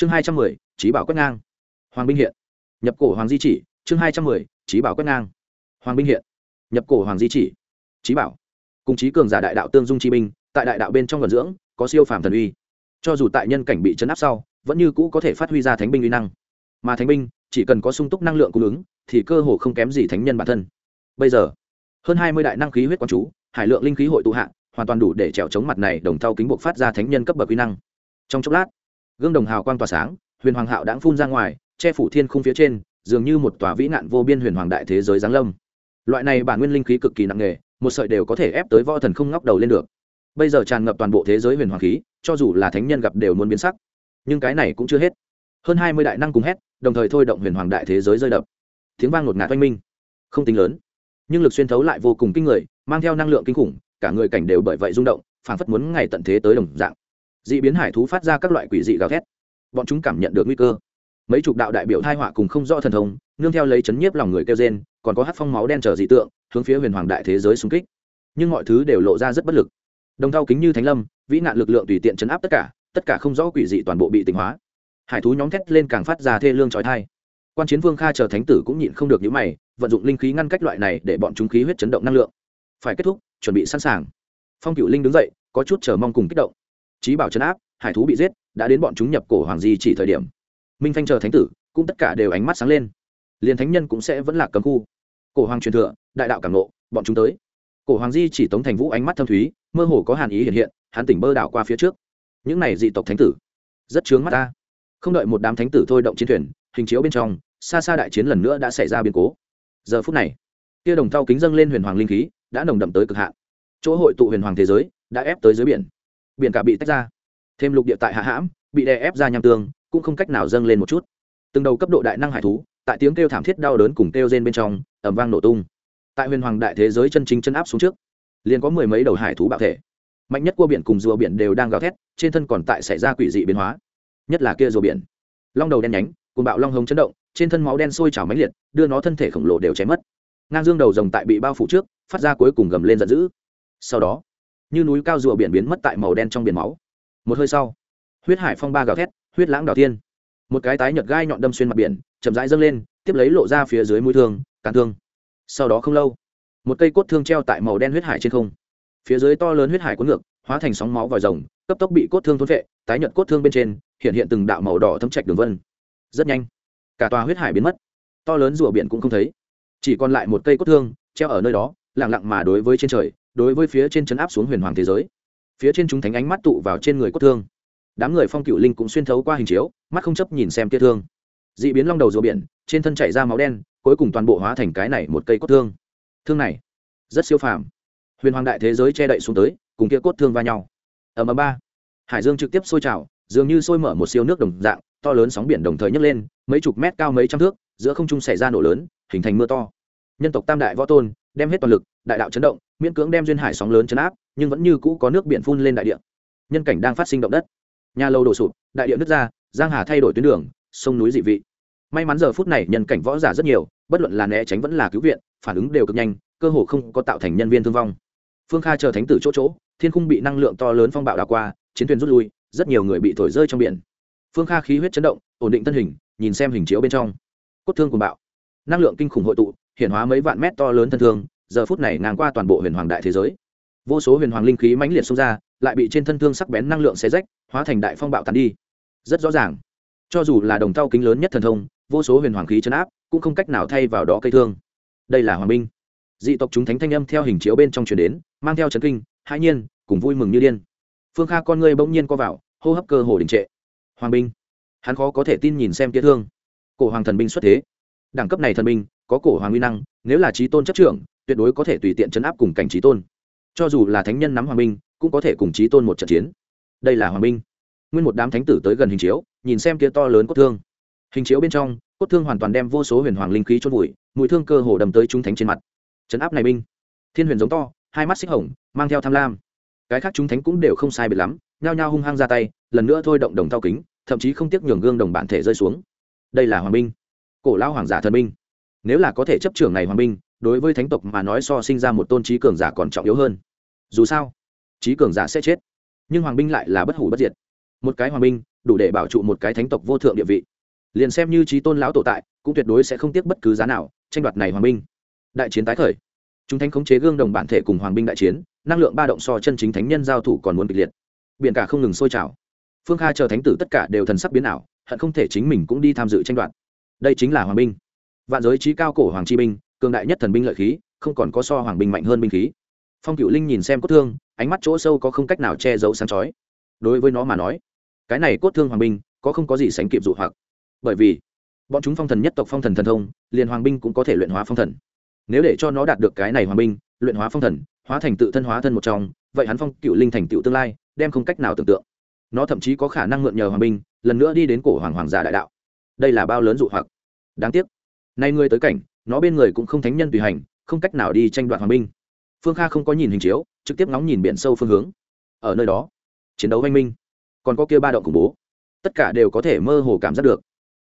chương hai trăm mười trí bảo quét ngang. Hoàng binh hiện. Nhập cổ hoàng di chỉ, chương hai trăm mười trí bảo quét ngang. Hoàng binh hiện. Nhập cổ hoàng di chỉ. Trí bảo. Cùng trí cường giả đại đạo tương dung chi binh, tại đại đạo bên trong gần dưỡng, có siêu phàm thần uy. Cho dù tại nhân cảnh bị chấn áp sau, vẫn như cũ có thể phát huy ra thánh binh uy năng. Mà thánh binh, chỉ cần có sung túc năng lượng cung ứng, thì cơ hồ không kém gì thánh nhân bản thân. Bây giờ, hơn hai mươi đại năng khí huyết quán chú, hải lượng linh khí hội tụ hạ, hoàn toàn đủ để trèo chống mặt này đồng thau kính buộc phát ra thánh nhân cấp bậc uy năng. Trong chốc lát gương đồng hào quang tỏa sáng, huyền hoàng hạo đã phun ra ngoài, che phủ thiên khung phía trên, dường như một tòa vĩ nạn vô biên huyền hoàng đại thế giới giáng lâm. Loại này bản nguyên linh khí cực kỳ nặng nề, một sợi đều có thể ép tới võ thần không ngóc đầu lên được. Bây giờ tràn ngập toàn bộ thế giới huyền hoàng khí, cho dù là thánh nhân gặp đều muốn biến sắc. Nhưng cái này cũng chưa hết. Hơn hai mươi đại năng cùng hét, đồng thời thôi động huyền hoàng đại thế giới rơi đập. Tiếng vang ngột ngạt oanh minh. Không tính lớn, nhưng lực xuyên thấu lại vô cùng kinh người, mang theo năng lượng kinh khủng, cả người cảnh đều bởi vậy rung động, phảng phất muốn ngày tận thế tới đồng dạng d ị biến hải thú phát ra các loại quỷ dị gào thét. Bọn chúng cảm nhận được nguy cơ. Mấy chục đạo đại biểu thai họa cùng không rõ thần thông, nương theo lấy chấn nhiếp lòng người kêu trên còn có hát phong máu đen trở dị tượng, hướng phía huyền hoàng đại thế giới xung kích. Nhưng mọi thứ đều lộ ra rất bất lực. Đồng thau kính như thánh lâm, vĩ nạn lực lượng tùy tiện chấn áp tất cả tất cả không rõ quỷ dị toàn bộ bị tỉnh hóa. Hải thú nhóm thét lên càng phát ra thê lương trói thai. Quan chiến vương kha chờ thánh tử cũng nhịn không được những mày, vận dụng linh khí ngăn cách loại này để bọn chúng khí huyết chấn động năng lượng. Phải kết thúc, chuẩn bị sẵn sàng. Phong cựu linh đứng dậy, có chút chờ mong cùng kích động trí bảo chấn áp, hải thú bị giết, đã đến bọn chúng nhập cổ hoàng di chỉ thời điểm. Minh Thanh chờ thánh tử, cũng tất cả đều ánh mắt sáng lên. Liền thánh nhân cũng sẽ vẫn là cấm khu. Cổ hoàng truyền thừa, đại đạo cảm nộ, bọn chúng tới. Cổ hoàng di chỉ tống thành vũ ánh mắt thâm thúy, mơ hồ có hàn ý hiện hiện, hắn tỉnh bơ đảo qua phía trước. Những này dị tộc thánh tử, rất chướng mắt ta. Không đợi một đám thánh tử thôi động chiến thuyền, hình chiếu bên trong, xa xa đại chiến lần nữa đã xảy ra biến cố. Giờ phút này, kia đồng thau kính dâng lên huyền hoàng linh khí, đã nồng đậm tới cực hạn. Chỗ hội tụ huyền hoàng thế giới, đã ép tới dưới biển biển cả bị tách ra. Thêm lục địa tại hạ hãm, bị đè ép ra nham tương, cũng không cách nào dâng lên một chút. Từng đầu cấp độ đại năng hải thú, tại tiếng kêu thảm thiết đau đớn cùng kêu rên bên trong ẩm vang nổ tung. Tại huyền hoàng đại thế giới chân chính chân áp xuống trước, liền có mười mấy đầu hải thú bạo thể. Mạnh nhất cua biển cùng rùa biển đều đang gào thét, trên thân còn tại xảy ra quỷ dị biến hóa. Nhất là kia rùa biển. Long đầu đen nhánh cùng bạo long hồng chấn động, trên thân máu đen sôi trào mãnh liệt, đưa nó thân thể khổng lồ đều cháy mất. Ngang dương đầu rồng tại bị bao phủ trước, phát ra cuối cùng gầm lên giận dữ. Sau đó như núi cao rùa biển biến mất tại màu đen trong biển máu. Một hơi sau, huyết hải phong ba gào thét, huyết lãng đào tiên một cái tái nhợt gai nhọn đâm xuyên mặt biển, chậm rãi dâng lên, tiếp lấy lộ ra phía dưới mũi thương, càn thương. Sau đó không lâu, một cây cốt thương treo tại màu đen huyết hải trên không. Phía dưới to lớn huyết hải cuốn ngược, hóa thành sóng máu vòi rồng, cấp tốc bị cốt thương thôn vệ tái nhợt cốt thương bên trên, hiện hiện từng đạo màu đỏ thấm trạch đường vân. Rất nhanh, cả tòa huyết hải biến mất. To lớn rùa biển cũng không thấy. Chỉ còn lại một cây cốt thương, treo ở nơi đó, lặng lặng mà đối với trên trời đối với phía trên chấn áp xuống huyền hoàng thế giới. Phía trên chúng thánh ánh mắt tụ vào trên người cốt thương. Đám người phong cựu linh cũng xuyên thấu qua hình chiếu, mắt không chấp nhìn xem tiết thương. D ị biến long đầu rùa biển, trên thân chảy ra máu đen, cuối cùng toàn bộ hóa thành cái này một cây cốt thương. Thương này, rất siêu phàm. Huyền hoàng đại thế giới che đậy xuống tới, cùng kia cốt thương va nhau. Ở mờ ba. Hải dương trực tiếp sôi trào, dường như sôi mở một siêu nước đồng dạng, to lớn sóng biển đồng thời nhấc lên, mấy chục mét cao mấy trăm thước, giữa không trung xảy ra nổ lớn, hình thành mưa to. Nhân tộc tam đại võ tôn đem hết toàn lực, đại đạo chấn động, miễn cưỡng đem duyên hải sóng lớn chấn áp, nhưng vẫn như cũ có nước biển phun lên đại địa. Nhân cảnh đang phát sinh động đất. Nhà lâu đổ sụp, đại địa nứt ra, giang hà thay đổi tuyến đường, sông núi dị vị. May mắn giờ phút này nhân cảnh võ giả rất nhiều, bất luận là né tránh vẫn là cứu viện, phản ứng đều cực nhanh, cơ hồ không có tạo thành nhân viên thương vong. Phương kha chờ thánh tử chỗ chỗ, thiên khung bị năng lượng to lớn phong bạo đảo qua, chiến thuyền rút lui, rất nhiều người bị thổi rơi trong biển. Phương kha khí huyết chấn động, ổn định thân hình, nhìn xem hình chiếu bên trong. Cốt thương cùng bạo. Năng lượng kinh khủng hội tụ hiện hóa mấy vạn mét to lớn thân thương, giờ phút này ngang qua toàn bộ huyền hoàng đại thế giới. Vô số huyền hoàng linh khí mãnh liệt xông ra, lại bị trên thân thương sắc bén năng lượng xé rách, hóa thành đại phong bạo tàn đi. Rất rõ ràng, cho dù là đồng thau kính lớn nhất thần thông, vô số huyền hoàng khí chấn áp, cũng không cách nào thay vào đó cây thương. Đây là hoàng minh dị tộc chúng thánh thanh âm theo hình chiếu bên trong truyền đến, mang theo trấn kinh hai nhiên, cùng vui mừng như điên. Phương kha con người bỗng nhiên co vào, hô hấp cơ hồ đình trệ. Hoàng binh. Hắn khó có thể tin nhìn xem kia thương. Cổ hoàng thần binh xuất thế. Đẳng cấp này thần binh có cổ hoàng uy năng nếu là trí tôn chất trưởng tuyệt đối có thể tùy tiện chấn áp cùng cảnh trí tôn cho dù là thánh nhân nắm hoàng minh, cũng có thể cùng trí tôn một trận chiến đây là hoàng minh. nguyên một đám thánh tử tới gần hình chiếu nhìn xem kia to lớn cốt thương hình chiếu bên trong cốt thương hoàn toàn đem vô số huyền hoàng linh khí chôn vùi mùi thương cơ hồ đầm tới trung thánh trên mặt chấn áp này minh. thiên huyền giống to hai mắt xích hồng mang theo tham lam cái khác chúng thánh cũng đều không sai biệt lắm nhao nhao hung hăng ra tay lần nữa thôi động đồng thao kính thậm chí không tiếc nhường gương đồng bản thể rơi xuống đây là hoàng minh. cổ lão hoàng giả thần minh nếu là có thể chấp trưởng này hoàng binh, đối với thánh tộc mà nói so sinh ra một tôn trí cường giả còn trọng yếu hơn. Dù sao, trí cường giả sẽ chết, nhưng hoàng binh lại là bất hủ bất diệt. Một cái hoàng binh, đủ để bảo trụ một cái thánh tộc vô thượng địa vị. Liền xem như trí tôn lão tổ tại, cũng tuyệt đối sẽ không tiếc bất cứ giá nào, tranh đoạt này hoàng binh. Đại chiến tái khởi, chúng thánh khống chế gương đồng bản thể cùng hoàng binh đại chiến, năng lượng ba động so chân chính thánh nhân giao thủ còn muốn kịch liệt. Biển cả không ngừng sôi trào. Phương kha chờ thánh tử tất cả đều thần sắc biến ảo, hận không thể chính mình cũng đi tham dự tranh đoạt. Đây chính là hoàng binh vạn giới trí cao cổ hoàng chi binh, cường đại nhất thần binh lợi khí, không còn có so hoàng binh mạnh hơn binh khí. Phong cựu linh nhìn xem cốt thương, ánh mắt chỗ sâu có không cách nào che giấu sáng chói. Đối với nó mà nói, cái này cốt thương hoàng binh có không có gì sánh kịp dụ hoặc. Bởi vì, bọn chúng phong thần nhất tộc phong thần thần thông, liền hoàng binh cũng có thể luyện hóa phong thần. Nếu để cho nó đạt được cái này hoàng binh, luyện hóa phong thần, hóa thành tự thân hóa thân một trong, vậy hắn phong cựu linh thành tựu tương lai, đem không cách nào tưởng tượng. Nó thậm chí có khả năng mượn nhờ hoàng binh, lần nữa đi đến cổ hoàng hoàng giả đại đạo. Đây là bao lớn dụ hoặc. Đáng tiếc nay ngươi tới cảnh, nó bên người cũng không thánh nhân tùy hành, không cách nào đi tranh đoạt hoàng binh. Phương kha không có nhìn hình chiếu, trực tiếp ngóng nhìn biển sâu phương hướng. Ở nơi đó, chiến đấu oanh minh. Còn có kia ba động khủng bố. Tất cả đều có thể mơ hồ cảm giác được.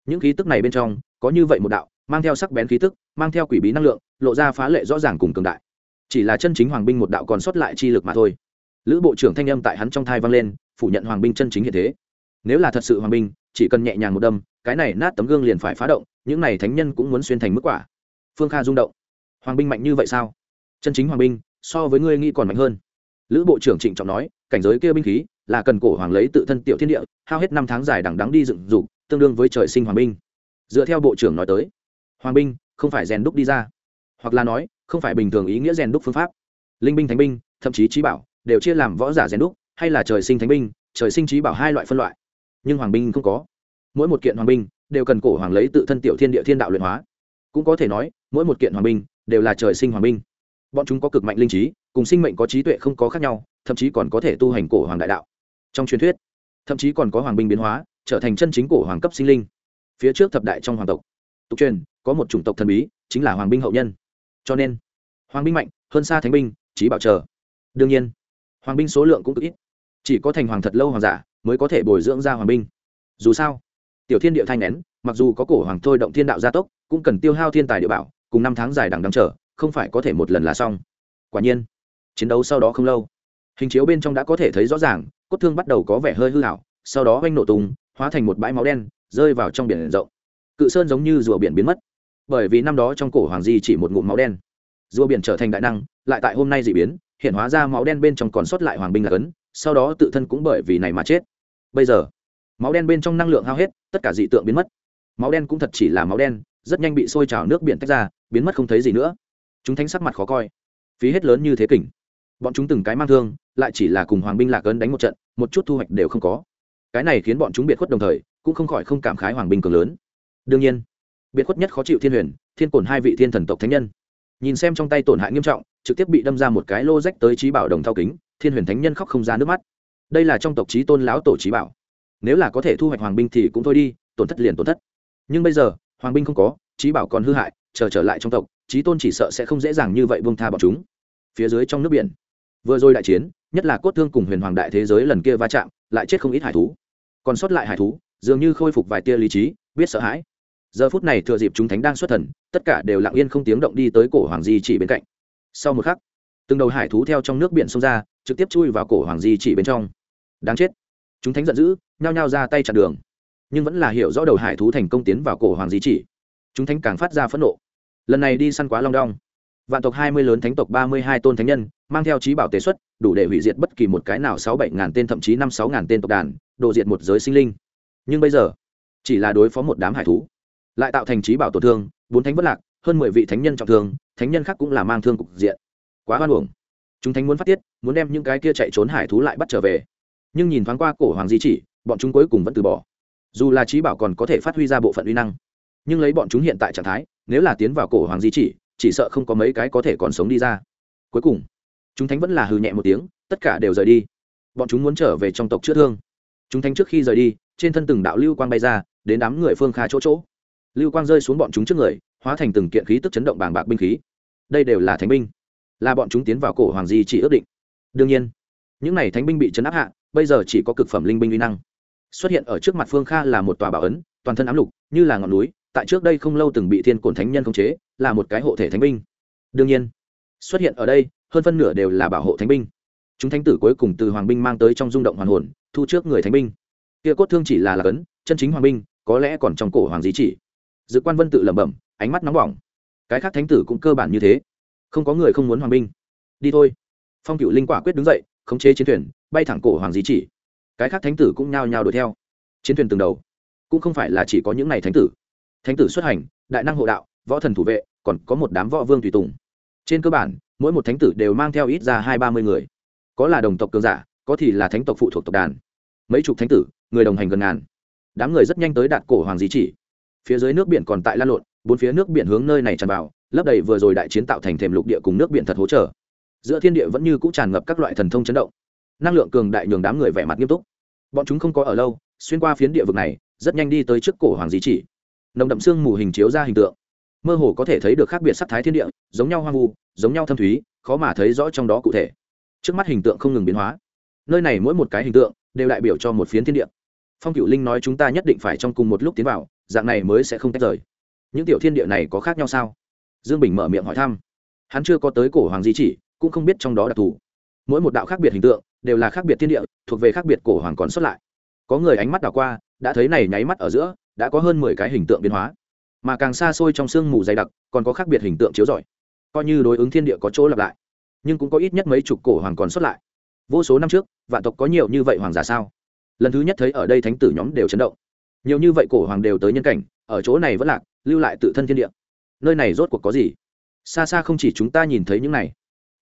Những khí tức này bên trong, có như vậy một đạo, mang theo sắc bén khí tức, mang theo quỷ bí năng lượng, lộ ra phá lệ rõ ràng cùng cường đại. Chỉ là chân chính hoàng binh một đạo còn sót lại chi lực mà thôi. Lữ bộ trưởng thanh âm tại hắn trong thai vang lên, phủ nhận hoàng binh chân chính hiện thế. Nếu là thật sự hoàng binh, chỉ cần nhẹ nhàng một đâm, cái này nát tấm gương liền phải phá động những này thánh nhân cũng muốn xuyên thành mức quả. Phương kha rung động. Hoàng binh mạnh như vậy sao? Chân chính hoàng binh, so với ngươi nghĩ còn mạnh hơn. Lữ bộ trưởng trịnh trọng nói, cảnh giới kia binh khí, là cần cổ hoàng lấy tự thân tiểu thiên địa, hao hết năm tháng dài đằng đắng đi dựng dục, tương đương với trời sinh hoàng binh. Dựa theo bộ trưởng nói tới, hoàng binh, không phải rèn đúc đi ra. Hoặc là nói, không phải bình thường ý nghĩa rèn đúc phương pháp. Linh binh, thánh binh, thậm chí trí bảo, đều chia làm võ giả rèn đúc, hay là trời sinh thánh binh, trời sinh trí bảo hai loại phân loại. Nhưng hoàng binh không có. Mỗi một kiện hoàng binh đều cần cổ hoàng lấy tự thân tiểu thiên địa thiên đạo luyện hóa. Cũng có thể nói, mỗi một kiện hoàng binh đều là trời sinh hoàng binh. Bọn chúng có cực mạnh linh trí, cùng sinh mệnh có trí tuệ không có khác nhau, thậm chí còn có thể tu hành cổ hoàng đại đạo. Trong truyền thuyết, thậm chí còn có hoàng binh biến hóa, trở thành chân chính cổ hoàng cấp sinh linh. Phía trước thập đại trong hoàng tộc, tục truyền, có một chủng tộc thần bí, chính là hoàng binh hậu nhân. Cho nên, hoàng binh mạnh, hơn xa thánh binh trí bảo trợ đương nhiên, hoàng binh số lượng cũng cực ít. Chỉ có thành hoàng thật lâu hoàng giả mới có thể bồi dưỡng ra hoàng binh. Dù sao tiểu thiên địa thanh nén, mặc dù có cổ hoàng thôi động thiên đạo gia tốc, cũng cần tiêu hao thiên tài địa bảo, cùng năm tháng dài đằng đằng trở không phải có thể một lần là xong. Quả nhiên, chiến đấu sau đó không lâu, hình chiếu bên trong đã có thể thấy rõ ràng, cốt thương bắt đầu có vẻ hơi hư hảo sau đó oanh nổ tung, hóa thành một bãi máu đen, rơi vào trong biển rộng. Cự sơn giống như rùa biển biến mất, bởi vì năm đó trong cổ hoàng di chỉ một ngụm máu đen. Rùa biển trở thành đại năng, lại tại hôm nay dị biến, hiện hóa ra máu đen bên trong còn sót lại hoàng binh là cấn, sau đó tự thân cũng bởi vì này mà chết. Bây giờ, máu đen bên trong năng lượng hao hết tất cả dị tượng biến mất. Máu đen cũng thật chỉ là máu đen, rất nhanh bị sôi trào nước biển tách ra, biến mất không thấy gì nữa. Chúng thánh sắc mặt khó coi. Phí hết lớn như thế kỉnh bọn chúng từng cái mang thương, lại chỉ là cùng hoàng binh lạc ấn đánh một trận, một chút thu hoạch đều không có. Cái này khiến bọn chúng biệt khuất đồng thời, cũng không khỏi không cảm khái hoàng binh cường lớn. Đương nhiên, biệt khuất nhất khó chịu thiên huyền, thiên cổn hai vị thiên thần tộc thánh nhân. Nhìn xem trong tay tổn hại nghiêm trọng, trực tiếp bị đâm ra một cái lô rách tới trí bảo đồng thao kính, thiên huyền thánh nhân khóc không ra nước mắt. Đây là trong tộc trí tôn lão tổ trí bảo nếu là có thể thu hoạch hoàng binh thì cũng thôi đi, tổn thất liền tổn thất. Nhưng bây giờ, hoàng binh không có trí bảo còn hư hại, chờ trở lại trong tộc trí tôn chỉ sợ sẽ không dễ dàng như vậy buông tha bọn chúng. Phía dưới trong nước biển, vừa rồi đại chiến, nhất là cốt thương cùng huyền hoàng đại thế giới lần kia va chạm, lại chết không ít hải thú. Còn sót lại hải thú, dường như khôi phục vài tia lý trí, biết sợ hãi. Giờ phút này thừa dịp chúng thánh đang xuất thần, tất cả đều lặng yên không tiếng động đi tới cổ hoàng di chỉ bên cạnh. Sau một khắc, từng đầu hải thú theo trong nước biển xông ra, trực tiếp chui vào cổ hoàng di chỉ bên trong. Đáng chết chúng thánh giận dữ, nhao nhao ra tay chặn đường. Nhưng vẫn là hiểu rõ đầu hải thú thành công tiến vào cổ hoàng di chỉ. Chúng thánh càng phát ra phẫn nộ. Lần này đi săn quá long đong. Vạn tộc hai mươi lớn thánh tộc ba mươi hai tôn thánh nhân, mang theo trí bảo tế xuất, đủ để hủy diệt bất kỳ một cái nào sáu bảy ngàn tên, thậm chí năm sáu ngàn tên tộc đàn đồ diệt một giới sinh linh. Nhưng bây giờ, chỉ là đối phó một đám hải thú, lại tạo thành trí bảo tổn thương, bốn thánh vất lạc, hơn mười vị thánh nhân trọng thương, thánh nhân khác cũng là mang thương cục diện. Quá hoan hưởng chúng thánh muốn phát tiết, muốn đem những cái kia chạy trốn hải thú lại bắt trở về nhưng nhìn thoáng qua cổ hoàng di chỉ, bọn chúng cuối cùng vẫn từ bỏ. Dù là trí bảo còn có thể phát huy ra bộ phận uy năng, nhưng lấy bọn chúng hiện tại trạng thái, nếu là tiến vào cổ hoàng di chỉ chỉ sợ không có mấy cái có thể còn sống đi ra. Cuối cùng, chúng thánh vẫn là hư nhẹ một tiếng, tất cả đều rời đi. Bọn chúng muốn trở về trong tộc chữa thương. Chúng thánh trước khi rời đi, trên thân từng đạo lưu quang bay ra, đến đám người phương kha chỗ chỗ. Lưu quang rơi xuống bọn chúng trước người, hóa thành từng kiện khí tức chấn động bàng bạc binh khí. Đây đều là thánh binh. Là bọn chúng tiến vào cổ hoàng di chỉ ước định. Đương nhiên, những n à y thánh binh bị chấn áp hạ bây giờ chỉ có cực phẩm linh binh uy năng. Xuất hiện ở trước mặt phương kha là một tòa bảo ấn, toàn thân ám lục, như là ngọn núi, tại trước đây không lâu từng bị thiên cổn thánh nhân khống chế, là một cái hộ thể thánh binh. Đương nhiên, xuất hiện ở đây, hơn phân nửa đều là bảo hộ thánh binh. Chúng thánh tử cuối cùng từ hoàng binh mang tới trong rung động hoàn hồn, thu trước người thánh binh. Kia cốt thương chỉ là lạc ấn, chân chính hoàng binh, có lẽ còn trong cổ hoàng di chỉ. Dự quan vân tự lẩm bẩm, ánh mắt nóng bỏng. Cái khác thánh tử cũng cơ bản như thế. Không có người không muốn hoàng binh. Đi thôi. Phong cựu linh quả quyết đứng dậy khống chế chiến thuyền, bay thẳng cổ hoàng di chỉ. Cái khác thánh tử cũng nhao nhao đuổi theo. Chiến thuyền từng đầu, cũng không phải là chỉ có những n à y thánh tử. Thánh tử xuất hành, đại năng hộ đạo, võ thần thủ vệ, còn có một đám võ vương tùy tùng. Trên cơ bản, mỗi một thánh tử đều mang theo ít ra hai ba mươi người. Có là đồng tộc cường giả, có thì là thánh tộc phụ thuộc tộc đàn. Mấy chục thánh tử, người đồng hành gần ngàn. Đám người rất nhanh tới đạt cổ hoàng di chỉ. Phía dưới nước biển còn tại lan lộn, bốn phía nước biển hướng nơi này tràn vào, lấp đầy vừa rồi đại chiến tạo thành thềm lục địa cùng nước biển thật hỗ trợ giữa thiên địa vẫn như cũ tràn ngập các loại thần thông chấn động. Năng lượng cường đại nhường đám người vẻ mặt nghiêm túc. Bọn chúng không có ở lâu, xuyên qua phiến địa vực này, rất nhanh đi tới trước cổ hoàng di chỉ. Nồng đậm xương mù hình chiếu ra hình tượng. Mơ hồ có thể thấy được khác biệt sắc thái thiên địa, giống nhau hoang vu, giống nhau thâm thúy, khó mà thấy rõ trong đó cụ thể. Trước mắt hình tượng không ngừng biến hóa. Nơi này mỗi một cái hình tượng đều đại biểu cho một phiến thiên địa. Phong cựu linh nói chúng ta nhất định phải trong cùng một lúc tiến vào, dạng này mới sẽ không tách rời. Những tiểu thiên địa này có khác nhau sao? Dương bình mở miệng hỏi thăm. Hắn chưa có tới cổ hoàng di chỉ cũng không biết trong đó đặc thù. Mỗi một đạo khác biệt hình tượng đều là khác biệt thiên địa, thuộc về khác biệt cổ hoàng còn xuất lại. Có người ánh mắt đảo qua, đã thấy này nháy mắt ở giữa đã có hơn mười cái hình tượng biến hóa. Mà càng xa xôi trong sương mù dày đặc còn có khác biệt hình tượng chiếu rọi. Coi như đối ứng thiên địa có chỗ lặp lại, nhưng cũng có ít nhất mấy chục cổ hoàng còn xuất lại. Vô số năm trước, vạn tộc có nhiều như vậy hoàng giả sao? Lần thứ nhất thấy ở đây thánh tử nhóm đều chấn động. Nhiều như vậy cổ hoàng đều tới nhân cảnh, ở chỗ này vẫn lạc, lưu lại tự thân thiên địa. Nơi này rốt cuộc có gì? Xa xa không chỉ chúng ta nhìn thấy những này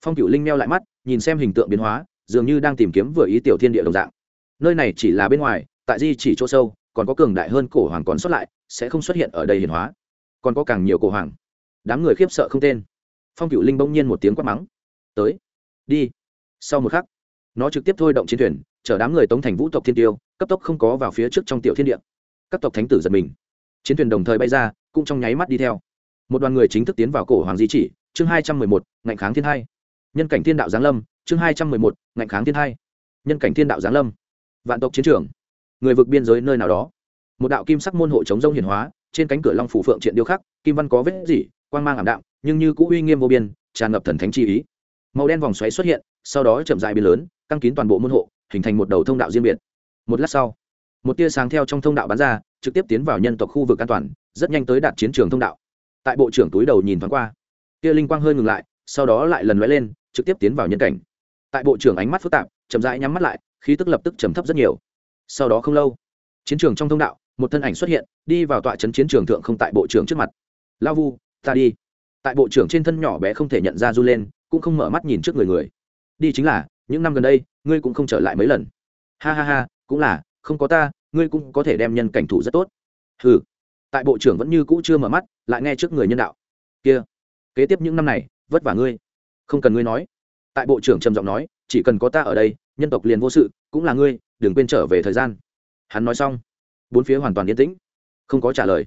phong cựu linh meo lại mắt, nhìn xem hình tượng biến hóa, dường như đang tìm kiếm vừa ý tiểu thiên địa đồng dạng. Nơi này chỉ là bên ngoài, tại di chỉ chỗ sâu, còn có cường đại hơn cổ hoàng còn xuất lại, sẽ không xuất hiện ở đây hiền hóa. Còn có càng nhiều cổ hoàng. Đám người khiếp sợ không tên. Phong cựu linh bỗng nhiên một tiếng quát mắng. Tới, đi. Sau một khắc, nó trực tiếp thôi động chiến thuyền, chở đám người tống thành vũ tộc thiên tiêu, cấp tốc không có vào phía trước trong tiểu thiên địa. Các tộc thánh tử giật mình. Chiến thuyền đồng thời bay ra, cũng trong nháy mắt đi theo. Một đoàn người chính thức tiến vào cổ hoàng di chỉ, chương hai trăm mười một, ngạnh kháng thiên hai nhân cảnh thiên đạo giáng lâm, chương hai trăm mười một, ngạnh kháng thiên hai. Nhân cảnh thiên đạo giáng lâm. Vạn tộc chiến trường. Người vực biên giới nơi nào đó. Một đạo kim sắc môn hộ chống rông hiển hóa, trên cánh cửa long phủ phượng triện điêu khắc, kim văn có vết dỉ, quang mang ảm đạm, nhưng như cũ uy nghiêm vô biên, tràn ngập thần thánh chi ý. Màu đen vòng xoáy xuất hiện, sau đó chậm dại biến lớn, căng kín toàn bộ môn hộ, hình thành một đầu thông đạo riêng biệt. Một lát sau, một tia sáng theo trong thông đạo bắn ra, trực tiếp tiến vào nhân tộc khu vực an toàn, rất nhanh tới đạt chiến trường thông đạo. Tại bộ trưởng túi đầu nhìn thoáng qua, tia linh quang hơi ngừng lại, sau đó lại lần lóe lên trực tiếp tiến vào nhân cảnh. Tại bộ trưởng ánh mắt phức tạp chậm rãi nhắm mắt lại khí tức lập tức trầm thấp rất nhiều. Sau đó không lâu chiến trường trong thông đạo một thân ảnh xuất hiện đi vào tọa trấn chiến trường thượng không tại bộ trưởng trước mặt. Lao vu ta đi. Tại bộ trưởng trên thân nhỏ bé không thể nhận ra du lên cũng không mở mắt nhìn trước người người. Đi chính là những năm gần đây ngươi cũng không trở lại mấy lần. Ha ha ha cũng là không có ta ngươi cũng có thể đem nhân cảnh thủ rất tốt. Hừ, tại bộ trưởng vẫn như cũ chưa mở mắt lại nghe trước người nhân đạo. Kia kế tiếp những năm này vất vả ngươi không cần ngươi nói. Tại bộ trưởng trầm giọng nói, chỉ cần có ta ở đây, nhân tộc liền vô sự, cũng là ngươi, đừng quên trở về thời gian. Hắn nói xong, bốn phía hoàn toàn yên tĩnh, không có trả lời.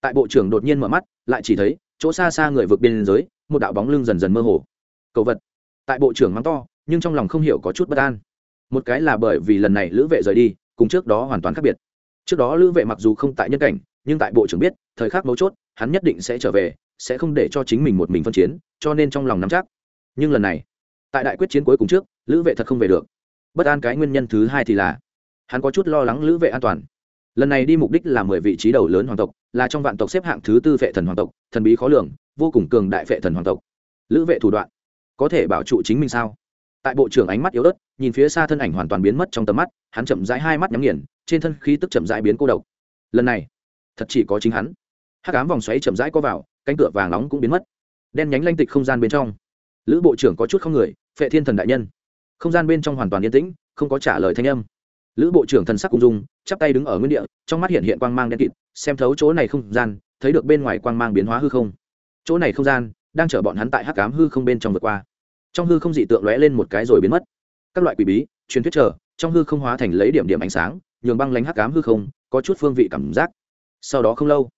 Tại bộ trưởng đột nhiên mở mắt, lại chỉ thấy, chỗ xa xa người vượt biên giới, một đạo bóng lưng dần dần mơ hồ. Cầu vật. Tại bộ trưởng mắng to, nhưng trong lòng không hiểu có chút bất an. Một cái là bởi vì lần này lữ vệ rời đi, cùng trước đó hoàn toàn khác biệt. Trước đó lữ vệ mặc dù không tại nhân cảnh, nhưng tại bộ trưởng biết, thời khắc mấu chốt, hắn nhất định sẽ trở về, sẽ không để cho chính mình một mình phân chiến, cho nên trong lòng nắm chắc nhưng lần này, tại đại quyết chiến cuối cùng trước, lữ vệ thật không về được. Bất an cái nguyên nhân thứ hai thì là, hắn có chút lo lắng lữ vệ an toàn. Lần này đi mục đích là mười vị trí đầu lớn hoàng tộc, là trong vạn tộc xếp hạng thứ tư vệ thần hoàng tộc, thần bí khó lường, vô cùng cường đại vệ thần hoàng tộc. Lữ vệ thủ đoạn, có thể bảo trụ chính mình sao? Tại bộ trưởng ánh mắt yếu ớt, nhìn phía xa thân ảnh hoàn toàn biến mất trong tầm mắt, hắn chậm rãi hai mắt nhắm nghiền, trên thân khí tức chậm rãi biến cô độc. Lần này, thật chỉ có chính hắn. Hát cám vòng xoáy chậm rãi có vào, cánh cửa vàng nóng cũng biến mất. Đen nhánh lanh tịch không gian bên trong lữ bộ trưởng có chút không người, phệ thiên thần đại nhân. Không gian bên trong hoàn toàn yên tĩnh, không có trả lời thanh âm. Lữ bộ trưởng thần sắc cung dung, chắp tay đứng ở nguyên địa, trong mắt hiện hiện quang mang đen kịt, xem thấu chỗ này không gian, thấy được bên ngoài quang mang biến hóa hư không. Chỗ này không gian, đang chở bọn hắn tại hắc cám hư không bên trong vượt qua. Trong hư không dị tượng lóe lên một cái rồi biến mất. Các loại quỷ bí, truyền thuyết chờ, trong hư không hóa thành lấy điểm điểm ánh sáng, nhường băng lánh hắc cám hư không, có chút phương vị cảm giác. Sau đó không lâu,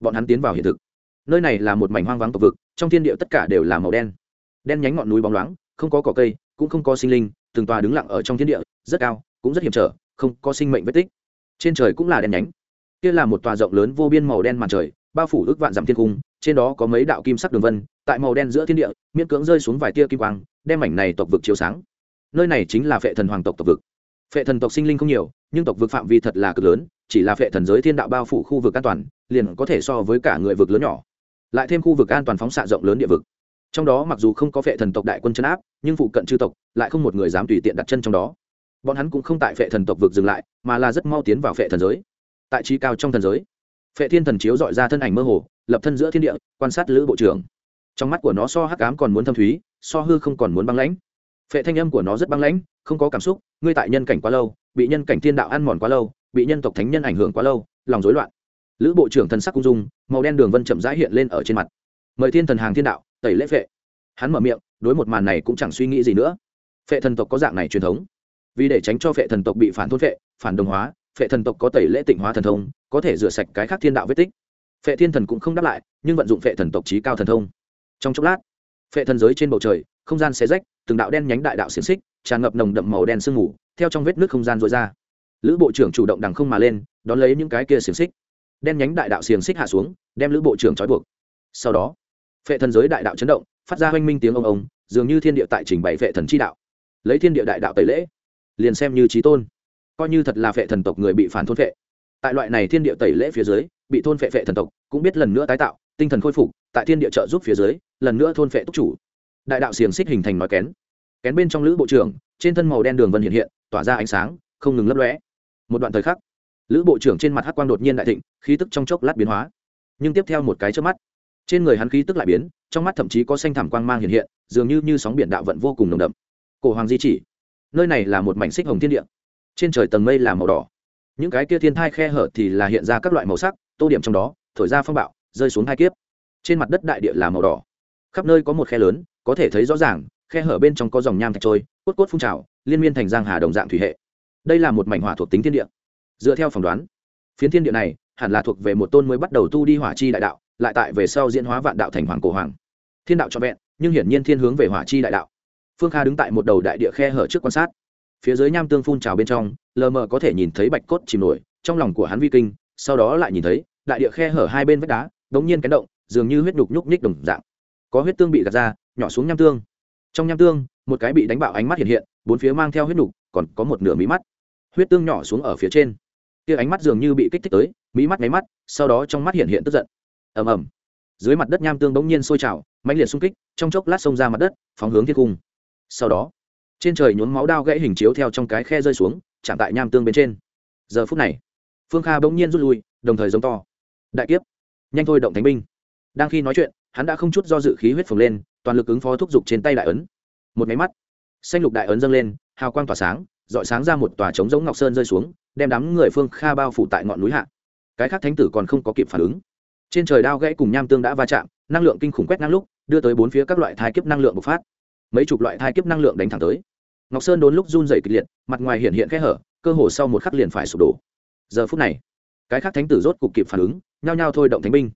bọn hắn tiến vào hiện thực. Nơi này là một mảnh hoang vắng tộc vực, trong thiên địa tất cả đều là màu đen đen nhánh ngọn núi bóng loáng, không có cỏ cây, cũng không có sinh linh, từng tòa đứng lặng ở trong thiên địa, rất cao, cũng rất hiểm trở, không có sinh mệnh vết tích. Trên trời cũng là đen nhánh. Kia là một tòa rộng lớn vô biên màu đen màn trời, bao phủ ước vạn dặm thiên cung, trên đó có mấy đạo kim sắc đường vân, tại màu đen giữa thiên địa, miễn cưỡng rơi xuống vài tia kim quang, đem mảnh này tộc vực chiếu sáng. Nơi này chính là phệ thần hoàng tộc tộc vực. Phệ thần tộc sinh linh không nhiều, nhưng tộc vực phạm vi thật là cực lớn, chỉ là phệ thần giới thiên đạo bao phủ khu vực an toàn, liền có thể so với cả người vực lớn nhỏ. Lại thêm khu vực an toàn phóng xạ rộng lớn địa vực trong đó mặc dù không có phệ thần tộc đại quân chấn áp, nhưng phụ cận chư tộc lại không một người dám tùy tiện đặt chân trong đó. Bọn hắn cũng không tại phệ thần tộc vực dừng lại, mà là rất mau tiến vào phệ thần giới. Tại trí cao trong thần giới, phệ thiên thần chiếu dọi ra thân ảnh mơ hồ, lập thân giữa thiên địa, quan sát lữ bộ trưởng. Trong mắt của nó so hắc ám còn muốn thâm thúy, so hư không còn muốn băng lãnh. Phệ thanh âm của nó rất băng lãnh, không có cảm xúc, ngươi tại nhân cảnh quá lâu, bị nhân cảnh thiên đạo ăn mòn quá lâu, bị nhân tộc thánh nhân ảnh hưởng quá lâu, lòng rối loạn. Lữ bộ trưởng thần sắc cung dung, màu đen đường vân chậm rãi hiện lên ở trên mặt. Mời thiên thần hàng thiên đạo tẩy lễ phệ. Hắn mở miệng, đối một màn này cũng chẳng suy nghĩ gì nữa. Phệ thần tộc có dạng này truyền thống. Vì để tránh cho phệ thần tộc bị phản thôn phệ, phản đồng hóa, phệ thần tộc có tẩy lễ tịnh hóa thần thông, có thể rửa sạch cái khác thiên đạo vết tích. Phệ thiên thần cũng không đáp lại, nhưng vận dụng phệ thần tộc trí cao thần thông. Trong chốc lát, phệ thần giới trên bầu trời, không gian xé rách, từng đạo đen nhánh đại đạo xiềng xích, tràn ngập nồng đậm màu đen sương mù, theo trong vết nước không gian rối ra. Lữ bộ trưởng chủ động đằng không mà lên, đón lấy những cái kia xiềng xích. Đen nhánh đại đạo xiềng xích hạ xuống, đem lữ bộ trưởng trói buộc. Sau đó phệ thần giới đại đạo chấn động, phát ra hoanh minh tiếng ông ông, dường như thiên địa tại trình bày phệ thần chi đạo. Lấy thiên địa đại đạo tẩy lễ, liền xem như trí tôn. Coi như thật là phệ thần tộc người bị phản thôn phệ. Tại loại này thiên địa tẩy lễ phía dưới, bị thôn phệ phệ thần tộc cũng biết lần nữa tái tạo, tinh thần khôi phục, tại thiên địa trợ giúp phía dưới, lần nữa thôn phệ túc chủ. Đại đạo xiềng xích hình thành nói kén. Kén bên trong lữ bộ trưởng, trên thân màu đen đường vân hiện hiện, tỏa ra ánh sáng, không ngừng lấp lóe. Một đoạn thời khắc, lữ bộ trưởng trên mặt hắc quang đột nhiên đại thịnh, khí tức trong chốc lát biến hóa. Nhưng tiếp theo một cái trước mắt trên người hắn khí tức lại biến, trong mắt thậm chí có xanh thảm quang mang hiện hiện, dường như như sóng biển đạo vận vô cùng nồng đậm. Cổ hoàng di chỉ, nơi này là một mảnh xích hồng thiên địa. Trên trời tầng mây là màu đỏ. Những cái kia thiên thai khe hở thì là hiện ra các loại màu sắc, tô điểm trong đó, thổi ra phong bạo, rơi xuống hai kiếp. Trên mặt đất đại địa là màu đỏ. Khắp nơi có một khe lớn, có thể thấy rõ ràng, khe hở bên trong có dòng nham thạch trôi, cốt cốt phun trào, liên miên thành giang hà đồng dạng thủy hệ. Đây là một mảnh hỏa thuộc tính thiên địa. Dựa theo phỏng đoán, phiến thiên địa này hẳn là thuộc về một tôn mới bắt đầu tu đi hỏa chi đại đạo lại tại về sau diễn hóa vạn đạo thành hoàng cổ hoàng. Thiên đạo cho vẹn, nhưng hiển nhiên thiên hướng về hỏa chi đại đạo. Phương kha đứng tại một đầu đại địa khe hở trước quan sát. Phía dưới nham tương phun trào bên trong, lờ mờ có thể nhìn thấy bạch cốt chìm nổi, trong lòng của hắn vi kinh, sau đó lại nhìn thấy, đại địa khe hở hai bên vách đá, đống nhiên cánh động, dường như huyết đục nhúc nhích đồng dạng. Có huyết tương bị gạt ra, nhỏ xuống nham tương. Trong nham tương, một cái bị đánh bạo ánh mắt hiện hiện, bốn phía mang theo huyết đục còn có một nửa mí mắt. Huyết tương nhỏ xuống ở phía trên. Kia ánh mắt dường như bị kích thích tới, mí mắt máy mắt, sau đó trong mắt hiện hiện tức giận ầm ầm. Dưới mặt đất nham tương bỗng nhiên sôi trào, mãnh liệt xung kích, trong chốc lát xông ra mặt đất, phóng hướng thiên cung. Sau đó, trên trời nhốn máu đao gãy hình chiếu theo trong cái khe rơi xuống, chạm tại nham tương bên trên. Giờ phút này, phương kha bỗng nhiên rút lui, đồng thời giống to. Đại kiếp. Nhanh thôi động thánh binh. Đang khi nói chuyện, hắn đã không chút do dự khí huyết phồng lên, toàn lực ứng phó thúc giục trên tay đại ấn. Một máy mắt, xanh lục đại ấn dâng lên, hào quang tỏa sáng, dọi sáng ra một tòa trống giống ngọc sơn rơi xuống, đem đám người phương kha bao phủ tại ngọn núi hạ. Cái khác thánh tử còn không có kịp phản ứng trên trời đao gãy cùng nham tương đã va chạm, năng lượng kinh khủng quét ngang lúc, đưa tới bốn phía các loại thai kiếp năng lượng bộc phát. Mấy chục loại thai kiếp năng lượng đánh thẳng tới. Ngọc sơn đốn lúc run dày kịch liệt, mặt ngoài hiện hiện kẽ hở, cơ hồ sau một khắc liền phải sụp đổ. Giờ phút này, cái khác thánh tử rốt cục kịp phản ứng, nhao nhao thôi động thánh binh.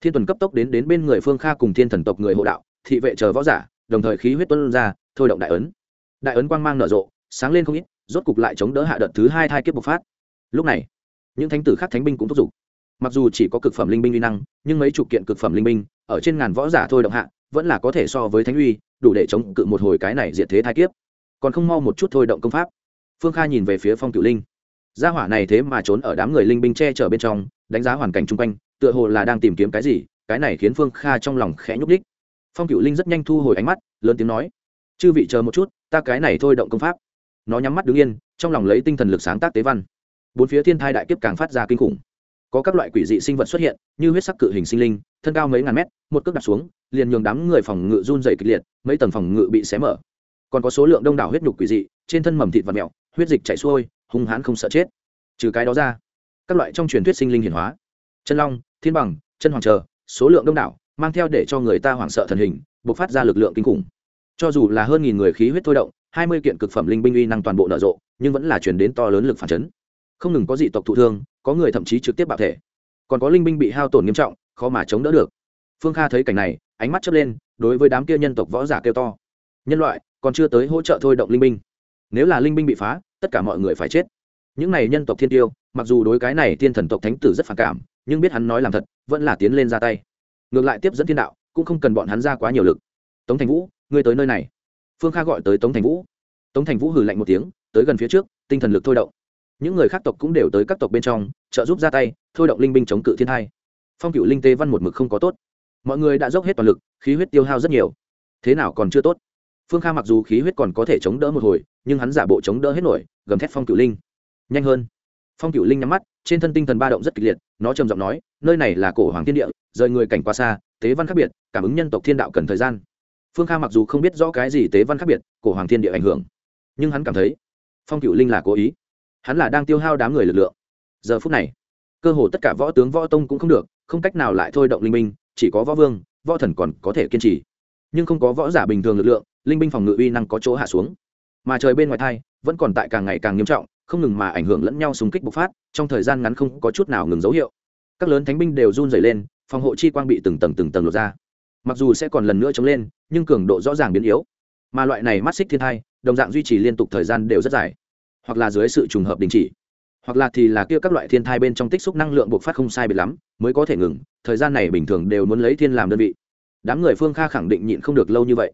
Thiên tuần cấp tốc đến đến bên người phương kha cùng thiên thần tộc người hộ đạo, thị vệ chờ võ giả, đồng thời khí huyết tuân ra, thôi động đại ấn. Đại ấn quang mang nở rộ, sáng lên không ít, rốt cục lại chống đỡ hạ đợt thứ hai thai kiếp bộc phát. Lúc này, những thánh tử khác thánh binh cũng thúc giục mặc dù chỉ có cực phẩm linh binh uy năng, nhưng mấy chục kiện cực phẩm linh binh, ở trên ngàn võ giả thôi động hạ, vẫn là có thể so với thánh uy, đủ để chống cự một hồi cái này diệt thế thai kiếp. Còn không mau một chút thôi động công pháp. Phương kha nhìn về phía phong cửu linh. Gia hỏa này thế mà trốn ở đám người linh binh che chở bên trong, đánh giá hoàn cảnh chung quanh, tựa hồ là đang tìm kiếm cái gì, cái này khiến phương kha trong lòng khẽ nhúc đích phong cửu linh rất nhanh thu hồi ánh mắt, lớn tiếng nói, chư vị chờ một chút, ta cái này thôi động công pháp. Nó nhắm mắt đứng yên, trong lòng lấy tinh thần lực sáng tác tế văn. Bốn phía thiên thai đại kiếp càng phát ra kinh khủng có các loại quỷ dị sinh vật xuất hiện, như huyết sắc cự hình sinh linh, thân cao mấy ngàn mét, một cước đặt xuống, liền nhường đám người phòng ngự run dày kịch liệt, mấy tầng phòng ngự bị xé mở. Còn có số lượng đông đảo huyết nhục quỷ dị, trên thân mầm thịt và mẹo, huyết dịch chảy xuôi, hung hãn không sợ chết. Trừ cái đó ra, các loại trong truyền thuyết sinh linh hiển hóa. Chân long, thiên bằng, chân hoàng chờ, số lượng đông đảo, mang theo để cho người ta hoảng sợ thần hình, bộc phát ra lực lượng kinh khủng. Cho dù là hơn nghìn người khí huyết thôi động, hai mươi kiện cực phẩm linh binh uy năng toàn bộ nở rộ, nhưng vẫn là chuyển đến to lớn lực phản chấn. Không ngừng có dị tộc thụ thương có người thậm chí trực tiếp bạo thể. Còn có linh binh bị hao tổn nghiêm trọng, khó mà chống đỡ được. Phương kha thấy cảnh này, ánh mắt chớp lên, đối với đám kia nhân tộc võ giả kêu to. Nhân loại, còn chưa tới hỗ trợ thôi động linh binh. Nếu là linh binh bị phá, tất cả mọi người phải chết. Những này nhân tộc thiên tiêu, mặc dù đối cái này thiên thần tộc thánh tử rất phản cảm, nhưng biết hắn nói làm thật, vẫn là tiến lên ra tay. Ngược lại tiếp dẫn thiên đạo, cũng không cần bọn hắn ra quá nhiều lực. Tống thành vũ, ngươi tới nơi này. Phương kha gọi tới tống thành vũ. Tống thành vũ hừ lạnh một tiếng, tới gần phía trước, tinh thần lực thôi động những người khác tộc cũng đều tới các tộc bên trong, trợ giúp ra tay, thôi động linh binh chống cự thiên hai phong cựu linh tê văn một mực không có tốt. Mọi người đã dốc hết toàn lực, khí huyết tiêu hao rất nhiều. Thế nào còn chưa tốt? Phương kha mặc dù khí huyết còn có thể chống đỡ một hồi, nhưng hắn giả bộ chống đỡ hết nổi, gầm thét phong cựu linh. Nhanh hơn. Phong cựu linh nhắm mắt, trên thân tinh thần ba động rất kịch liệt, nó trầm giọng nói, nơi này là cổ hoàng thiên địa, rời người cảnh qua xa, tế văn khác biệt, cảm ứng nhân tộc thiên đạo cần thời gian. Phương kha mặc dù không biết rõ cái gì tế văn khác biệt, cổ hoàng thiên địa ảnh hưởng, nhưng hắn cảm thấy phong cựu linh là cố ý hắn là đang tiêu hao đám người lực lượng. Giờ phút này, cơ hồ tất cả võ tướng võ tông cũng không được, không cách nào lại thôi động linh minh chỉ có võ vương, võ thần còn có thể kiên trì. Nhưng không có võ giả bình thường lực lượng, linh binh phòng ngự uy năng có chỗ hạ xuống. Mà trời bên ngoài thai, vẫn còn tại càng ngày càng nghiêm trọng, không ngừng mà ảnh hưởng lẫn nhau súng kích bộc phát, trong thời gian ngắn không có chút nào ngừng dấu hiệu. Các lớn thánh binh đều run dày lên, phòng hộ chi quang bị từng tầng từng tầng lột ra. Mặc dù sẽ còn lần nữa chống lên, nhưng cường độ rõ ràng biến yếu. Mà loại này mắt xích thiên thai, đồng dạng duy trì liên tục thời gian đều rất dài hoặc là dưới sự trùng hợp đình chỉ, hoặc là thì là kia các loại thiên thai bên trong tích xúc năng lượng buộc phát không sai biệt lắm, mới có thể ngừng. Thời gian này bình thường đều muốn lấy thiên làm đơn vị. Đám người phương kha khẳng định nhịn không được lâu như vậy.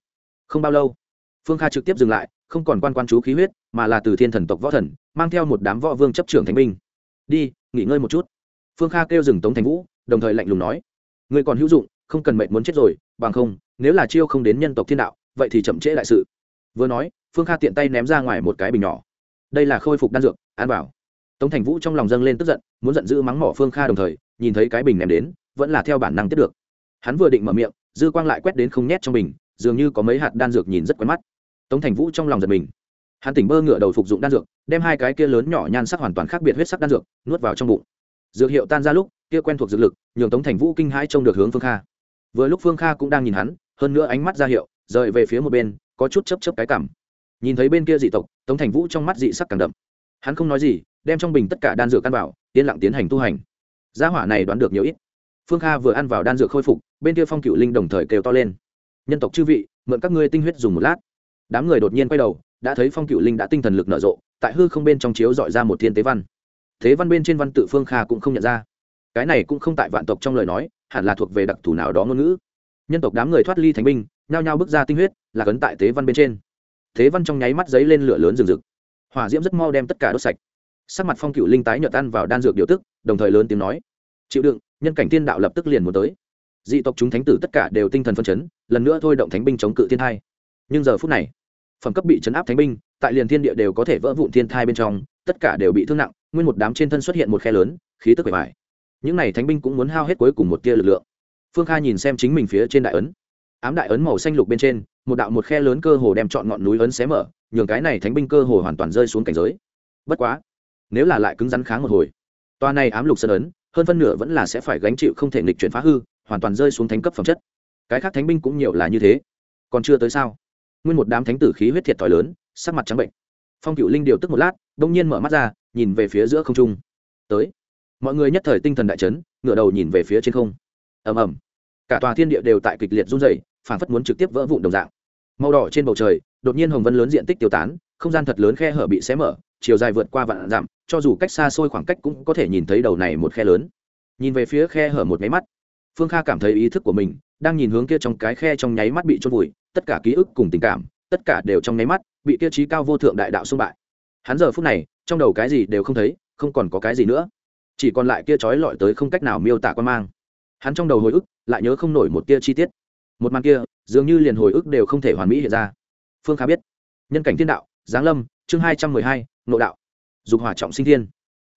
Không bao lâu, phương kha trực tiếp dừng lại, không còn quan quan chú khí huyết, mà là từ thiên thần tộc võ thần, mang theo một đám võ vương chấp trưởng thánh binh. Đi, nghỉ ngơi một chút. Phương kha kêu dừng tống thành vũ, đồng thời lạnh lùng nói người còn hữu dụng, không cần mệnh muốn chết rồi, bằng không, nếu là chiêu không đến nhân tộc thiên đạo, vậy thì chậm trễ đại sự. Vừa nói, phương kha tiện tay ném ra ngoài một cái bình nhỏ đây là khôi phục đan dược an bảo tống thành vũ trong lòng dâng lên tức giận, muốn giận dữ mắng mỏ phương kha đồng thời, nhìn thấy cái bình ném đến, vẫn là theo bản năng tiếp được. Hắn vừa định mở miệng, dư quang lại quét đến không nhét trong bình, dường như có mấy hạt đan dược nhìn rất quen mắt. Tống thành vũ trong lòng giật mình. Hắn tỉnh bơ ngựa đầu phục dụng đan dược, đem hai cái kia lớn nhỏ nhan sắc hoàn toàn khác biệt huyết sắc đan dược, nuốt vào trong bụng. Dược hiệu tan ra lúc, kia quen thuộc dược lực, nhường tống thành vũ kinh hãi trông được hướng phương kha. Vừa lúc phương kha cũng đang nhìn hắn, hơn nữa ánh mắt ra hiệu, rời về phía một bên, có chút chấp chấp cái cảm nhìn thấy bên kia dị tộc, tống thành vũ trong mắt dị sắc càng đậm. Hắn không nói gì, đem trong bình tất cả đan dược ăn vào, yên lặng tiến hành tu hành. Gia hỏa này đoán được nhiều ít. Phương kha vừa ăn vào đan dược khôi phục, bên kia phong cựu linh đồng thời kêu to lên. Nhân tộc chư vị, mượn các ngươi tinh huyết dùng một lát. Đám người đột nhiên quay đầu, đã thấy phong cựu linh đã tinh thần lực nở rộ, tại hư không bên trong chiếu dọi ra một thiên tế văn. Thế văn bên trên văn tự phương kha cũng không nhận ra. Cái này cũng không tại vạn tộc trong lời nói, hẳn là thuộc về đặc thù nào đó ngôn ngữ. Nhân tộc đám người thoát ly thành binh, nhao nhao bước ra tinh huyết, là cấn tại tế văn bên trên thế văn trong nháy mắt giấy lên lửa lớn rừng rực. Hỏa diễm rất mau đem tất cả đốt sạch. Sắc mặt phong cựu linh tái nhợt ăn vào đan dược điều tức, đồng thời lớn tiếng nói, chịu đựng, nhân cảnh tiên đạo lập tức liền muốn tới. Dị tộc chúng thánh tử tất cả đều tinh thần phân chấn, lần nữa thôi động thánh binh chống cự thiên thai. Nhưng giờ phút này, phẩm cấp bị chấn áp thánh binh, tại liền thiên địa đều có thể vỡ vụn thiên thai bên trong, tất cả đều bị thương nặng, nguyên một đám trên thân xuất hiện một khe lớn, khí tức bề mại những n à y thánh binh cũng muốn hao hết cuối cùng một tia lực lượng. Phương kha nhìn xem chính mình phía trên đại ấn. Ám đại ấn màu xanh lục bên trên một đạo một khe lớn cơ hồ đem chọn ngọn núi ấn xé mở, nhường cái này thánh binh cơ hồ hoàn toàn rơi xuống cảnh giới. Bất quá, nếu là lại cứng rắn kháng một hồi toa này ám lục sơn ấn, hơn phân nửa vẫn là sẽ phải gánh chịu không thể nghịch chuyển phá hư, hoàn toàn rơi xuống thánh cấp phẩm chất. Cái khác thánh binh cũng nhiều là như thế. Còn chưa tới sao? Nguyên một đám thánh tử khí huyết thiệt thòi lớn, sắc mặt trắng bệnh. Phong cựu linh điều tức một lát đông nhiên mở mắt ra, nhìn về phía giữa không trung. Tới. Mọi người nhất thời tinh thần đại chấn, ngửa đầu nhìn về phía trên không. Ầm ầm. Cả tòa thiên địa đều tại kịch liệt run rẩy phản phất muốn trực tiếp vỡ vụn đồng dạng. Màu đỏ trên bầu trời, đột nhiên hồng vân lớn diện tích tiêu tán, không gian thật lớn khe hở bị xé mở, chiều dài vượt qua vạn dặm, cho dù cách xa xôi khoảng cách cũng có thể nhìn thấy đầu này một khe lớn. Nhìn về phía khe hở một máy mắt, phương kha cảm thấy ý thức của mình đang nhìn hướng kia trong cái khe trong nháy mắt bị trôn vùi, tất cả ký ức cùng tình cảm, tất cả đều trong nháy mắt bị kia trí cao vô thượng đại đạo xung bại. Hắn giờ phút này, trong đầu cái gì đều không thấy, không còn có cái gì nữa. Chỉ còn lại kia trói lọi tới không cách nào miêu tả quan mang. Hắn trong đầu hồi ức, lại nhớ không nổi một tia chi tiết một màn kia, dường như liền hồi ức đều không thể hoàn mỹ hiện ra. Phương khá biết. Nhân cảnh thiên đạo, giáng lâm, chương hai trăm mười hai nộ đạo. Dục hỏa trọng sinh thiên.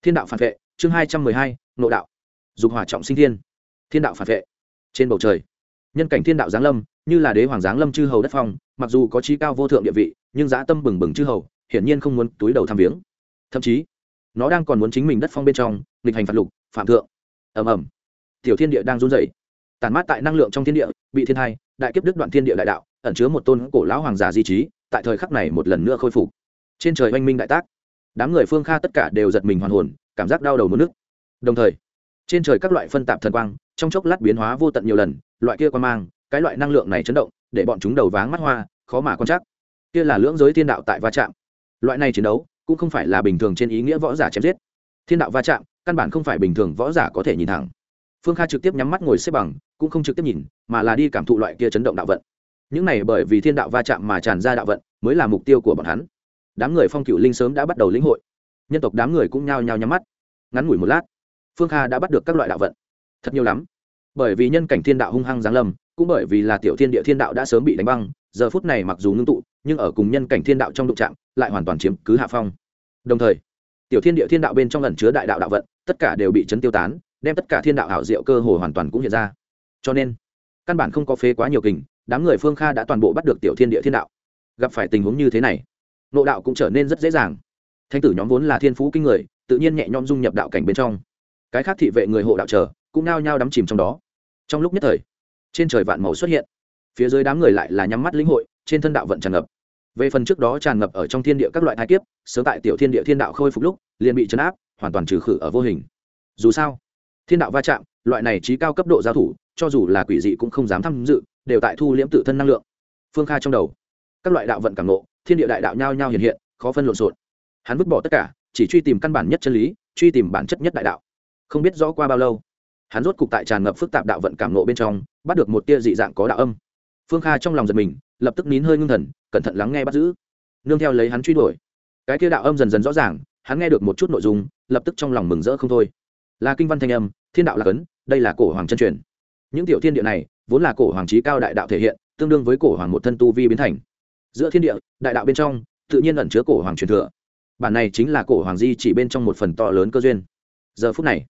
Thiên đạo phản vệ, chương hai trăm mười hai nộ đạo. Dục hỏa trọng sinh thiên. Thiên đạo phản vệ. Trên bầu trời, nhân cảnh thiên đạo giáng lâm, như là đế hoàng giáng lâm chư hầu đất phong, mặc dù có trí cao vô thượng địa vị, nhưng dã tâm bừng bừng chư hầu, hiển nhiên không muốn túi đầu tham viếng. Thậm chí, nó đang còn muốn chính mình đất phong bên trong, nghịch hành phạt lục, phạm thượng. Ầm ầm. Tiểu thiên địa đang run rẩy tàn mát tại năng lượng trong thiên địa, bị thiên hai đại kiếp đức đoạn thiên địa đại đạo, ẩn chứa một tôn cổ lão hoàng giả di trí, tại thời khắc này một lần nữa khôi phục. Trên trời oanh minh đại tác, đám người phương kha tất cả đều giật mình hoàn hồn, cảm giác đau đầu mất nước. Đồng thời, trên trời các loại phân tạp thần quang, trong chốc lát biến hóa vô tận nhiều lần, loại kia quan mang, cái loại năng lượng này chấn động, để bọn chúng đầu váng mắt hoa, khó mà quan chắc. kia là lưỡng giới thiên đạo tại va chạm. Loại này chiến đấu, cũng không phải là bình thường trên ý nghĩa võ giả chém giết. Thiên đạo va chạm, căn bản không phải bình thường võ giả có thể nhìn thẳng. Phương kha trực tiếp nhắm mắt ngồi xếp bằng cũng không trực tiếp nhìn, mà là đi cảm thụ loại kia chấn động đạo vận. Những này bởi vì thiên đạo va chạm mà tràn ra đạo vận, mới là mục tiêu của bọn hắn. Đám người phong cựu linh sớm đã bắt đầu lĩnh hội. Nhân tộc đám người cũng nhao nhao nhắm mắt. Ngắn ngủi một lát, phương kha đã bắt được các loại đạo vận. Thật nhiều lắm. Bởi vì nhân cảnh thiên đạo hung hăng giáng lâm, cũng bởi vì là tiểu thiên địa thiên đạo đã sớm bị đánh băng, giờ phút này mặc dù ngưng tụ, nhưng ở cùng nhân cảnh thiên đạo trong đụng trạm lại hoàn toàn chiếm cứ hạ phong. Đồng thời, tiểu thiên địa thiên đạo bên trong lần chứa đại đạo đạo vận, tất cả đều bị chấn tiêu tán, đem tất cả thiên đạo ảo diệu cơ hồ hoàn toàn cũng hiện ra cho nên căn bản không có phế quá nhiều kình, đám người phương kha đã toàn bộ bắt được tiểu thiên địa thiên đạo. Gặp phải tình huống như thế này, nộ đạo cũng trở nên rất dễ dàng. Thanh tử nhóm vốn là thiên phú kinh người, tự nhiên nhẹ nhõm dung nhập đạo cảnh bên trong. Cái khác thị vệ người hộ đạo chờ, cũng nao nhao đắm chìm trong đó. Trong lúc nhất thời, trên trời vạn màu xuất hiện. Phía dưới đám người lại là nhắm mắt lĩnh hội, trên thân đạo vận tràn ngập. Về phần trước đó tràn ngập ở trong thiên địa các loại thái kiếp, sớm tại tiểu thiên địa thiên đạo khôi phục lúc, liền bị chấn áp, hoàn toàn trừ khử ở vô hình. Dù sao, thiên đạo va chạm, loại này trí cao cấp độ giao thủ cho dù là quỷ dị cũng không dám tham dự, đều tại thu liễm tự thân năng lượng. Phương kha trong đầu, các loại đạo vận cảm nộ thiên địa đại đạo nhao nhao hiện hiện, khó phân lộn xộn. Hắn vứt bỏ tất cả, chỉ truy tìm căn bản nhất chân lý, truy tìm bản chất nhất đại đạo. Không biết rõ qua bao lâu, hắn rốt cục tại tràn ngập phức tạp đạo vận cảm nộ bên trong, bắt được một tia dị dạng có đạo âm. Phương kha trong lòng giật mình, lập tức nín hơi ngưng thần, cẩn thận lắng nghe bắt giữ. Nương theo lấy hắn truy đuổi, cái tia đạo âm dần dần rõ ràng, hắn nghe được một chút nội dung, lập tức trong lòng mừng rỡ không thôi. Là kinh văn thanh âm, thiên đạo là cấn, đây là cổ hoàng chân truyền những tiểu thiên địa này, vốn là cổ hoàng trí cao đại đạo thể hiện, tương đương với cổ hoàng một thân tu vi biến thành. Giữa thiên địa, đại đạo bên trong, tự nhiên ẩn chứa cổ hoàng truyền thừa. Bản này chính là cổ hoàng di chỉ bên trong một phần to lớn cơ duyên. Giờ phút này,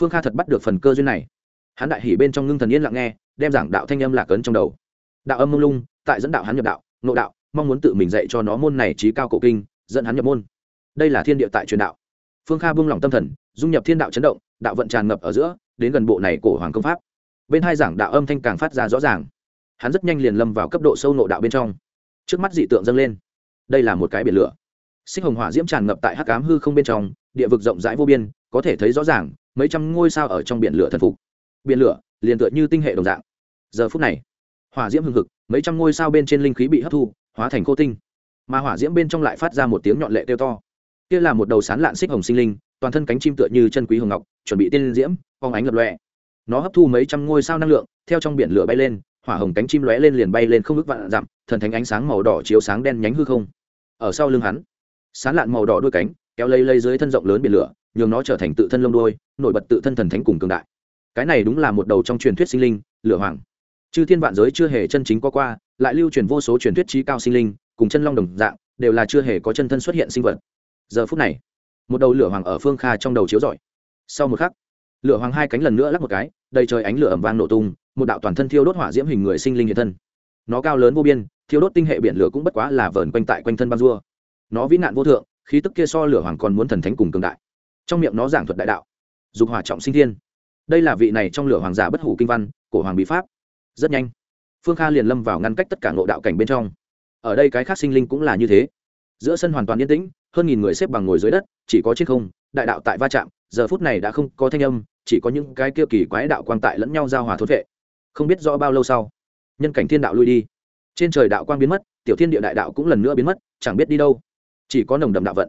phương kha thật bắt được phần cơ duyên này. Hắn đại hỉ bên trong ngưng thần yên lặng nghe, đem giảng đạo thanh âm lạc ấn trong đầu. Đạo âm mông lung, tại dẫn đạo hắn nhập đạo nộ đạo, mong muốn tự mình dạy cho nó môn này trí cao cổ kinh, dẫn hắn nhập môn. Đây là thiên địa tại truyền đạo. Phương kha buông lỏng tâm thần, dung nhập thiên đạo chấn động, đạo vận tràn ngập ở giữa, đến gần bộ này cổ hoàng công pháp bên hai giảng đạo âm thanh càng phát ra rõ ràng. Hắn rất nhanh liền lâm vào cấp độ sâu nộ đạo bên trong. Trước mắt dị tượng dâng lên. Đây là một cái biển lửa. Xích hồng hỏa diễm tràn ngập tại hắc cám hư không bên trong, địa vực rộng rãi vô biên, có thể thấy rõ ràng, mấy trăm ngôi sao ở trong biển lửa thần phục. Biển lửa liền tựa như tinh hệ đồng dạng. Giờ phút này, hỏa diễm hưng hực, mấy trăm ngôi sao bên trên linh khí bị hấp thu, hóa thành cô tinh. Mà hỏa diễm bên trong lại phát ra một tiếng nhọn lệ kêu to. Kia là một đầu sán lạn xích hồng sinh linh, toàn thân cánh chim tựa như chân quý hồng ngọc, chuẩn bị tiên diễm, phong ánh lập lọe nó hấp thu mấy trăm ngôi sao năng lượng, theo trong biển lửa bay lên, hỏa hồng cánh chim lóe lên liền bay lên không ước vạn dặm, thần thánh ánh sáng màu đỏ chiếu sáng đen nhánh hư không. Ở sau lưng hắn sán lạn màu đỏ đuôi cánh, kéo lây lây dưới thân rộng lớn biển lửa, nhường nó trở thành tự thân lông đuôi, nổi bật tự thân thần thánh cùng cường đại. Cái này đúng là một đầu trong truyền thuyết sinh linh, lửa hoàng. Chư thiên vạn giới chưa hề chân chính có qua, lại lưu truyền vô số truyền thuyết trí cao sinh linh, cùng chân long đồng dạng, đều là chưa hề có chân thân xuất hiện sinh vật. Giờ phút này, một đầu lửa hoàng ở phương kha trong đầu chiếu rọi. Sau một khắc lửa hoàng hai cánh lần nữa lắc một cái, đầy trời ánh lửa ẩm vang nổ tung, một đạo toàn thân thiêu đốt hỏa diễm hình người sinh linh hiện thân. Nó cao lớn vô biên, thiêu đốt tinh hệ biển lửa cũng bất quá là vờn quanh tại quanh thân băng dua nó vĩ nạn vô thượng, khí tức kia so lửa hoàng còn muốn thần thánh cùng cường đại. Trong miệng nó giảng thuật đại đạo. Dục hỏa trọng sinh thiên. Đây là vị này trong lửa hoàng giả bất hủ kinh văn của hoàng bí pháp. Rất nhanh, phương kha liền lâm vào ngăn cách tất cả ngộ đạo cảnh bên trong. Ở đây cái khác sinh linh cũng là như thế. Giữa sân hoàn toàn yên tĩnh, hơn nghìn người xếp bằng ngồi dưới đất, chỉ có trên không, đại đạo tại va chạm giờ phút này đã không có thanh âm, chỉ có những cái kia kỳ quái đạo quang tại lẫn nhau giao hòa thốt vệ. Không biết rõ bao lâu sau, nhân cảnh thiên đạo lui đi. Trên trời đạo quang biến mất, tiểu thiên địa đại đạo cũng lần nữa biến mất, chẳng biết đi đâu. Chỉ có nồng đậm đạo vận.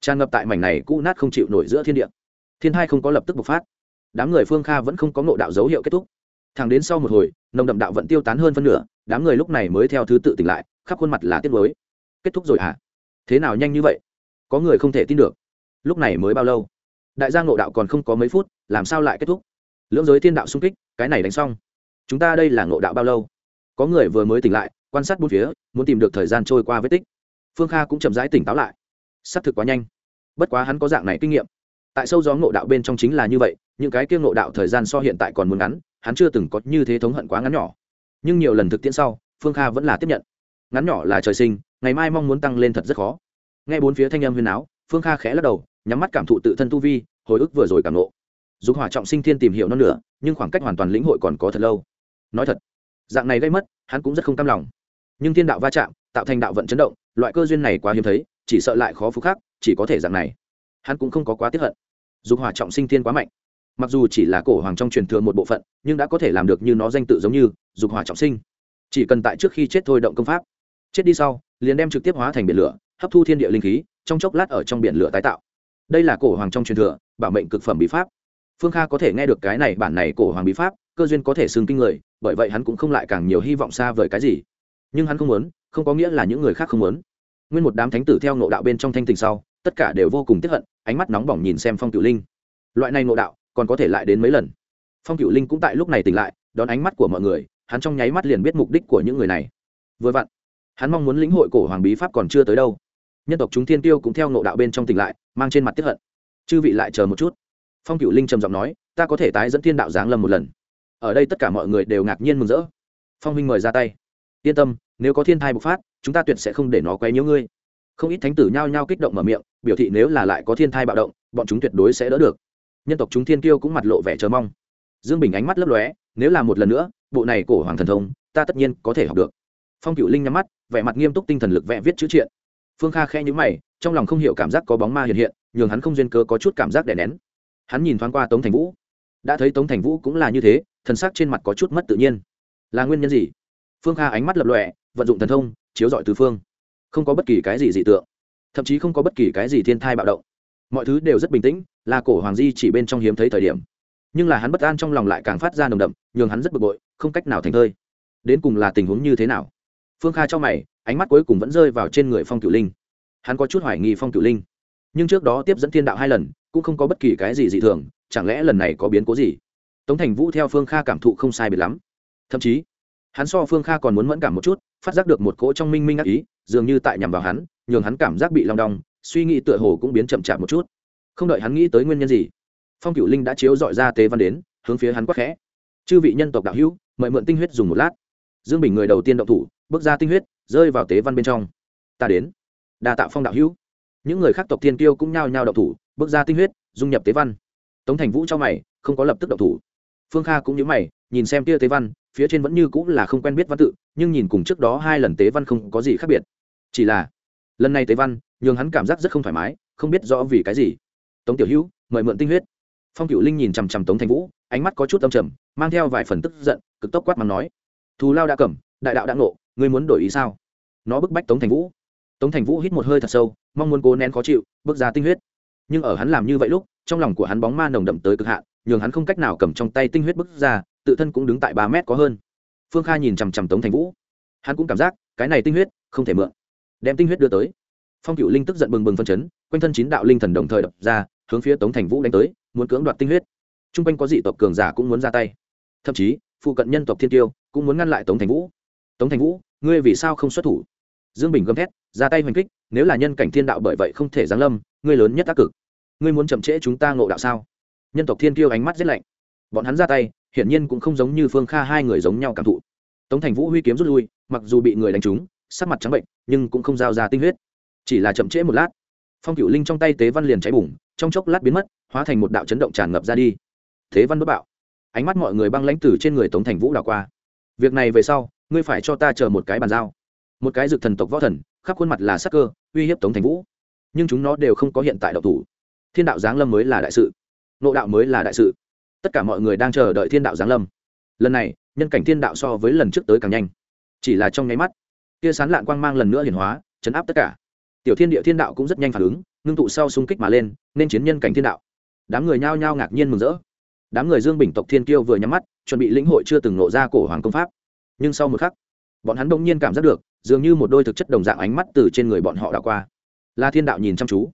Tràn ngập tại mảnh này cũ nát không chịu nổi giữa thiên địa. Thiên hai không có lập tức bộc phát. Đám người phương kha vẫn không có ngộ đạo dấu hiệu kết thúc. Thẳng đến sau một hồi, nồng đậm đạo vận tiêu tán hơn phân nửa, đám người lúc này mới theo thứ tự tỉnh lại, khắp khuôn mặt là tiếc lối kết thúc rồi hả? À? thế nào nhanh như vậy? Có người không thể tin được. Lúc này mới bao lâu? Đại gia ngộ đạo còn không có mấy phút, làm sao lại kết thúc? Lưỡng giới thiên đạo xung kích, cái này đánh xong. Chúng ta đây là ngộ đạo bao lâu? Có người vừa mới tỉnh lại, quan sát bốn phía, muốn tìm được thời gian trôi qua vết tích. Phương kha cũng chậm rãi tỉnh táo lại. S ắ c thực quá nhanh. Bất quá hắn có dạng này kinh nghiệm. Tại sâu gió ngộ đạo bên trong chính là như vậy, những cái kia ngộ đạo thời gian so hiện tại còn muốn ngắn, hắn chưa từng có như thế thống hận quá ngắn nhỏ. Nhưng nhiều lần thực tiễn sau, phương kha vẫn là tiếp nhận. Ngắn nhỏ là trời sinh, ngày mai mong muốn tăng lên thật rất khó. Nghe bốn phía thanh âm huyền áo, phương kha khẽ lắc đầu nhắm mắt cảm thụ tự thân tu vi, hồi ức vừa rồi cảm nộ dục hỏa trọng sinh thiên tìm hiểu nó nữa nhưng khoảng cách hoàn toàn lĩnh hội còn có thật lâu. Nói thật, dạng này gây mất, hắn cũng rất không cam lòng. Nhưng thiên đạo va chạm, tạo thành đạo vận chấn động, loại cơ duyên này quá hiếm thấy, chỉ sợ lại khó phục khác chỉ có thể dạng này. Hắn cũng không có quá tiếp hận. Dục hỏa trọng sinh thiên quá mạnh. Mặc dù chỉ là cổ hoàng trong truyền thừa một bộ phận, nhưng đã có thể làm được như nó danh tự giống như, dục hỏa trọng sinh. Chỉ cần tại trước khi chết thôi động công pháp, chết đi sau, liền đem trực tiếp hóa thành biển lửa, hấp thu thiên địa linh khí, trong chốc lát ở trong biển lửa tái tạo đây là cổ hoàng trong truyền thừa, bảo mệnh cực phẩm bí pháp. Phương kha có thể nghe được cái này bản này cổ hoàng bí pháp, cơ duyên có thể xưng kinh người, bởi vậy hắn cũng không lại càng nhiều hy vọng xa vời cái gì. Nhưng hắn không muốn, không có nghĩa là những người khác không muốn. Nguyên một đám thánh tử theo nộ đạo bên trong thanh tình sau, tất cả đều vô cùng tiếp hận, ánh mắt nóng bỏng nhìn xem phong cựu linh. Loại này nộ đạo, còn có thể lại đến mấy lần? Phong cựu linh cũng tại lúc này tỉnh lại, đón ánh mắt của mọi người, hắn trong nháy mắt liền biết mục đích của những người này. Vừa vặn, hắn mong muốn lĩnh hội cổ hoàng bí pháp còn chưa tới đâu. Nhân tộc chúng thiên tiêu cũng theo nộ đạo bên trong tỉnh lại mang trên mặt tiếp hận. Chư vị lại chờ một chút. Phong cựu linh trầm giọng nói, ta có thể tái dẫn thiên đạo giáng lâm một lần. Ở đây tất cả mọi người đều ngạc nhiên mừng rỡ. Phong huynh mời ra tay. Yên tâm, nếu có thiên thai bộc phát, chúng ta tuyệt sẽ không để nó quấy nhiễu ngươi. Không ít thánh tử nhao nhao kích động mở miệng, biểu thị nếu là lại có thiên thai bạo động, bọn chúng tuyệt đối sẽ đỡ được. Nhân tộc chúng thiên kiêu cũng mặt lộ vẻ chờ mong. Dương bình ánh mắt lấp lóe, nếu là một lần nữa, bộ này cổ hoàng thần thông, ta tất nhiên có thể học được. Phong cựu linh nhắm mắt, vẻ mặt nghiêm túc tinh thần lực vẽ viết chữ triện. Phương kha khe nhữ mày trong lòng không hiểu cảm giác có bóng ma hiện hiện, nhường hắn không duyên cớ có chút cảm giác đè nén. Hắn nhìn thoáng qua tống thành vũ. Đã thấy tống thành vũ cũng là như thế, thần sắc trên mặt có chút mất tự nhiên. Là nguyên nhân gì? Phương kha ánh mắt lập lọe vận dụng thần thông, chiếu dọi từ phương. Không có bất kỳ cái gì dị tượng, thậm chí không có bất kỳ cái gì thiên thai bạo động. Mọi thứ đều rất bình tĩnh, là cổ hoàng di chỉ bên trong hiếm thấy thời điểm. Nhưng là hắn bất an trong lòng lại càng phát ra nồng đậm, nhường hắn rất bực bội, không cách nào thành thơi. Đến cùng là tình huống như thế nào? Phương kha cho mày, ánh mắt cuối cùng vẫn rơi vào trên người phong cửu linh hắn có chút hoài nghi phong cửu linh. Nhưng trước đó tiếp dẫn thiên đạo hai lần, cũng không có bất kỳ cái gì dị thường, chẳng lẽ lần này có biến cố gì? Tống thành vũ theo phương kha cảm thụ không sai biệt lắm. Thậm chí, hắn so phương kha còn muốn mẫn cảm một chút, phát giác được một cỗ trong minh minh ác ý, dường như tại nhằm vào hắn, nhường hắn cảm giác bị long đong, suy nghĩ tựa hồ cũng biến chậm chạp một chút. Không đợi hắn nghĩ tới nguyên nhân gì, phong cửu linh đã chiếu dọi ra tế văn đến, hướng phía hắn quắc khẽ. Chư vị nhân tộc đạo hữu, mời mượn tinh huyết dùng một lát. Dương bình người đầu tiên động thủ, bước ra tinh huyết, rơi vào tế văn bên trong. Ta đến đa tạ phong đạo hữu. Những người khác tộc thiên kiêu cũng nhao nhao đậu thủ, bước ra tinh huyết, dung nhập tế văn. Tống thành vũ cho mày, không có lập tức đậu thủ. Phương kha cũng nhớ mày, nhìn xem tia tế văn, phía trên vẫn như cũng là không quen biết văn tự, nhưng nhìn cùng trước đó hai lần tế văn không có gì khác biệt. Chỉ là, lần này tế văn, nhường hắn cảm giác rất không thoải mái, không biết rõ vì cái gì. Tống tiểu hữu, mời mượn tinh huyết. Phong cựu linh nhìn chằm chằm tống thành vũ, ánh mắt có chút âm trầm, mang theo vài phần tức giận, cực tốc quát mắng nói. Thù lao đã cẩm đại đạo đã ngộ, ngươi muốn đổi ý sao? Nó bức bách tống thành vũ tống thành vũ hít một hơi thật sâu, mong muốn cố nén khó chịu, bước ra tinh huyết. Nhưng ở hắn làm như vậy lúc, trong lòng của hắn bóng ma nồng đậm tới cực hạn, nhường hắn không cách nào cầm trong tay tinh huyết bước ra, tự thân cũng đứng tại ba mét có hơn. Phương kha nhìn chằm chằm tống thành vũ. Hắn cũng cảm giác, cái này tinh huyết, không thể mượn. Đem tinh huyết đưa tới. Phong cựu linh tức giận bừng bừng phân chấn, quanh thân chín đạo linh thần đồng thời đập ra, hướng phía tống thành vũ đánh tới, muốn cưỡng đoạt tinh huyết. T r u n g quanh có dị tộc cường giả cũng muốn ra tay. Thậm chí, phụ cận nhân tộc thiên tiêu cũng muốn ngăn lại tống thành vũ. Tống thành vũ, ngươi vì sao không xuất thủ? Dương bình gầm thét, ra tay hoành kích, nếu là nhân cảnh thiên đạo bởi vậy không thể giáng lâm, ngươi lớn nhất tác cực. Ngươi muốn chậm trễ chúng ta ngộ đạo sao? Nhân tộc thiên tiêu ánh mắt rét lạnh. Bọn hắn ra tay, hiển nhiên cũng không giống như phương kha hai người giống nhau cảm thụ. Tống thành vũ huy kiếm rút lui, mặc dù bị người đánh trúng, sắc mặt trắng bệnh, nhưng cũng không giao ra tinh huyết. Chỉ là chậm trễ một lát, phong cựu linh trong tay tế văn liền cháy bùng, trong chốc lát biến mất, hóa thành một đạo chấn động tràn ngập ra đi. Thế văn bất bạo. Ánh mắt mọi người băng lãnh từ trên người tống thành vũ đào qua. Việc này về sau, ngươi phải cho ta chờ một cái bàn giao một cái dược thần tộc võ thần, khắp khuôn mặt là sắc cơ, uy hiếp tống thành vũ. Nhưng chúng nó đều không có hiện tại độc thủ. Thiên đạo giáng lâm mới là đại sự. Nộ đạo mới là đại sự. Tất cả mọi người đang chờ đợi thiên đạo giáng lâm. Lần này, nhân cảnh thiên đạo so với lần trước tới càng nhanh. Chỉ là trong nháy mắt, tia sán lạn quang mang lần nữa hiển hóa, chấn áp tất cả. Tiểu thiên địa thiên đạo cũng rất nhanh phản ứng, ngưng tụ sau xung kích mà lên, nên chiến nhân cảnh thiên đạo. Đám người nhao nhao ngạc nhiên mừng rỡ. Đám người dương bình tộc thiên kiêu vừa nhắm mắt, chuẩn bị lĩnh hội chưa từng nộ ra cổ hoàng công pháp. Nhưng sau một khắc, bọn hắn đông nhiên cảm giác được dường như một đôi thực chất đồng dạng ánh mắt từ trên người bọn họ đã qua. Là thiên đạo nhìn chăm chú.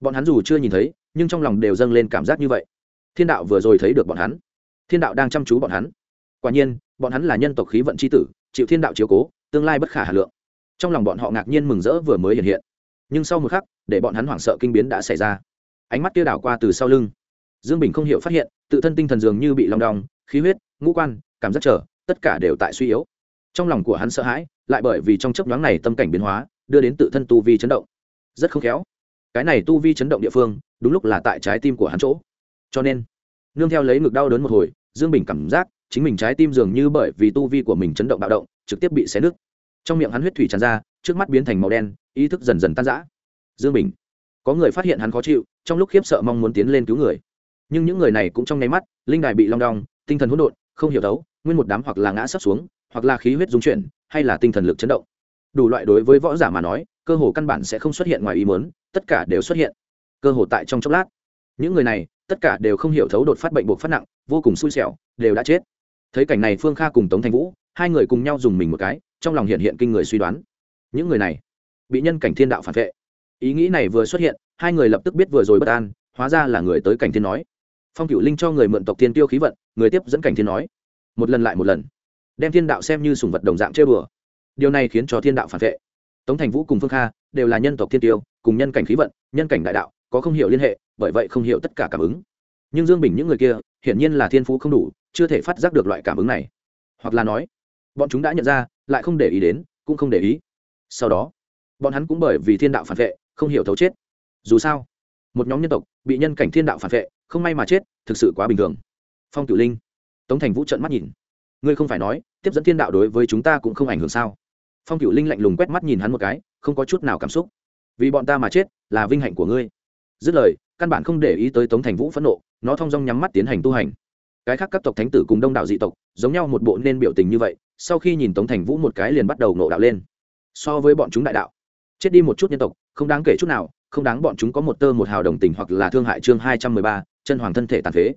Bọn hắn dù chưa nhìn thấy, nhưng trong lòng đều dâng lên cảm giác như vậy. Thiên đạo vừa rồi thấy được bọn hắn. Thiên đạo đang chăm chú bọn hắn. Quả nhiên, bọn hắn là nhân tộc khí vận c h i tử, chịu thiên đạo chiếu cố, tương lai bất khả hà lượng. Trong lòng bọn họ ngạc nhiên mừng rỡ vừa mới hiện hiện. Nhưng sau một khắc, để bọn hắn hoảng sợ kinh biến đã xảy ra. Ánh mắt kia đảo qua từ sau lưng. Dương bình không hiểu phát hiện, tự thân tinh thần dường như bị lòng đong, khí huyết, ngũ quan, cảm giác trở tất cả đều tại suy yếu trong lòng của hắn sợ hãi, lại bởi vì trong chấp nhoáng này tâm cảnh biến hóa, đưa đến tự thân tu vi chấn động. Rất không khéo. Cái này tu vi chấn động địa phương, đúng lúc là tại trái tim của hắn chỗ. Cho nên, nương theo lấy ngực đau đớn một hồi, dương bình cảm giác chính mình trái tim dường như bởi vì tu vi của mình chấn động bạo động, trực tiếp bị xé nứt. Trong miệng hắn huyết thủy tràn ra, trước mắt biến thành màu đen, ý thức dần dần tan rã. Dương bình, có người phát hiện hắn khó chịu, trong lúc khiếp sợ mong muốn tiến lên cứu người. Nhưng những người này cũng trong nháy mắt, linh đài bị long đong, tinh thần hỗn độn, không hiểu đấu, nguyên một đám hoặc là ngã sấp xuống hoặc là khí huyết dung chuyển, hay là tinh thần lực chấn động. Đủ loại đối với võ giả mà nói, cơ hồ căn bản sẽ không xuất hiện ngoài ý muốn, tất cả đều xuất hiện. Cơ hồ tại trong chốc lát, những người này, tất cả đều không hiểu thấu đột phát bệnh buộc phát nặng, vô cùng xui xẻo, đều đã chết. Thấy cảnh này phương kha cùng tống thanh vũ, hai người cùng nhau dùng mình một cái, trong lòng hiện hiện kinh người suy đoán. Những người này, bị nhân cảnh thiên đạo phản vệ. Ý nghĩ này vừa xuất hiện, hai người lập tức biết vừa rồi bất an, hóa ra là người tới cảnh thiên nói. Phong cựu linh cho người mượn tộc tiên tiêu khí vận, người tiếp dẫn cảnh thiên nói. Một lần lại một lần đem thiên đạo xem như sùng vật đồng dạng chơi bừa. Điều này khiến cho thiên đạo phản vệ. Tống thành vũ cùng phương kha đều là nhân tộc thiên tiêu, cùng nhân cảnh khí vận, nhân cảnh đại đạo, có không hiểu liên hệ, bởi vậy không hiểu tất cả cảm ứng. Nhưng dương bình những người kia, hiển nhiên là thiên phú không đủ, chưa thể phát giác được loại cảm ứng này. Hoặc là nói, bọn chúng đã nhận ra, lại không để ý đến, cũng không để ý. Sau đó, bọn hắn cũng bởi vì thiên đạo phản vệ, không hiểu thấu chết. Dù sao, một nhóm nhân tộc bị nhân cảnh thiên đạo phản vệ, không may mà chết, thực sự quá bình thường. Phong cửu linh. Tống thành vũ trận mắt nhìn ngươi không phải nói, tiếp dẫn thiên đạo đối với chúng ta cũng không ảnh hưởng sao? Phong Cựu linh lạnh lùng quét mắt nhìn hắn một cái, không có chút nào cảm xúc. Vì bọn ta mà chết, là vinh hạnh của ngươi. Dứt lời, căn bản không để ý tới tống thành vũ phẫn nộ, nó thong dong nhắm mắt tiến hành tu hành. Cái khác các tộc thánh tử cùng đông đạo dị tộc, giống nhau một bộ nên biểu tình như vậy, sau khi nhìn tống thành vũ một cái liền bắt đầu nộ đạo lên. So với bọn chúng đại đạo, chết đi một chút nhân tộc, không đáng kể chút nào, không đáng bọn chúng có một tơ một hào đồng tình hoặc là thương hại chương hai trăm mười ba, chân hoàng thân thể tàn phế.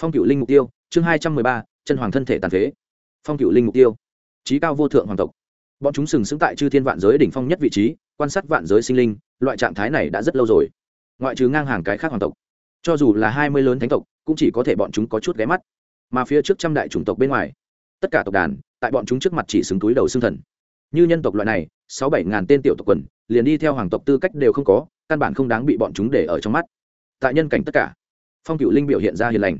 Phong cựu linh mục tiêu, chương hai trăm mười ba chân hoàng thân thể tàn phế, phong cựu linh mục tiêu, trí cao vô thượng hoàng tộc. Bọn chúng sừng sững tại chư thiên vạn giới đỉnh phong nhất vị trí, quan sát vạn giới sinh linh, loại trạng thái này đã rất lâu rồi. Ngoại trừ ngang hàng cái khác hoàng tộc, cho dù là hai mươi lớn thánh tộc, cũng chỉ có thể bọn chúng có chút ghé mắt. Mà phía trước trăm đại chủng tộc bên ngoài, tất cả tộc đàn, tại bọn chúng trước mặt chỉ xứng túi đầu xương thần. Như nhân tộc loại này, sáu bảy ngàn tên tiểu tộc quần, liền đi theo hoàng tộc tư cách đều không có, căn bản không đáng bị bọn chúng để ở trong mắt. Tại nhân cảnh tất cả, phong cựu linh biểu hiện ra hiền lành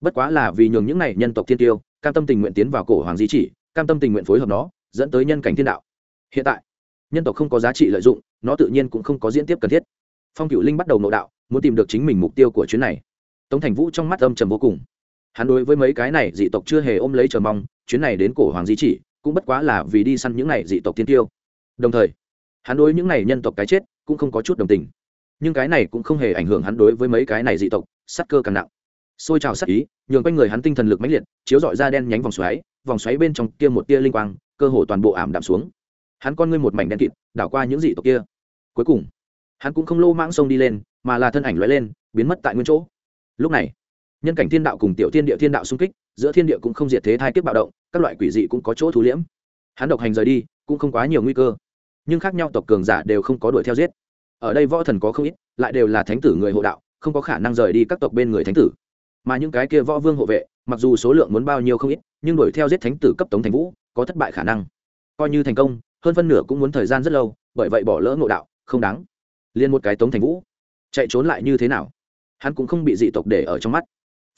bất quá là vì nhường những này nhân tộc thiên tiêu, cam tâm tình nguyện tiến vào cổ hoàng di chỉ, cam tâm tình nguyện phối hợp nó, dẫn tới nhân cảnh thiên đạo. Hiện tại, nhân tộc không có giá trị lợi dụng, nó tự nhiên cũng không có diễn tiếp cần thiết. Phong cựu linh bắt đầu nộ đạo, muốn tìm được chính mình mục tiêu của chuyến này. Tống thành vũ trong mắt âm trầm vô cùng. Hắn đối với mấy cái này dị tộc chưa hề ôm lấy chờ mong, chuyến này đến cổ hoàng di chỉ, cũng bất quá là vì đi săn những này dị tộc thiên tiêu. Đồng thời, hắn đối những này nhân tộc cái chết, cũng không có chút đồng tình. Nhưng cái này cũng không hề ảnh hưởng hắn đối với mấy cái này dị tộc, sắc cơ càng nặng xôi trào sắc ý, nhường quanh người hắn tinh thần lực mãnh liệt, chiếu dọi ra đen nhánh vòng xoáy vòng xoáy bên trong kia một tia linh quang, cơ hồ toàn bộ ảm đạm xuống. Hắn con ngươi một mảnh đen kịt, đảo qua những dị tộc kia. Cuối cùng, hắn cũng không lô mãng sông đi lên, mà là thân ảnh lóe lên, biến mất tại nguyên chỗ. Lúc này, nhân cảnh thiên đạo cùng tiểu thiên địa thiên đạo xung kích, giữa thiên địa cũng không diệt thế thai kiếp bạo động, các loại quỷ dị cũng có chỗ thú liễm. Hắn độc hành rời đi, cũng không quá nhiều nguy cơ. Nhưng khác nhau tộc cường giả đều không có đuổi theo giết. Ở đây võ thần có không ít, lại đều là thánh tử người hộ đạo, không có khả năng rời đi các tộc bên người thánh tử mà những cái kia võ vương hộ vệ, mặc dù số lượng muốn bao nhiêu không ít, nhưng đuổi theo giết thánh tử cấp tống thành vũ, có thất bại khả năng. Coi như thành công, hơn phân nửa cũng muốn thời gian rất lâu, bởi vậy bỏ lỡ ngộ đạo, không đáng. Liền một cái tống thành vũ, chạy trốn lại như thế nào? Hắn cũng không bị dị tộc để ở trong mắt.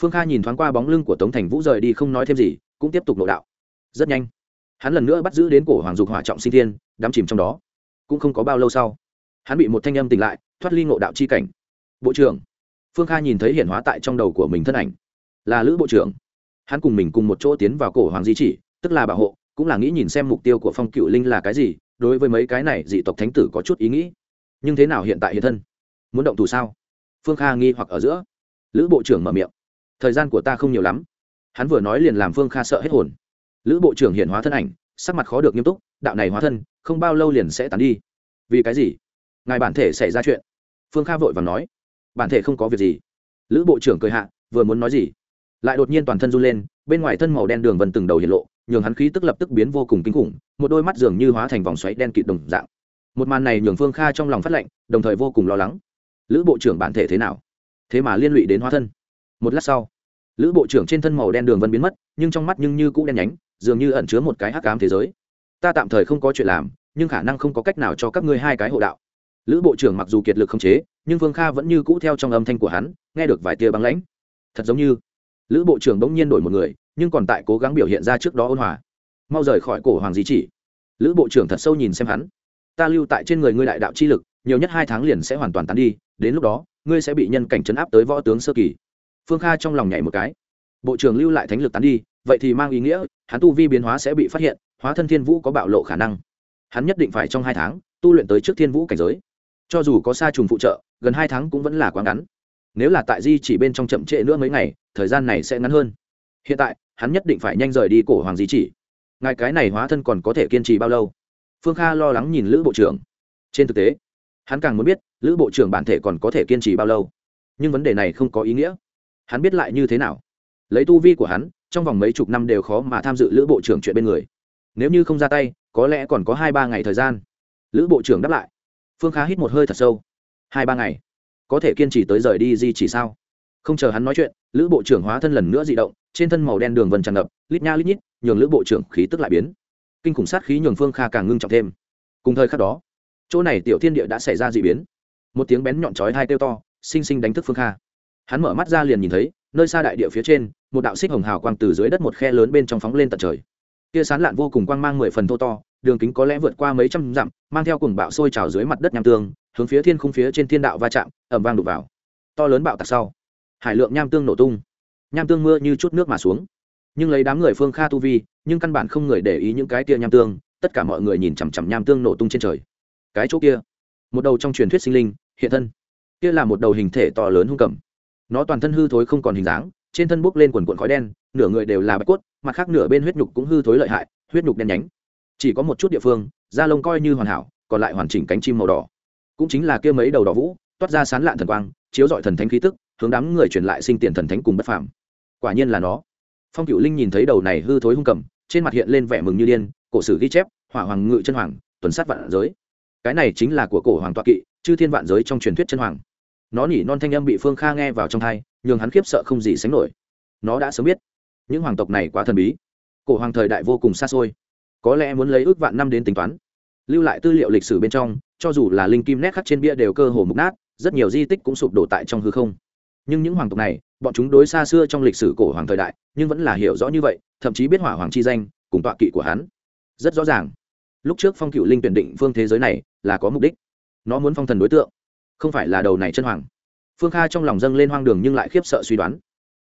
Phương kha nhìn thoáng qua bóng lưng của tống thành vũ rời đi không nói thêm gì, cũng tiếp tục nộ đạo. Rất nhanh, hắn lần nữa bắt giữ đến cổ hoàng dục hỏa trọng sinh thiên, đắm chìm trong đó. Cũng không có bao lâu sau, hắn bị một thanh âm tỉnh lại, thoát ly ngộ đạo chi cảnh. Bộ trưởng phương kha nhìn thấy hiện hóa tại trong đầu của mình thân ảnh. Là lữ bộ trưởng. Hắn cùng mình cùng một chỗ tiến vào cổ hoàng di chỉ, tức là bảo hộ, cũng là nghĩ nhìn xem mục tiêu của phong cựu linh là cái gì, đối với mấy cái này dị tộc thánh tử có chút ý nghĩ. Nhưng thế nào hiện tại hiện thân? Muốn động thủ sao? Phương kha nghi hoặc ở giữa. Lữ bộ trưởng mở miệng. Thời gian của ta không nhiều lắm. Hắn vừa nói liền làm phương kha sợ hết hồn. Lữ bộ trưởng hiện hóa thân ảnh, sắc mặt khó được nghiêm túc, đạo này hóa thân, không bao lâu liền sẽ tàn đi. Vì cái gì? Ngài bản thể xảy ra chuyện. Phương kha vội và nói bản thể không có việc gì. Lữ bộ trưởng cười hạ, vừa muốn nói gì? Lại đột nhiên toàn thân run lên, bên ngoài thân màu đen đường vần từng đầu hiện lộ, nhường hắn khí tức lập tức biến vô cùng kinh khủng, một đôi mắt dường như hóa thành vòng xoáy đen kịt đồng dạng. Một màn này nhường phương kha trong lòng phát lệnh đồng thời vô cùng lo lắng. Lữ bộ trưởng bản thể thế nào? Thế mà liên lụy đến hóa thân. Một lát sau, lữ bộ trưởng trên thân màu đen đường vân biến mất, nhưng trong mắt nhưng như cũ đen nhánh, dường như ẩn chứa một cái hắc cám thế giới. Ta tạm thời không có chuyện làm, nhưng khả năng không có cách nào cho các ngươi hai cái hộ đạo. Lữ bộ trưởng mặc dù kiệt lực không chế nhưng vương kha vẫn như cũ theo trong âm thanh của hắn, nghe được vài tia băng lãnh. Thật giống như, lữ bộ trưởng bỗng nhiên đổi một người, nhưng còn tại cố gắng biểu hiện ra trước đó ôn hòa. Mau rời khỏi cổ hoàng di chỉ. Lữ bộ trưởng thật sâu nhìn xem hắn. Ta lưu tại trên người ngươi đại đạo chi lực, nhiều nhất hai tháng liền sẽ hoàn toàn tán đi, đến lúc đó, ngươi sẽ bị nhân cảnh chấn áp tới võ tướng sơ kỳ. Phương kha trong lòng nhảy một cái. Bộ trưởng lưu lại thánh lực tán đi, vậy thì mang ý nghĩa, hắn tu vi biến hóa sẽ bị phát hiện, hóa thân thiên vũ có bạo lộ khả năng. Hắn nhất định phải trong hai tháng, tu luyện tới trước thiên vũ cảnh giới. Cho dù có sa trùng phụ trợ gần hai tháng cũng vẫn là quá ngắn. Nếu là tại di chỉ bên trong chậm trễ nữa mấy ngày, thời gian này sẽ ngắn hơn. Hiện tại, hắn nhất định phải nhanh rời đi cổ hoàng di chỉ. Ngài cái này hóa thân còn có thể kiên trì bao lâu? Phương kha lo lắng nhìn lữ bộ trưởng. Trên thực tế, hắn càng muốn biết, lữ bộ trưởng bản thể còn có thể kiên trì bao lâu. Nhưng vấn đề này không có ý nghĩa. Hắn biết lại như thế nào? Lấy tu vi của hắn, trong vòng mấy chục năm đều khó mà tham dự lữ bộ trưởng chuyện bên người. Nếu như không ra tay, có lẽ còn có hai ba ngày thời gian. Lữ bộ trưởng đáp lại. Phương khá hít một hơi thật sâu hai ba ngày. Có thể kiên trì tới rời đi di chỉ sao? Không chờ hắn nói chuyện, lữ bộ trưởng hóa thân lần nữa di động, trên thân màu đen đường vần tràn ngập, lít nha lít nhít, nhường lữ bộ trưởng khí tức lại biến. Kinh khủng sát khí nhường phương kha càng ngưng trọng thêm. Cùng thời khắc đó, chỗ này tiểu thiên địa đã xảy ra d ị biến. Một tiếng bén nhọn chói hai kêu to xinh xinh đánh thức phương kha. Hắn mở mắt ra liền nhìn thấy, nơi xa đại địa phía trên, một đạo xích hồng hào quang từ dưới đất một khe lớn bên trong phóng lên tận trời. Kia sán lạn vô cùng quang mang mười phần thô to, đường kính có lẽ vượt qua mấy trăm dặm, mang theo cùng bạo sôi trào dưới mặt đất nham tương hướng phía thiên khung phía trên thiên đạo va chạm ẩm vang đục vào. To lớn bạo tạc sau, hải lượng nham tương nổ tung. Nham tương mưa như chút nước mà xuống. Nhưng lấy đám người phương kha tu vi, nhưng căn bản không người để ý những cái tia nham tương, tất cả mọi người nhìn chằm chằm nham tương nổ tung trên trời. Cái chỗ kia, một đầu trong truyền thuyết sinh linh, hiện thân. Kia là một đầu hình thể to lớn hung cầm. Nó toàn thân hư thối không còn hình dáng, trên thân bốc lên quần cuộn khói đen, nửa người đều là bạch cốt, mặt khác nửa bên huyết nhục cũng hư thối lợi hại, huyết nhục đen nhánh. Chỉ có một chút địa phương, da lông coi như hoàn hảo, còn lại hoàn chỉnh cánh chim màu đỏ cũng chính là kia mấy đầu đỏ vũ, toát ra sán lạn thần quang, chiếu dọi thần thánh khí tức, hướng đám người truyền lại sinh tiền thần thánh cùng bất phàm. Quả nhiên là nó. Phong cựu linh nhìn thấy đầu này hư thối hung cầm, trên mặt hiện lên vẻ mừng như điên, cổ sử ghi chép, hỏa hoàng ngự chân hoàng, tuần sát vạn giới. Cái này chính là của cổ hoàng toa kỵ, chư thiên vạn giới trong truyền thuyết chân hoàng. Nó nhỉ non thanh âm bị phương kha nghe vào trong thai nhường hắn khiếp sợ không gì sánh nổi. Nó đã sớm biết, những hoàng tộc này quá thần bí. Cổ hoàng thời đại vô cùng xa xôi. Có lẽ muốn lấy ước vạn năm đến tính toán lưu lại tư liệu lịch sử bên trong, cho dù là linh kim nét khắc trên bia đều cơ hồ mục nát, rất nhiều di tích cũng sụp đổ tại trong hư không. Nhưng những hoàng tộc này, bọn chúng đối xa xưa trong lịch sử cổ hoàng thời đại, nhưng vẫn là hiểu rõ như vậy, thậm chí biết hỏa hoàng chi danh, cùng tọa kỵ của hắn. Rất rõ ràng. Lúc trước phong cựu linh tuyển định phương thế giới này là có mục đích. Nó muốn phong thần đối tượng, không phải là đầu này chân hoàng. Phương kha trong lòng dâng lên hoang đường nhưng lại khiếp sợ suy đoán.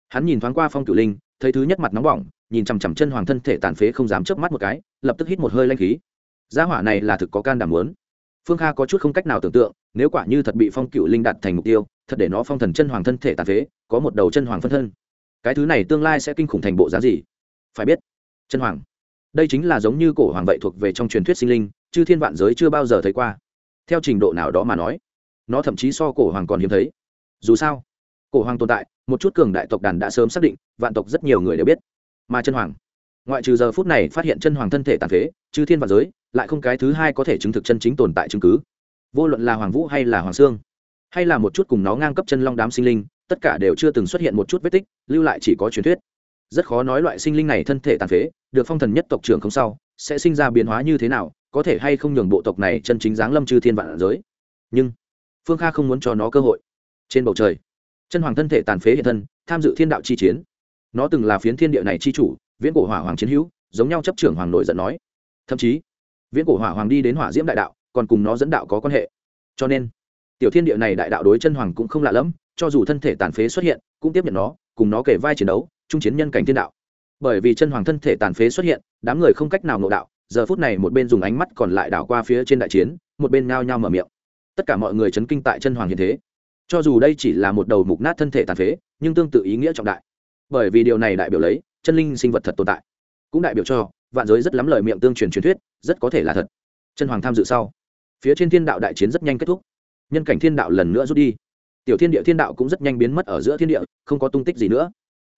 Hắn nhìn thoáng qua phong cửu linh, thấy thứ nhất mặt nóng bỏng, nhìn chằm chằm chân hoàng thân thể tàn phế không dám chớp mắt một cái, lập tức hít một hơi lanh khí gia hỏa này là thực có can đảm muốn. Phương kha có chút không cách nào tưởng tượng, nếu quả như thật bị phong cựu linh đặt thành mục tiêu, thật để nó phong thần chân hoàng thân thể tàn phế, có một đầu chân hoàng phân thân. Cái thứ này tương lai sẽ kinh khủng thành bộ giá gì? Phải biết, chân hoàng. Đây chính là giống như cổ hoàng vậy thuộc về trong truyền thuyết sinh linh chứ thiên vạn giới chưa bao giờ thấy qua. Theo trình độ nào đó mà nói, nó thậm chí so cổ hoàng còn hiếm thấy. Dù sao, cổ hoàng tồn tại, một chút cường đại tộc đàn đã sớm xác định, vạn tộc rất nhiều người đều biết. Mà chân hoàng ngoại trừ giờ phút này phát hiện chân hoàng thân thể tàn phế, chư thiên và giới, lại không cái thứ hai có thể chứng thực chân chính tồn tại chứng cứ. Vô luận là hoàng vũ hay là hoàng sương, hay là một chút cùng nó ngang cấp chân long đám sinh linh, tất cả đều chưa từng xuất hiện một chút vết tích, lưu lại chỉ có truyền thuyết. Rất khó nói loại sinh linh này thân thể tàn phế, được phong thần nhất tộc trưởng không sau, sẽ sinh ra biến hóa như thế nào, có thể hay không nhường bộ tộc này chân chính giáng lâm chư thiên vạn giới. Nhưng, phương kha không muốn cho nó cơ hội. Trên bầu trời, chân hoàng thân thể tàn phế hiện thân, tham dự thiên đạo chi chiến. Nó từng là phiến thiên địa này chi chủ viễn cổ hỏa hoàng chiến hữu, giống nhau chấp trưởng hoàng nổi giận nói. Thậm chí, viễn cổ hỏa hoàng đi đến hỏa diễm đại đạo, còn cùng nó dẫn đạo có quan hệ. Cho nên, tiểu thiên địa này đại đạo đối chân hoàng cũng không lạ lẫm, cho dù thân thể tàn phế xuất hiện, cũng tiếp nhận nó, cùng nó kể vai chiến đấu, trung chiến nhân cảnh thiên đạo. Bởi vì chân hoàng thân thể tàn phế xuất hiện, đám người không cách nào ngộ đạo, giờ phút này một bên dùng ánh mắt còn lại đảo qua phía trên đại chiến, một bên ngao nhao mở miệng. Tất cả mọi người chấn kinh tại chân hoàng hiện thế. Cho dù đây chỉ là một đầu mục nát thân thể tàn phế, nhưng tương tự ý nghĩa trọng đại. Bởi vì điều này đại biểu lấy chân linh sinh vật thật tồn tại. Cũng đại biểu cho, vạn giới rất lắm lời miệng tương truyền truyền thuyết, rất có thể là thật. Chân hoàng tham dự sau. Phía trên thiên đạo đại chiến rất nhanh kết thúc. Nhân cảnh thiên đạo lần nữa rút đi. Tiểu thiên địa thiên đạo cũng rất nhanh biến mất ở giữa thiên địa, không có tung tích gì nữa.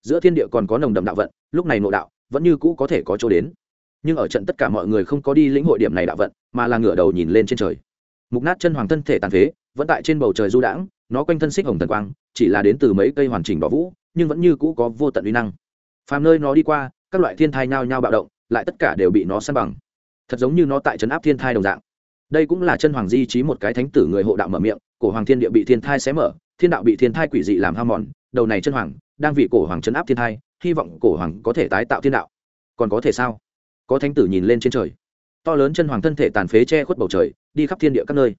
Giữa thiên địa còn có nồng đậm đạo vận, lúc này nội đạo, vẫn như cũ có thể có chỗ đến. Nhưng ở trận tất cả mọi người không có đi lĩnh hội điểm này đạo vận, mà là ngửa đầu nhìn lên trên trời. Mục nát chân hoàng thân thể tàn phế, vẫn tại trên bầu trời du đãng, nó quanh thân xích hồng thần quang, chỉ là đến từ mấy cây hoàn chỉnh đỏ vũ, nhưng vẫn như cũ có vô tận uy năng phàm nơi nó đi qua, các loại thiên thai nhao nhao bạo động, lại tất cả đều bị nó săn bằng. Thật giống như nó tại trấn áp thiên thai đồng dạng. Đây cũng là chân hoàng di trí một cái thánh tử người hộ đạo mở miệng, cổ hoàng thiên địa bị thiên thai xé mở, thiên đạo bị thiên thai quỷ dị làm ham mòn, đầu này chân hoàng đang vì cổ hoàng trấn áp thiên thai, hy vọng cổ hoàng có thể tái tạo thiên đạo. Còn có thể sao? Có thánh tử nhìn lên trên trời. To lớn chân hoàng thân thể tàn phế che khuất bầu trời, đi khắp thiên địa các nơi.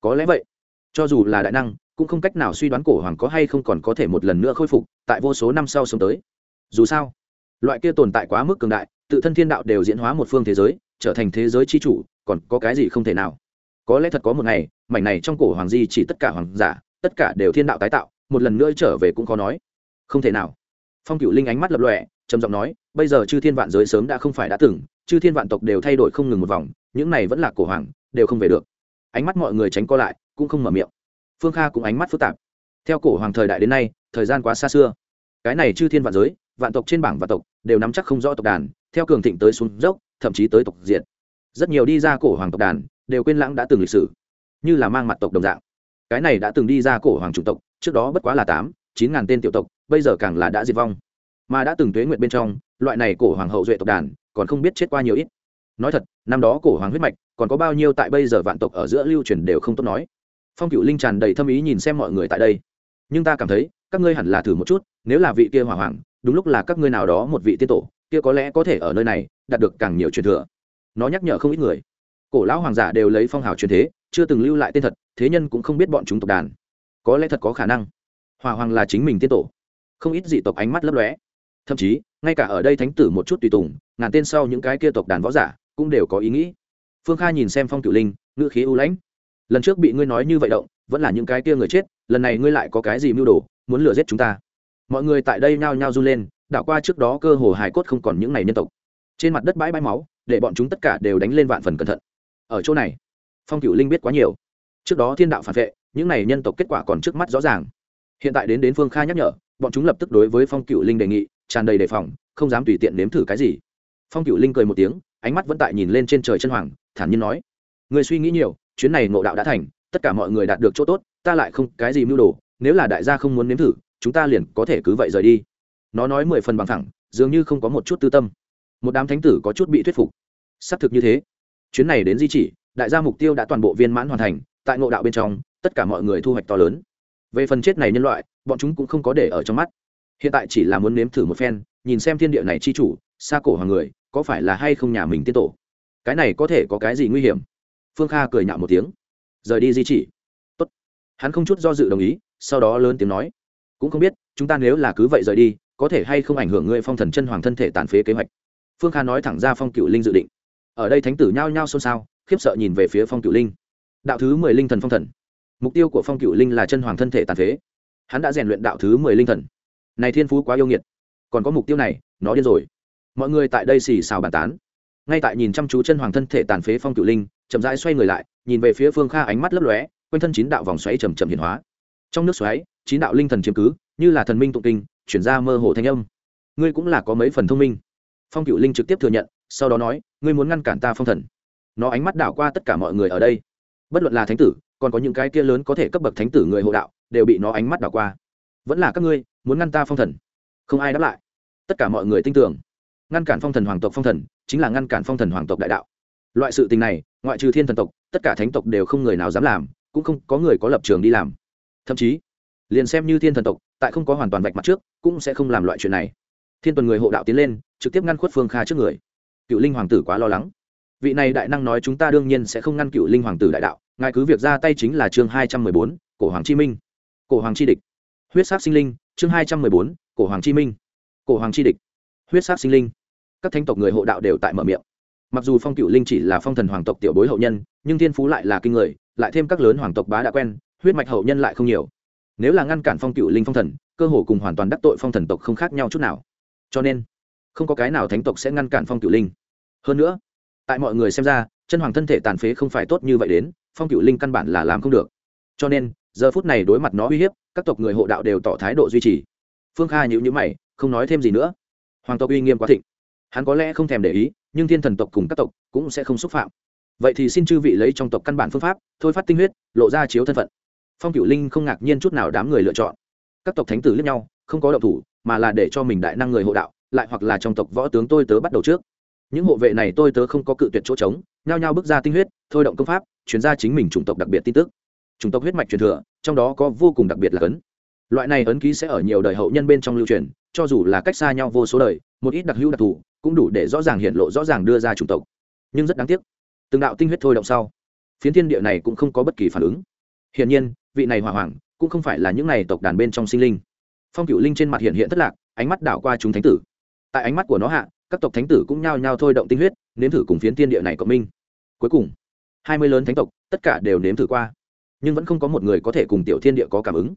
Có lẽ vậy, cho dù là đại năng, cũng không cách nào suy đoán cổ hoàng có hay không còn có thể một lần nữa khôi phục tại vô số năm sau sống tới dù sao, loại kia tồn tại quá mức cường đại, tự thân thiên đạo đều diễn hóa một phương thế giới, trở thành thế giới c h i chủ, còn có cái gì không thể nào. Có lẽ thật có một ngày, mảnh này trong cổ hoàng di chỉ tất cả hoàng giả, tất cả đều thiên đạo tái tạo, một lần nữa trở về cũng khó nói. Không thể nào. Phong cựu linh ánh mắt lập lọe trầm giọng nói, bây giờ chư thiên vạn giới sớm đã không phải đã từng, chư thiên vạn tộc đều thay đổi không ngừng một vòng, những này vẫn là cổ hoàng, đều không về được. Ánh mắt mọi người tránh co lại, cũng không mở miệng. Phương kha cũng ánh mắt phức tạp. Theo cổ hoàng thời đại đến nay, thời gian quá xa xưa. Cái này chư thiên vạn giới vạn tộc trên bảng và tộc đều nắm chắc không rõ tộc đàn, theo cường thịnh tới xuống dốc, thậm chí tới tộc diện rất nhiều đi ra cổ hoàng tộc đàn đều quên lãng đã từng lịch sử, như là mang mặt tộc đồng dạng. Cái này đã từng đi ra cổ hoàng chủng tộc, trước đó bất quá là tám, chín ngàn tên tiểu tộc, bây giờ càng là đã diệt vong. Mà đã từng tuế nguyện bên trong, loại này cổ hoàng hậu duệ tộc đàn còn không biết chết qua nhiều ít. Nói thật, năm đó cổ hoàng huyết mạch còn có bao nhiêu tại bây giờ vạn tộc ở giữa lưu truyền đều không tốt nói. Phong cựu linh tràn đầy thâm ý nhìn xem mọi người tại đây. Nhưng ta cảm thấy các ngươi hẳn là thử một chút, nếu là vị kia hỏa hoàng đúng lúc là các ngươi nào đó một vị tiên tổ, kia có lẽ có thể ở nơi này, đạt được càng nhiều truyền thừa. Nó nhắc nhở không ít người. Cổ lão hoàng giả đều lấy phong hào truyền thế, chưa từng lưu lại tên thật, thế nhân cũng không biết bọn chúng tộc đàn. Có lẽ thật có khả năng. Hỏa hoàng là chính mình tiên tổ. Không ít dị tộc ánh mắt lấp lóe. Thậm chí, ngay cả ở đây thánh tử một chút tùy tùng, ngàn tên sau những cái kia tộc đàn võ giả cũng đều có ý nghĩ. Phương kha nhìn xem phong cửu linh, ngữ khí ưu lãnh. Lần trước bị ngươi nói như vậy động, vẫn là những cái kia người chết, lần này ngươi lại có cái gì mưu đồ muốn lừa giết chúng ta. Mọi người tại đây nhao nhao run lên, đảo qua trước đó cơ hồ hài cốt không còn những này nhân tộc. Trên mặt đất bãi bãi máu, để bọn chúng tất cả đều đánh lên vạn phần cẩn thận. Ở chỗ này, phong cửu linh biết quá nhiều. Trước đó thiên đạo phản vệ, những này nhân tộc kết quả còn trước mắt rõ ràng. Hiện tại đến đến phương kha nhắc nhở, bọn chúng lập tức đối với phong cửu linh đề nghị, tràn đầy đề phòng, không dám tùy tiện nếm thử cái gì. Phong cửu linh cười một tiếng, ánh mắt vẫn tại nhìn lên trên trời chân hoàng, thản nhiên nói người suy nghĩ nhiều, chuyến này ngộ đạo đã thành, tất cả mọi người đạt được chỗ tốt, ta lại không cái gì mưu đồ nếu là đại gia không muốn nếm thử, chúng ta liền có thể cứ vậy rời đi. Nó nói mười phần bằng thẳng, dường như không có một chút tư tâm. Một đám thánh tử có chút bị thuyết phục. Xác thực như thế. Chuyến này đến di chỉ, đại gia mục tiêu đã toàn bộ viên mãn hoàn thành, tại ngộ đạo bên trong, tất cả mọi người thu hoạch to lớn. Về phần chết này nhân loại, bọn chúng cũng không có để ở trong mắt. Hiện tại chỉ là muốn nếm thử một phen, nhìn xem thiên địa này chi chủ, xa cổ hoàng người, có phải là hay không nhà mình tiên tổ. Cái này có thể có cái gì nguy hiểm? Phương kha cười nhạo một tiếng. Rời đi di chỉ. Tốt. hắn không chút do dự đồng ý sau đó lớn tiếng nói, cũng không biết, chúng ta nếu là cứ vậy rời đi, có thể hay không ảnh hưởng ngươi phong thần chân hoàng thân thể tàn phế kế hoạch. Phương kha nói thẳng ra phong cựu linh dự định. Ở đây thánh tử nhao nhao xôn xao, khiếp sợ nhìn về phía phong cựu linh. Đạo thứ mười linh thần phong thần. Mục tiêu của phong cựu linh là chân hoàng thân thể tàn phế. Hắn đã rèn luyện đạo thứ mười linh thần. Này thiên phú quá yêu nghiệt. Còn có mục tiêu này, nó điên rồi. Mọi người tại đây xì xào bàn tán. Ngay tại nhìn chăm chú chân hoàng thân thể tàn phế phong cựu linh, chậm rãi xoay người lại, nhìn về phía phương kha ánh mắt lấp lóe, quanh thân chín đạo vòng xoáy chầm chậm hiền hóa trong nước xoáy, chín đạo linh thần chiếm cứ, như là thần minh tụng kinh, chuyển ra mơ hồ thanh âm. Ngươi cũng là có mấy phần thông minh. Phong cựu linh trực tiếp thừa nhận, sau đó nói, ngươi muốn ngăn cản ta phong thần. Nó ánh mắt đảo qua tất cả mọi người ở đây. Bất luận là thánh tử, còn có những cái kia lớn có thể cấp bậc thánh tử người hộ đạo, đều bị nó ánh mắt đảo qua. Vẫn là các ngươi, muốn ngăn ta phong thần? Không ai đáp lại. Tất cả mọi người tin tưởng. Ngăn cản phong thần hoàng tộc phong thần, chính là ngăn cản phong thần hoàng tộc đại đạo. Loại sự tình này, ngoại trừ thiên thần tộc, tất cả thánh tộc đều không người nào dám làm, cũng không có người có lập trường đi làm thậm chí liền xem như thiên thần tộc, tại không có hoàn toàn vạch mặt trước, cũng sẽ không làm loại chuyện này. Thiên tuần người hộ đạo tiến lên, trực tiếp ngăn khuất phương kha trước người. Cựu linh hoàng tử quá lo lắng. Vị này đại năng nói chúng ta đương nhiên sẽ không ngăn cựu linh hoàng tử đại đạo, ngài cứ việc ra tay chính là chương hai trăm mười bốn, cổ hoàng chi minh. Cổ hoàng chi địch. Huyết sát sinh linh, chương hai trăm mười bốn, cổ hoàng chi minh. Cổ hoàng chi địch. Huyết sát sinh linh. Các thánh tộc người hộ đạo đều tại mở miệng. Mặc dù phong cựu linh chỉ là phong thần hoàng tộc tiểu bối hậu nhân, nhưng thiên phú lại là kinh người, lại thêm các lớn hoàng tộc bá đã quen huyết mạch hậu nhân lại không nhiều. Nếu là ngăn cản phong cựu linh phong thần, cơ hồ cùng hoàn toàn đắc tội phong thần tộc không khác nhau chút nào. Cho nên, không có cái nào thánh tộc sẽ ngăn cản phong cựu linh. Hơn nữa, tại mọi người xem ra, chân hoàng thân thể tàn phế không phải tốt như vậy đến, phong cựu linh căn bản là làm không được. Cho nên, giờ phút này đối mặt nó uy hiếp, các tộc người hộ đạo đều tỏ thái độ duy trì. Phương kha nhữ nhữ mày, không nói thêm gì nữa. Hoàng tộc uy nghiêm quá thịnh. Hắn có lẽ không thèm để ý, nhưng thiên thần tộc cùng các tộc cũng sẽ không xúc phạm. Vậy thì xin chư vị lấy trong tộc căn bản phương pháp, thôi phát tinh huyết, lộ ra chiếu thân phận phong cửu linh không ngạc nhiên chút nào đám người lựa chọn. Các tộc thánh tử lẫn nhau, không có động thủ, mà là để cho mình đại năng người hộ đạo, lại hoặc là trong tộc võ tướng tôi tớ bắt đầu trước. Những hộ vệ này tôi tớ không có cự tuyệt chỗ trống, nhao nhao bước ra tinh huyết, thôi động công pháp chuyển ra chính mình chủng tộc đặc biệt tin tức. Chủng tộc huyết mạch truyền thừa, trong đó có vô cùng đặc biệt là ấn. Loại này ấn ký sẽ ở nhiều đời hậu nhân bên trong lưu truyền, cho dù là cách xa nhau vô số đời, một ít đặc hữu đặc thù, cũng đủ để rõ ràng hiện lộ, rõ ràng đưa ra chủng tộc. Nhưng rất đáng tiếc, từng đạo tinh huyết thôi động sau, phiến thiên địa này cũng không có bất kỳ phản ứng hiển nhiên, vị này hỏa hoàng cũng không phải là những này tộc đàn bên trong sinh linh. Phong cựu linh trên mặt hiện hiện thất lạc, ánh mắt đảo qua chúng thánh tử. Tại ánh mắt của nó hạ, các tộc thánh tử cũng nhao nhao thôi động tinh huyết, nếm thử cùng phiến thiên địa này cộng minh. Cuối cùng, hai mươi lớn thánh tộc, tất cả đều nếm thử qua. Nhưng vẫn không có một người có thể cùng tiểu thiên địa có cảm ứng.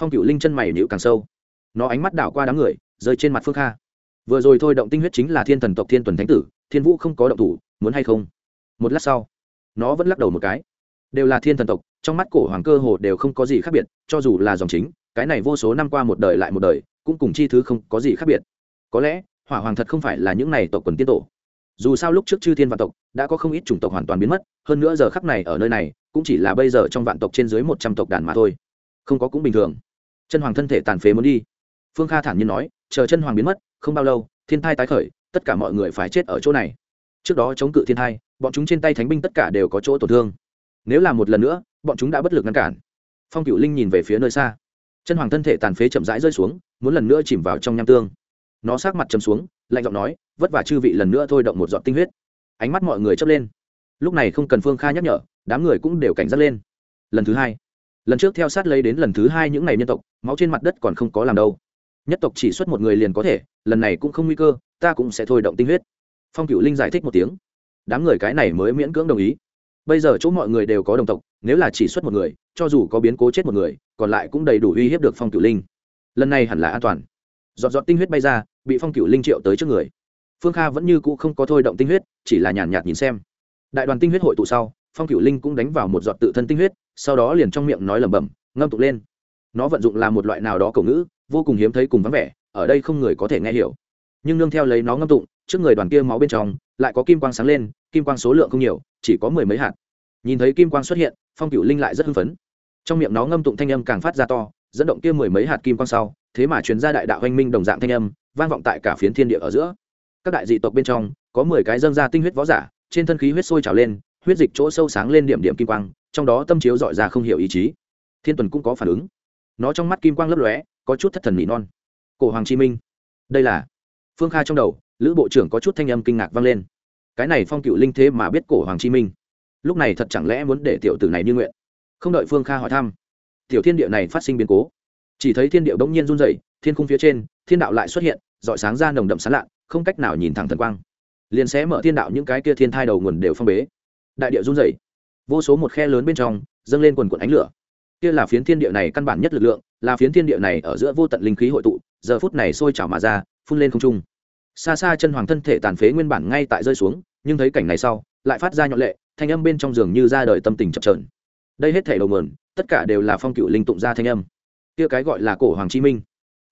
Phong cựu linh chân mày nhịu càng sâu. Nó ánh mắt đảo qua đám người, rơi trên mặt phước kha. Vừa rồi thôi động tinh huyết chính là thiên thần tộc thiên tuần thánh tử, thiên vũ không có động thủ, muốn hay không? Một lát sau, nó vẫn lắc đầu một cái. Đều là thiên thần tộc trong mắt cổ hoàng cơ hồ đều không có gì khác biệt, cho dù là dòng chính, cái này vô số năm qua một đời lại một đời, cũng cùng chi thứ không có gì khác biệt. Có lẽ, hỏa hoàng thật không phải là những này tộc quần tiên tổ. Dù sao lúc trước chư thiên vạn tộc đã có không ít chủng tộc hoàn toàn biến mất, hơn nữa giờ khắc này ở nơi này, cũng chỉ là bây giờ trong vạn tộc trên dưới một trăm tộc đàn mà thôi. Không có cũng bình thường. Chân hoàng thân thể tàn phế muốn đi. Phương kha thản nhiên nói, chờ chân hoàng biến mất, không bao lâu, thiên thai tái khởi, tất cả mọi người phải chết ở chỗ này. Trước đó chống cự thiên thai, bọn chúng trên tay thánh binh tất cả đều có chỗ tổn thương. Nếu là một lần nữa bọn chúng đã bất lực ngăn cản. Phong cựu linh nhìn về phía nơi xa. Chân hoàng thân thể tàn phế chậm rãi rơi xuống, muốn lần nữa chìm vào trong nham tương. Nó sát mặt trầm xuống, lạnh giọng nói, vất vả chư vị lần nữa thôi động một giọt tinh huyết. Ánh mắt mọi người chớp lên. Lúc này không cần phương kha nhắc nhở, đám người cũng đều cảnh giác lên. Lần thứ hai. Lần trước theo sát lấy đến lần thứ hai những ngày nhân tộc, máu trên mặt đất còn không có làm đâu. Nhất tộc chỉ xuất một người liền có thể, lần này cũng không nguy cơ, ta cũng sẽ thôi động tinh huyết. Phong cựu linh giải thích một tiếng. Đám người cái này mới miễn cưỡng đồng ý bây giờ chỗ mọi người đều có đồng tộc, nếu là chỉ xuất một người, cho dù có biến cố chết một người, còn lại cũng đầy đủ uy hiếp được phong cửu linh. Lần này hẳn là an toàn. Dọn dọn tinh huyết bay ra, bị phong cửu linh triệu tới trước người. Phương kha vẫn như cũ không có thôi động tinh huyết, chỉ là nhàn nhạt nhìn xem. Đại đoàn tinh huyết hội tụ sau, phong cửu linh cũng đánh vào một giọt tự thân tinh huyết, sau đó liền trong miệng nói lẩm bẩm, ngâm tụng lên. Nó vận dụng là một loại nào đó cầu ngữ, vô cùng hiếm thấy cùng vắng vẻ, ở đây không người có thể nghe hiểu. Nhưng nương theo lấy nó ngâm tụng, trước người đoàn kia máu bên trong, lại có kim quang sáng lên kim quang số lượng không nhiều, chỉ có mười mấy hạt. Nhìn thấy kim quang xuất hiện, phong cựu linh lại rất hưng phấn. Trong miệng nó ngâm tụng thanh âm càng phát ra to, dẫn động kia mười mấy hạt kim quang sau, thế mà chuyến ra đại đạo hoanh minh đồng dạng thanh âm, vang vọng tại cả phiến thiên địa ở giữa. Các đại dị tộc bên trong, có mười cái dâng ra tinh huyết võ giả, trên thân khí huyết sôi trào lên, huyết dịch chỗ sâu sáng lên điểm điểm kim quang, trong đó tâm chiếu dọi ra không hiểu ý chí. Thiên tuần cũng có phản ứng. Nó trong mắt kim quang lấp lóe, có chút thất thần mỉ non. Cổ hoàng chi minh. Đây là phương kha trong đầu, lữ bộ trưởng có chút thanh âm kinh ngạc vang lên cái này phong cựu linh thế mà biết cổ hoàng chi minh. Lúc này thật chẳng lẽ muốn để tiểu tử này như nguyện? Không đợi phương kha hỏi thăm, tiểu thiên địa này phát sinh biến cố. Chỉ thấy thiên địa bỗng nhiên run rẩy, thiên khung phía trên, thiên đạo lại xuất hiện dọi sáng ra nồng đậm sán lạ không cách nào nhìn thẳng thần quang. Liền sẽ mở thiên đạo những cái kia thiên thai đầu nguồn đều phong bế. Đại địa run rẩy. Vô số một khe lớn bên trong, dâng lên quần quần ánh lửa. Kia là phiến thiên địa này căn bản nhất lực lượng, là phiến thiên địa này ở giữa vô tận linh khí hội tụ, giờ phút này sôi trào mà ra, phun lên không trung xa xa chân hoàng thân thể tàn phế nguyên bản ngay tại rơi xuống, nhưng thấy cảnh này sau, lại phát ra nhọn lệ, thanh âm bên trong giường như ra đời tâm tình chập trờn đây hết thể đầu mườn tất cả đều là phong cựu linh tụng ra thanh âm. Kia cái gọi là cổ hoàng chi minh.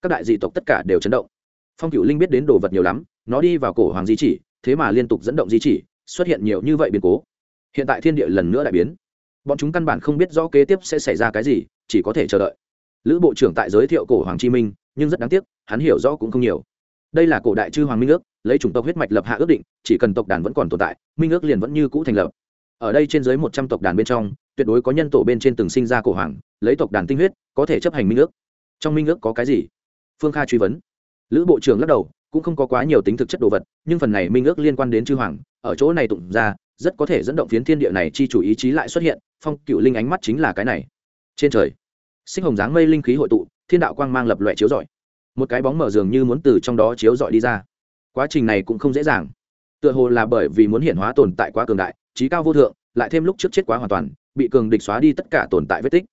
Các đại dị tộc tất cả đều chấn động. Phong cựu linh biết đến đồ vật nhiều lắm, nó đi vào cổ hoàng di chỉ, thế mà liên tục dẫn động di chỉ, xuất hiện nhiều như vậy biến cố. Hiện tại thiên địa lần nữa đại biến. Bọn chúng căn bản không biết rõ kế tiếp sẽ xảy ra cái gì, chỉ có thể chờ đợi. Lữ bộ trưởng tại giới thiệu cổ hoàng chi minh, nhưng rất đáng tiếc, hắn hiểu rõ cũng không nhiều đây là cổ đại chư hoàng minh ước, lấy chủng tộc huyết mạch lập hạ ước định, chỉ cần tộc đàn vẫn còn tồn tại, minh ước liền vẫn như cũ thành lập. Ở đây trên dưới một trăm tộc đàn bên trong, tuyệt đối có nhân tổ bên trên từng sinh ra cổ hoàng, lấy tộc đàn tinh huyết, có thể chấp hành minh ước. Trong minh ước có cái gì? Phương kha truy vấn. Lữ bộ trưởng lắc đầu, cũng không có quá nhiều tính thực chất đồ vật, nhưng phần này minh ước liên quan đến chư hoàng, ở chỗ này tụng ra, rất có thể dẫn động phiến thiên địa này chi chủ ý chí lại xuất hiện, phong cựu linh ánh mắt chính là cái này. Trên trời, sinh hồng dáng mây linh khí hội tụ, thiên đạo quang mang lập loại chiếu rọi một cái bóng mở dường như muốn từ trong đó chiếu dọi đi ra. Quá trình này cũng không dễ dàng. Tựa hồ là bởi vì muốn hiện hóa tồn tại quá cường đại, trí cao vô thượng, lại thêm lúc trước chết quá hoàn toàn, bị cường địch xóa đi tất cả tồn tại vết tích.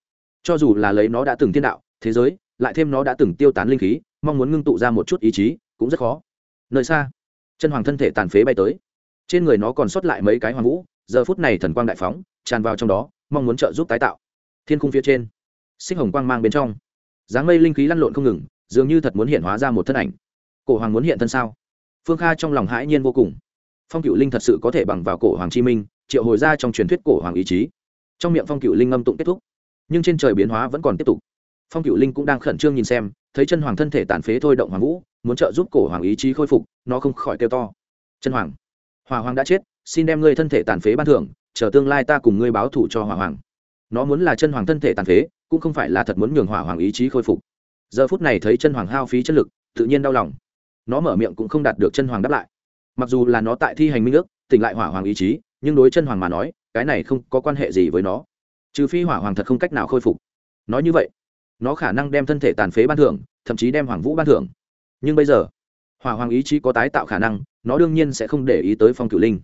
Cho dù là lấy nó đã từng thiên đạo, thế giới, lại thêm nó đã từng tiêu tán linh khí, mong muốn ngưng tụ ra một chút ý chí, cũng rất khó. Nơi xa, chân hoàng thân thể tàn phế bay tới. Trên người nó còn sót lại mấy cái hoàng vũ, giờ phút này thần quang đại phóng, tràn vào trong đó, mong muốn trợ giúp tái tạo. Thiên khung phía trên, xích hồng quang mang bên trong. Dáng mây linh khí lăn lộn không ngừng dường như thật muốn hiện hóa ra một thân ảnh. Cổ hoàng muốn hiện thân sao? Phương kha trong lòng hãi nhiên vô cùng. Phong cựu linh thật sự có thể bằng vào cổ hoàng chi minh, triệu hồi ra trong truyền thuyết cổ hoàng ý chí. Trong miệng phong cựu linh âm tụng kết thúc, nhưng trên trời biến hóa vẫn còn tiếp tục. Phong cựu linh cũng đang khẩn trương nhìn xem, thấy chân hoàng thân thể tàn phế thôi động hoàng vũ, muốn trợ giúp cổ hoàng ý chí khôi phục, nó không khỏi kêu to. Chân hoàng hòa hoàng đã chết, xin đem ngươi thân thể tàn phế ban thưởng, chờ tương lai ta cùng ngươi báo thủ cho hòa hoàng. Nó muốn là chân hoàng thân thể tàn phế, cũng không phải là thật muốn nhường hỏa hoàng ý chí khôi phục giờ phút này thấy chân hoàng hao phí chất lực, tự nhiên đau lòng. Nó mở miệng cũng không đạt được chân hoàng đáp lại. Mặc dù là nó tại thi hành minh ước, tỉnh lại hỏa hoàng ý chí, nhưng đối chân hoàng mà nói, cái này không có quan hệ gì với nó. Trừ phi hỏa hoàng thật không cách nào khôi phục. Nói như vậy, nó khả năng đem thân thể tàn phế ban thưởng, thậm chí đem hoàng vũ ban thưởng. Nhưng bây giờ, hỏa hoàng ý chí có tái tạo khả năng, nó đương nhiên sẽ không để ý tới phong cửu linh.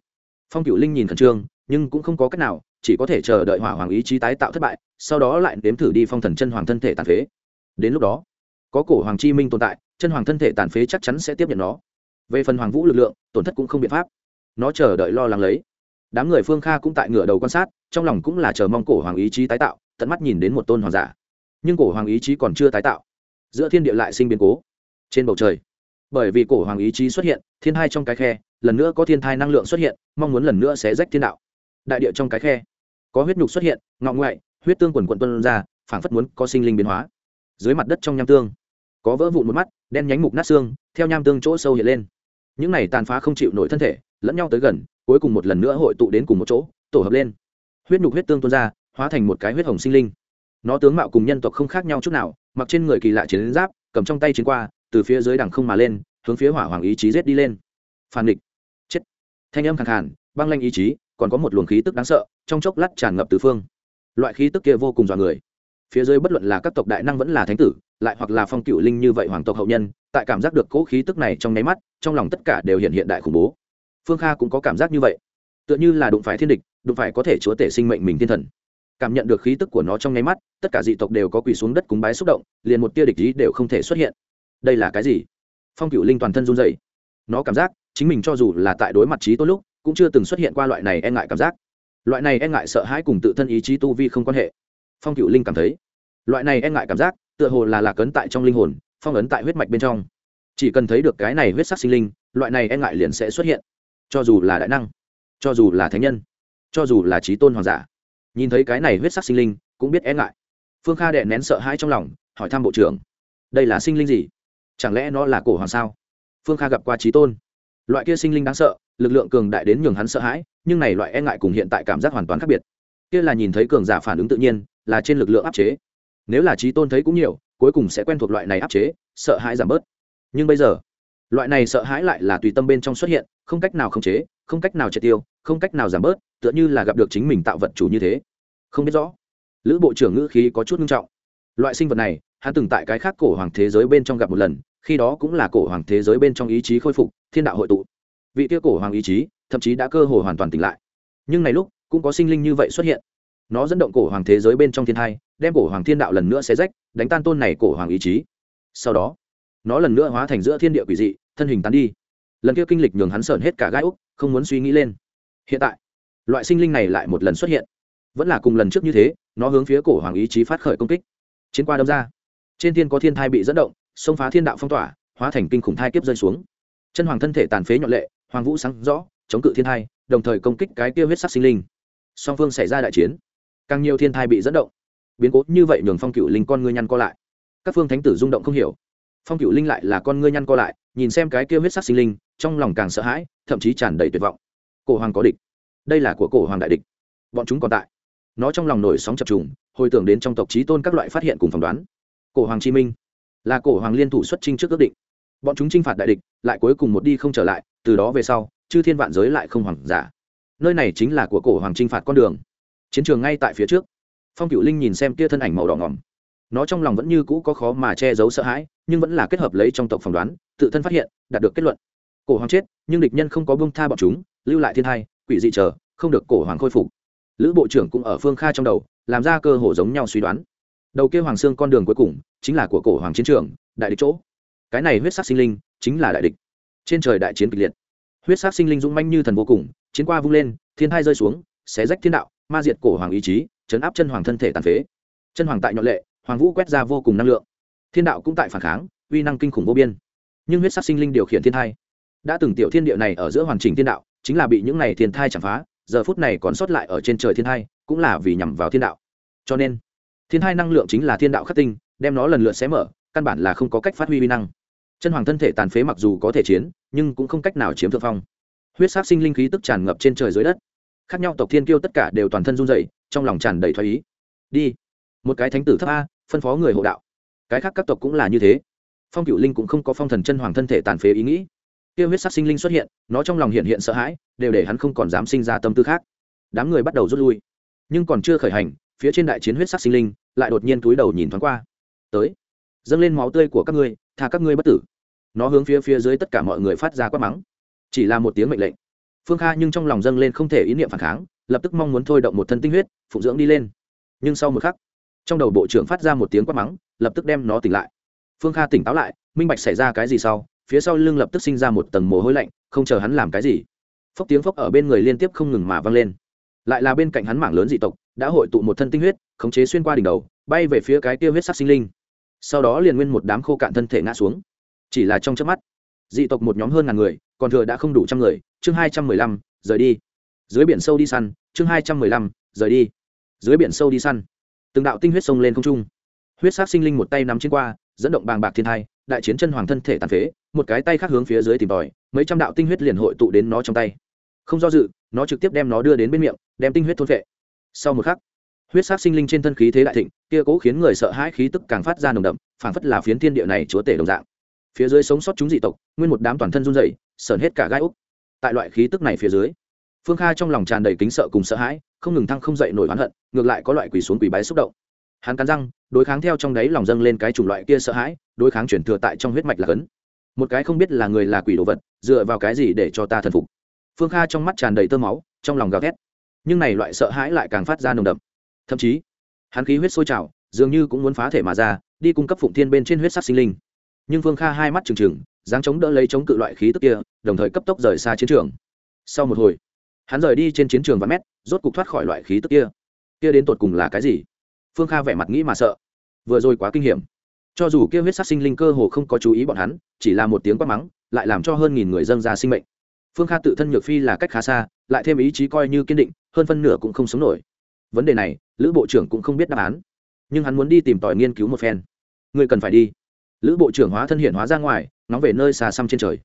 Phong cửu linh nhìn khẩn trương, nhưng cũng không có cách nào, chỉ có thể chờ đợi hỏa hoàng ý chí tái tạo thất bại, sau đó lại đếm thử đi phong thần chân hoàng thân thể tàn phế. Đến lúc đó có cổ hoàng chi minh tồn tại, chân hoàng thân thể tàn phế chắc chắn sẽ tiếp nhận nó. Về phần hoàng vũ lực lượng, tổn thất cũng không biện pháp. Nó chờ đợi lo lắng lấy. Đám người phương kha cũng tại ngựa đầu quan sát, trong lòng cũng là chờ mong cổ hoàng ý chí tái tạo, tận mắt nhìn đến một tôn hoàng giả. Nhưng cổ hoàng ý chí còn chưa tái tạo. Giữa thiên địa lại sinh biến cố. Trên bầu trời, bởi vì cổ hoàng ý chí xuất hiện, thiên hai trong cái khe, lần nữa có thiên thai năng lượng xuất hiện, mong muốn lần nữa sẽ rách thiên đạo. Đại địa trong cái khe, có huyết nhục xuất hiện ngọng ngoại, huyết tương quần quận tuân ra, phảng phất muốn có sinh linh biến hóa. Dưới mặt đất trong nham tương có vỡ vụn một mắt, đen nhánh mục nát xương, theo nham tương chỗ sâu hiện lên. Những này tàn phá không chịu nổi thân thể, lẫn nhau tới gần, cuối cùng một lần nữa hội tụ đến cùng một chỗ, tổ hợp lên. Huyết nhục huyết tương tuôn ra, hóa thành một cái huyết hồng sinh linh. Nó tướng mạo cùng nhân tộc không khác nhau chút nào, mặc trên người kỳ lạ chiến giáp, cầm trong tay chiến qua, từ phía dưới đằng không mà lên, hướng phía hỏa hoàng ý chí rết đi lên. Phản địch chết. Thanh âm khẳng hẳn băng lanh ý chí, còn có một luồng khí tức đáng sợ, trong chốc lát tràn ngập từ phương. Loại khí tức kia vô cùng dọa người. Phía dưới bất luận là các tộc đại năng vẫn là thánh tử lại hoặc là phong cựu linh như vậy hoàng tộc hậu nhân, tại cảm giác được cỗ khí tức này trong nháy mắt, trong lòng tất cả đều hiện hiện đại khủng bố. Phương kha cũng có cảm giác như vậy. Tựa như là đụng phải thiên địch, đụng phải có thể chúa tể sinh mệnh mình thiên thần. Cảm nhận được khí tức của nó trong nháy mắt, tất cả dị tộc đều có quỳ xuống đất cúng bái xúc động, liền một tia địch ý đều không thể xuất hiện. Đây là cái gì? Phong cựu linh toàn thân run dày nó cảm giác, chính mình cho dù là tại đối mặt trí tốt lúc, cũng chưa từng xuất hiện qua loại này e ngại cảm giác. Loại này e ngại sợ hãi cùng tự thân ý chí tu vi không quan hệ. Phong cựu linh cảm thấy, loại này e ngại cảm giác tựa hồ là lạc ấn tại trong linh hồn, phong ấn tại huyết mạch bên trong. Chỉ cần thấy được cái này huyết sắc sinh linh, loại này e ngại liền sẽ xuất hiện. Cho dù là đại năng, cho dù là thánh nhân, cho dù là trí tôn hoàng giả, nhìn thấy cái này huyết sắc sinh linh cũng biết e ngại. Phương kha đệ nén sợ hãi trong lòng, hỏi thăm bộ trưởng, đây là sinh linh gì? Chẳng lẽ nó là cổ hoàng sao? Phương kha gặp qua trí tôn. Loại kia sinh linh đáng sợ, lực lượng cường đại đến nhường hắn sợ hãi, nhưng này loại e ngại cùng hiện tại cảm giác hoàn toàn khác biệt. Kia là nhìn thấy cường giả phản ứng tự nhiên, là trên lực lượng áp chế nếu là trí tôn thấy cũng nhiều, cuối cùng sẽ quen thuộc loại này áp chế, sợ hãi giảm bớt. Nhưng bây giờ, loại này sợ hãi lại là tùy tâm bên trong xuất hiện, không cách nào khống chế, không cách nào triệt tiêu, không cách nào giảm bớt, tựa như là gặp được chính mình tạo vật chủ như thế. Không biết rõ, lữ bộ trưởng ngữ khí có chút nghiêm trọng. Loại sinh vật này, hắn từng tại cái khác cổ hoàng thế giới bên trong gặp một lần, khi đó cũng là cổ hoàng thế giới bên trong ý chí khôi phục, thiên đạo hội tụ. Vị kia cổ hoàng ý chí, thậm chí đã cơ hồ hoàn toàn tỉnh lại. Nhưng này lúc, cũng có sinh linh như vậy xuất hiện. Nó dẫn động cổ hoàng thế giới bên trong thiên thai đem cổ hoàng thiên đạo lần nữa xé rách, đánh tan tôn này cổ hoàng ý chí. Sau đó, nó lần nữa hóa thành giữa thiên địa quỷ dị, thân hình tán đi. Lần kia kinh lịch nhường hắn sởn hết cả gai úc, không muốn suy nghĩ lên. Hiện tại, loại sinh linh này lại một lần xuất hiện. Vẫn là cùng lần trước như thế, nó hướng phía cổ hoàng ý chí phát khởi công kích. Chiến qua đâm ra, trên thiên có thiên thai bị dẫn động, xông phá thiên đạo phong tỏa, hóa thành kinh khủng thai kiếp rơi xuống. Chân hoàng thân thể tàn phế nhọn lệ, hoàng vũ sáng rõ, chống cự thiên thai, đồng thời công kích cái kia huyết sắc sinh linh. Song phương xảy ra đại chiến, càng nhiều thiên thai bị dẫn động biến cố như vậy nhường phong cựu linh con ngươi nhăn co lại. Các phương thánh tử rung động không hiểu. Phong cựu linh lại là con ngươi nhăn co lại, nhìn xem cái kia huyết sắc sinh linh, trong lòng càng sợ hãi, thậm chí tràn đầy tuyệt vọng. Cổ hoàng có địch. Đây là của cổ hoàng đại địch. Bọn chúng còn tại. Nó trong lòng nổi sóng chập trùng, hồi tưởng đến trong tộc trí tôn các loại phát hiện cùng phỏng đoán. Cổ hoàng chi minh. Là cổ hoàng liên thủ xuất trinh trước ước định. Bọn chúng chinh phạt đại địch, lại cuối cùng một đi không trở lại, từ đó về sau, chư thiên vạn giới lại không hoàng giả nơi này chính là của cổ hoàng chinh phạt con đường. Chiến trường ngay tại phía trước phong cựu linh nhìn xem kia thân ảnh màu đỏ ngỏm. Nó trong lòng vẫn như cũ có khó mà che giấu sợ hãi, nhưng vẫn là kết hợp lấy trong tộc phỏng đoán, tự thân phát hiện, đạt được kết luận. Cổ hoàng chết, nhưng địch nhân không có bông tha bọn chúng, lưu lại thiên thai, quỷ dị chờ, không được cổ hoàng khôi phục. Lữ bộ trưởng cũng ở phương kha trong đầu, làm ra cơ hồ giống nhau suy đoán. Đầu kia hoàng xương con đường cuối cùng, chính là của cổ hoàng chiến trường, đại địch chỗ. Cái này huyết sắc sinh linh, chính là đại địch. Trên trời đại chiến kịch liệt. Huyết sắc sinh linh dũng manh như thần vô cùng, chiến qua vung lên, thiên thai rơi xuống, xé rách thiên đạo, ma diệt cổ hoàng ý chí chấn áp chân hoàng thân thể tàn phế. Chân hoàng tại nhọn lệ, hoàng vũ quét ra vô cùng năng lượng. Thiên đạo cũng tại phản kháng, uy năng kinh khủng vô biên. Nhưng huyết sắc sinh linh điều khiển thiên thai. Đã từng tiểu thiên địa này ở giữa hoàn chỉnh thiên đạo, chính là bị những này thiên thai chạm phá, giờ phút này còn sót lại ở trên trời thiên thai, cũng là vì nhằm vào thiên đạo. Cho nên, thiên thai năng lượng chính là thiên đạo khắc tinh, đem nó lần lượt xé mở, căn bản là không có cách phát huy uy năng. Chân hoàng thân thể tàn phế mặc dù có thể chiến, nhưng cũng không cách nào chiếm thượng phong. Huyết sát sinh linh khí tức tràn ngập trên trời dưới đất. Khác nhau tộc thiên kiêu tất cả đều toàn thân run dày trong lòng tràn đầy thoái ý. Đi. Một cái thánh tử thấp a, phân phó người hộ đạo. Cái khác các tộc cũng là như thế. Phong cựu linh cũng không có phong thần chân hoàng thân thể tàn phế ý nghĩ. Kia huyết sắc sinh linh xuất hiện, nó trong lòng hiện hiện sợ hãi, đều để hắn không còn dám sinh ra tâm tư khác. Đám người bắt đầu rút lui. Nhưng còn chưa khởi hành, phía trên đại chiến huyết sắc sinh linh lại đột nhiên túi đầu nhìn thoáng qua. Tới. Dâng lên máu tươi của các ngươi, tha các ngươi bất tử. Nó hướng phía phía dưới tất cả mọi người phát ra quát mắng. Chỉ là một tiếng mệnh lệnh. Phương kha nhưng trong lòng dâng lên không thể ý niệm phản kháng lập tức mong muốn thôi động một thân tinh huyết, phụng dưỡng đi lên. Nhưng sau một khắc, trong đầu bộ trưởng phát ra một tiếng quát mắng, lập tức đem nó tỉnh lại. Phương kha tỉnh táo lại, minh bạch xảy ra cái gì sau, phía sau lưng lập tức sinh ra một tầng mồ hôi lạnh, không chờ hắn làm cái gì. Phốc tiếng phốc ở bên người liên tiếp không ngừng mà vang lên. Lại là bên cạnh hắn mảng lớn dị tộc, đã hội tụ một thân tinh huyết, khống chế xuyên qua đỉnh đầu, bay về phía cái tiêu huyết sắc sinh linh. Sau đó liền nguyên một đám khô cạn thân thể ngã xuống. Chỉ là trong chớp mắt, dị tộc một nhóm hơn ngàn người, còn thừa đã không đủ trăm người, chương hai trăm mười lăm, rời đi dưới biển sâu đi săn, chương hai trăm mười lăm, rời đi. Dưới biển sâu đi săn. Từng đạo tinh huyết sông lên không trung. Huyết sát sinh linh một tay nắm trên qua, dẫn động bàng bạc thiên thai, đại chiến chân hoàng thân thể tàn phế, một cái tay khác hướng phía dưới tìm tòi, mấy trăm đạo tinh huyết liền hội tụ đến nó trong tay. Không do dự, nó trực tiếp đem nó đưa đến bên miệng, đem tinh huyết thôn vệ sau một khắc, huyết sát sinh linh trên thân khí thế đại thịnh, kia cố khiến người sợ hãi khí tức càng phát ra nồng đậm, phảng phất là phiến thiên địa này chúa tể đồng dạng. Phía dưới sống sót chúng dị tộc, nguyên một đám toàn thân run rẩy, sờn hết cả gai úc. Tại loại khí tức này phía dưới phương kha trong lòng tràn đầy kính sợ cùng sợ hãi, không ngừng thăng không dậy nổi oán hận, ngược lại có loại quỳ xuống quỳ bái xúc động. Hắn cắn răng, đối kháng theo trong đáy lòng dâng lên cái chủng loại kia sợ hãi, đối kháng chuyển thừa tại trong huyết mạch là cấn. Một cái không biết là người là quỷ đồ vật, dựa vào cái gì để cho ta thần phục? Phương kha trong mắt tràn đầy tơ máu, trong lòng gào thét. Nhưng này loại sợ hãi lại càng phát ra nồng đậm. Thậm chí, hắn khí huyết sôi trào, dường như cũng muốn phá thể mà ra, đi cung cấp phụng thiên bên trên huyết sắc sinh linh. Nhưng phương kha hai mắt trừng trừng, dáng chống đỡ lấy chống cự loại khí tức kia, đồng thời cấp tốc rời xa chiến trường. Sau một hồi hắn rời đi trên chiến trường và mét, rốt cục thoát khỏi loại khí tức kia. Kia đến tột cùng là cái gì? Phương kha vẻ mặt nghĩ mà sợ. Vừa rồi quá kinh hiểm. Cho dù kia huyết sắc sinh linh cơ hồ không có chú ý bọn hắn, chỉ là một tiếng quát mắng, lại làm cho hơn nghìn người dân ra sinh mệnh. Phương kha tự thân nhược phi là cách khá xa, lại thêm ý chí coi như kiên định, hơn phân nửa cũng không sống nổi. Vấn đề này, lữ bộ trưởng cũng không biết đáp án. Nhưng hắn muốn đi tìm tòi nghiên cứu một phen. Người cần phải đi. Lữ bộ trưởng hóa thân hiện hóa ra ngoài nóng về nơi xà xăm trên trời.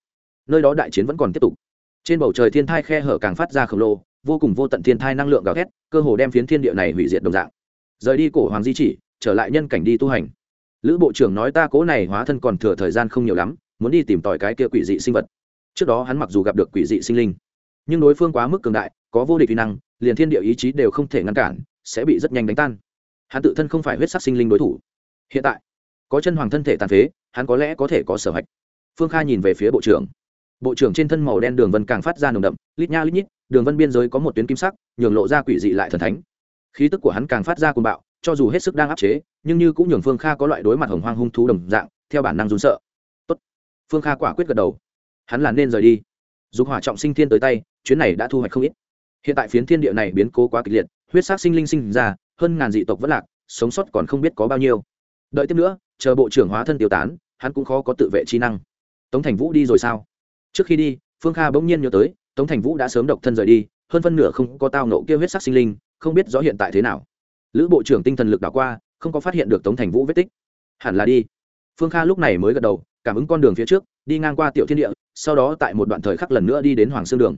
Nơi đó đại chiến vẫn còn tiếp tục trên bầu trời thiên thai khe hở càng phát ra khổng lồ, vô cùng vô tận thiên thai năng lượng gào thét, cơ hồ đem phiến thiên địa này hủy diệt đồng dạng. Rời đi cổ hoàng di chỉ, trở lại nhân cảnh đi tu hành. Lữ bộ trưởng nói ta cố này hóa thân còn thừa thời gian không nhiều lắm, muốn đi tìm tòi cái kia quỷ dị sinh vật. Trước đó hắn mặc dù gặp được quỷ dị sinh linh, nhưng đối phương quá mức cường đại, có vô địch kỹ năng, liền thiên địa ý chí đều không thể ngăn cản, sẽ bị rất nhanh đánh tan. Hắn tự thân không phải huyết sắc sinh linh đối thủ. Hiện tại, có chân hoàng thân thể tàn phế, hắn có lẽ có thể có sở hạch. Phương kha nhìn về phía bộ trưởng bộ trưởng trên thân màu đen đường vân càng phát ra nồng đậm, lít nha lít nhít, đường vân biên giới có một tuyến kim sắc, nhường lộ ra quỷ dị lại thần thánh. Khí tức của hắn càng phát ra cuồng bạo, cho dù hết sức đang áp chế, nhưng như cũng nhường phương kha có loại đối mặt hồng hoang hung thú đồng dạng, theo bản năng run sợ. Tốt. phương kha quả quyết gật đầu. Hắn là nên rời đi. Dục hỏa trọng sinh thiên tới tay, chuyến này đã thu hoạch không ít. Hiện tại phiến thiên địa này biến cố quá kịch liệt, huyết sát sinh linh sinh ra, hơn ngàn dị tộc vất lạc, sống sót còn không biết có bao nhiêu. Đợi tiếp nữa, chờ bộ trưởng hóa thân tiêu tán, hắn cũng khó có tự vệ trí năng. Tống thành vũ đi rồi sao? Trước khi đi, phương kha bỗng nhiên nhớ tới, tống thành vũ đã sớm độc thân rời đi, hơn phân nửa không có tao nộ kia huyết sắc sinh linh, không biết rõ hiện tại thế nào. Lữ bộ trưởng tinh thần lực đảo qua, không có phát hiện được tống thành vũ vết tích. Hẳn là đi. Phương kha lúc này mới gật đầu, cảm ứng con đường phía trước, đi ngang qua tiểu thiên địa, sau đó tại một đoạn thời khắc lần nữa đi đến hoàng sương đường.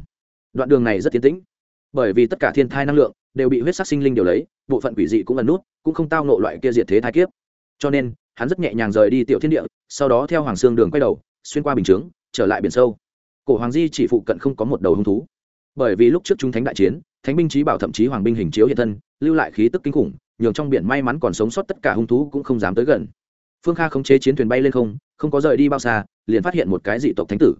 Đoạn đường này rất tiến tĩnh, bởi vì tất cả thiên thai năng lượng đều bị huyết sắc sinh linh đều lấy, bộ phận quỷ dị cũng ẩn nút, cũng không tao nộ loại kia diệt thế thai kiếp. Cho nên, hắn rất nhẹ nhàng rời đi tiểu thiên địa, sau đó theo hoàng sương đường quay đầu, xuyên qua bình chướng, trở lại biển sâu cổ hoàng di chỉ phụ cận không có một đầu hung thú. Bởi vì lúc trước chúng thánh đại chiến, thánh binh trí bảo thậm chí hoàng binh hình chiếu hiện thân, lưu lại khí tức kinh khủng, nhường trong biển may mắn còn sống sót tất cả hung thú cũng không dám tới gần. Phương kha khống chế chiến thuyền bay lên không không có rời đi bao xa, liền phát hiện một cái dị tộc thánh tử.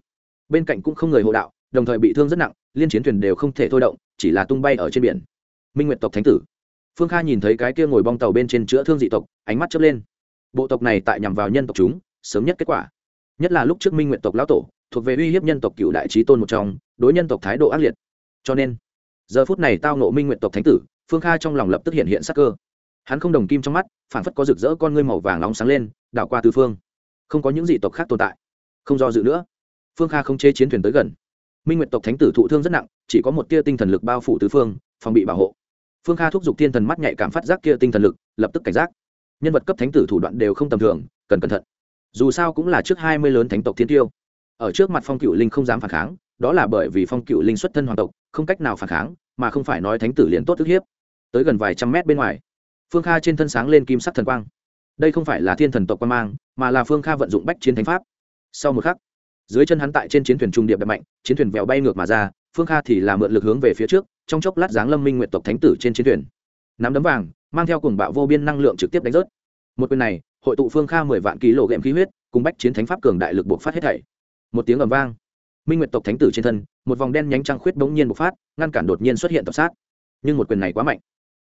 Bên cạnh cũng không người hộ đạo, đồng thời bị thương rất nặng, liên chiến thuyền đều không thể thôi động, chỉ là tung bay ở trên biển. Minh nguyệt tộc thánh tử. Phương kha nhìn thấy cái kia ngồi bong tàu bên trên chữa thương dị tộc, ánh mắt chớp lên. Bộ tộc này tại nhằm vào nhân tộc chúng, sớm nhất kết quả. Nhất là lúc trước minh nguyệt tộc lão tổ thuộc về uy hiếp nhân tộc cựu đại trí tôn một trong, đối nhân tộc thái độ ác liệt. Cho nên, giờ phút này tao nộ minh nguyện tộc thánh tử, phương kha trong lòng lập tức hiện hiện sắc cơ. Hắn không đồng kim trong mắt phản phất có rực rỡ con ngươi màu vàng nóng sáng lên, đảo qua tư phương. Không có những dị tộc khác tồn tại. Không do dự nữa, phương kha không chế chiến thuyền tới gần. Minh nguyện tộc thánh tử thụ thương rất nặng, chỉ có một tia tinh thần lực bao phủ tứ phương, phòng bị bảo hộ. Phương kha thúc giục thiên thần mắt nhạy cảm phát giác kia tinh thần lực, lập tức cảnh giác. Nhân vật cấp thánh tử thủ đoạn đều không tầm thường, cần cẩn thận. Dù sao cũng là trước hai mươi lớn thánh tộc thiên tiêu ở trước mặt phong cựu linh không dám phản kháng, đó là bởi vì phong cựu linh xuất thân hoàng tộc, không cách nào phản kháng, mà không phải nói thánh tử liền tốt ức hiếp. Tới gần vài trăm mét bên ngoài, phương kha trên thân sáng lên kim sắc thần quang. Đây không phải là thiên thần tộc quan mang, mà là phương kha vận dụng bách chiến thánh pháp. Sau một khắc, dưới chân hắn tại trên chiến thuyền trung điệp đập mạnh, chiến thuyền vẹo bay ngược mà ra, phương kha thì là mượn lực hướng về phía trước, trong chốc lát giáng lâm minh nguyện tộc thánh tử trên chiến thuyền. Nắm đấm vàng, mang theo cùng bạo vô biên năng lượng trực tiếp đánh rớt. Một quyền này, hội tụ phương kha mười vạn ký lộ ghệm khí huyết, cùng bách chiến thánh pháp cường đại lực buộc phát hết thảy một tiếng ầm vang. Minh nguyệt tộc thánh tử trên thân, một vòng đen nhánh trăng khuyết bỗng nhiên bộc phát, ngăn cản đột nhiên xuất hiện tập sát. Nhưng một quyền này quá mạnh.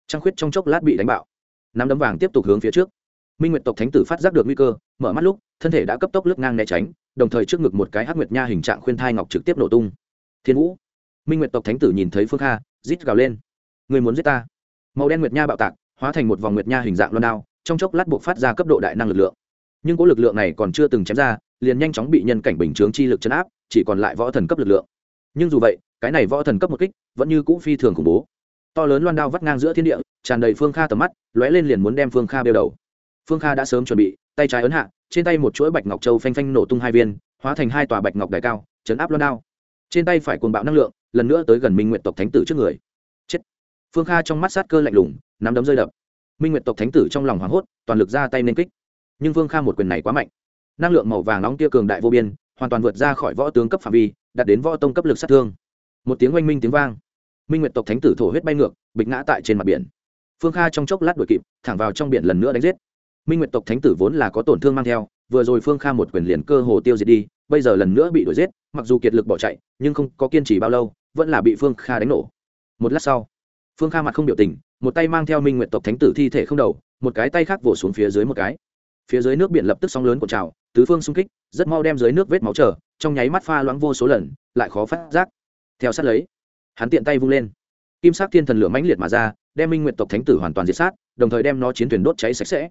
Trăng khuyết trong chốc lát bị đánh bạo. Nắm đấm vàng tiếp tục hướng phía trước. Minh nguyệt tộc thánh tử phát giác được nguy cơ, mở mắt lúc, thân thể đã cấp tốc lướt ngang né tránh, đồng thời trước ngực một cái hắc nguyệt nha hình trạng khuyên thai ngọc trực tiếp nổ tung. Thiên vũ. Minh nguyệt tộc thánh tử nhìn thấy phương kha, rít gào lên. Người muốn giết ta? Màu đen nguyệt nha bạo tạc, hóa thành một vòng nguyệt nha hình dạng loan đao, trong chốc lát buộc phát ra cấp độ đại năng lực lượng. Nhưng có lực lượng này còn chưa từng chém ra liền nhanh chóng bị nhân cảnh bình chướng chi lực chấn áp, chỉ còn lại võ thần cấp lực lượng. Nhưng dù vậy, cái này võ thần cấp một kích vẫn như cũ phi thường khủng bố. To lớn loan đao vắt ngang giữa thiên địa, tràn đầy phương kha tầm mắt, lóe lên liền muốn đem phương kha bêu đầu. Phương kha đã sớm chuẩn bị, tay trái ấn hạ, trên tay một chuỗi bạch ngọc châu phanh phanh nổ tung hai viên, hóa thành hai tòa bạch ngọc đài cao, chấn áp loan đao. Trên tay phải cuồng bạo năng lượng, lần nữa tới gần minh nguyện tộc thánh tử trước người. Chết. Phương kha trong mắt sát cơ lạnh lùng, nắm đấm rơi đập. Minh nguyện tộc thánh tử trong lòng hoảng hốt, toàn lực ra tay nên kích. Nhưng phương kha một quyền này quá mạnh năng lượng màu vàng nóng kia cường đại vô biên, hoàn toàn vượt ra khỏi võ tướng cấp phạm vi, đạt đến võ tông cấp lực sát thương. Một tiếng oanh minh tiếng vang. Minh nguyện tộc thánh tử thổ huyết bay ngược, bịch ngã tại trên mặt biển. Phương kha trong chốc lát đuổi kịp, thẳng vào trong biển lần nữa đánh giết. Minh nguyện tộc thánh tử vốn là có tổn thương mang theo, vừa rồi phương kha một quyền liền cơ hồ tiêu diệt đi, bây giờ lần nữa bị đuổi giết, mặc dù kiệt lực bỏ chạy, nhưng không có kiên trì bao lâu, vẫn là bị phương kha đánh nổ. Một lát sau, phương kha mặt không biểu tình, một tay mang theo minh nguyện tộc thánh tử thi thể không đầu, một cái tay khác vỗ xuống phía dưới một cái phía dưới nước biển lập tức sóng lớn của trào, tứ phương xung kích, rất mau đem dưới nước vết máu trở, trong nháy mắt pha loãng vô số lần, lại khó phát giác. Theo sát lấy, hắn tiện tay vung lên. Kim sắc thiên thần lửa mãnh liệt mà ra, đem minh nguyện tộc thánh tử hoàn toàn diệt sát, đồng thời đem nó chiến thuyền đốt cháy sạch sẽ.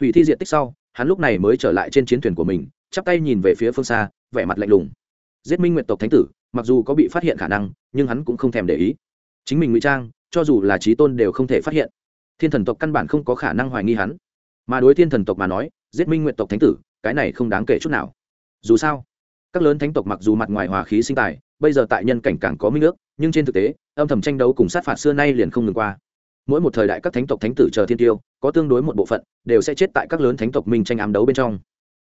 Hủy thi diện tích sau, hắn lúc này mới trở lại trên chiến thuyền của mình, chắp tay nhìn về phía phương xa, vẻ mặt lạnh lùng. Giết minh nguyện tộc thánh tử, mặc dù có bị phát hiện khả năng, nhưng hắn cũng không thèm để ý. Chính mình ngụy trang, cho dù là trí tôn đều không thể phát hiện. Thiên thần tộc căn bản không có khả năng hoài nghi hắn mà đối thiên thần tộc mà nói, giết minh nguyện tộc thánh tử, cái này không đáng kể chút nào. Dù sao, các lớn thánh tộc mặc dù mặt ngoài hòa khí sinh tài, bây giờ tại nhân cảnh càng có minh ước, nhưng trên thực tế, âm thầm tranh đấu cùng sát phạt xưa nay liền không ngừng qua. Mỗi một thời đại các thánh tộc thánh tử chờ thiên tiêu, có tương đối một bộ phận, đều sẽ chết tại các lớn thánh tộc minh tranh ám đấu bên trong.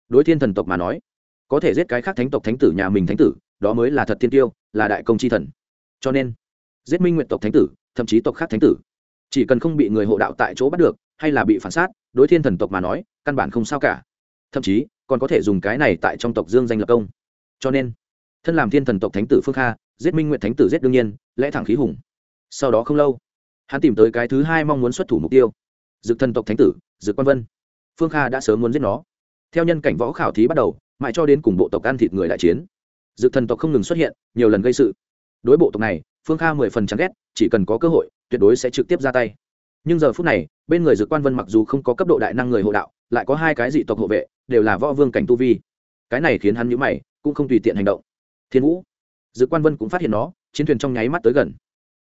Đối thiên thần tộc mà nói, có thể giết cái khác thánh tộc thánh tử nhà mình thánh tử, đó mới là thật thiên tiêu, là đại công chi thần. Cho nên, giết minh nguyện tộc thánh tử, thậm chí tộc khác thánh tử, chỉ cần không bị người hộ đạo tại chỗ bắt được, hay là bị phản sát đối thiên thần tộc mà nói, căn bản không sao cả. Thậm chí, còn có thể dùng cái này tại trong tộc dương danh lập công. Cho nên, thân làm thiên thần tộc thánh tử phương kha, giết minh nguyện thánh tử giết đương nhiên, lẽ thẳng khí hùng. Sau đó không lâu, hắn tìm tới cái thứ hai mong muốn xuất thủ mục tiêu. Dực thần tộc thánh tử dực quan vân. Phương kha đã sớm muốn giết nó. Theo nhân cảnh võ khảo thí bắt đầu, mãi cho đến cùng bộ tộc ăn thịt người đại chiến. Dực thần tộc không ngừng xuất hiện, nhiều lần gây sự. Đối bộ tộc này, phương kha mười phần chán ghét, chỉ cần có cơ hội, tuyệt đối sẽ trực tiếp ra tay nhưng giờ phút này, bên người dược quan vân mặc dù không có cấp độ đại năng người hộ đạo, lại có hai cái dị tộc hộ vệ, đều là võ vương cảnh tu vi. Cái này khiến hắn nhữ mày, cũng không tùy tiện hành động. Thiên vũ, dược quan vân cũng phát hiện nó, chiến thuyền trong nháy mắt tới gần.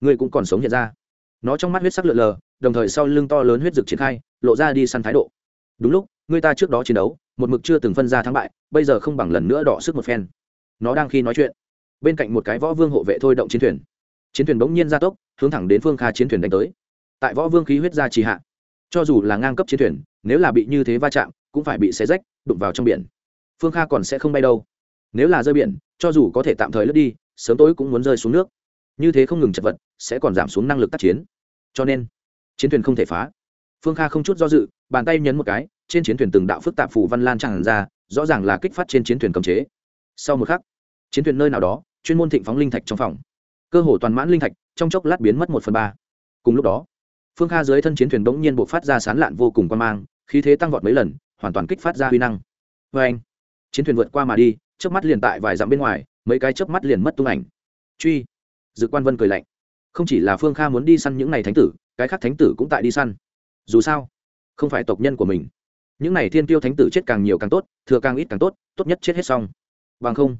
Người cũng còn sống hiện ra. Nó trong mắt huyết sắc lượn lờ, đồng thời sau lưng to lớn huyết dực triển khai, lộ ra đi săn thái độ. Đúng lúc, người ta trước đó chiến đấu, một mực chưa từng phân ra thắng bại, bây giờ không bằng lần nữa đỏ sức một phen. Nó đang khi nói chuyện, bên cạnh một cái võ vương hộ vệ thôi động chiến thuyền. Chiến thuyền bỗng nhiên ra tốc, hướng thẳng đến phương kha chiến thuyền đánh tới tại võ vương khí huyết ra trì hạ. Cho dù là ngang cấp chiến thuyền, nếu là bị như thế va chạm, cũng phải bị xé rách, đụng vào trong biển. Phương kha còn sẽ không bay đâu. Nếu là rơi biển, cho dù có thể tạm thời lướt đi, sớm tối cũng muốn rơi xuống nước. Như thế không ngừng chật vật, sẽ còn giảm xuống năng lực tác chiến. Cho nên, chiến thuyền không thể phá. Phương kha không chút do dự, bàn tay nhấn một cái, trên chiến thuyền từng đạo phức tạp phủ văn lan tràn ra, rõ ràng là kích phát trên chiến thuyền cầm chế. Sau một khắc, chiến thuyền nơi nào đó, chuyên môn thịnh phóng linh thạch trong phòng. Cơ hồ toàn mãn linh thạch, trong chốc lát biến mất một phần ba. Cùng lúc đó phương kha dưới thân chiến thuyền bỗng nhiên buộc phát ra sán lạn vô cùng quan mang, khí thế tăng vọt mấy lần, hoàn toàn kích phát ra huy năng. Vê anh, chiến thuyền vượt qua mà đi trước mắt liền tại vài dặm bên ngoài, mấy cái chớp mắt liền mất tung ảnh. Truy. Dự quan vân cười lạnh. Không chỉ là phương kha muốn đi săn những n à y thánh tử, cái khác thánh tử cũng tại đi săn. Dù sao, không phải tộc nhân của mình. Những n à y thiên tiêu thánh tử chết càng nhiều càng tốt, thừa càng ít càng tốt tốt nhất chết hết xong. Bằng không,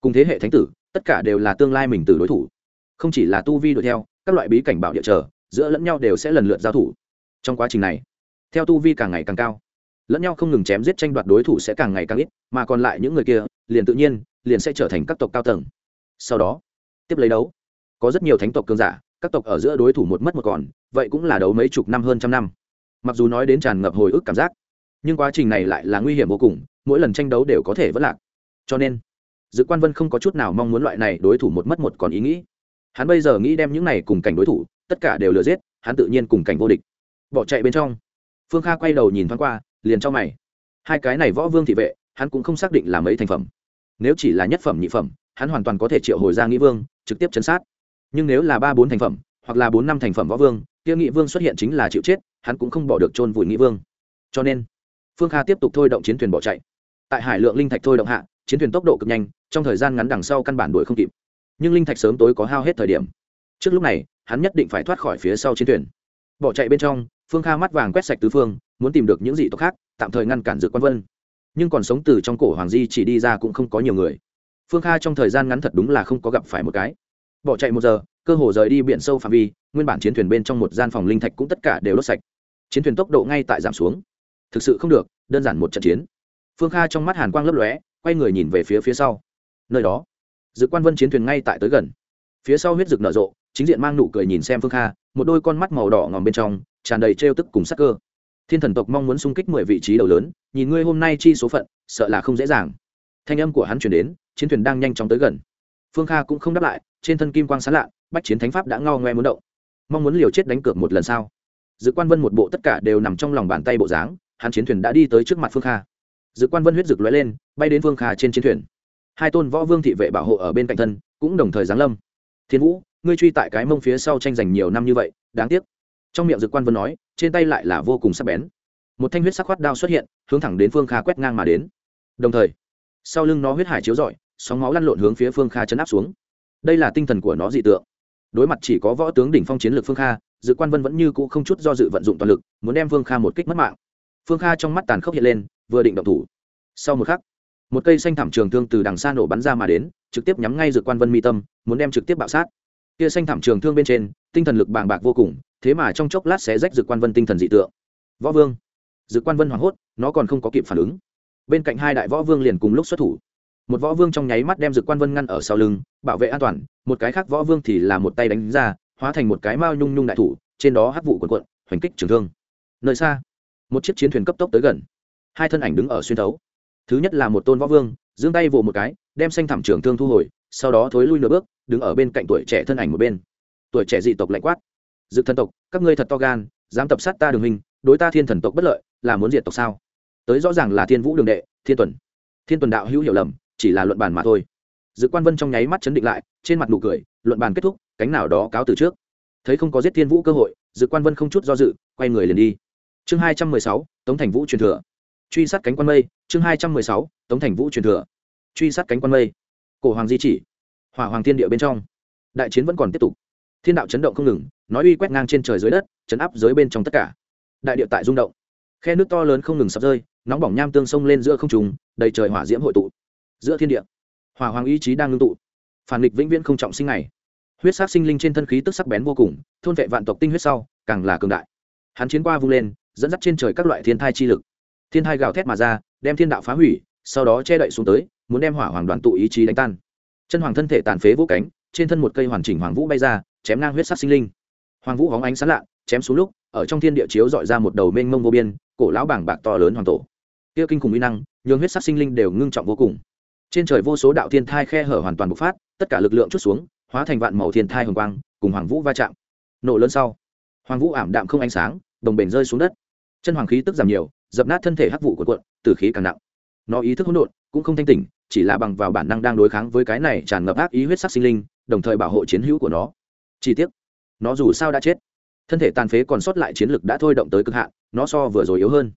cùng thế hệ thánh tử, tất cả đều là tương lai mình từ đối thủ. Không chỉ là tu vi đuổi theo, các loại bí cảnh bảo địa trở giữa lẫn nhau đều sẽ lần lượt giao thủ. Trong quá trình này, theo tu vi càng ngày càng cao, lẫn nhau không ngừng chém giết tranh đoạt đối thủ sẽ càng ngày càng ít, mà còn lại những người kia, liền tự nhiên, liền sẽ trở thành các tộc cao tầng. Sau đó, tiếp lấy đấu, có rất nhiều thánh tộc cường giả, các tộc ở giữa đối thủ một mất một còn, vậy cũng là đấu mấy chục năm hơn trăm năm. Mặc dù nói đến tràn ngập hồi ức cảm giác, nhưng quá trình này lại là nguy hiểm vô cùng, mỗi lần tranh đấu đều có thể vất lạc. Cho nên dự quan vân không có chút nào mong muốn loại này đối thủ một mất một còn ý nghĩ. Hắn bây giờ nghĩ đem những này cùng cảnh đối thủ tất cả đều lừa giết, hắn tự nhiên cùng cảnh vô địch. Bỏ chạy bên trong. Phương kha quay đầu nhìn thoáng qua, liền cho mày. Hai cái này võ vương thị vệ, hắn cũng không xác định là mấy thành phẩm. Nếu chỉ là nhất phẩm, nhị phẩm, hắn hoàn toàn có thể triệu hồi ra nghĩ vương, trực tiếp chấn sát. Nhưng nếu là ba bốn thành phẩm, hoặc là bốn năm thành phẩm võ vương, kia nghị vương xuất hiện chính là chịu chết, hắn cũng không bỏ được chôn vùi nghị vương. Cho nên, phương kha tiếp tục thôi động chiến thuyền bỏ chạy. Tại hải lượng linh thạch thôi động hạ, chiến thuyền tốc độ cực nhanh, trong thời gian ngắn đằng sau căn bản đuổi không kịp. Nhưng linh thạch sớm tối có hao hết thời điểm trước lúc này, hắn nhất định phải thoát khỏi phía sau chiến thuyền. Bỏ chạy bên trong, phương kha mắt vàng quét sạch tứ phương, muốn tìm được những dị tộc khác, tạm thời ngăn cản dự quan vân. Nhưng còn sống từ trong cổ hoàng di chỉ đi ra cũng không có nhiều người. Phương kha trong thời gian ngắn thật đúng là không có gặp phải một cái. Bỏ chạy một giờ, cơ hồ rời đi biển sâu phạm vi, nguyên bản chiến thuyền bên trong một gian phòng linh thạch cũng tất cả đều đốt sạch. Chiến thuyền tốc độ ngay tại giảm xuống. Thực sự không được, đơn giản một trận chiến. Phương kha trong mắt hàn quang lấp lóe, quay người nhìn về phía phía sau. Nơi đó dự quan vân chiến thuyền ngay tại tới gần. Phía sau huyết rực nở rộ chính diện mang nụ cười nhìn xem phương kha, một đôi con mắt màu đỏ ngòm bên trong, tràn đầy trêu tức cùng sắc cơ. Thiên thần tộc mong muốn xung kích mười vị trí đầu lớn, nhìn ngươi hôm nay chi số phận, sợ là không dễ dàng. Thanh âm của hắn chuyển đến, chiến thuyền đang nhanh chóng tới gần. Phương kha cũng không đáp lại, trên thân kim quang sán lạ, bách chiến thánh pháp đã ngao ngoe muốn động. Mong muốn liều chết đánh cược một lần sau. Dự quan vân một bộ tất cả đều nằm trong lòng bàn tay bộ dáng, hắn chiến thuyền đã đi tới trước mặt phương kha. Dự quan vân huyết rực lóe lên, bay đến phương kha trên chiến thuyền. Hai tôn võ vương thị vệ bảo hộ ở bên cạnh thân, cũng đồng thời giáng lâm. Thiên vũ ngươi truy tại cái mông phía sau tranh giành nhiều năm như vậy, đáng tiếc. Trong miệng dực quan vân nói, trên tay lại là vô cùng sắc bén. Một thanh huyết sắc khoát đao xuất hiện, hướng thẳng đến phương kha quét ngang mà đến. Đồng thời, sau lưng nó huyết hải chiếu rọi, sóng máu lăn lộn hướng phía phương kha chấn áp xuống. Đây là tinh thần của nó dị tượng. Đối mặt chỉ có võ tướng đỉnh phong chiến lược phương kha dự quan vân vẫn như cũ không chút do dự vận dụng toàn lực, muốn đem phương kha một kích mất mạng. Phương kha trong mắt tàn khốc hiện lên, vừa định động thủ. Sau một khắc, một cây xanh thảm trường thương từ đằng xa nổ bắn ra mà đến, trực tiếp nhắm ngay dự quan vân mi tâm, muốn đem trực tiếp bạo sát kia xanh thảm trường thương bên trên, tinh thần lực bàng bạc vô cùng, thế mà trong chốc lát sẽ rách dược quan vân tinh thần dị tượng. Võ vương. Dự quan vân hoảng hốt, nó còn không có kịp phản ứng. Bên cạnh hai đại võ vương liền cùng lúc xuất thủ. Một võ vương trong nháy mắt đem dự quan vân ngăn ở sau lưng, bảo vệ an toàn, một cái khác võ vương thì là một tay đánh ra, hóa thành một cái mao nhung nhung đại thủ, trên đó hắc vụ quần quận, hoành kích trường thương. Nơi xa, một chiếc chiến thuyền cấp tốc tới gần. Hai thân ảnh đứng ở xuyên thấu. Thứ nhất là một tôn võ vương, giương tay vồ một cái, đem xanh thảm trường thương thu hồi sau đó thối lui nửa bước, đứng ở bên cạnh tuổi trẻ thân ảnh một bên. Tuổi trẻ dị tộc lạnh quát. Dự thần tộc, các ngươi thật to gan, dám tập sát ta đường hình đối ta thiên thần tộc bất lợi, là muốn diệt tộc sao? Tới rõ ràng là thiên vũ đường đệ, thiên tuần. Thiên tuần đạo hữu hiểu lầm, chỉ là luận bàn mà thôi. Dự quan vân trong nháy mắt chấn định lại, trên mặt nụ cười, luận bàn kết thúc, cánh nào đó cáo từ trước. Thấy không có giết thiên vũ cơ hội dự quan vân không chút do dự, quay người liền đi. Chương hai trăm mười sáu, tống thành vũ truyền thừa. Truy sát cánh quan mây, chương hai trăm mười sáu, tống thành vũ truyền thừa. Truy sát cánh quan mây cổ hoàng di chỉ. Hỏa hoàng thiên địa bên trong, đại chiến vẫn còn tiếp tục. Thiên đạo chấn động không ngừng, nói uy quét ngang trên trời dưới đất, chấn áp dưới bên trong tất cả. Đại địa tại rung động. Khe nước to lớn không ngừng sập rơi, nóng bỏng nham tương sông lên giữa không trùng đầy trời hỏa diễm hội tụ. Giữa thiên địa, hỏa hoàng ý chí đang ngưng tụ. Phản nghịch vĩnh viễn không trọng sinh này huyết sát sinh linh trên thân khí tức sắc bén vô cùng, thôn vệ vạn tộc tinh huyết sau, càng là cường đại. Hắn chiến qua vung lên, dẫn dắt trên trời các loại thiên thai chi lực. Thiên thai gào thét mà ra, đem thiên đạo phá hủy, sau đó che đậy xuống tới muốn đem hỏa hoàng đoàn tụ ý chí đánh tan. Chân hoàng thân thể tàn phế vũ cánh, trên thân một cây hoàn chỉnh hoàng vũ bay ra, chém ngang huyết sắc sinh linh. Hoàng vũ hóng ánh sán lạ, chém xuống lúc, ở trong thiên địa chiếu dọi ra một đầu mênh mông vô biên, cổ lão bảng bạc to lớn hoàng tổ. Kia kinh khủng uy năng, nhường huyết sắc sinh linh đều ngưng trọng vô cùng. Trên trời vô số đạo thiên thai khe hở hoàn toàn bộc phát, tất cả lực lượng chút xuống, hóa thành vạn màu thiên thai hồng quang, cùng hoàng vũ va chạm. Nổ lớn sau, hoàng vũ ảm đạm không ánh sáng, đồng bền rơi xuống đất. Chân hoàng khí tức giảm nhiều, dập nát thân thể hắc vụ của quận tử khí càng nặng nó ý thức hỗn độn, cũng không thanh tỉnh, chỉ là bằng vào bản năng đang đối kháng với cái này tràn ngập ác ý huyết sắc sinh linh, đồng thời bảo hộ chiến hữu của nó. Chi tiết nó dù sao đã chết. Thân thể tàn phế còn sót lại chiến lực đã thôi động tới cực hạn, nó so vừa rồi yếu hơn.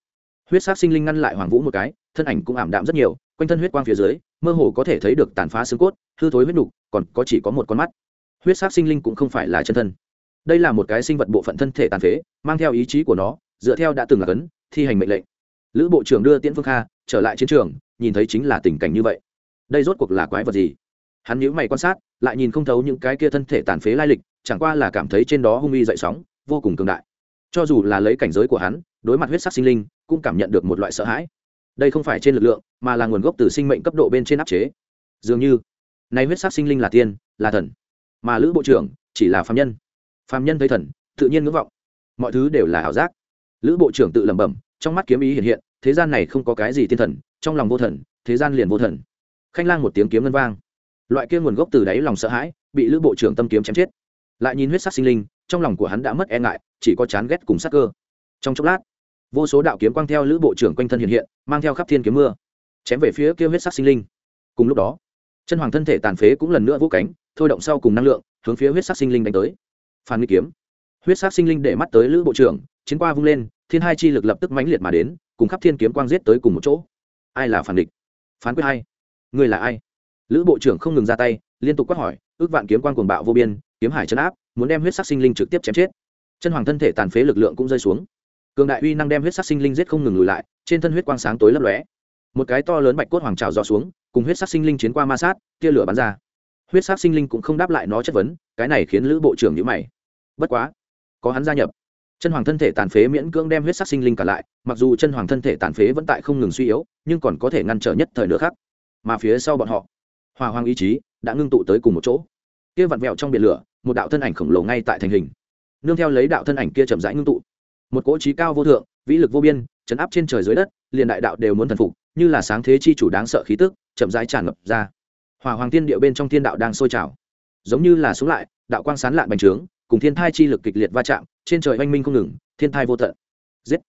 Huyết sắc sinh linh ngăn lại hoàng vũ một cái, thân ảnh cũng ảm đạm rất nhiều, quanh thân huyết quang phía dưới, mơ hồ có thể thấy được tàn phá xương cốt, hư thối huyết nục, còn có chỉ có một con mắt. Huyết sắc sinh linh cũng không phải là chân thân. Đây là một cái sinh vật bộ phận thân thể tàn phế, mang theo ý chí của nó, dựa theo đã từng là cấn, thi hành mệnh lệnh lữ bộ trưởng đưa tiễn phương kha trở lại chiến trường, nhìn thấy chính là tình cảnh như vậy. Đây rốt cuộc là quái vật gì? Hắn nhíu mày quan sát, lại nhìn không thấu những cái kia thân thể tàn phế lai lịch, chẳng qua là cảm thấy trên đó hung uy dậy sóng, vô cùng cường đại. Cho dù là lấy cảnh giới của hắn, đối mặt huyết sắc sinh linh, cũng cảm nhận được một loại sợ hãi. Đây không phải trên lực lượng, mà là nguồn gốc từ sinh mệnh cấp độ bên trên áp chế. Dường như, nay huyết sắc sinh linh là tiên, là thần, mà lữ bộ trưởng chỉ là phạm nhân. Phạm nhân thấy thần, tự nhiên ngưỡng vọng. Mọi thứ đều là ảo giác. Lữ bộ trưởng tự lẩm bẩm, trong mắt kiếm ý hiện hiện thế gian này không có cái gì tiên thần, trong lòng vô thần, thế gian liền vô thần. Khanh lang một tiếng kiếm ngân vang. Loại kia nguồn gốc từ đáy lòng sợ hãi, bị lữ bộ trưởng tâm kiếm chém chết. Lại nhìn huyết sắc sinh linh, trong lòng của hắn đã mất e ngại, chỉ có chán ghét cùng sắc cơ. Trong chốc lát, vô số đạo kiếm quang theo lữ bộ trưởng quanh thân hiện hiện, mang theo khắp thiên kiếm mưa, chém về phía kia huyết sắc sinh linh. Cùng lúc đó, chân hoàng thân thể tàn phế cũng lần nữa vũ cánh, thôi động sau cùng năng lượng, hướng phía huyết sắc sinh linh đánh tới. Phan nghi kiếm. Huyết sắc sinh linh để mắt tới lữ bộ trưởng, chiến qua vung lên, thiên hai chi lực lập tức mãnh liệt mà đến cùng khắp thiên kiếm quang giết tới cùng một chỗ. Ai là phản địch? Phán quyết hay người là ai? Lữ bộ trưởng không ngừng ra tay, liên tục quát hỏi, ước vạn kiếm quang cuồng bạo vô biên, kiếm hải chấn áp, muốn đem huyết sắc sinh linh trực tiếp chém chết. Chân hoàng thân thể tàn phế lực lượng cũng rơi xuống. Cường đại uy năng đem huyết sắc sinh linh giết không ngừng lùi lại, trên thân huyết quang sáng tối lấp lóe. Một cái to lớn bạch cốt hoàng trào dò xuống, cùng huyết sắc sinh linh chiến qua ma sát, tia lửa bắn ra. Huyết sắc sinh linh cũng không đáp lại nó chất vấn, cái này khiến lữ bộ trưởng nhữ mày. Bất quá, có hắn gia nhập chân hoàng thân thể tàn phế miễn cưỡng đem huyết sắc sinh linh cả lại, mặc dù chân hoàng thân thể tàn phế vẫn tại không ngừng suy yếu, nhưng còn có thể ngăn trở nhất thời nữa khác. Mà phía sau bọn họ, hòa hoàng ý chí đã ngưng tụ tới cùng một chỗ. Kia vặn vẹo trong biển lửa, một đạo thân ảnh khổng lồ ngay tại thành hình. Nương theo lấy đạo thân ảnh kia chậm rãi ngưng tụ. Một cỗ trí cao vô thượng, vĩ lực vô biên, chấn áp trên trời dưới đất, liền đại đạo đều muốn thần phục, như là sáng thế chi chủ đáng sợ khí tức, chậm rãi tràn ngập ra. Hỏa hoàng tiên địa bên trong thiên đạo đang sôi trào. Giống như là xuống lại, đạo quang sán lạn bành trướng, cùng thiên thai chi lực kịch liệt va chạm trên trời oanh minh không ngừng, thiên thai vô tận. Giết!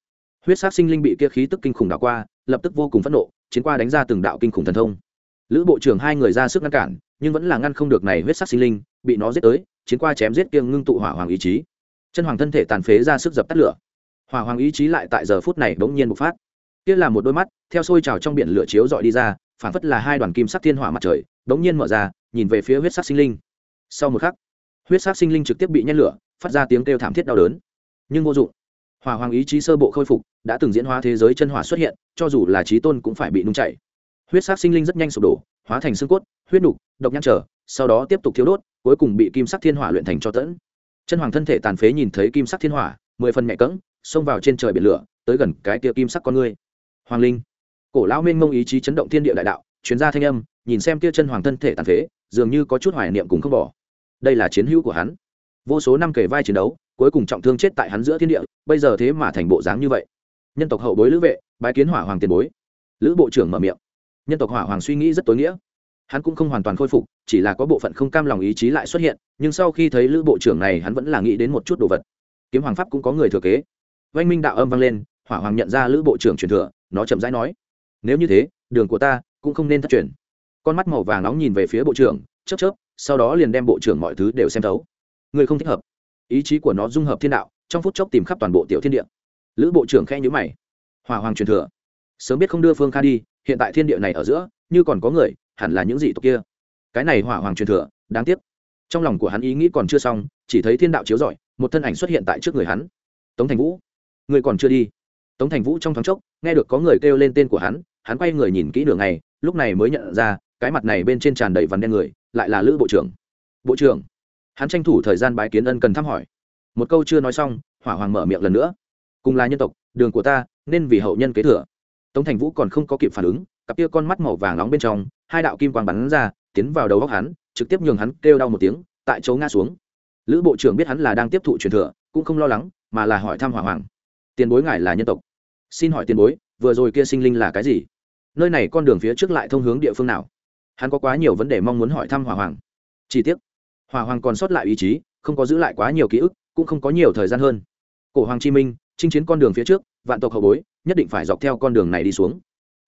Huyết sát sinh linh bị kia khí tức kinh khủng đảo qua, lập tức vô cùng phẫn nộ, chiến qua đánh ra từng đạo kinh khủng thần thông. Lữ bộ trưởng hai người ra sức ngăn cản, nhưng vẫn là ngăn không được này huyết sắc sinh linh, bị nó giết tới, chiến qua chém giết kiêng ngưng tụ hỏa hoàng ý chí. Chân hoàng thân thể tàn phế ra sức dập tắt lửa. Hỏa hoàng ý chí lại tại giờ phút này bỗng nhiên bộc phát. Kia là một đôi mắt, theo sôi trào trong biển lửa chiếu dọi đi ra phản phất là hai đoàn kim sắc thiên hỏa mặt trời, bỗng nhiên mở ra, nhìn về phía huyết sắc sinh linh. Sau một khắc, huyết sắc sinh linh trực tiếp bị nhét lửa phát ra tiếng kêu thảm thiết đau đớn. Nhưng vô dụng. Hỏa hoàng ý chí sơ bộ khôi phục, đã từng diễn hóa thế giới chân hỏa xuất hiện, cho dù là trí tôn cũng phải bị nung chảy. Huyết sắc sinh linh rất nhanh sụp đổ, hóa thành xương cốt, huyết nục, độc nhăn trở, sau đó tiếp tục thiếu đốt, cuối cùng bị kim sắc thiên hỏa luyện thành cho tẫn. Chân hoàng thân thể tàn phế nhìn thấy kim sắc thiên hỏa, mười phần nhẹ cẫng xông vào trên trời biển lửa, tới gần cái tia kim sắc con ngươi hoàng linh. Cổ lão minh mông ý chí chấn động thiên địa đại đạo chuyến ra thanh âm, nhìn xem kia chân hoàng thân thể tàn phế, dường như có chút hoài niệm cùng không bỏ. Đây là chiến hữu của hắn vô số năm kể vai chiến đấu, cuối cùng trọng thương chết tại hắn giữa thiên địa, bây giờ thế mà thành bộ dáng như vậy. Nhân tộc hậu bối lữ vệ, bái kiến hỏa hoàng tiền bối. Lữ bộ trưởng mở miệng. Nhân tộc hỏa hoàng suy nghĩ rất tối nghĩa. Hắn cũng không hoàn toàn khôi phục, chỉ là có bộ phận không cam lòng ý chí lại xuất hiện, nhưng sau khi thấy lữ bộ trưởng này, hắn vẫn là nghĩ đến một chút đồ vật. Kiếm hoàng pháp cũng có người thừa kế. Oanh minh đạo âm vang lên, hỏa hoàng nhận ra lữ bộ trưởng truyền thừa, nó chậm rãi nói, nếu như thế, đường của ta cũng không nên thất truyền. Con mắt màu vàng nóng nhìn về phía bộ trưởng, chớp chớp, sau đó liền đem bộ trưởng mọi thứ đều xem thấu người không thích hợp. Ý chí của nó dung hợp thiên đạo, trong phút chốc tìm khắp toàn bộ tiểu thiên địa. Lữ bộ trưởng khẽ nhữ mày. Hỏa hoàng truyền thừa. Sớm biết không đưa phương kha đi, hiện tại thiên địa này ở giữa, như còn có người, hẳn là những gì tộc kia. Cái này hỏa hoàng truyền thừa, đáng tiếc. Trong lòng của hắn ý nghĩ còn chưa xong, chỉ thấy thiên đạo chiếu rọi, một thân ảnh xuất hiện tại trước người hắn. Tống thành vũ. Người còn chưa đi. Tống thành vũ trong thoáng chốc, nghe được có người kêu lên tên của hắn hắn quay người nhìn kỹ đường này lúc này mới nhận ra, cái mặt này bên trên tràn đầy vằn đen người, lại là lữ bộ trưởng. Bộ trưởng hắn tranh thủ thời gian bái kiến ân cần thăm hỏi. Một câu chưa nói xong, hỏa hoàng mở miệng lần nữa. Cùng là nhân tộc, đường của ta, nên vì hậu nhân kế thừa. Tống thành vũ còn không có kịp phản ứng, cặp kia con mắt màu vàng nóng bên trong, hai đạo kim quang bắn ra, tiến vào đầu góc hắn, trực tiếp nhường hắn kêu đau một tiếng, tại chỗ ngã xuống. Lữ bộ trưởng biết hắn là đang tiếp thụ truyền thừa, cũng không lo lắng, mà là hỏi thăm hỏa hoàng. Tiền bối ngài là nhân tộc? Xin hỏi tiền bối, vừa rồi kia sinh linh là cái gì? Nơi này con đường phía trước lại thông hướng địa phương nào? Hắn có quá nhiều vấn đề mong muốn hỏi thăm hỏa hoàng. Chi tiết? Hỏa hoàng còn sót lại ý chí, không có giữ lại quá nhiều ký ức, cũng không có nhiều thời gian hơn. Cổ hoàng chi minh, chinh chiến con đường phía trước, vạn tộc hậu bối, nhất định phải dọc theo con đường này đi xuống.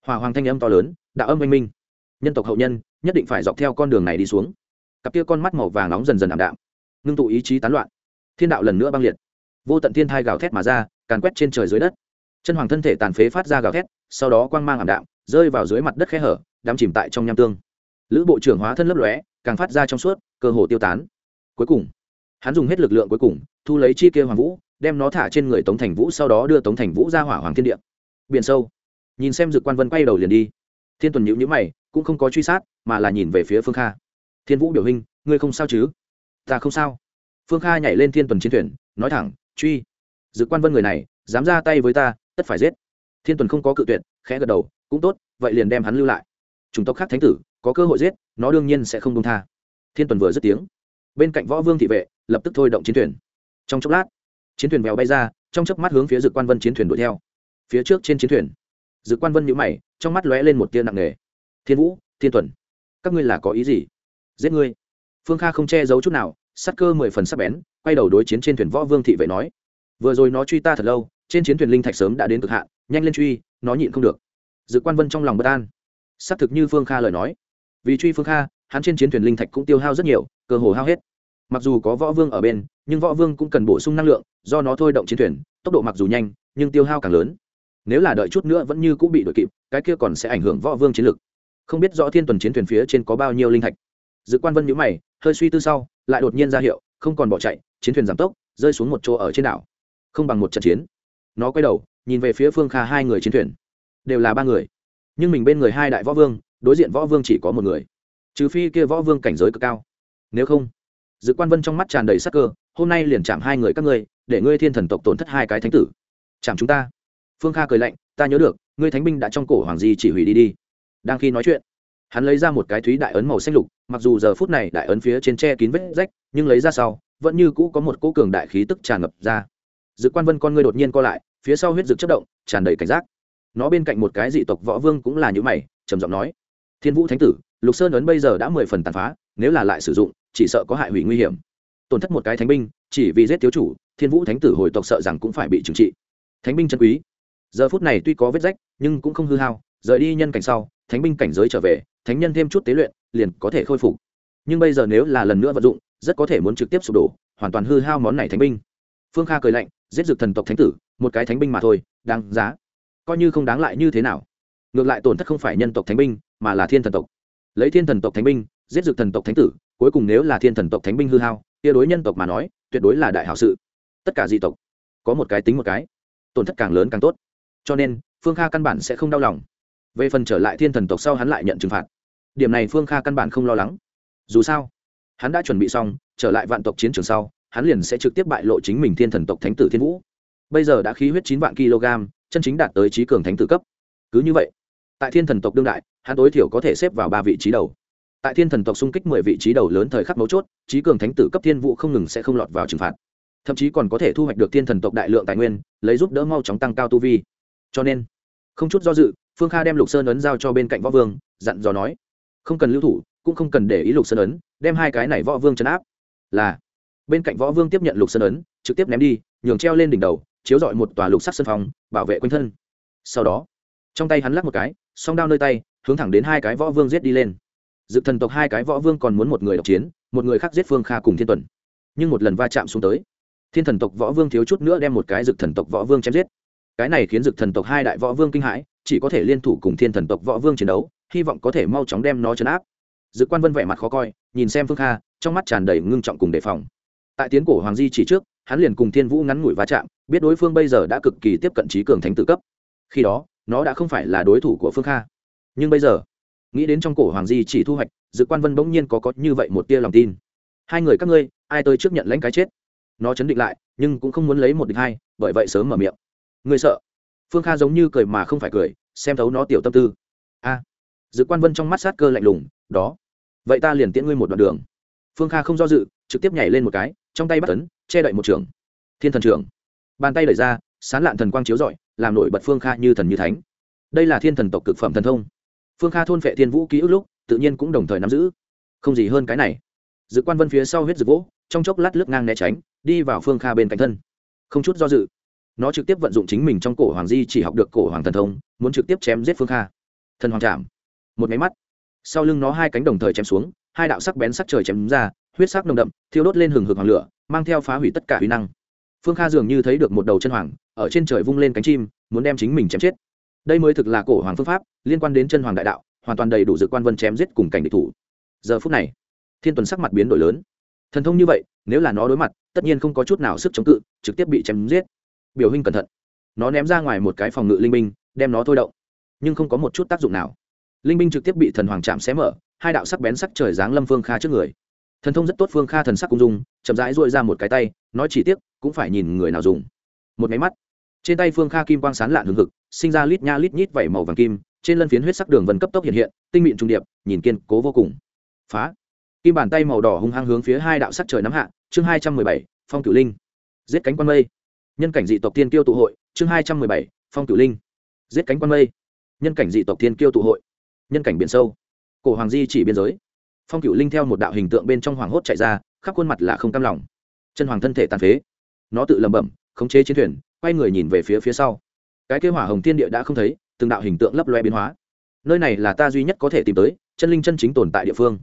Hỏa hoàng thanh âm to lớn, đạo âm anh minh. Nhân tộc hậu nhân, nhất định phải dọc theo con đường này đi xuống. Cặp kia con mắt màu vàng nóng dần dần ảm đạm. Ngưng tụ ý chí tán loạn. Thiên đạo lần nữa băng liệt. Vô tận thiên thai gào thét mà ra, càn quét trên trời dưới đất. Chân hoàng thân thể tàn phế phát ra gào thét, sau đó quang mang ảm đạm, rơi vào dưới mặt đất khe hở, đắm chìm tại trong nham tương. Lữ bộ trưởng hóa thân lấp lóe, càng phát ra trong suốt cơ hồ tiêu tán. Cuối cùng, hắn dùng hết lực lượng cuối cùng, thu lấy chi kia hoàng vũ, đem nó thả trên người tống thành vũ, sau đó đưa tống thành vũ ra hỏa hoàng thiên địa. Biển sâu. Nhìn xem dực quan vân quay đầu liền đi. Thiên tuần nhữ nhữ mày, cũng không có truy sát, mà là nhìn về phía phương kha. Thiên vũ biểu hình ngươi không sao chứ? Ta không sao. Phương kha nhảy lên thiên tuần chiến thuyền, nói thẳng, truy. Dực quan vân người này, dám ra tay với ta, tất phải giết. Thiên tuần không có cự tuyệt, khẽ gật đầu, cũng tốt, vậy liền đem hắn lưu lại. Chủng tộc khác thánh tử, có cơ hội giết, nó đương nhiên sẽ không công tha thiên tuần vừa dứt tiếng, bên cạnh võ vương thị vệ lập tức thôi động chiến thuyền. Trong chốc lát, chiến thuyền vèo bay ra, trong chớp mắt hướng phía dực quan vân chiến thuyền đuổi theo. Phía trước trên chiến thuyền, dực quan vân nhũ mày, trong mắt lóe lên một tia nặng nề. Thiên vũ, thiên tuần, các ngươi là có ý gì? Giết ngươi. Phương kha không che giấu chút nào sắt cơ mười phần sắc bén, quay đầu đối chiến trên thuyền võ vương thị vệ nói, vừa rồi nó truy ta thật lâu, trên chiến thuyền linh thạch sớm đã đến cực hạn, nhanh lên truy, nó nhịn không được. Dự quan vân trong lòng bất an xác thực như phương kha lời nói. Vì truy phương kha hắn trên chiến thuyền linh thạch cũng tiêu hao rất nhiều, cơ hồ hao hết. Mặc dù có võ vương ở bên, nhưng võ vương cũng cần bổ sung năng lượng, do nó thôi động chiến thuyền, tốc độ mặc dù nhanh, nhưng tiêu hao càng lớn. Nếu là đợi chút nữa vẫn như cũng bị đội kịp, cái kia còn sẽ ảnh hưởng võ vương chiến lực. Không biết rõ thiên tuần chiến thuyền phía trên có bao nhiêu linh thạch. Dự quan vân nhữ mày, hơi suy tư sau, lại đột nhiên ra hiệu, không còn bỏ chạy, chiến thuyền giảm tốc, rơi xuống một chỗ ở trên đảo. Không bằng một trận chiến. Nó quay đầu, nhìn về phía phương kha hai người chiến thuyền. Đều là ba người. Nhưng mình bên người hai đại võ vương, đối diện võ vương chỉ có một người trừ phi kia võ vương cảnh giới cực cao. Nếu không dự quan vân trong mắt tràn đầy sắc cơ, hôm nay liền chạm hai người các ngươi, để ngươi thiên thần tộc tổn thất hai cái thánh tử. Chạm chúng ta. Phương kha cười lạnh, ta nhớ được, ngươi thánh binh đã trong cổ hoàng di chỉ hủy đi đi. Đang khi nói chuyện, hắn lấy ra một cái thúy đại ấn màu xanh lục, mặc dù giờ phút này đại ấn phía trên tre kín vết rách, nhưng lấy ra sau, vẫn như cũ có một cỗ cường đại khí tức tràn ngập ra. Dự quan vân con ngươi đột nhiên co lại, phía sau huyết dực chất động, tràn đầy cảnh giác. Nó bên cạnh một cái dị tộc võ vương cũng là những mày, trầm giọng nói, thiên vũ thánh tử lục sơn ấn bây giờ đã mười phần tàn phá, nếu là lại sử dụng, chỉ sợ có hại hủy nguy hiểm. Tổn thất một cái thánh binh, chỉ vì giết thiếu chủ, thiên vũ thánh tử hồi tộc sợ rằng cũng phải bị trừng trị. Thánh binh chân quý. Giờ phút này tuy có vết rách, nhưng cũng không hư hao, rời đi nhân cảnh sau, thánh binh cảnh giới trở về, thánh nhân thêm chút tế luyện, liền có thể khôi phục. Nhưng bây giờ nếu là lần nữa vận dụng, rất có thể muốn trực tiếp sụp đổ, hoàn toàn hư hao món này thánh binh. Phương kha cười lạnh, giết dược thần tộc thánh tử, một cái thánh binh mà thôi, đáng giá. Coi như không đáng lại như thế nào. Ngược lại tổn thất không phải nhân tộc thánh binh, mà là thiên thần tộc lấy thiên thần tộc thánh binh, giết dược thần tộc thánh tử, cuối cùng nếu là thiên thần tộc thánh binh hư hao tia đối nhân tộc mà nói, tuyệt đối là đại hảo sự. Tất cả di tộc, có một cái tính một cái, tổn thất càng lớn càng tốt. Cho nên, phương kha căn bản sẽ không đau lòng. Về phần trở lại thiên thần tộc sau hắn lại nhận trừng phạt. Điểm này phương kha căn bản không lo lắng. Dù sao, hắn đã chuẩn bị xong, trở lại vạn tộc chiến trường sau, hắn liền sẽ trực tiếp bại lộ chính mình thiên thần tộc thánh tử thiên vũ. Bây giờ đã khí huyết chín vạn kg, chân chính đạt tới trí cường thánh tử cấp. Cứ như vậy tại thiên thần tộc đương đại, hắn tối thiểu có thể xếp vào ba vị trí đầu. Tại thiên thần tộc xung kích mười vị trí đầu lớn thời khắc mấu chốt, trí cường thánh tử cấp thiên vụ không ngừng sẽ không lọt vào trừng phạt. Thậm chí còn có thể thu hoạch được thiên thần tộc đại lượng tài nguyên, lấy giúp đỡ mau chóng tăng cao tu vi. Cho nên, không chút do dự, phương kha đem lục sơn ấn giao cho bên cạnh võ vương, dặn dò nói, không cần lưu thủ, cũng không cần để ý lục sơn ấn, đem hai cái này võ vương chấn áp. Là, bên cạnh võ vương tiếp nhận lục sơn ấn, trực tiếp ném đi, nhường treo lên đỉnh đầu, chiếu dọi một tòa lục sắc sân phòng, bảo vệ quanh thân. Sau đó trong tay hắn lắc một cái, song đao nơi tay, hướng thẳng đến hai cái võ vương giết đi lên. Dự thần tộc hai cái võ vương còn muốn một người độc chiến, một người khác giết phương kha cùng thiên tuần. Nhưng một lần va chạm xuống tới, thiên thần tộc võ vương thiếu chút nữa đem một cái dực thần tộc võ vương chém giết. Cái này khiến dực thần tộc hai đại võ vương kinh hãi, chỉ có thể liên thủ cùng thiên thần tộc võ vương chiến đấu, hy vọng có thể mau chóng đem nó chấn áp. Dự quan vân vẻ mặt khó coi, nhìn xem phương kha, trong mắt tràn đầy ngưng trọng cùng đề phòng. Tại tiến cổ hoàng di chỉ trước, hắn liền cùng thiên vũ ngắn ngủi va chạm, biết đối phương bây giờ đã cực kỳ tiếp cận trí cường thánh tử cấp. Khi đó nó đã không phải là đối thủ của phương kha. Nhưng bây giờ nghĩ đến trong cổ hoàng di chỉ thu hoạch dự quan vân bỗng nhiên có có như vậy một tia lòng tin. Hai người các ngươi ai tới trước nhận lãnh cái chết? Nó chấn định lại nhưng cũng không muốn lấy một địch hai bởi vậy sớm mở miệng. Người sợ? Phương kha giống như cười mà không phải cười xem thấu nó tiểu tâm tư. A. À, dự quan vân trong mắt sát cơ lạnh lùng đó. Vậy ta liền tiễn ngươi một đoạn đường. Phương kha không do dự trực tiếp nhảy lên một cái trong tay bắt tấn che đậy một trường. Thiên thần trường. bàn tay đẩy ra sán lạn thần quang chiếu rọi làm nổi bật phương kha như thần như thánh. Đây là thiên thần tộc cực phẩm thần thông. Phương kha thôn vệ thiên vũ ký ức lúc tự nhiên cũng đồng thời nắm giữ. Không gì hơn cái này. Dự quan vân phía sau huyết dự vỗ trong chốc lát lướt ngang né tránh đi vào phương kha bên cạnh thân. Không chút do dự nó trực tiếp vận dụng chính mình trong cổ hoàng di chỉ học được cổ hoàng thần thông muốn trực tiếp chém giết phương kha. Thần hoàng chạm, một máy mắt. Sau lưng nó hai cánh đồng thời chém xuống hai đạo sắc bén sắc trời chém ra huyết sắc nồng đậm thiêu đốt lên hừng hực hoàng lửa mang theo phá hủy tất cả huy năng. Phương kha dường như thấy được một đầu chân hoàng ở trên trời vung lên cánh chim, muốn đem chính mình chém chết. Đây mới thực là cổ hoàng phương pháp, liên quan đến chân hoàng đại đạo, hoàn toàn đầy đủ dự quan vân chém giết cùng cảnh địch thủ. Giờ phút này, thiên tuần sắc mặt biến đổi lớn. Thần thông như vậy, nếu là nó đối mặt, tất nhiên không có chút nào sức chống cự, trực tiếp bị chém giết. Biểu hình cẩn thận. Nó ném ra ngoài một cái phòng ngự linh binh, đem nó thôi động. Nhưng không có một chút tác dụng nào. Linh binh trực tiếp bị thần hoàng chạm xé mở, hai đạo sắc bén sắc trời giáng lâm phương kha trước người. Thần thông rất tốt phương kha thần sắc cung dung, chậm rãi dội ra một cái tay, nói chỉ tiếc, cũng phải nhìn người nào dùng. Một máy mắt trên tay phương kha kim quang sán lạn hừng hực, sinh ra lít nha lít nhít vẩy màu vàng kim, trên lân phiến huyết sắc đường vân cấp tốc hiện hiện, tinh mịn trung điệp, nhìn kiên cố vô cùng. Phá. Kim bàn tay màu đỏ hung hăng hướng phía hai đạo sắc trời nắm hạ, chương hai trăm mười bảy, phong cửu linh. Giết cánh quan mây. Nhân cảnh dị tộc tiên kiêu tụ hội, chương hai trăm mười bảy, phong cửu linh. Giết cánh quan mây. Nhân cảnh dị tộc tiên kiêu tụ hội. Nhân cảnh biển sâu. Cổ hoàng di chỉ biên giới. Phong cửu linh theo một đạo hình tượng bên trong hoàng hốt chạy ra, khắp khuôn mặt là không cam lòng. Chân hoàng thân thể tàn phế. Nó tự lẩm bẩm, khống chế chiến thuyền quay người nhìn về phía phía sau. Cái kế hỏa hồng tiên địa đã không thấy, từng đạo hình tượng lấp loe biến hóa. Nơi này là ta duy nhất có thể tìm tới, chân linh chân chính tồn tại địa phương.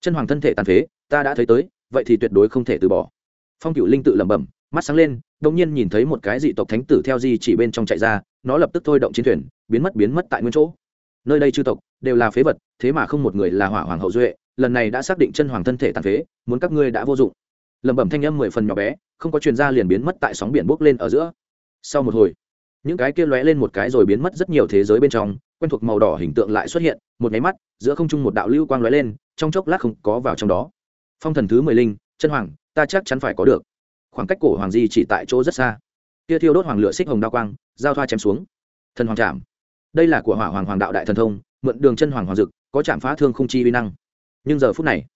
Chân hoàng thân thể tàn phế, ta đã thấy tới, vậy thì tuyệt đối không thể từ bỏ. Phong cựu linh tự lẩm bẩm, mắt sáng lên đông nhiên nhìn thấy một cái dị tộc thánh tử theo di chỉ bên trong chạy ra, nó lập tức thôi động chiến thuyền, biến mất biến mất tại nguyên chỗ. Nơi đây chư tộc, đều là phế vật, thế mà không một người là hỏa hoàng hậu duệ, lần này đã xác định chân hoàng thân thể tàn phế, muốn các ngươi đã vô dụng. Lẩm bẩm thanh âm mười phần nhỏ bé, không có chuyên gia liền biến mất tại sóng biển bốc lên ở giữa sau một hồi những cái kia lóe lên một cái rồi biến mất rất nhiều thế giới bên trong quen thuộc màu đỏ hình tượng lại xuất hiện một máy mắt giữa không trung một đạo lưu quang lóe lên trong chốc lát không có vào trong đó. Phong thần thứ mười linh chân hoàng ta chắc chắn phải có được. Khoảng cách cổ hoàng di chỉ tại chỗ rất xa. Kia thiêu đốt hoàng lửa xích hồng đao quang giao thoa chém xuống. Thần hoàng chạm, đây là của hỏa hoàng hoàng đạo đại thần thông mượn đường chân hoàng hoàng dực có chạm phá thương không chi vi năng. Nhưng giờ phút này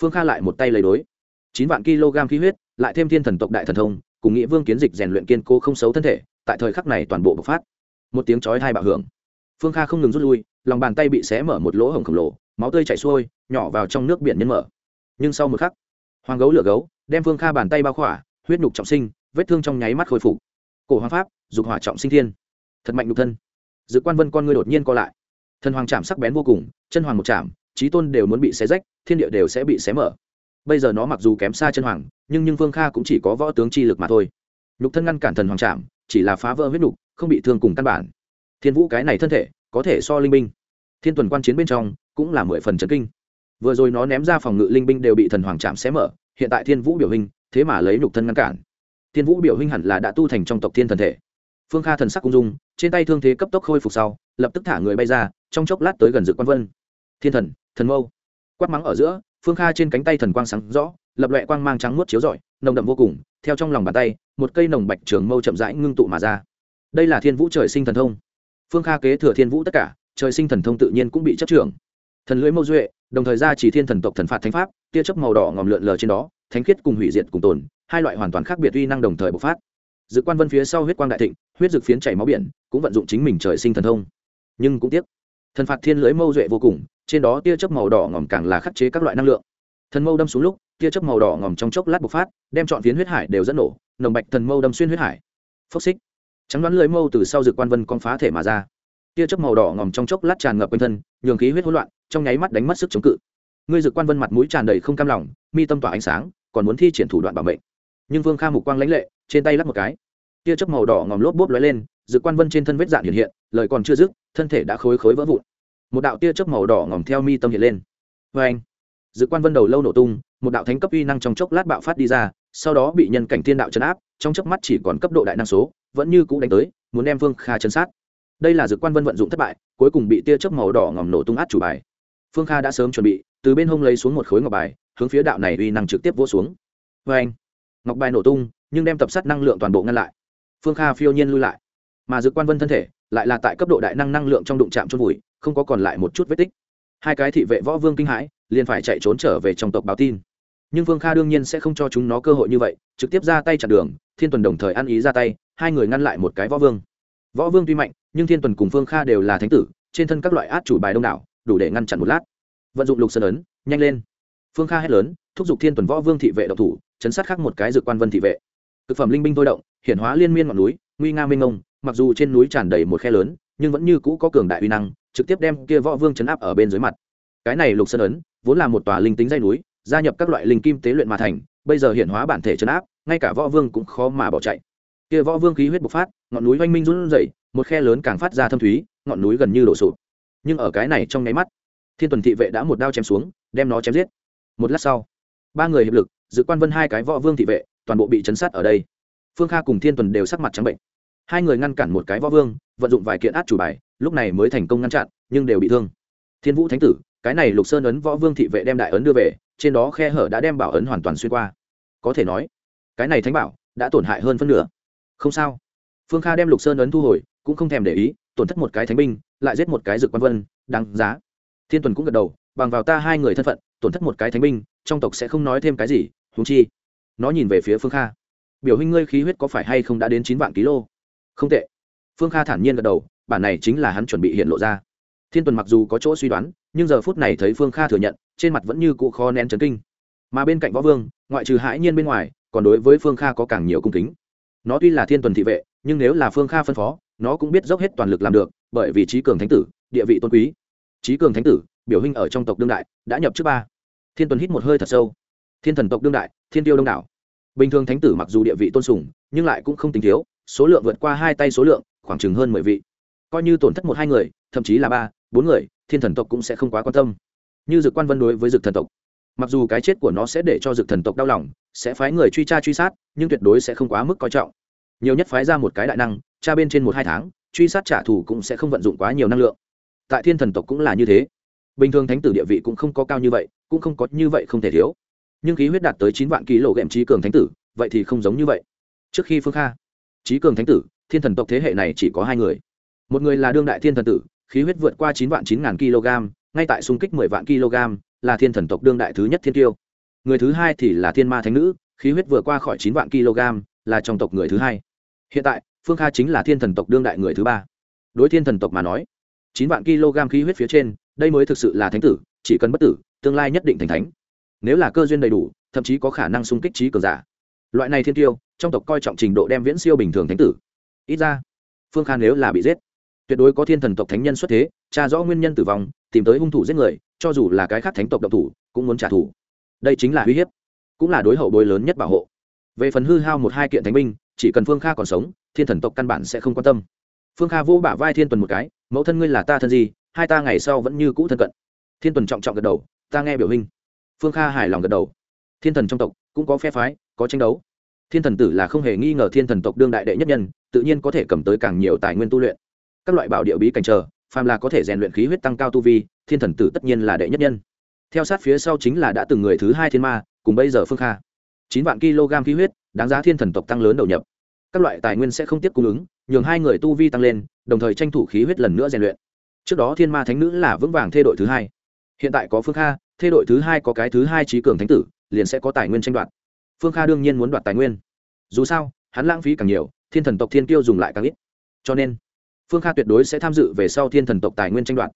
phương kha lại một tay lấy đối. Chín vạn kg khí huyết lại thêm thiên thần tộc đại thần thông cùng nghĩa vương kiến dịch rèn luyện kiên cố không xấu thân thể, tại thời khắc này toàn bộ bộc phát. Một tiếng chói hai bạo hưởng. Phương kha không ngừng rút lui, lòng bàn tay bị xé mở một lỗ hổng khổng lồ, máu tươi chảy xuôi, nhỏ vào trong nước biển nhân mở. Nhưng sau một khắc, hoàng gấu lửa gấu, đem phương kha bàn tay bao khỏa, huyết nhục trọng sinh, vết thương trong nháy mắt khôi phục. Cổ hoàng pháp, dục hỏa trọng sinh thiên. Thật mạnh nhục thân. Dự quan vân con ngươi đột nhiên co lại. Thần hoàng chạm sắc bén vô cùng, chân hoàng một chạm trí tôn đều muốn bị xé rách, thiên địa đều sẽ bị xé mở bây giờ nó mặc dù kém xa chân hoàng, nhưng nhưng vương kha cũng chỉ có võ tướng chi lực mà thôi. Nhục thân ngăn cản thần hoàng trạm chỉ là phá vỡ huyết nhục không bị thương cùng căn bản. Thiên vũ cái này thân thể, có thể so linh binh. Thiên tuần quan chiến bên trong, cũng là mười phần trấn kinh. Vừa rồi nó ném ra phòng ngự linh binh đều bị thần hoàng trạm xé mở, hiện tại thiên vũ biểu hình, thế mà lấy nhục thân ngăn cản. Thiên vũ biểu hình hẳn là đã tu thành trong tộc thiên thần thể. Phương kha thần sắc cung dung, trên tay thương thế cấp tốc khôi phục sau, lập tức thả người bay ra, trong chốc lát tới gần dự quan vân. Thiên thần thần mâu. Quát mắng ở giữa phương kha trên cánh tay thần quang sáng rõ, lập loại quang mang trắng muốt chiếu rọi, nồng đậm vô cùng, theo trong lòng bàn tay, một cây nồng bạch trường mâu chậm rãi ngưng tụ mà ra. Đây là thiên vũ trời sinh thần thông. Phương kha kế thừa thiên vũ tất cả, trời sinh thần thông tự nhiên cũng bị chấp trưởng. Thần lưỡi mâu duệ, đồng thời ra chỉ thiên thần tộc thần phạt thánh pháp, tia chớp màu đỏ ngòm lượn lờ trên đó, thánh khiết cùng hủy diệt cùng tồn, hai loại hoàn toàn khác biệt uy năng đồng thời bộc phát. Dự quan vân phía sau huyết quang đại thịnh, huyết dực phiến chảy máu biển, cũng vận dụng chính mình trời sinh thần thông. Nhưng cũng tiếc thần phạt thiên lưới mâu duệ vô cùng, trên đó tia chớp màu đỏ ngòm càng là khắc chế các loại năng lượng. Thần mâu đâm xuống lúc, tia chớp màu đỏ ngòm trong chốc lát bộc phát, đem chọn phiến huyết hải đều dẫn nổ, nồng bạch thần mâu đâm xuyên huyết hải. Phốc xích. Trắng đoán lưới mâu từ sau dược quan vân con phá thể mà ra. Tia chớp màu đỏ ngòm trong chốc lát tràn ngập quanh thân, nhường khí huyết hỗn loạn, trong nháy mắt đánh mất sức chống cự. Ngươi dược quan vân mặt mũi tràn đầy không cam lòng, mi tâm tỏa ánh sáng, còn muốn thi triển thủ đoạn bảo mệnh. Nhưng vương kha mục quang lãnh lệ, trên tay lắp một cái. Tia chớp màu đỏ ngòm lốp bốp lóe lên dược quan vân trên thân vết dạn hiện hiện lời còn chưa dứt, thân thể đã khối khối vỡ vụn. Một đạo tia chớp màu đỏ ngòm theo mi tâm hiện lên. Vê anh dự quan vân đầu lâu nổ tung, một đạo thánh cấp uy năng trong chốc lát bạo phát đi ra, sau đó bị nhân cảnh thiên đạo chấn áp, trong chớp mắt chỉ còn cấp độ đại năng số, vẫn như cũ đánh tới, muốn đem phương kha chấn sát. Đây là dự quan vân vận dụng thất bại, cuối cùng bị tia chớp màu đỏ ngòm nổ tung át chủ bài. Phương kha đã sớm chuẩn bị, từ bên hông lấy xuống một khối ngọc bài, hướng phía đạo này uy năng trực tiếp vỗ xuống. Vê anh, ngọc bài nổ tung, nhưng đem tập sát năng lượng toàn bộ ngăn lại. Phương kha phiêu nhiên lui lại, mà dự quan vân thân thể lại là tại cấp độ đại năng năng lượng trong đụng chạm chôn vùi, không có còn lại một chút vết tích. Hai cái thị vệ võ vương kinh hãi, liền phải chạy trốn trở về trong tộc báo tin. Nhưng vương kha đương nhiên sẽ không cho chúng nó cơ hội như vậy, trực tiếp ra tay chặn đường, thiên tuần đồng thời ăn ý ra tay, hai người ngăn lại một cái võ vương. Võ vương tuy mạnh, nhưng thiên tuần cùng vương kha đều là thánh tử, trên thân các loại át chủ bài đông đảo, đủ để ngăn chặn một lát. Vận dụng lục sơn ấn, nhanh lên. Phương kha hét lớn, thúc giục thiên tuần võ vương thị vệ độc thủ, chấn sát khắc một cái dược quan vân thị vệ. Thực phẩm linh binh thôi động, hiển hóa liên miên ngọn núi, nguy nga minh ngông mặc dù trên núi tràn đầy một khe lớn, nhưng vẫn như cũ có cường đại uy năng, trực tiếp đem kia võ vương chấn áp ở bên dưới mặt. Cái này lục sơn ấn, vốn là một tòa linh tính dây núi, gia nhập các loại linh kim tế luyện mà thành, bây giờ hiện hóa bản thể chấn áp, ngay cả võ vương cũng khó mà bỏ chạy. Kia võ vương khí huyết bộc phát, ngọn núi oanh minh run rẩy, một khe lớn càng phát ra thâm thúy, ngọn núi gần như đổ sụp. Nhưng ở cái này trong nháy mắt, thiên tuần thị vệ đã một đao chém xuống, đem nó chém giết. Một lát sau, ba người hiệp lực, dự quan vân hai cái võ vương thị vệ, toàn bộ bị chấn sát ở đây. Phương kha cùng thiên tuần đều sắc mặt trắng bệnh hai người ngăn cản một cái võ vương, vận dụng vài kiện át chủ bài, lúc này mới thành công ngăn chặn, nhưng đều bị thương. Thiên vũ thánh tử, cái này lục sơn ấn võ vương thị vệ đem đại ấn đưa về, trên đó khe hở đã đem bảo ấn hoàn toàn xuyên qua. Có thể nói, cái này thánh bảo đã tổn hại hơn phân nửa. Không sao. Phương kha đem lục sơn ấn thu hồi, cũng không thèm để ý, tổn thất một cái thánh binh, lại giết một cái dược quan vân, đáng giá. Thiên tuần cũng gật đầu, bằng vào ta hai người thân phận, tổn thất một cái thánh binh, trong tộc sẽ không nói thêm cái gì húng chi. Nó nhìn về phía phương kha. Biểu huynh ngươi khí huyết có phải hay không đã đến chín vạn kg không tệ. Phương kha thản nhiên gật đầu, bản này chính là hắn chuẩn bị hiện lộ ra. Thiên tuần mặc dù có chỗ suy đoán, nhưng giờ phút này thấy phương kha thừa nhận, trên mặt vẫn như cụ kho nén trấn kinh. Mà bên cạnh võ vương, ngoại trừ hãi nhiên bên ngoài, còn đối với phương kha có càng nhiều cung kính. Nó tuy là thiên tuần thị vệ, nhưng nếu là phương kha phân phó, nó cũng biết dốc hết toàn lực làm được, bởi vì trí cường thánh tử, địa vị tôn quý. Trí cường thánh tử, biểu hình ở trong tộc đương đại, đã nhập trước ba. Thiên tuần hít một hơi thật sâu. Thiên thần tộc đương đại, thiên tiêu đông đảo. Bình thường thánh tử mặc dù địa vị tôn sùng, nhưng lại cũng không tính thiếu số lượng vượt qua hai tay số lượng, khoảng chừng hơn mười vị. Coi như tổn thất một hai người, thậm chí là ba, bốn người, thiên thần tộc cũng sẽ không quá quan tâm. Như dực quan vân đối với dực thần tộc, mặc dù cái chết của nó sẽ để cho dực thần tộc đau lòng, sẽ phái người truy tra truy sát, nhưng tuyệt đối sẽ không quá mức coi trọng. Nhiều nhất phái ra một cái đại năng, tra bên trên một hai tháng, truy sát trả thù cũng sẽ không vận dụng quá nhiều năng lượng. Tại thiên thần tộc cũng là như thế. Bình thường thánh tử địa vị cũng không có cao như vậy, cũng không có như vậy không thể thiếu. Nhưng khí huyết đạt tới chín vạn ký lộ ghẹm trí cường thánh tử, vậy thì không giống như vậy. Trước khi phương kha trí cường thánh tử, thiên thần tộc thế hệ này chỉ có hai người. Một người là đương đại thiên thần tử, khí huyết vượt qua chín vạn chín ngàn kg, ngay tại xung kích mười vạn kg, là thiên thần tộc đương đại thứ nhất thiên tiêu. Người thứ hai thì là thiên ma thánh nữ, khí huyết vừa qua khỏi chín vạn kg, là trong tộc người thứ hai. Hiện tại, phương kha chính là thiên thần tộc đương đại người thứ ba. Đối thiên thần tộc mà nói, chín vạn kg khí huyết phía trên, đây mới thực sự là thánh tử, chỉ cần bất tử, tương lai nhất định thành thánh. Nếu là cơ duyên đầy đủ, thậm chí có khả năng xung kích trí cường giả. Loại này thiên tiêu trong tộc coi trọng trình độ đem viễn siêu bình thường thánh tử. Ít ra, phương kha nếu là bị giết, tuyệt đối có thiên thần tộc thánh nhân xuất thế, tra rõ nguyên nhân tử vong, tìm tới hung thủ giết người, cho dù là cái khác thánh tộc độc thủ, cũng muốn trả thù. Đây chính là uy hiếp, cũng là đối hậu bối lớn nhất bảo hộ. Về phần hư hao một hai kiện thánh binh, chỉ cần phương kha còn sống, thiên thần tộc căn bản sẽ không quan tâm. Phương kha vô bả vai thiên tuần một cái, mẫu thân ngươi là ta thân gì, hai ta ngày sau vẫn như cũ thân cận. Thiên tuần trọng trọng gật đầu, ta nghe biểu hình phương kha hài lòng gật đầu, thiên thần trong tộc cũng có phe phái, có tranh đấu thiên thần tử là không hề nghi ngờ thiên thần tộc đương đại đệ nhất nhân, tự nhiên có thể cầm tới càng nhiều tài nguyên tu luyện. Các loại bảo địa bí cảnh chờ, phàm là có thể rèn luyện khí huyết tăng cao tu vi, thiên thần tử tất nhiên là đệ nhất nhân. Theo sát phía sau chính là đã từng người thứ hai thiên ma, cùng bây giờ phương kha. Chín vạn kg khí huyết, đáng giá thiên thần tộc tăng lớn đầu nhập. Các loại tài nguyên sẽ không tiếp cung ứng, nhường hai người tu vi tăng lên, đồng thời tranh thủ khí huyết lần nữa rèn luyện. Trước đó thiên ma thánh nữ là vững vàng thê đội thứ hai. Hiện tại có phương kha, thê đội thứ hai có cái thứ hai trí cường thánh tử, liền sẽ có tài nguyên tranh đoạt phương kha đương nhiên muốn đoạt tài nguyên. Dù sao, hắn lãng phí càng nhiều, thiên thần tộc thiên tiêu dùng lại càng ít. Cho nên, phương kha tuyệt đối sẽ tham dự về sau thiên thần tộc tài nguyên tranh đoạt.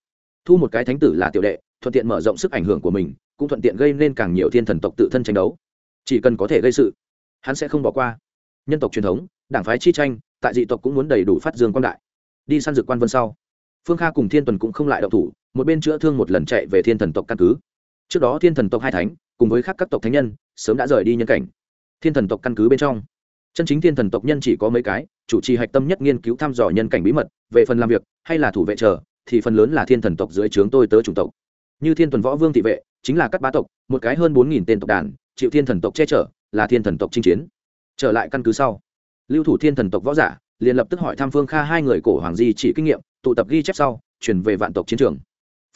Thu một cái thánh tử là tiểu đệ, thuận tiện mở rộng sức ảnh hưởng của mình, cũng thuận tiện gây nên càng nhiều thiên thần tộc tự thân tranh đấu. Chỉ cần có thể gây sự, hắn sẽ không bỏ qua. Nhân tộc truyền thống, đảng phái chi tranh, tại dị tộc cũng muốn đầy đủ phát dương quan đại. Đi săn dược quan vân sau, phương kha cùng thiên tuần cũng không lại đậu thủ, một bên chữa thương một lần chạy về thiên thần tộc căn cứ. Trước đó thiên thần tộc hai thánh, cùng với khác các tộc thánh nhân, sớm đã rời đi nhân cảnh thiên thần tộc căn cứ bên trong. Chân chính thiên thần tộc nhân chỉ có mấy cái, chủ trì hạch tâm nhất nghiên cứu thăm dò nhân cảnh bí mật, về phần làm việc, hay là thủ vệ chờ, thì phần lớn là thiên thần tộc dưới trướng tôi tớ chủng tộc. Như thiên tuần võ vương thị vệ, chính là các bá tộc, một cái hơn bốn nghìn tên tộc đàn, chịu thiên thần tộc che chở, là thiên thần tộc chinh chiến. Trở lại căn cứ sau, lưu thủ thiên thần tộc võ giả, liền lập tức hỏi thăm phương kha hai người cổ hoàng di chỉ kinh nghiệm, tụ tập ghi chép sau, chuyển về vạn tộc chiến trường.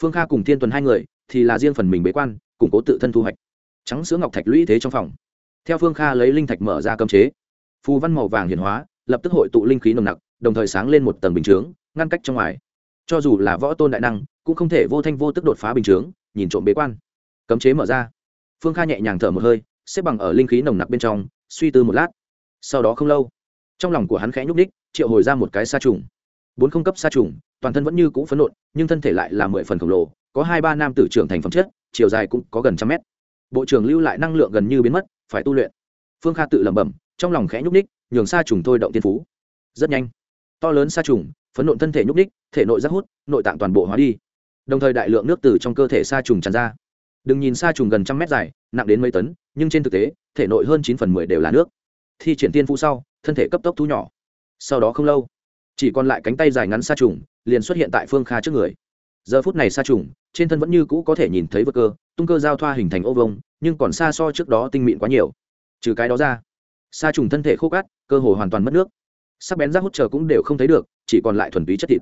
Phương kha cùng thiên tuần hai người, thì là riêng phần mình bế quan, củng cố tự thân thu hoạch. Trắng sữa ngọc thạch lũy thế trong phòng theo phương kha lấy linh thạch mở ra cấm chế, phù văn màu vàng hiển hóa, lập tức hội tụ linh khí nồng nặc, đồng thời sáng lên một tầng bình chướng, ngăn cách trong ngoài. Cho dù là võ tôn đại năng, cũng không thể vô thanh vô tức đột phá bình chướng, nhìn trộm bế quan. Cấm chế mở ra. Phương kha nhẹ nhàng thở một hơi, xếp bằng ở linh khí nồng nặc bên trong, suy tư một lát. Sau đó không lâu, trong lòng của hắn khẽ nhúc ních triệu hồi ra một cái sa trùng. Bốn không cấp sa trùng, toàn thân vẫn như cũ phấn nộn, nhưng thân thể lại là mười phần khổng lồ, có hai ba nam tử trưởng thành phẩm chất, chiều dài cũng có gần trăm mét. Bộ trưởng lưu lại năng lượng gần như biến mất phải tu luyện. Phương kha tự lẩm bẩm, trong lòng khẽ nhúc ních nhường sa trùng thôi động tiên phú. Rất nhanh, to lớn sa trùng phấn nộn thân thể nhúc ních thể nội rác hút, nội tạng toàn bộ hóa đi. Đồng thời đại lượng nước từ trong cơ thể sa trùng tràn ra. Đừng nhìn sa trùng gần trăm mét dài, nặng đến mấy tấn, nhưng trên thực tế, thể nội hơn chín phần mười đều là nước. Thi triển tiên phú sau, thân thể cấp tốc thu nhỏ. Sau đó không lâu, chỉ còn lại cánh tay dài ngắn sa trùng liền xuất hiện tại phương kha trước người giờ phút này sa trùng, trên thân vẫn như cũ có thể nhìn thấy vượt cơ, tung cơ giao thoa hình thành ô vông nhưng còn xa so trước đó tinh mịn quá nhiều. Trừ cái đó ra, sa trùng thân thể khô cát, cơ hồ hoàn toàn mất nước. Sắc bén rác hút chờ cũng đều không thấy được, chỉ còn lại thuần túy chất thịt.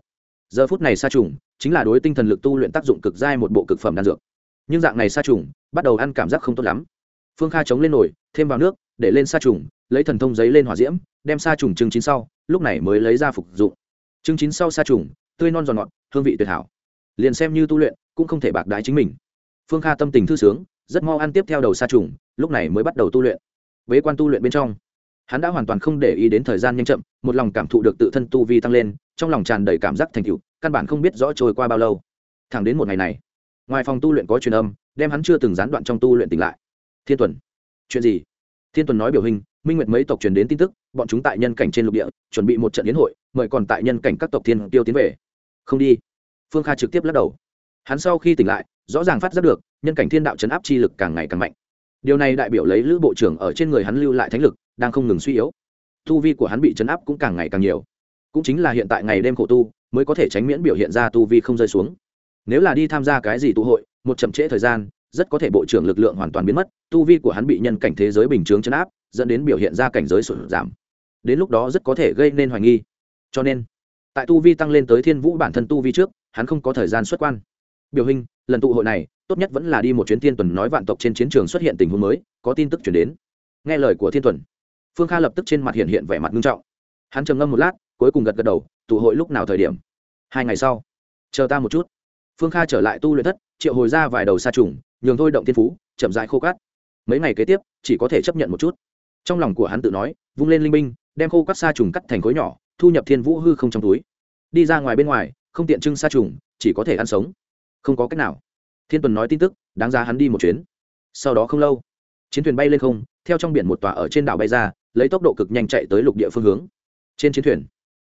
Giờ phút này sa trùng chính là đối tinh thần lực tu luyện tác dụng cực dai một bộ cực phẩm đan dược. Nhưng dạng này sa trùng bắt đầu ăn cảm giác không tốt lắm. Phương kha chống lên nổi thêm vào nước, để lên sa trùng, lấy thần thông giấy lên hỏa diễm, đem sa trùng trưng chín sau, lúc này mới lấy ra phục dụng. Trưng chín sau sa trùng, tươi non giòn ngọt, hương vị tuyệt hảo liền xem như tu luyện, cũng không thể bạc đái chính mình. Phương kha tâm tình thư sướng, rất mau ăn tiếp theo đầu sa trùng, lúc này mới bắt đầu tu luyện. Bế quan tu luyện bên trong, hắn đã hoàn toàn không để ý đến thời gian nhanh chậm, một lòng cảm thụ được tự thân tu vi tăng lên, trong lòng tràn đầy cảm giác thành cựu căn bản không biết rõ trôi qua bao lâu. Thẳng đến một ngày này, ngoài phòng tu luyện có truyền âm, đem hắn chưa từng gián đoạn trong tu luyện tỉnh lại. Thiên tuần, chuyện gì? Thiên tuần nói biểu hình, minh nguyệt mấy tộc truyền đến tin tức, bọn chúng tại nhân cảnh trên lục địa, chuẩn bị một trận yến hội, mời còn tại nhân cảnh các tộc thiên tiêu tiến về. Không đi phương kha trực tiếp lắc đầu. Hắn sau khi tỉnh lại, rõ ràng phát giác được, nhân cảnh thiên đạo chấn áp chi lực càng ngày càng mạnh. Điều này đại biểu lấy lữ bộ trưởng ở trên người hắn lưu lại thánh lực, đang không ngừng suy yếu. Tu vi của hắn bị chấn áp cũng càng ngày càng nhiều. Cũng chính là hiện tại ngày đêm khổ tu, mới có thể tránh miễn biểu hiện ra tu vi không rơi xuống. Nếu là đi tham gia cái gì tụ hội, một chậm trễ thời gian, rất có thể bộ trưởng lực lượng hoàn toàn biến mất, tu vi của hắn bị nhân cảnh thế giới bình chướng chấn áp, dẫn đến biểu hiện ra cảnh giới sụt giảm. Đến lúc đó rất có thể gây nên hoài nghi. Cho nên tại tu vi tăng lên tới thiên vũ bản thân tu vi trước, hắn không có thời gian xuất quan. Biểu hình, lần tụ hội này, tốt nhất vẫn là đi một chuyến thiên tuần nói vạn tộc trên chiến trường xuất hiện tình huống mới, có tin tức chuyển đến. Nghe lời của thiên tuần, phương kha lập tức trên mặt hiện hiện vẻ mặt nghiêm trọng. Hắn trầm ngâm một lát, cuối cùng gật gật đầu, tụ hội lúc nào thời điểm? Hai ngày sau. Chờ ta một chút. Phương kha trở lại tu luyện thất, triệu hồi ra vài đầu sa trùng, nhường thôi động thiên phú, chậm dại khô cát. Mấy ngày kế tiếp, chỉ có thể chấp nhận một chút. Trong lòng của hắn tự nói, vung lên linh binh, đem khô các sa trùng cắt thành khối nhỏ thu nhập thiên vũ hư không trong túi. Đi ra ngoài bên ngoài, không tiện trưng xa trùng, chỉ có thể ăn sống. Không có cách nào. Thiên tuần nói tin tức, đáng ra hắn đi một chuyến. Sau đó không lâu, chiến thuyền bay lên không, theo trong biển một tòa ở trên đảo bay ra, lấy tốc độ cực nhanh chạy tới lục địa phương hướng. Trên chiến thuyền,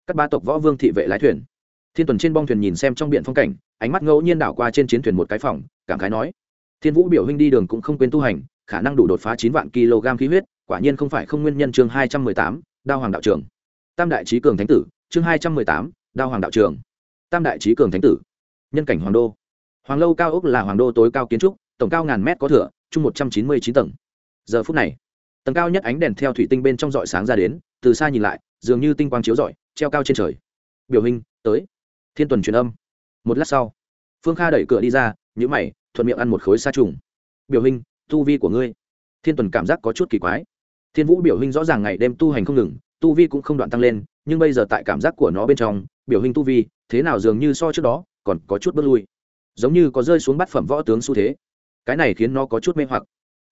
các ba tộc võ vương thị vệ lái thuyền. Thiên tuần trên bong thuyền nhìn xem trong biển phong cảnh, ánh mắt ngẫu nhiên đảo qua trên chiến thuyền một cái phòng, cảm khái nói, thiên vũ biểu huynh đi đường cũng không quên tu hành, khả năng đủ đột phá chín vạn kg khí huyết, quả nhiên không phải không nguyên nhân chương hai trăm mười tám, đao hoàng đạo trường tam đại trí cường thánh tử, chương hai trăm mười tám, đao hoàng đạo trường. Tam đại trí cường thánh tử. Nhân cảnh hoàng đô. Hoàng lâu cao ốc là hoàng đô tối cao kiến trúc, tổng cao ngàn mét có thửa, chung một trăm chín mươi chín tầng. Giờ phút này, tầng cao nhất ánh đèn theo thủy tinh bên trong dọi sáng ra đến, từ xa nhìn lại, dường như tinh quang chiếu rọi, treo cao trên trời. Biểu hình, tới. Thiên tuần truyền âm. Một lát sau, phương kha đẩy cửa đi ra nhữ mày, thuận miệng ăn một khối sa trùng. Biểu hình, tu vi của ngươi. Thiên tuần cảm giác có chút kỳ quái. Thiên vũ biểu hình rõ ràng ngày đêm tu hành không ngừng tu vi cũng không đoạn tăng lên, nhưng bây giờ tại cảm giác của nó bên trong, biểu hình tu vi, thế nào dường như so trước đó, còn có chút bước lui. Giống như có rơi xuống bát phẩm võ tướng xu thế. Cái này khiến nó có chút mê hoặc.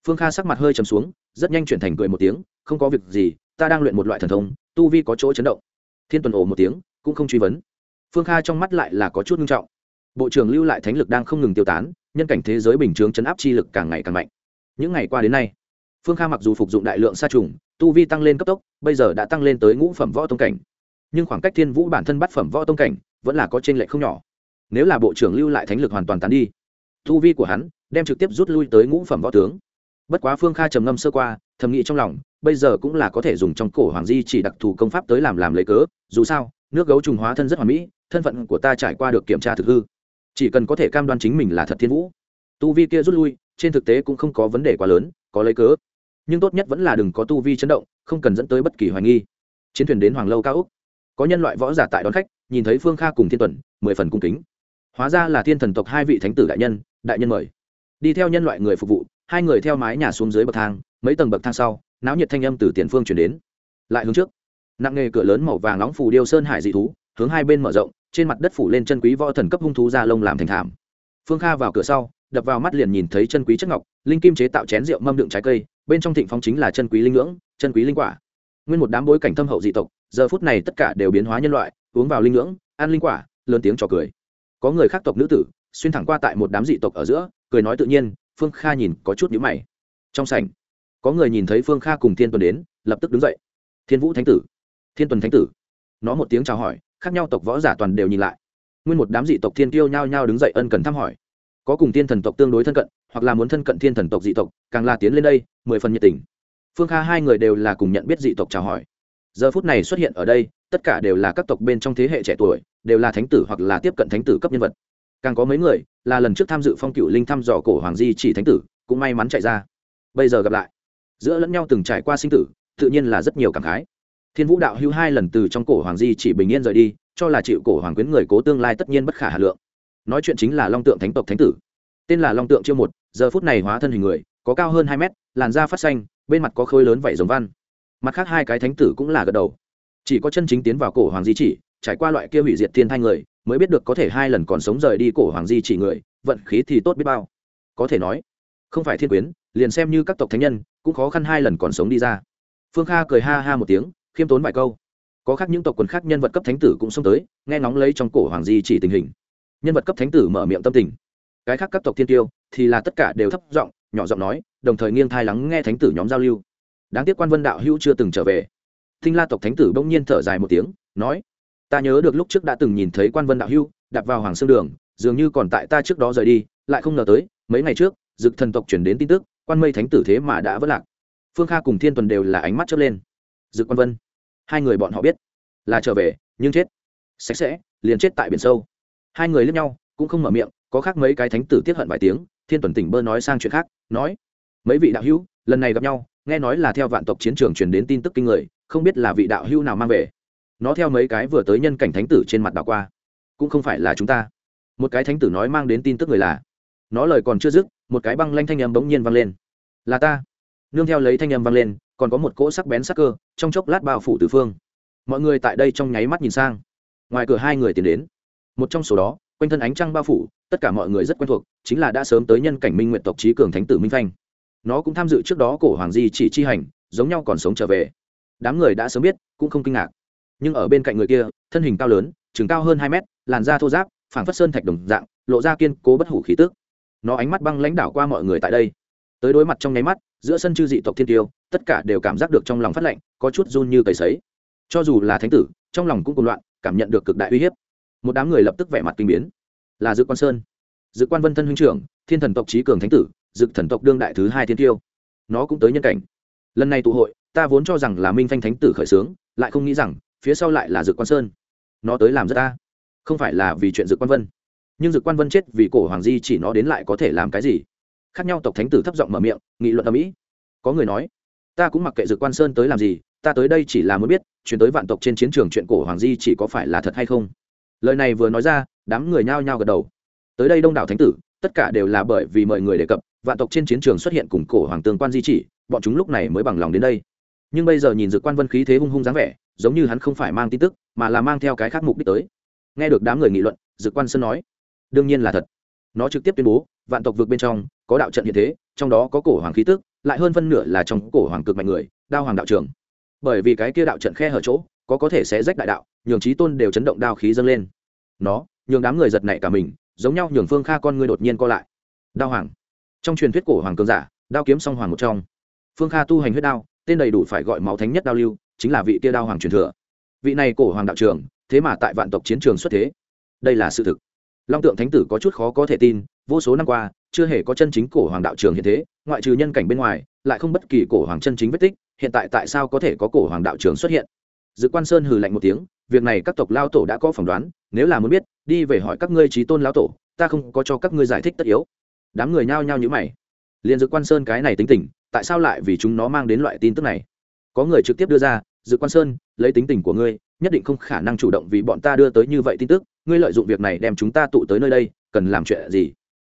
Phương kha sắc mặt hơi chầm xuống, rất nhanh chuyển thành cười một tiếng, không có việc gì, ta đang luyện một loại thần thông, tu vi có chỗ chấn động. Thiên tuần ồ một tiếng, cũng không truy vấn. Phương kha trong mắt lại là có chút nghiêm trọng. Bộ trưởng lưu lại thánh lực đang không ngừng tiêu tán, nhân cảnh thế giới bình chướng chấn áp chi lực càng ngày càng mạnh. Những ngày qua đến nay phương kha mặc dù phục dụng đại lượng sa trùng, tu vi tăng lên cấp tốc, bây giờ đã tăng lên tới ngũ phẩm võ tông cảnh. Nhưng khoảng cách thiên vũ bản thân bắt phẩm võ tông cảnh vẫn là có t r ê n lệch không nhỏ. Nếu là bộ trưởng lưu lại thánh lực hoàn toàn tán đi, tu vi của hắn đem trực tiếp rút lui tới ngũ phẩm võ tướng. Bất quá phương kha trầm ngâm sơ qua, thầm nghĩ trong lòng, bây giờ cũng là có thể dùng trong cổ hoàng di chỉ đặc thù công pháp tới làm làm lấy cớ, dù sao, nước gấu trùng hóa thân rất hoàn mỹ, thân phận của ta trải qua được kiểm tra thực hư. Chỉ cần có thể cam đoan chính mình là thật thiên vũ. Tu vi kia rút lui, trên thực tế cũng không có vấn đề quá lớn có lấy cớ. Nhưng tốt nhất vẫn là đừng có tu vi chấn động, không cần dẫn tới bất kỳ hoài nghi. Chiến thuyền đến hoàng lâu cao úc có nhân loại võ giả tại đón khách, nhìn thấy phương kha cùng thiên tuần, mười phần cung kính. Hóa ra là thiên thần tộc hai vị thánh tử đại nhân đại nhân mời. Đi theo nhân loại người phục vụ, hai người theo mái nhà xuống dưới bậc thang, mấy tầng bậc thang sau, náo nhiệt thanh âm từ tiền phương chuyển đến. Lại hướng trước. Nặng nghề cửa lớn màu vàng nóng phủ điêu sơn hải dị thú, hướng hai bên mở rộng, trên mặt đất phủ lên chân quý võ thần cấp hung thú da lông làm thành thảm. Phương kha vào cửa sau đập vào mắt liền nhìn thấy chân quý chất ngọc, linh kim chế tạo chén rượu mâm đựng trái cây, bên trong thịnh phong chính là chân quý linh ngưỡng, chân quý linh quả. Nguyên một đám bối cảnh thâm hậu dị tộc, giờ phút này tất cả đều biến hóa nhân loại, uống vào linh ngưỡng, ăn linh quả, lớn tiếng trò cười. Có người khác tộc nữ tử, xuyên thẳng qua tại một đám dị tộc ở giữa, cười nói tự nhiên, phương kha nhìn có chút nhữ mày. Trong sảnh, có người nhìn thấy phương kha cùng thiên tuần đến, lập tức đứng dậy. Thiên vũ thánh tử. Thiên tuần thánh tử. Nó một tiếng chào hỏi, khác nhau tộc võ giả toàn đều nhìn lại. Nguyên một đám dị tộc thiên tiêu nhao nhao đứng dậy ân cần thăm hỏi có cùng thiên thần tộc tương đối thân cận, hoặc là muốn thân cận thiên thần tộc dị tộc, càng là tiến lên đây, mười phần nhiệt tình. Phương kha hai người đều là cùng nhận biết dị tộc chào hỏi. Giờ phút này xuất hiện ở đây, tất cả đều là các tộc bên trong thế hệ trẻ tuổi, đều là thánh tử hoặc là tiếp cận thánh tử cấp nhân vật. Càng có mấy người, là lần trước tham dự phong cựu linh thăm dò cổ hoàng di chỉ thánh tử, cũng may mắn chạy ra. Bây giờ gặp lại, giữa lẫn nhau từng trải qua sinh tử, tự nhiên là rất nhiều cảm khái. Thiên vũ đạo hưu hai lần từ trong cổ hoàng di chỉ bình yên rời đi, cho là chịu cổ hoàng quyến người cố tương lai tất nhiên bất khả hà lượng nói chuyện chính là long tượng thánh tộc thánh tử. Tên là long tượng chiêu một, giờ phút này hóa thân hình người, có cao hơn hai mét, làn da phát xanh, bên mặt có khối lớn vảy giống văn. Mặt khác hai cái thánh tử cũng là gật đầu. Chỉ có chân chính tiến vào cổ hoàng di chỉ, trải qua loại kia hủy diệt thiên thai người, mới biết được có thể hai lần còn sống rời đi cổ hoàng di chỉ người, vận khí thì tốt biết bao. Có thể nói, không phải thiên quyến, liền xem như các tộc thánh nhân, cũng khó khăn hai lần còn sống đi ra. Phương kha cười ha ha một tiếng, khiêm tốn vài câu. Có khác những tộc quần khác nhân vật cấp thánh tử cũng xông tới, nghe ngóng lấy trong cổ hoàng di chỉ tình hình nhân vật cấp thánh tử mở miệng tâm tình. Cái khác các tộc thiên tiêu thì là tất cả đều thấp giọng, nhỏ giọng nói, đồng thời nghiêng thai lắng nghe thánh tử nhóm giao lưu. Đáng tiếc quan vân đạo hữu chưa từng trở về. Thinh la tộc thánh tử bỗng nhiên thở dài một tiếng, nói, ta nhớ được lúc trước đã từng nhìn thấy quan vân đạo hữu đạp vào hoàng sương đường, dường như còn tại ta trước đó rời đi, lại không ngờ tới, mấy ngày trước, dực thần tộc chuyển đến tin tức, quan mây thánh tử thế mà đã vất lạc. Phương kha cùng thiên tuần đều là ánh mắt chớp lên. Dực quan vân, hai người bọn họ biết là trở về, nhưng chết. Sạch sẽ, liền chết tại biển sâu hai người lẫn nhau, cũng không mở miệng, có khác mấy cái thánh tử tiết hận vài tiếng, thiên tuần tỉnh bơ nói sang chuyện khác, nói, mấy vị đạo hữu, lần này gặp nhau, nghe nói là theo vạn tộc chiến trường truyền đến tin tức kinh người, không biết là vị đạo hữu nào mang về. Nó theo mấy cái vừa tới nhân cảnh thánh tử trên mặt đảo qua, cũng không phải là chúng ta. Một cái thánh tử nói mang đến tin tức người là, nó lời còn chưa dứt, một cái băng lanh thanh âm bỗng nhiên vang lên, là ta. Nương theo lấy thanh âm vang lên, còn có một cỗ sắc bén sắc cơ, trong chốc lát bao phủ tứ phương. Mọi người tại đây trong nháy mắt nhìn sang, ngoài cửa hai người tiến đến một trong số đó, quanh thân ánh trăng bao phủ, tất cả mọi người rất quen thuộc, chính là đã sớm tới nhân cảnh minh nguyện tộc trí cường thánh tử minh phanh. Nó cũng tham dự trước đó cổ hoàng di chỉ chi hành, giống nhau còn sống trở về. Đám người đã sớm biết, cũng không kinh ngạc. Nhưng ở bên cạnh người kia, thân hình cao lớn chừng cao hơn hai mét, làn da thô giáp phảng phất sơn thạch đồng dạng, lộ ra kiên cố bất hủ khí tức. Nó ánh mắt băng lãnh đảo qua mọi người tại đây. Tới đối mặt trong nháy mắt, giữa sân chư dị tộc thiên tiêu, tất cả đều cảm giác được trong lòng phát lạnh, có chút run như cầy sấy. Cho dù là thánh tử, trong lòng cũng cùng loạn, cảm nhận được cực đại uy hiếp một đám người lập tức vẻ mặt kinh biến. Là dự quan sơn. Dự quan vân thân huynh trưởng, thiên thần tộc trí cường thánh tử dự thần tộc đương đại thứ hai thiên tiêu. Nó cũng tới nhân cảnh. Lần này tụ hội, ta vốn cho rằng là minh phanh thánh tử khởi xướng, lại không nghĩ rằng, phía sau lại là dự quan sơn. Nó tới làm rất ta. Không phải là vì chuyện dự quan vân. Nhưng dự quan vân chết vì cổ hoàng di chỉ nó đến lại có thể làm cái gì? Khác nhau tộc thánh tử thấp giọng mở miệng, nghị luận ở mỹ. Có người nói, ta cũng mặc kệ dự quan sơn tới làm gì, ta tới đây chỉ là muốn biết, chuyển tới vạn tộc trên chiến trường chuyện cổ hoàng di chỉ có phải là thật hay không? Lời này vừa nói ra, đám người nhao nhao gật đầu. Tới đây đông đảo thánh tử, tất cả đều là bởi vì mọi người đề cập, vạn tộc trên chiến trường xuất hiện cùng cổ hoàng tương quan di chỉ, bọn chúng lúc này mới bằng lòng đến đây. Nhưng bây giờ nhìn dự quan vân khí thế hung hung dáng vẻ, giống như hắn không phải mang tin tức, mà là mang theo cái khác mục đích tới. Nghe được đám người nghị luận, dự quan sơn nói, đương nhiên là thật. Nó trực tiếp tuyên bố, vạn tộc vượt bên trong, có đạo trận hiện thế, trong đó có cổ hoàng khí tức, lại hơn phân nửa là trong cổ hoàng cực mạnh người, đao hoàng đạo trường bởi vì cái kia đạo trận khe hở chỗ, có có thể sẽ rách đại đạo nhường trí tôn đều chấn động đao khí dâng lên. Nó, nhường đám người giật nảy cả mình, giống nhau nhường phương kha con người đột nhiên co lại. Đao hoàng. Trong truyền thuyết cổ hoàng cường giả, đao kiếm song hoàng một trong. Phương kha tu hành huyết đao, tên đầy đủ phải gọi máu thánh nhất đao lưu, chính là vị kia đao hoàng truyền thừa. Vị này cổ hoàng đạo trường thế mà tại vạn tộc chiến trường xuất thế. Đây là sự thực. Long tượng thánh tử có chút khó có thể tin, vô số năm qua, chưa hề có chân chính cổ hoàng đạo trường hiện thế, ngoại trừ nhân cảnh bên ngoài, lại không bất kỳ cổ hoàng chân chính vết tích, hiện tại tại sao có thể có cổ hoàng đạo trường xuất hiện? Dự quan sơn hừ lạnh một tiếng việc này các tộc lao tổ đã có phỏng đoán, nếu là muốn biết, đi về hỏi các ngươi trí tôn lao tổ, ta không có cho các ngươi giải thích tất yếu. Đám người nhao nhao như mày. Liền dự quan sơn cái này tính tình, tại sao lại vì chúng nó mang đến loại tin tức này? Có người trực tiếp đưa ra dự quan sơn, lấy tính tình của ngươi, nhất định không khả năng chủ động vì bọn ta đưa tới như vậy tin tức, ngươi lợi dụng việc này đem chúng ta tụ tới nơi đây, cần làm chuyện gì?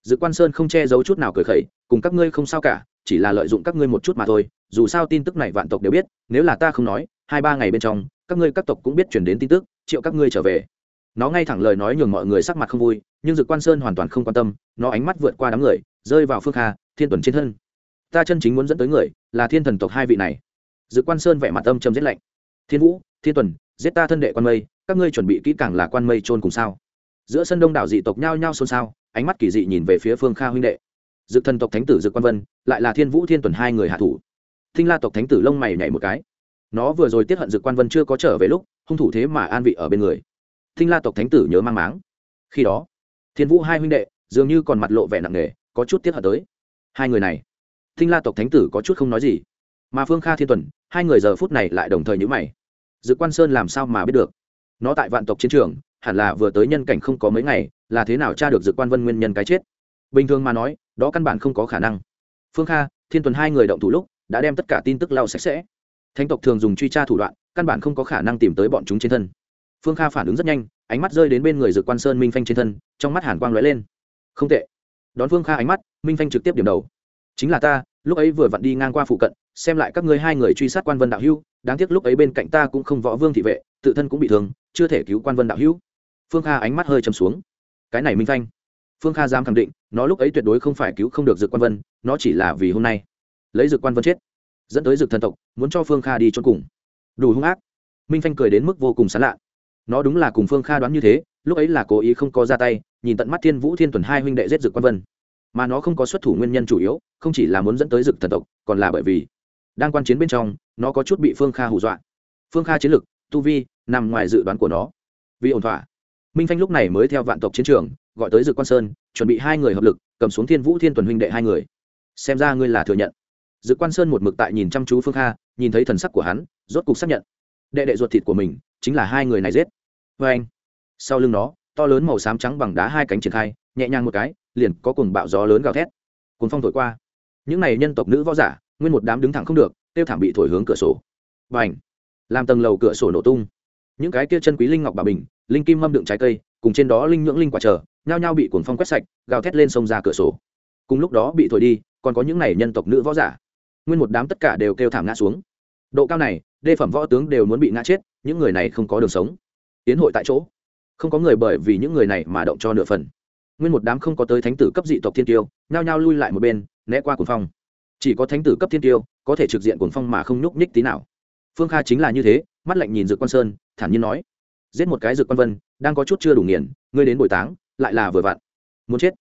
Dự quan sơn không che giấu chút nào cười khẩy, cùng các ngươi không sao cả, chỉ là lợi dụng các ngươi một chút mà thôi, dù sao tin tức này vạn tộc đều biết, nếu là ta không nói, hai ba ngày bên trong các ngươi các tộc cũng biết chuyển đến tin tức, triệu các ngươi trở về. Nó ngay thẳng lời nói nhường mọi người sắc mặt không vui, nhưng dực quan sơn hoàn toàn không quan tâm, nó ánh mắt vượt qua đám người, rơi vào phương kha, thiên tuần trên thân. Ta chân chính muốn dẫn tới người, là thiên thần tộc hai vị này. Dực quan sơn vẻ mặt âm trầm giết lạnh. Thiên vũ, thiên tuần, giết ta thân đệ quan mây, các ngươi chuẩn bị kỹ càng là quan mây trôn cùng sao? Giữa sân đông đảo dị tộc nhao nhao xôn xao, ánh mắt kỳ dị nhìn về phía phương kha huynh đệ. Dực thần tộc thánh tử dực quan vân, lại là thiên vũ thiên tuần hai người hạ thủ. Thinh la tộc thánh tử lông mày nhảy một cái nó vừa rồi tiết hận dực quan vân chưa có trở về lúc, hung thủ thế mà an vị ở bên người. Thinh la tộc thánh tử nhớ mang máng. Khi đó, thiên vũ hai huynh đệ dường như còn mặt lộ vẻ nặng nề, có chút tiết hận tới. Hai người này, thinh la tộc thánh tử có chút không nói gì. Mà phương kha thiên tuần, hai người giờ phút này lại đồng thời nhữ mày. Dự quan sơn làm sao mà biết được? Nó tại vạn tộc chiến trường, hẳn là vừa tới nhân cảnh không có mấy ngày, là thế nào tra được Dự quan vân nguyên nhân cái chết? Bình thường mà nói, đó căn bản không có khả năng. Phương kha thiên tuần hai người động thủ lúc, đã đem tất cả tin tức lau sạch sẽ thánh tộc thường dùng truy tra thủ đoạn, căn bản không có khả năng tìm tới bọn chúng trên thân. Phương kha phản ứng rất nhanh, ánh mắt rơi đến bên người dược quan sơn minh phanh trên thân, trong mắt hàn quang lóe lên. Không tệ. Đón phương kha ánh mắt, minh phanh trực tiếp điểm đầu. Chính là ta, lúc ấy vừa vặn đi ngang qua phụ cận, xem lại các ngươi hai người truy sát quan vân đạo hữu, đáng tiếc lúc ấy bên cạnh ta cũng không võ vương thị vệ, tự thân cũng bị thương, chưa thể cứu quan vân đạo hữu. Phương kha ánh mắt hơi chầm xuống. Cái này minh phanh. Phương kha dám khẳng định, nó lúc ấy tuyệt đối không phải cứu không được dược quan vân, nó chỉ là vì hôm nay lấy dược quan vân chết dẫn tới dược thần tộc, muốn cho phương kha đi cho cùng. Đủ hung ác. Minh phanh cười đến mức vô cùng sán lạ. Nó đúng là cùng phương kha đoán như thế, lúc ấy là cố ý không có ra tay, nhìn tận mắt thiên vũ thiên tuần hai huynh đệ giết dược quan vân. Mà nó không có xuất thủ nguyên nhân chủ yếu, không chỉ là muốn dẫn tới dược thần tộc, còn là bởi vì đang quan chiến bên trong, nó có chút bị phương kha hù dọa. Phương kha chiến lực, tu vi, nằm ngoài dự đoán của nó. Vì ổn thỏa, minh phanh lúc này mới theo vạn tộc chiến trường, gọi tới dược quan sơn, chuẩn bị hai người hợp lực, cầm xuống thiên vũ thiên tuần huynh đệ hai người. Xem ra ngươi là thừa nhận. Dự quan sơn một mực tại nhìn chăm chú phương kha nhìn thấy thần sắc của hắn rốt cục xác nhận. Đệ đệ ruột thịt của mình chính là hai người này giết. Vê anh sau lưng nó to lớn màu xám trắng bằng đá hai cánh triển khai nhẹ nhàng một cái liền có cùng bạo gió lớn gào thét. Cùng phong thổi qua. Những này nhân tộc nữ võ giả nguyên một đám đứng thẳng không được tiêu thảm bị thổi hướng cửa sổ. Và ảnh làm tầng lầu cửa sổ nổ tung. Những cái kia chân quý linh ngọc bà bình linh kim mâm đựng trái cây cùng trên đó linh nhưỡng linh quả trở, nhao nhao bị cuồng phong quét sạch gào thét lên sông ra cửa sổ. Cùng lúc đó bị thổi đi còn có những này nhân tộc nữ võ giả nguyên một đám tất cả đều kêu thảm ngã xuống. Độ cao này, đê phẩm võ tướng đều muốn bị ngã chết, những người này không có đường sống. Tiến hội tại chỗ. Không có người bởi vì những người này mà động cho nửa phần. Nguyên một đám không có tới thánh tử cấp dị tộc thiên tiêu nhao nhao lui lại một bên, né qua cuồng phong. Chỉ có thánh tử cấp thiên tiêu có thể trực diện cuồng phong mà không nhúc nhích tí nào. Phương kha chính là như thế, mắt lạnh nhìn dược quan sơn, thản nhiên nói. Giết một cái dược quan vân, đang có chút chưa đủ nghiền, ngươi đến bồi táng, lại là vừa vặn. Muốn chết.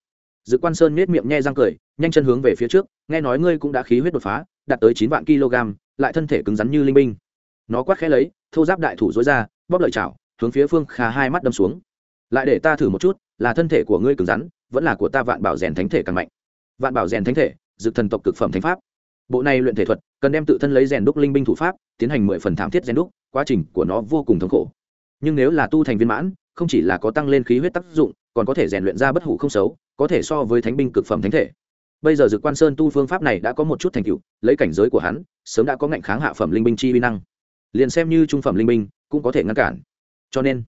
Dược quan sơn nết miệng nhe răng cười, nhanh chân hướng về phía trước nghe nói ngươi cũng đã khí huyết đột phá, đạt tới chín vạn kg, lại thân thể cứng rắn như linh binh. Nó quát khẽ lấy, thô giáp đại thủ dối ra, bóp lợi chảo, hướng phía phương kha hai mắt đâm xuống. Lại để ta thử một chút, là thân thể của ngươi cứng rắn, vẫn là của ta vạn bảo rèn thánh thể càng mạnh. Vạn bảo rèn thánh thể, dự thần tộc cực phẩm thánh pháp. Bộ này luyện thể thuật, cần đem tự thân lấy rèn đúc linh binh thủ pháp, tiến hành mười phần thảm thiết rèn đúc, quá trình của nó vô cùng thống khổ. Nhưng nếu là tu thành viên mãn, không chỉ là có tăng lên khí huyết tác dụng, còn có thể rèn luyện ra bất hủ không xấu, có thể so với thánh binh cực phẩm thánh thể bây giờ dược quan sơn tu phương pháp này đã có một chút thành tựu, lấy cảnh giới của hắn, sớm đã có ngạnh kháng hạ phẩm linh binh chi vi năng. Liền xem như trung phẩm linh binh, cũng có thể ngăn cản. Cho nên,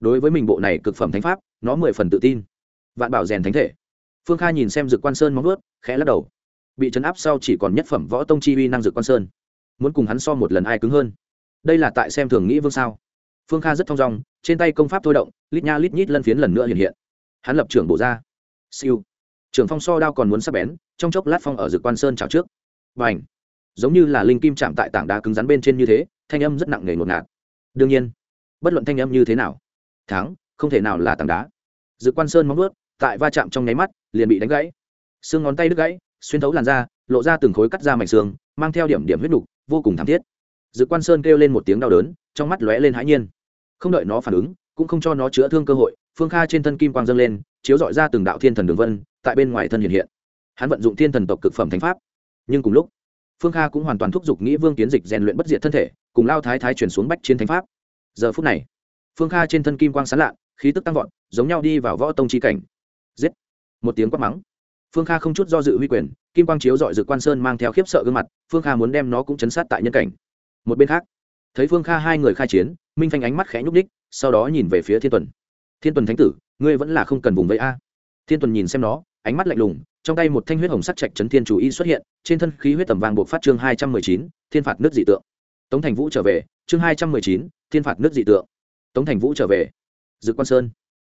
đối với mình bộ này cực phẩm thánh pháp, nó mười phần tự tin. Vạn bảo rèn thánh thể. Phương kha nhìn xem dược quan sơn móng ướt khẽ lắc đầu. Bị chấn áp sau chỉ còn nhất phẩm võ tông chi uy năng dược quan sơn. Muốn cùng hắn so một lần ai cứng hơn? Đây là tại xem thường nghĩ vương sao? Phương kha rất thong dong, trên tay công pháp thôi động, lít nha lít nhít lân phiến lần nữa hiện hiện. Hắn lập trưởng bổ ra. Siêu trưởng phong so đao còn muốn sắp bén, trong chốc lát phong ở dược quan sơn trào trước. Và ảnh giống như là linh kim chạm tại tảng đá cứng rắn bên trên như thế, thanh âm rất nặng nề ngột ngạt. Đương nhiên, bất luận thanh âm như thế nào, thắng, không thể nào là tảng đá. Dự quan sơn móng ướt tại va chạm trong nháy mắt, liền bị đánh gãy. Xương ngón tay đứt gãy, xuyên thấu làn da, lộ ra từng khối cắt ra mảnh xương, mang theo điểm điểm huyết đục vô cùng thảm thiết. Dự quan sơn kêu lên một tiếng đau đớn, trong mắt lóe lên hãi nhiên. Không đợi nó phản ứng, cũng không cho nó chữa thương cơ hội, phương kha trên thân kim quang dâng lên, chiếu dọi ra từng đạo thiên thần đường vân tại bên ngoài thân hiện hiện. Hắn vận dụng thiên thần tộc cực phẩm thánh pháp. Nhưng cùng lúc, phương kha cũng hoàn toàn thúc giục nghĩ vương kiến dịch rèn luyện bất diệt thân thể, cùng lao thái thái chuyển xuống bách chiến thánh pháp. Giờ phút này, phương kha trên thân kim quang sán lạ khí tức tăng vọt, giống nhau đi vào võ tông chi cảnh. Giết! Một tiếng quát mắng. Phương kha không chút do dự huy quyền, kim quang chiếu dọi dự quan sơn mang theo khiếp sợ gương mặt, phương kha muốn đem nó cũng chấn sát tại nhân cảnh. Một bên khác, thấy phương kha hai người khai chiến, minh phanh ánh mắt khẽ nhúc đích sau đó nhìn về phía thiên tuần. Thiên tuần thánh tử, ngươi vẫn là không cần vùng vẫy a. Thiên tuần nhìn xem nó ánh mắt lạnh lùng, trong tay một thanh huyết hồng sắc trạch chấn thiên chủ y xuất hiện, trên thân khí huyết tầm vàng buộc phát chương hai trăm mười chín, thiên phạt nước dị tượng. Tống thành vũ trở về, chương hai trăm mười chín, thiên phạt nước dị tượng. Tống thành vũ trở về. Dự quan sơn.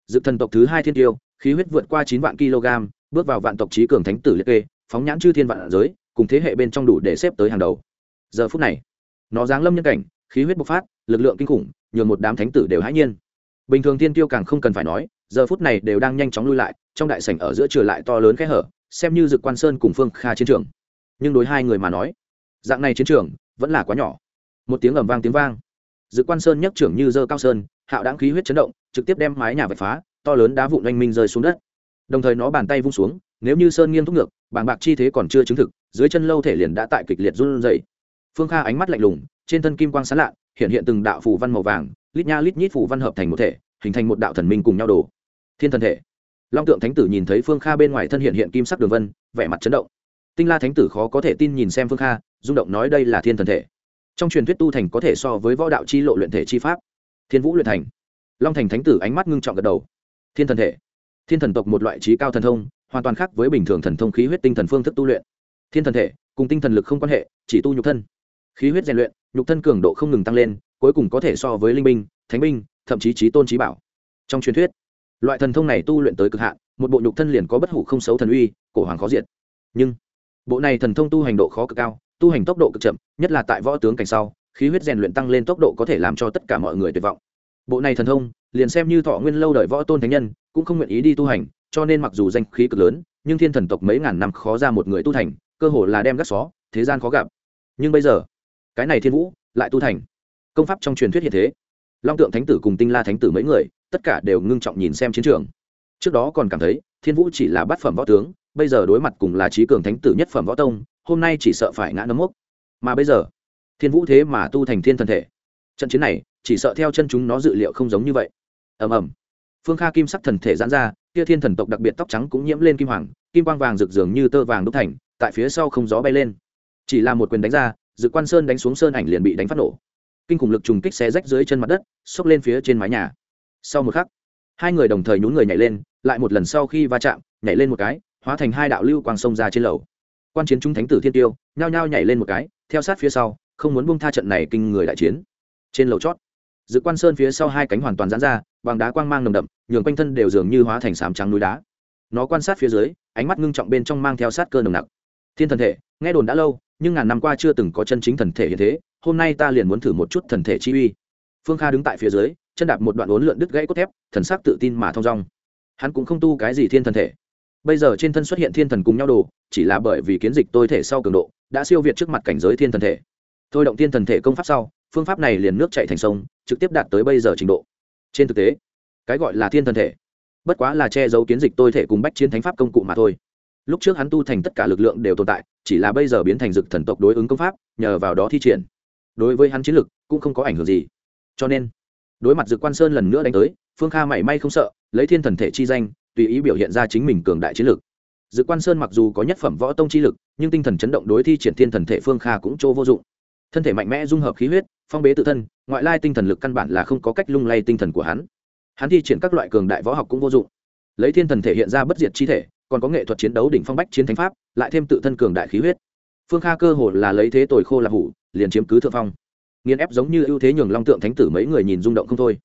Dự thần tộc thứ hai thiên tiêu, khí huyết vượt qua chín vạn kg, bước vào vạn tộc trí cường thánh tử liệt kê, phóng nhãn chư thiên vạn giới, cùng thế hệ bên trong đủ để xếp tới hàng đầu. Giờ phút này, nó giáng lâm nhân cảnh, khí huyết bộc phát, lực lượng kinh khủng, nhường một đám thánh tử đều hãi nhiên. Bình thường thiên tiêu càng không cần phải nói giờ phút này đều đang nhanh chóng lui lại, trong đại sảnh ở giữa trừ lại to lớn khe hở, xem như dực quan sơn cùng phương kha chiến trường. Nhưng đối hai người mà nói, dạng này chiến trường vẫn là quá nhỏ. Một tiếng ầm vang tiếng vang. Dực quan sơn nhấc trưởng như dơ cao sơn, hạo đáng khí huyết chấn động, trực tiếp đem mái nhà vạch phá, to lớn đá vụn oanh minh rơi xuống đất. Đồng thời nó bàn tay vung xuống, nếu như sơn nghiêng thúc ngược, bàng bạc chi thế còn chưa chứng thực, dưới chân lâu thể liền đã tại kịch liệt run dày phương kha ánh mắt lạnh lùng, trên thân kim quang sán lạ, hiện hiện từng đạo phù văn màu vàng, lít nha lít nhít phù văn hợp thành một thể, hình thành một đạo thần minh cùng nhau đồ thiên thần thể. Long tượng thánh tử nhìn thấy phương kha bên ngoài thân hiện hiện kim sắc đường vân, vẻ mặt chấn động. Tinh la thánh tử khó có thể tin nhìn xem phương kha, rung động nói đây là thiên thần thể. Trong truyền thuyết tu thành có thể so với võ đạo chi lộ luyện thể chi pháp. Thiên vũ luyện thành. Long thành thánh tử ánh mắt ngưng trọng gật đầu. Thiên thần thể. Thiên thần tộc một loại trí cao thần thông, hoàn toàn khác với bình thường thần thông khí huyết tinh thần phương thức tu luyện. Thiên thần thể cùng tinh thần lực không quan hệ, chỉ tu nhục thân. Khí huyết rèn luyện, nhục thân cường độ không ngừng tăng lên, cuối cùng có thể so với linh binh, thánh binh, thậm chí trí tôn trí bảo. Trong truyền thuyết loại thần thông này tu luyện tới cực hạn, một bộ nhục thân liền có bất hủ không xấu thần uy, cổ hoàng khó diệt. Nhưng, bộ này thần thông tu hành độ khó cực cao, tu hành tốc độ cực chậm, nhất là tại võ tướng cảnh sau, khí huyết rèn luyện tăng lên tốc độ có thể làm cho tất cả mọi người tuyệt vọng. Bộ này thần thông, liền xem như thọ nguyên lâu đời võ tôn thánh nhân, cũng không nguyện ý đi tu hành, cho nên mặc dù danh khí cực lớn, nhưng thiên thần tộc mấy ngàn năm khó ra một người tu thành, cơ hồ là đem gác xó, thế gian khó gặp. Nhưng bây giờ, cái này thiên vũ lại tu thành. Công pháp trong truyền thuyết hiện thế. Long tượng thánh tử cùng tinh la thánh tử mấy người tất cả đều ngưng trọng nhìn xem chiến trường. Trước đó còn cảm thấy, thiên vũ chỉ là bát phẩm võ tướng, bây giờ đối mặt cùng là trí cường thánh tử nhất phẩm võ tông, hôm nay chỉ sợ phải ngã nấm mốc. Mà bây giờ, thiên vũ thế mà tu thành thiên thần thể. Trận chiến này, chỉ sợ theo chân chúng nó dự liệu không giống như vậy. Ầm ầm. Phương kha kim sắc thần thể giãn ra, kia thiên thần tộc đặc biệt tóc trắng cũng nhiễm lên kim hoàng, kim quang vàng rực dường như tơ vàng đúc thành, tại phía sau không gió bay lên. Chỉ là một quyền đánh ra, dự quan sơn đánh xuống sơn ảnh liền bị đánh phát nổ. Kinh khủng lực trùng kích xé rách dưới chân mặt đất, xốc lên phía trên mái nhà sau một khắc, hai người đồng thời nhún người nhảy lên, lại một lần sau khi va chạm, nhảy lên một cái, hóa thành hai đạo lưu quang sông ra trên lầu. Quan chiến trung thánh tử thiên tiêu, nhao nhao nhảy lên một cái, theo sát phía sau, không muốn buông tha trận này kinh người đại chiến. Trên lầu chót, dự quan sơn phía sau hai cánh hoàn toàn giãn ra, bằng đá quang mang nồng đậm, nhường quanh thân đều dường như hóa thành sám trắng núi đá. Nó quan sát phía dưới, ánh mắt ngưng trọng bên trong mang theo sát cơ nồng nặc. Thiên thần thể, nghe đồn đã lâu, nhưng ngàn năm qua chưa từng có chân chính thần thể hiện thế, hôm nay ta liền muốn thử một chút thần thể chi uy. Phương kha đứng tại phía dưới chân đạp một đoạn uốn lượn đứt gãy cốt thép, thần sắc tự tin mà thong dong. Hắn cũng không tu cái gì thiên thần thể. Bây giờ trên thân xuất hiện thiên thần cùng nhau đồ, chỉ là bởi vì kiến dịch tôi thể sau cường độ, đã siêu việt trước mặt cảnh giới thiên thần thể. Thôi động thiên thần thể công pháp sau, phương pháp này liền nước chạy thành sông, trực tiếp đạt tới bây giờ trình độ. Trên thực tế, cái gọi là thiên thần thể, bất quá là che giấu kiến dịch tôi thể cùng bách chiến thánh pháp công cụ mà thôi. Lúc trước hắn tu thành tất cả lực lượng đều tồn tại, chỉ là bây giờ biến thành dực thần tộc đối ứng công pháp, nhờ vào đó thi triển. Đối với hắn chiến lực cũng không có ảnh hưởng gì. Cho nên đối mặt dực quan sơn lần nữa đánh tới, phương kha mảy may không sợ, lấy thiên thần thể chi danh, tùy ý biểu hiện ra chính mình cường đại chiến lực. Dực quan sơn mặc dù có nhất phẩm võ tông chi lực, nhưng tinh thần chấn động đối thi triển thiên thần thể phương kha cũng chỗ vô dụng. Thân thể mạnh mẽ dung hợp khí huyết, phong bế tự thân, ngoại lai tinh thần lực căn bản là không có cách lung lay tinh thần của hắn. Hắn thi triển các loại cường đại võ học cũng vô dụng. Lấy thiên thần thể hiện ra bất diệt chi thể, còn có nghệ thuật chiến đấu đỉnh phong bách chiến thánh pháp, lại thêm tự thân cường đại khí huyết. Phương kha cơ hồ là lấy thế tồi khô là hủ, liền chiếm cứ thượng phong nghiên ép giống như ưu thế nhường long tượng thánh tử mấy người nhìn rung động không thôi.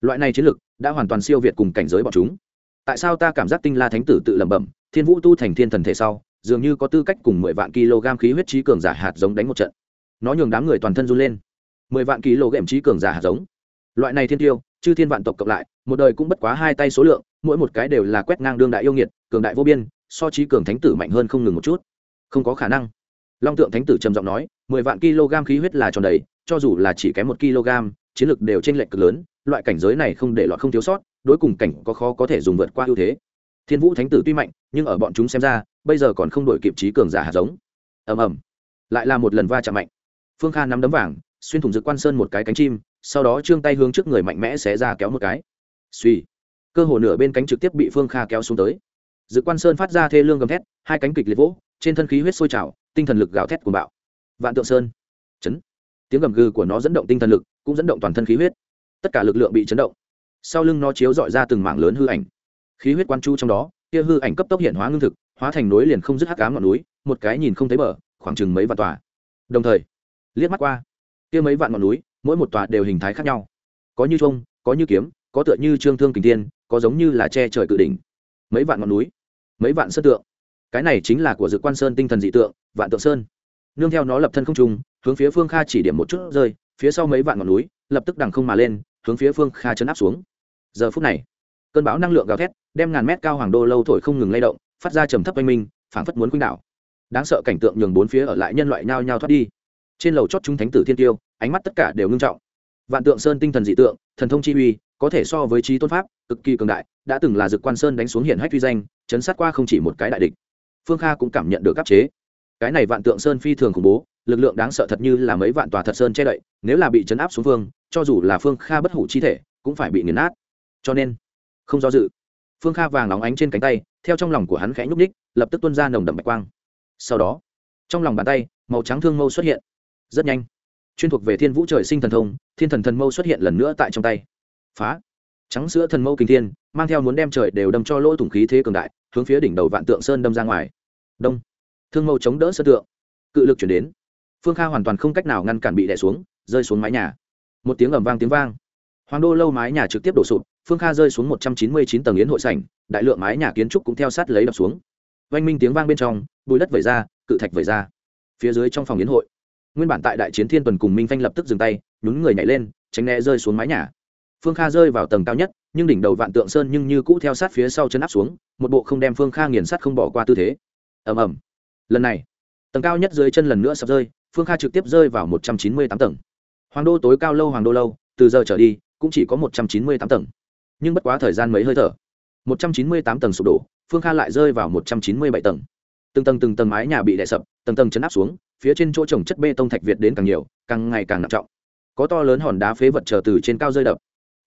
Loại này chiến lực đã hoàn toàn siêu việt cùng cảnh giới bọn chúng. Tại sao ta cảm giác tinh la thánh tử tự lẩm bẩm, thiên vũ tu thành thiên thần thể sau, dường như có tư cách cùng mười vạn kg khí huyết trí cường giả hạt giống đánh một trận. Nó nhường đám người toàn thân run lên. Mười vạn kg trí cường giả hạt giống. Loại này thiên tiêu, chư thiên vạn tộc cộng lại, một đời cũng bất quá hai tay số lượng, mỗi một cái đều là quét ngang đương đại yêu nghiệt, cường đại vô biên, so trí cường thánh tử mạnh hơn không ngừng một chút. Không có khả năng. Long tượng thánh tử trầm giọng nói mười vạn kg khí huyết là tròn đầy, cho dù là chỉ kém một kg, chiến lực đều trên lệch cực lớn, loại cảnh giới này không để loại không thiếu sót, đối cùng cảnh có khó có thể dùng vượt qua ưu thế. Thiên vũ thánh tử tuy mạnh, nhưng ở bọn chúng xem ra, bây giờ còn không đổi kịp trí cường giả hạt giống. Ầm ầm. Lại là một lần va chạm mạnh. Phương kha nắm đấm vàng, xuyên thủng dực quan sơn một cái cánh chim, sau đó trương tay hướng trước người mạnh mẽ xé ra kéo một cái. Suy cơ hồ nửa bên cánh trực tiếp bị phương kha kéo xuống tới. Dực quan sơn phát ra thê lương gầm thét, hai cánh kịch liệt vỗ, trên thân khí huyết sôi trào, tinh thần lực gào thét của bạo vạn tượng sơn. Chấn. Tiếng gầm gừ của nó dẫn động tinh thần lực, cũng dẫn động toàn thân khí huyết. Tất cả lực lượng bị chấn động. Sau lưng nó chiếu dọi ra từng mảng lớn hư ảnh. Khí huyết quan chu trong đó, kia hư ảnh cấp tốc hiện hóa ngưng thực, hóa thành núi liền không dứt hắc ám ngọn núi, một cái nhìn không thấy bờ, khoảng chừng mấy vạn tòa. Đồng thời, liếc mắt qua, kia mấy vạn ngọn núi, mỗi một tòa đều hình thái khác nhau. Có như trông có như kiếm, có tựa như trương thương kình thiên, có giống như là che trời cự đỉnh. Mấy vạn ngọn núi, mấy vạn sơn tượng. Cái này chính là của dự quan sơn tinh thần dị tượng, vạn tượng sơn nương theo nó lập thân không trung, hướng phía phương kha chỉ điểm một chút rơi, phía sau mấy vạn ngọn núi, lập tức đằng không mà lên, hướng phía phương kha chấn áp xuống. Giờ phút này, cơn bão năng lượng gào thét, đem ngàn mét cao hoàng đô lâu thổi không ngừng lay động, phát ra trầm thấp oanh minh, phảng phất muốn quýnh đảo. Đáng sợ cảnh tượng nhường bốn phía ở lại nhân loại nhao nhao thoát đi. Trên lầu chót chúng thánh tử thiên tiêu, ánh mắt tất cả đều ngưng trọng. Vạn tượng sơn tinh thần dị tượng, thần thông chi uy, có thể so với trí tôn pháp, cực kỳ cường đại, đã từng là dực quan sơn đánh xuống hiển hách uy danh, chấn sát qua không chỉ một cái đại địch. Phương kha cũng cảm nhận được áp chế cái này vạn tượng sơn phi thường khủng bố, lực lượng đáng sợ thật như là mấy vạn tòa thật sơn che đậy, nếu là bị chấn áp xuống phương, cho dù là phương kha bất hủ chi thể, cũng phải bị nghiền nát. Cho nên, không do dự. Phương kha vàng óng ánh trên cánh tay, theo trong lòng của hắn khẽ nhúc ních lập tức tuân ra nồng đậm bạch quang. Sau đó, trong lòng bàn tay, màu trắng thương mâu xuất hiện. Rất nhanh, chuyên thuộc về thiên vũ trời sinh thần thông, thiên thần thần mâu xuất hiện lần nữa tại trong tay. Phá! Trắng sữa thần mâu kinh thiên, mang theo muốn đem trời đều đâm cho lỗ thủng khí thế cường đại, hướng phía đỉnh đầu vạn tượng sơn đâm ra ngoài. Đông! Thương mâu chống đỡ sơ tượng. Cự lực chuyển đến. Phương kha hoàn toàn không cách nào ngăn cản bị đẻ xuống, rơi xuống mái nhà. Một tiếng ầm vang tiếng vang. Hoàng đô lâu mái nhà trực tiếp đổ sụp, phương kha rơi xuống một trăm chín mươi chín tầng yến hội sảnh, đại lượng mái nhà kiến trúc cũng theo sát lấy đập xuống. Oanh minh tiếng vang bên trong, bùi đất vẩy ra, cự thạch vẩy ra. Phía dưới trong phòng yến hội, nguyên bản tại đại chiến thiên tuần cùng minh phanh lập tức dừng tay, nhún người nhảy lên, tránh né rơi xuống mái nhà. Phương kha rơi vào tầng cao nhất, nhưng đỉnh đầu vạn tượng sơn nhưng như cũ theo sát phía sau chân áp xuống, một bộ không đem phương kha nghiền sát không bỏ qua tư thế. Ầm ầm lần này, tầng cao nhất dưới chân lần nữa sập rơi, phương kha trực tiếp rơi vào một trăm chín mươi tám tầng. Hoàng đô tối cao lâu, hoàng đô lâu, từ giờ trở đi, cũng chỉ có một trăm chín mươi tám tầng. Nhưng bất quá thời gian mấy hơi thở, một trăm chín mươi tám tầng sụp đổ, phương kha lại rơi vào một trăm chín mươi bảy tầng. Từng tầng từng tầng mái nhà bị đè sập, tầng tầng chấn áp xuống, phía trên chỗ trồng chất bê tông thạch việt đến càng nhiều, càng ngày càng nặng trọng. Có to lớn hòn đá phế vật chờ từ trên cao rơi đập.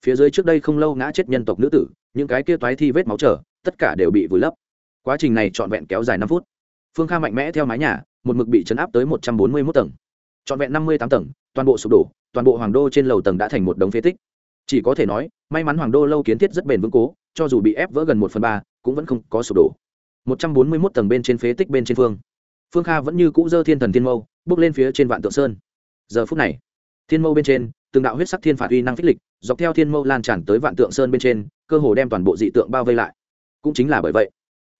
Phía dưới trước đây không lâu ngã chết nhân tộc nữ tử, những cái kia toái thi vết máu trở tất cả đều bị vùi lấp. Quá trình này trọn vẹn kéo dài năm phút phương kha mạnh mẽ theo mái nhà, một mực bị chấn áp tới một trăm bốn mươi mốt tầng. Trọn vẹn năm mươi tám tầng, toàn bộ sụp đổ, toàn bộ hoàng đô trên lầu tầng đã thành một đống phế tích. Chỉ có thể nói, may mắn hoàng đô lâu kiến thiết rất bền vững cố, cho dù bị ép vỡ gần một phần ba, cũng vẫn không có sụp đổ. một trăm bốn mươi mốt tầng bên trên phế tích bên trên phương. Phương kha vẫn như cũ dơ thiên thần thiên mâu, bước lên phía trên vạn tượng sơn. Giờ phút này, thiên mâu bên trên, từng đạo huyết sắc thiên phạt uy năng phích lịch, dọc theo thiên mâu lan tràn tới vạn tượng sơn bên trên, cơ hồ đem toàn bộ dị tượng bao vây lại. Cũng chính là bởi vậy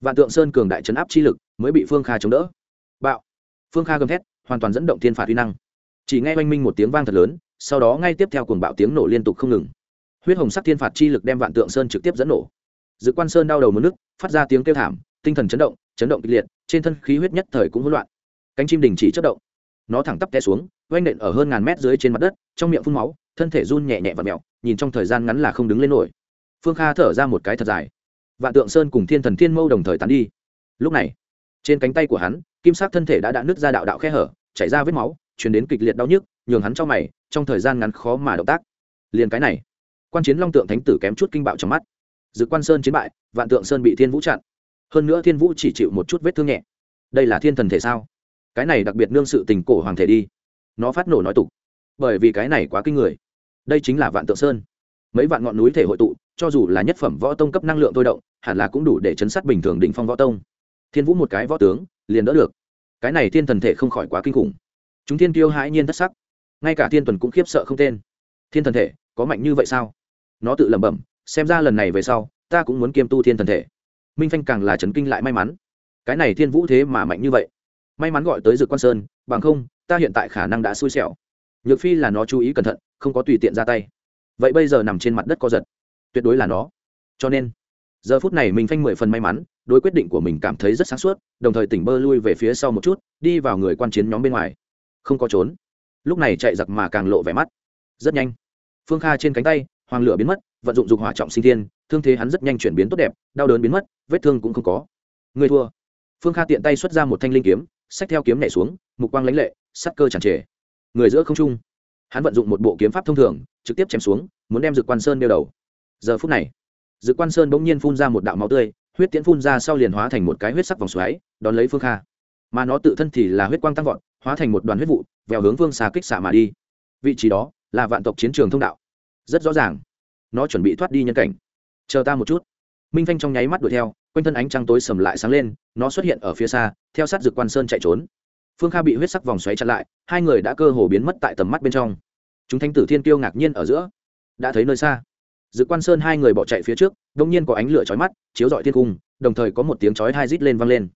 vạn tượng sơn cường đại chấn áp chi lực mới bị phương kha chống đỡ bạo phương kha gầm thét hoàn toàn dẫn động thiên phạt uy năng chỉ nghe oanh minh một tiếng vang thật lớn sau đó ngay tiếp theo cuồng bạo tiếng nổ liên tục không ngừng huyết hồng sắc thiên phạt chi lực đem vạn tượng sơn trực tiếp dẫn nổ dự quan sơn đau đầu một nước phát ra tiếng kêu thảm tinh thần chấn động chấn động kịch liệt trên thân khí huyết nhất thời cũng hỗn loạn cánh chim đình chỉ chất động nó thẳng tắp té xuống oanh nện ở hơn ngàn mét dưới trên mặt đất trong miệng phun máu thân thể run nhẹ nhẹ và mẹo nhìn trong thời gian ngắn là không đứng lên nổi phương kha thở ra một cái thật dài vạn tượng sơn cùng thiên thần thiên mâu đồng thời tán đi. Lúc này, trên cánh tay của hắn, kim sắc thân thể đã đã nứt ra đạo đạo khe hở, chảy ra vết máu chuyển đến kịch liệt đau nhức, nhường hắn trong mày, trong thời gian ngắn khó mà động tác. Liền cái này, quan chiến long tượng thánh tử kém chút kinh bạo trong mắt. Dự quan sơn chiến bại, vạn tượng sơn bị thiên vũ chặn. Hơn nữa thiên vũ chỉ chịu một chút vết thương nhẹ. Đây là thiên thần thể sao? Cái này đặc biệt nương sự tình cổ hoàng thể đi. Nó phát nổ nói tục. Bởi vì cái này quá kinh người. Đây chính là vạn tượng sơn. Mấy vạn ngọn núi thể hội tụ cho dù là nhất phẩm võ tông cấp năng lượng thôi động, hẳn là cũng đủ để chấn sát bình thường đỉnh phong võ tông. Thiên vũ một cái võ tướng, liền đỡ được. Cái này thiên thần thể không khỏi quá kinh khủng. Chúng thiên tiêu hãi nhiên thất sắc. Ngay cả thiên tuần cũng khiếp sợ không tên. Thiên thần thể, có mạnh như vậy sao? Nó tự lẩm bẩm, xem ra lần này về sau, ta cũng muốn kiêm tu thiên thần thể. Minh phanh càng là chấn kinh lại may mắn. Cái này thiên vũ thế mà mạnh như vậy. May mắn gọi tới dược quan sơn, bằng không, ta hiện tại khả năng đã xui xẻo. Nhược phi là nó chú ý cẩn thận, không có tùy tiện ra tay. Vậy bây giờ nằm trên mặt đất co giật tuyệt đối là nó. Cho nên, giờ phút này mình phanh mười phần may mắn, đối quyết định của mình cảm thấy rất sáng suốt, đồng thời tỉnh bơ lui về phía sau một chút, đi vào người quan chiến nhóm bên ngoài. Không có trốn. Lúc này chạy giặc mà càng lộ vẻ mắt. Rất nhanh. Phương kha trên cánh tay, hoàng lửa biến mất, vận dụng dục hỏa trọng sinh thiên, thương thế hắn rất nhanh chuyển biến tốt đẹp, đau đớn biến mất, vết thương cũng không có. Người thua. Phương kha tiện tay xuất ra một thanh linh kiếm, xách theo kiếm nhảy xuống, mục quang lãnh lệ, sắc cơ tràn trề. Người giữa không trung. Hắn vận dụng một bộ kiếm pháp thông thường, trực tiếp chém xuống, muốn đem dược quan sơn đeo đầu giờ phút này dự quan sơn bỗng nhiên phun ra một đạo máu tươi, huyết tiễn phun ra sau liền hóa thành một cái huyết sắc vòng xoáy, đón lấy phương kha. Mà nó tự thân thì là huyết quang tăng vọt, hóa thành một đoàn huyết vụ, vèo hướng phương xa kích xạ mà đi. Vị trí đó là vạn tộc chiến trường thông đạo. Rất rõ ràng, nó chuẩn bị thoát đi nhân cảnh. Chờ ta một chút. Minh phanh trong nháy mắt đuổi theo, quanh thân ánh trăng tối sầm lại sáng lên, nó xuất hiện ở phía xa, theo sát dược quan sơn chạy trốn. Phương kha bị huyết sắc vòng xoáy chặn lại, hai người đã cơ hồ biến mất tại tầm mắt bên trong. Chúng thanh tử thiên kiêu ngạc nhiên ở giữa, đã thấy nơi xa. Dự quan sơn hai người bỏ chạy phía trước, đông nhiên có ánh lửa chói mắt, chiếu rọi thiên cung, đồng thời có một tiếng chói hai rít lên vang lên.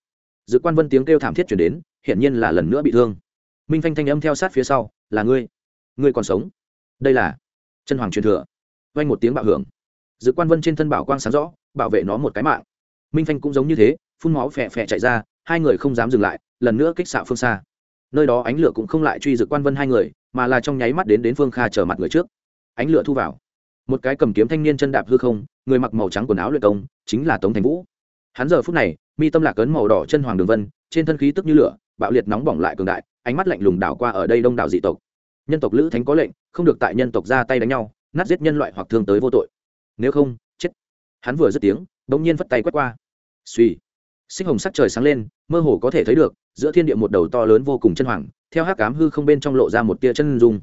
Dự quan vân tiếng kêu thảm thiết chuyển đến, hiển nhiên là lần nữa bị thương. Minh phanh thanh âm theo sát phía sau, là ngươi ngươi còn sống? Đây là chân hoàng truyền thừa. Vang một tiếng bạo hưởng. Dự quan vân trên thân bảo quang sáng rõ, bảo vệ nó một cái mạng. Minh phanh cũng giống như thế, phun máu phè phè chạy ra, hai người không dám dừng lại, lần nữa kích xạ phương xa. Nơi đó ánh lửa cũng không lại truy Dự quan vân hai người, mà là trong nháy mắt đến đến phương kha chờ mặt người trước. Ánh lửa thu vào một cái cầm kiếm thanh niên chân đạp hư không, người mặc màu trắng quần áo luyện công, chính là tống thành vũ. Hắn giờ phút này, mi tâm lạc ấn màu đỏ chân hoàng đường vân, trên thân khí tức như lửa, bạo liệt nóng bỏng lại cường đại, ánh mắt lạnh lùng đảo qua ở đây đông đảo dị tộc. Nhân tộc lữ thánh có lệnh, không được tại nhân tộc ra tay đánh nhau, nát giết nhân loại hoặc thương tới vô tội. Nếu không, chết. Hắn vừa dứt tiếng, bỗng nhiên vất tay quét qua. Suy sinh hồng sắc trời sáng lên, mơ hồ có thể thấy được, giữa thiên địa một đầu to lớn vô cùng chân hoàng, theo hắc cám hư không bên trong lộ ra một tia chân dung.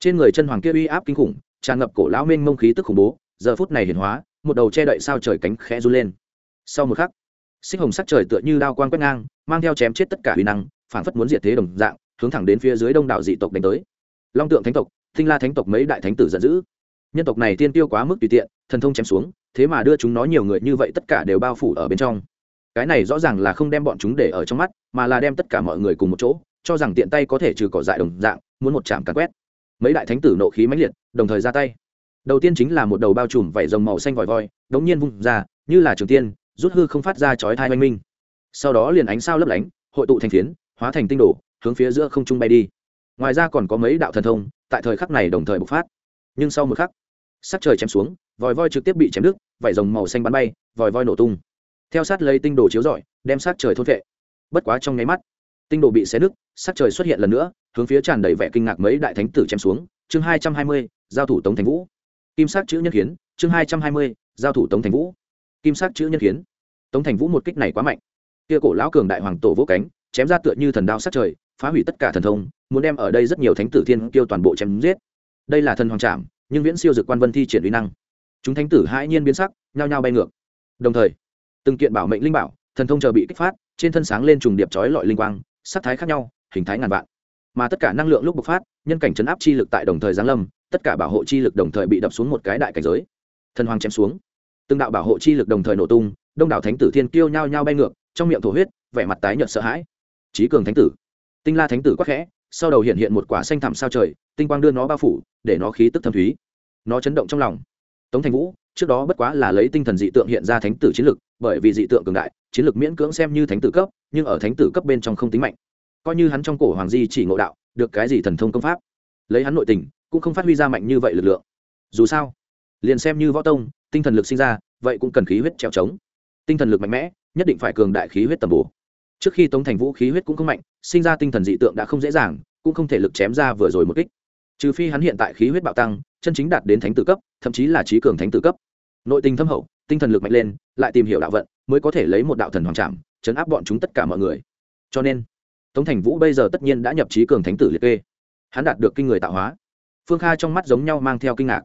Trên người chân hoàng kia uy áp kinh khủng tràn ngập cổ lão mênh mông khí tức khủng bố, giờ phút này hiển hóa, một đầu che đậy sao trời cánh khẽ run lên. Sau một khắc sinh hồng sắc trời tựa như đao quang quét ngang, mang theo chém chết tất cả uy năng phản phất muốn diệt thế đồng dạng, hướng thẳng đến phía dưới đông đảo dị tộc đánh tới. Long tượng thánh tộc thinh la thánh tộc mấy đại thánh tử giận dữ. Nhân tộc này tiên tiêu quá mức tùy tiện, thần thông chém xuống, thế mà đưa chúng nó nhiều người như vậy tất cả đều bao phủ ở bên trong. Cái này rõ ràng là không đem bọn chúng để ở trong mắt, mà là đem tất cả mọi người cùng một chỗ, cho rằng tiện tay có thể trừ cỏ dại đồng dạng, muốn một chạm càn quét mấy đại thánh tử nộ khí mãnh liệt, đồng thời ra tay. Đầu tiên chính là một đầu bao trùm vảy rồng màu xanh vòi voi, đống nhiên vung ra, như là trường tiên, rút hư không phát ra chói thai oanh minh. Sau đó liền ánh sao lấp lánh, hội tụ thành phiến, hóa thành tinh đồ, hướng phía giữa không trung bay đi. Ngoài ra còn có mấy đạo thần thông, tại thời khắc này đồng thời bộc phát. Nhưng sau một khắc, sắc trời chém xuống, vòi voi trực tiếp bị chém đứt, vảy rồng màu xanh bắn bay, vòi voi nổ tung. Theo sát lấy tinh đồ chiếu rọi, đem sát trời thôn vệ bất quá trong nháy mắt tinh đồ bị xé nứt sát trời xuất hiện lần nữa, hướng phía tràn đầy vẻ kinh ngạc mấy đại thánh tử chém xuống. Chương hai trăm hai mươi, giao thủ tống thành vũ. Kim sắc chữ nhân kiến, chương hai trăm hai mươi, giao thủ tống thành vũ. Kim sắc chữ nhân kiến. Tống thành vũ một kích này quá mạnh. Kia cổ lão cường đại hoàng tổ vỗ cánh, chém ra tựa như thần đao sát trời, phá hủy tất cả thần thông, muốn đem ở đây rất nhiều thánh tử thiên tiêu toàn bộ chém giết. Đây là thần hoàng trảm, nhưng viễn siêu dực quan vân thi triển uy năng. Chúng thánh tử hãi nhiên biến sắc, nhao nhao bay ngược. Đồng thời, từng kiện bảo mệnh linh bảo, thần thông chờ bị kích phát, trên thân sáng lên trùng điệp trói lọi linh quang sắc thái khác nhau, hình thái ngàn vạn. Mà tất cả năng lượng lúc bộc phát, nhân cảnh chấn áp chi lực tại đồng thời giáng lâm, tất cả bảo hộ chi lực đồng thời bị đập xuống một cái đại cảnh giới. Thần hoàng chém xuống. Từng đạo bảo hộ chi lực đồng thời nổ tung, đông đảo thánh tử thiên kiêu nhao nhao bay ngược, trong miệng thổ huyết, vẻ mặt tái nhợt sợ hãi. Trí cường thánh tử. Tinh la thánh tử quắc khẽ, sau đầu hiện hiện một quả xanh thẳm sao trời, tinh quang đưa nó bao phủ, để nó khí tức thâm thúy. Nó chấn động trong lòng. Tống thành vũ, trước đó bất quá là lấy tinh thần dị tượng hiện ra thánh tử chiến lực, bởi vì dị tượng cường đại chiến lược miễn cưỡng xem như thánh tử cấp, nhưng ở thánh tử cấp bên trong không tính mạnh. Coi như hắn trong cổ hoàng di chỉ ngộ đạo, được cái gì thần thông công pháp, lấy hắn nội tình, cũng không phát huy ra mạnh như vậy lực lượng. Dù sao, liền xem như võ tông, tinh thần lực sinh ra, vậy cũng cần khí huyết trèo trống. Tinh thần lực mạnh mẽ, nhất định phải cường đại khí huyết tầm bổ. Trước khi tống thành vũ khí huyết cũng không mạnh, sinh ra tinh thần dị tượng đã không dễ dàng, cũng không thể lực chém ra vừa rồi một kích. Trừ phi hắn hiện tại khí huyết bạo tăng, chân chính đạt đến thánh tử cấp, thậm chí là trí cường thánh tử cấp. Nội tình thâm hậu, tinh thần lực mạnh lên, lại tìm hiểu đạo vận mới có thể lấy một đạo thần hoàng trạm chấn áp bọn chúng tất cả mọi người. Cho nên, tống thành vũ bây giờ tất nhiên đã nhập trí cường thánh tử liệt kê. Hắn đạt được kinh người tạo hóa. Phương kha trong mắt giống nhau mang theo kinh ngạc.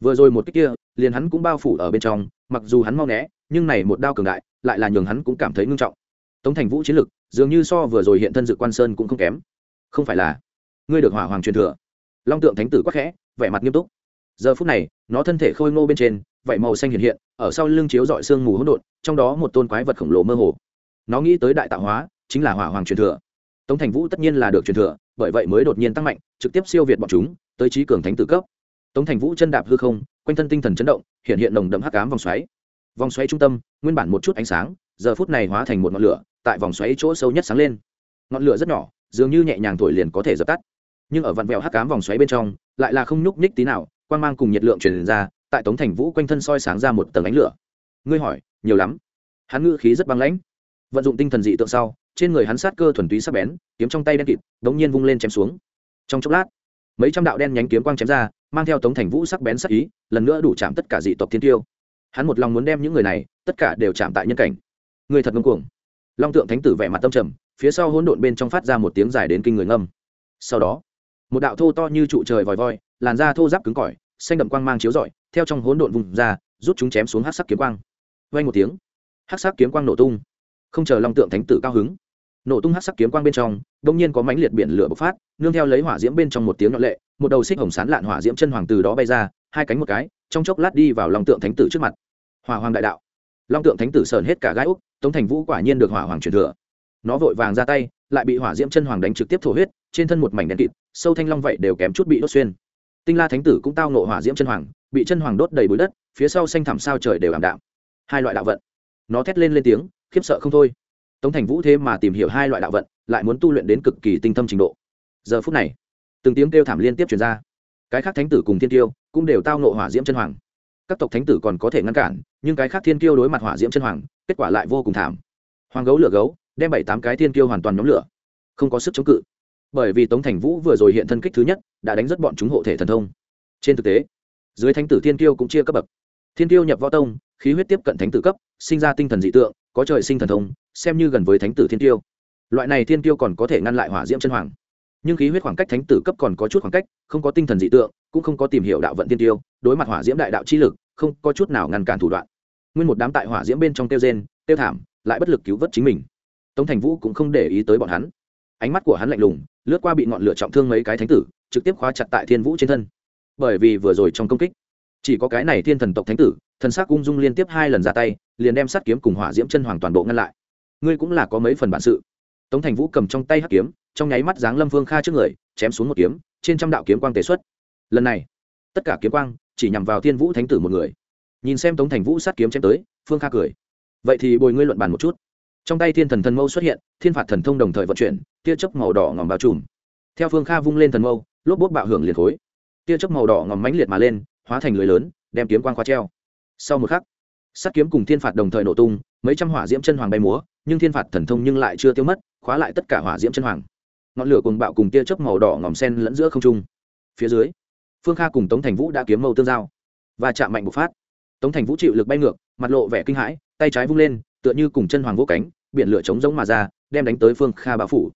Vừa rồi một cách kia, liền hắn cũng bao phủ ở bên trong, mặc dù hắn mau né, nhưng này một đao cường đại, lại là nhường hắn cũng cảm thấy ngưng trọng. Tống thành vũ chiến lực, dường như so vừa rồi hiện thân dự quan sơn cũng không kém. Không phải là, ngươi được hỏa hoàng truyền thừa. Long tượng thánh tử quắc khẽ, vẻ mặt nghiêm túc. Giờ phút này, nó thân thể khôi ngô bên trên vảy màu xanh hiện hiện ở sau lưng chiếu dọi sương mù hỗn độn, trong đó một tôn quái vật khổng lồ mơ hồ. Nó nghĩ tới đại tạo hóa, chính là hỏa hoàng truyền thừa. Tống thành vũ tất nhiên là được truyền thừa, bởi vậy mới đột nhiên tăng mạnh, trực tiếp siêu việt bọn chúng, tới trí cường thánh tử cấp. Tống thành vũ chân đạp hư không, quanh thân tinh thần chấn động, hiện hiện nồng đậm hắc ám vòng xoáy. Vòng xoáy trung tâm, nguyên bản một chút ánh sáng, giờ phút này hóa thành một ngọn lửa, tại vòng xoáy chỗ sâu nhất sáng lên. Ngọn lửa rất nhỏ, dường như nhẹ nhàng thổi liền có thể dập tắt. Nhưng ở vặn vẹo hắc ám vòng xoáy bên trong, lại là không nhúc nhích tí nào quan g mang cùng nhiệt lượng truyền ra tại tống thành vũ quanh thân soi sáng ra một tầng ánh lửa. Ngươi hỏi, nhiều lắm. Hắn ngữ khí rất băng lãnh. Vận dụng tinh thần dị tượng sau, trên người hắn sát cơ thuần túy sắc bén, kiếm trong tay đen kịt, đống nhiên vung lên chém xuống. Trong chốc lát, mấy trăm đạo đen nhánh kiếm quang chém ra, mang theo tống thành vũ sắc bén sắc ý, lần nữa đủ chạm tất cả dị tộc thiên tiêu. Hắn một lòng muốn đem những người này, tất cả đều chạm tại nhân cảnh. Người thật ngông cuồng. Long tượng thánh tử vẻ mặt tâm trầm, phía sau hỗn độn bên trong phát ra một tiếng dài đến kinh người ngâm. Sau đó, một đạo thô to như trụ trời vòi voi, làn da thô giáp cứng cỏi, xanh đậm quang mang chiếu rọi theo trong hỗn độn vùng ra, rút chúng chém xuống hát sắc kiếm quang. Vay một tiếng hát sắc kiếm quang nổ tung. Không chờ long tượng thánh tử cao hứng, nổ tung hát sắc kiếm quang bên trong đông nhiên có mánh liệt biển lửa bộc phát, nương theo lấy hỏa diễm bên trong một tiếng nhọn lệ, một đầu xích hồng sán lạn hỏa diễm chân hoàng từ đó bay ra, hai cánh một cái, trong chốc lát đi vào long tượng thánh tử trước mặt. Hỏa hoàng đại đạo. Long tượng thánh tử sờn hết cả gai úc, tống thành vũ quả nhiên được hỏa hoàng truyền thừa. Nó vội vàng ra tay, lại bị hỏa diễm chân hoàng đánh trực tiếp thổ huyết, trên thân một mảnh đen kịt, sâu thanh long vậy đều kém chút bị đốt xuyên. Tinh la thánh tử cũng tao nộ hỏa diễm chân hoàng bị chân hoàng đốt đầy bụi đất, phía sau xanh thảm sao trời đều ảm đạm. Hai loại đạo vận. Nó thét lên lên tiếng, khiếp sợ không thôi. Tống thành vũ thế mà tìm hiểu hai loại đạo vận, lại muốn tu luyện đến cực kỳ tinh thâm trình độ. Giờ phút này, từng tiếng kêu thảm liên tiếp truyền ra. Cái khác thánh tử cùng thiên tiêu cũng đều tao nộ hỏa diễm chân hoàng. Các tộc thánh tử còn có thể ngăn cản, nhưng cái khác thiên tiêu đối mặt hỏa diễm chân hoàng, kết quả lại vô cùng thảm. Hoàng gấu lửa gấu, đem bảy tám cái thiên tiêu hoàn toàn nhóm lửa. Không có sức chống cự. Bởi vì tống thành vũ vừa rồi hiện thân kích thứ nhất, đã đánh rất bọn chúng hộ thể thần thông. Trên thực tế dưới thánh tử thiên tiêu cũng chia cấp bậc. Thiên tiêu nhập võ tông, khí huyết tiếp cận thánh tử cấp, sinh ra tinh thần dị tượng, có trời sinh thần thông, xem như gần với thánh tử thiên tiêu loại này thiên tiêu còn có thể ngăn lại hỏa diễm chân hoàng. Nhưng khí huyết khoảng cách thánh tử cấp còn có chút khoảng cách, không có tinh thần dị tượng, cũng không có tìm hiểu đạo vận thiên tiêu đối mặt hỏa diễm đại đạo chi lực, không có chút nào ngăn cản thủ đoạn. Nguyên một đám tại hỏa diễm bên trong tiêu gen tiêu thảm, lại bất lực cứu vớt chính mình. Tống thành vũ cũng không để ý tới bọn hắn. Ánh mắt của hắn lạnh lùng, lướt qua bị ngọn lửa trọng thương mấy cái thánh tử, trực tiếp khóa chặt tại thiên vũ trên thân bởi vì vừa rồi trong công kích, chỉ có cái này thiên thần tộc thánh tử, thần sắc ung dung liên tiếp hai lần ra tay, liền đem sát kiếm cùng hỏa diễm chân hoàng toàn bộ ngăn lại. Ngươi cũng là có mấy phần bản sự. Tống thành vũ cầm trong tay hắc kiếm, trong nháy mắt giáng lâm vương kha trước người, chém xuống một kiếm, trên trăm đạo kiếm quang tế xuất. Lần này, tất cả kiếm quang chỉ nhằm vào thiên vũ thánh tử một người. Nhìn xem tống thành vũ sát kiếm chém tới, phương kha cười. Vậy thì bồi ngươi luận bàn một chút. Trong tay thiên thần thần mâu xuất hiện, thiên phạt thần thông đồng thời vận chuyển, tia chớp màu đỏ ngòm bao trùm. Theo phương kha vung lên thần mâu, lốp bốt bạo hưởng liệt khối tia chớp màu đỏ ngòm mãnh liệt mà lên, hóa thành lưới lớn, đem kiếm quang khóa treo. Sau một khắc, sắt kiếm cùng thiên phạt đồng thời nổ tung, mấy trăm hỏa diễm chân hoàng bay múa, nhưng thiên phạt thần thông nhưng lại chưa tiêu mất, khóa lại tất cả hỏa diễm chân hoàng. Ngọn lửa cùng bạo cùng tia chớp màu đỏ ngòm sen lẫn giữa không trung. Phía dưới, phương kha cùng tống thành vũ đã kiếm mâu tương giao, và chạm mạnh bộc phát. Tống thành vũ chịu lực bay ngược, mặt lộ vẻ kinh hãi, tay trái vung lên, tựa như cùng chân hoàng vỗ cánh, biển lửa chống giống mà ra, đem đánh tới phương kha bạo phủ.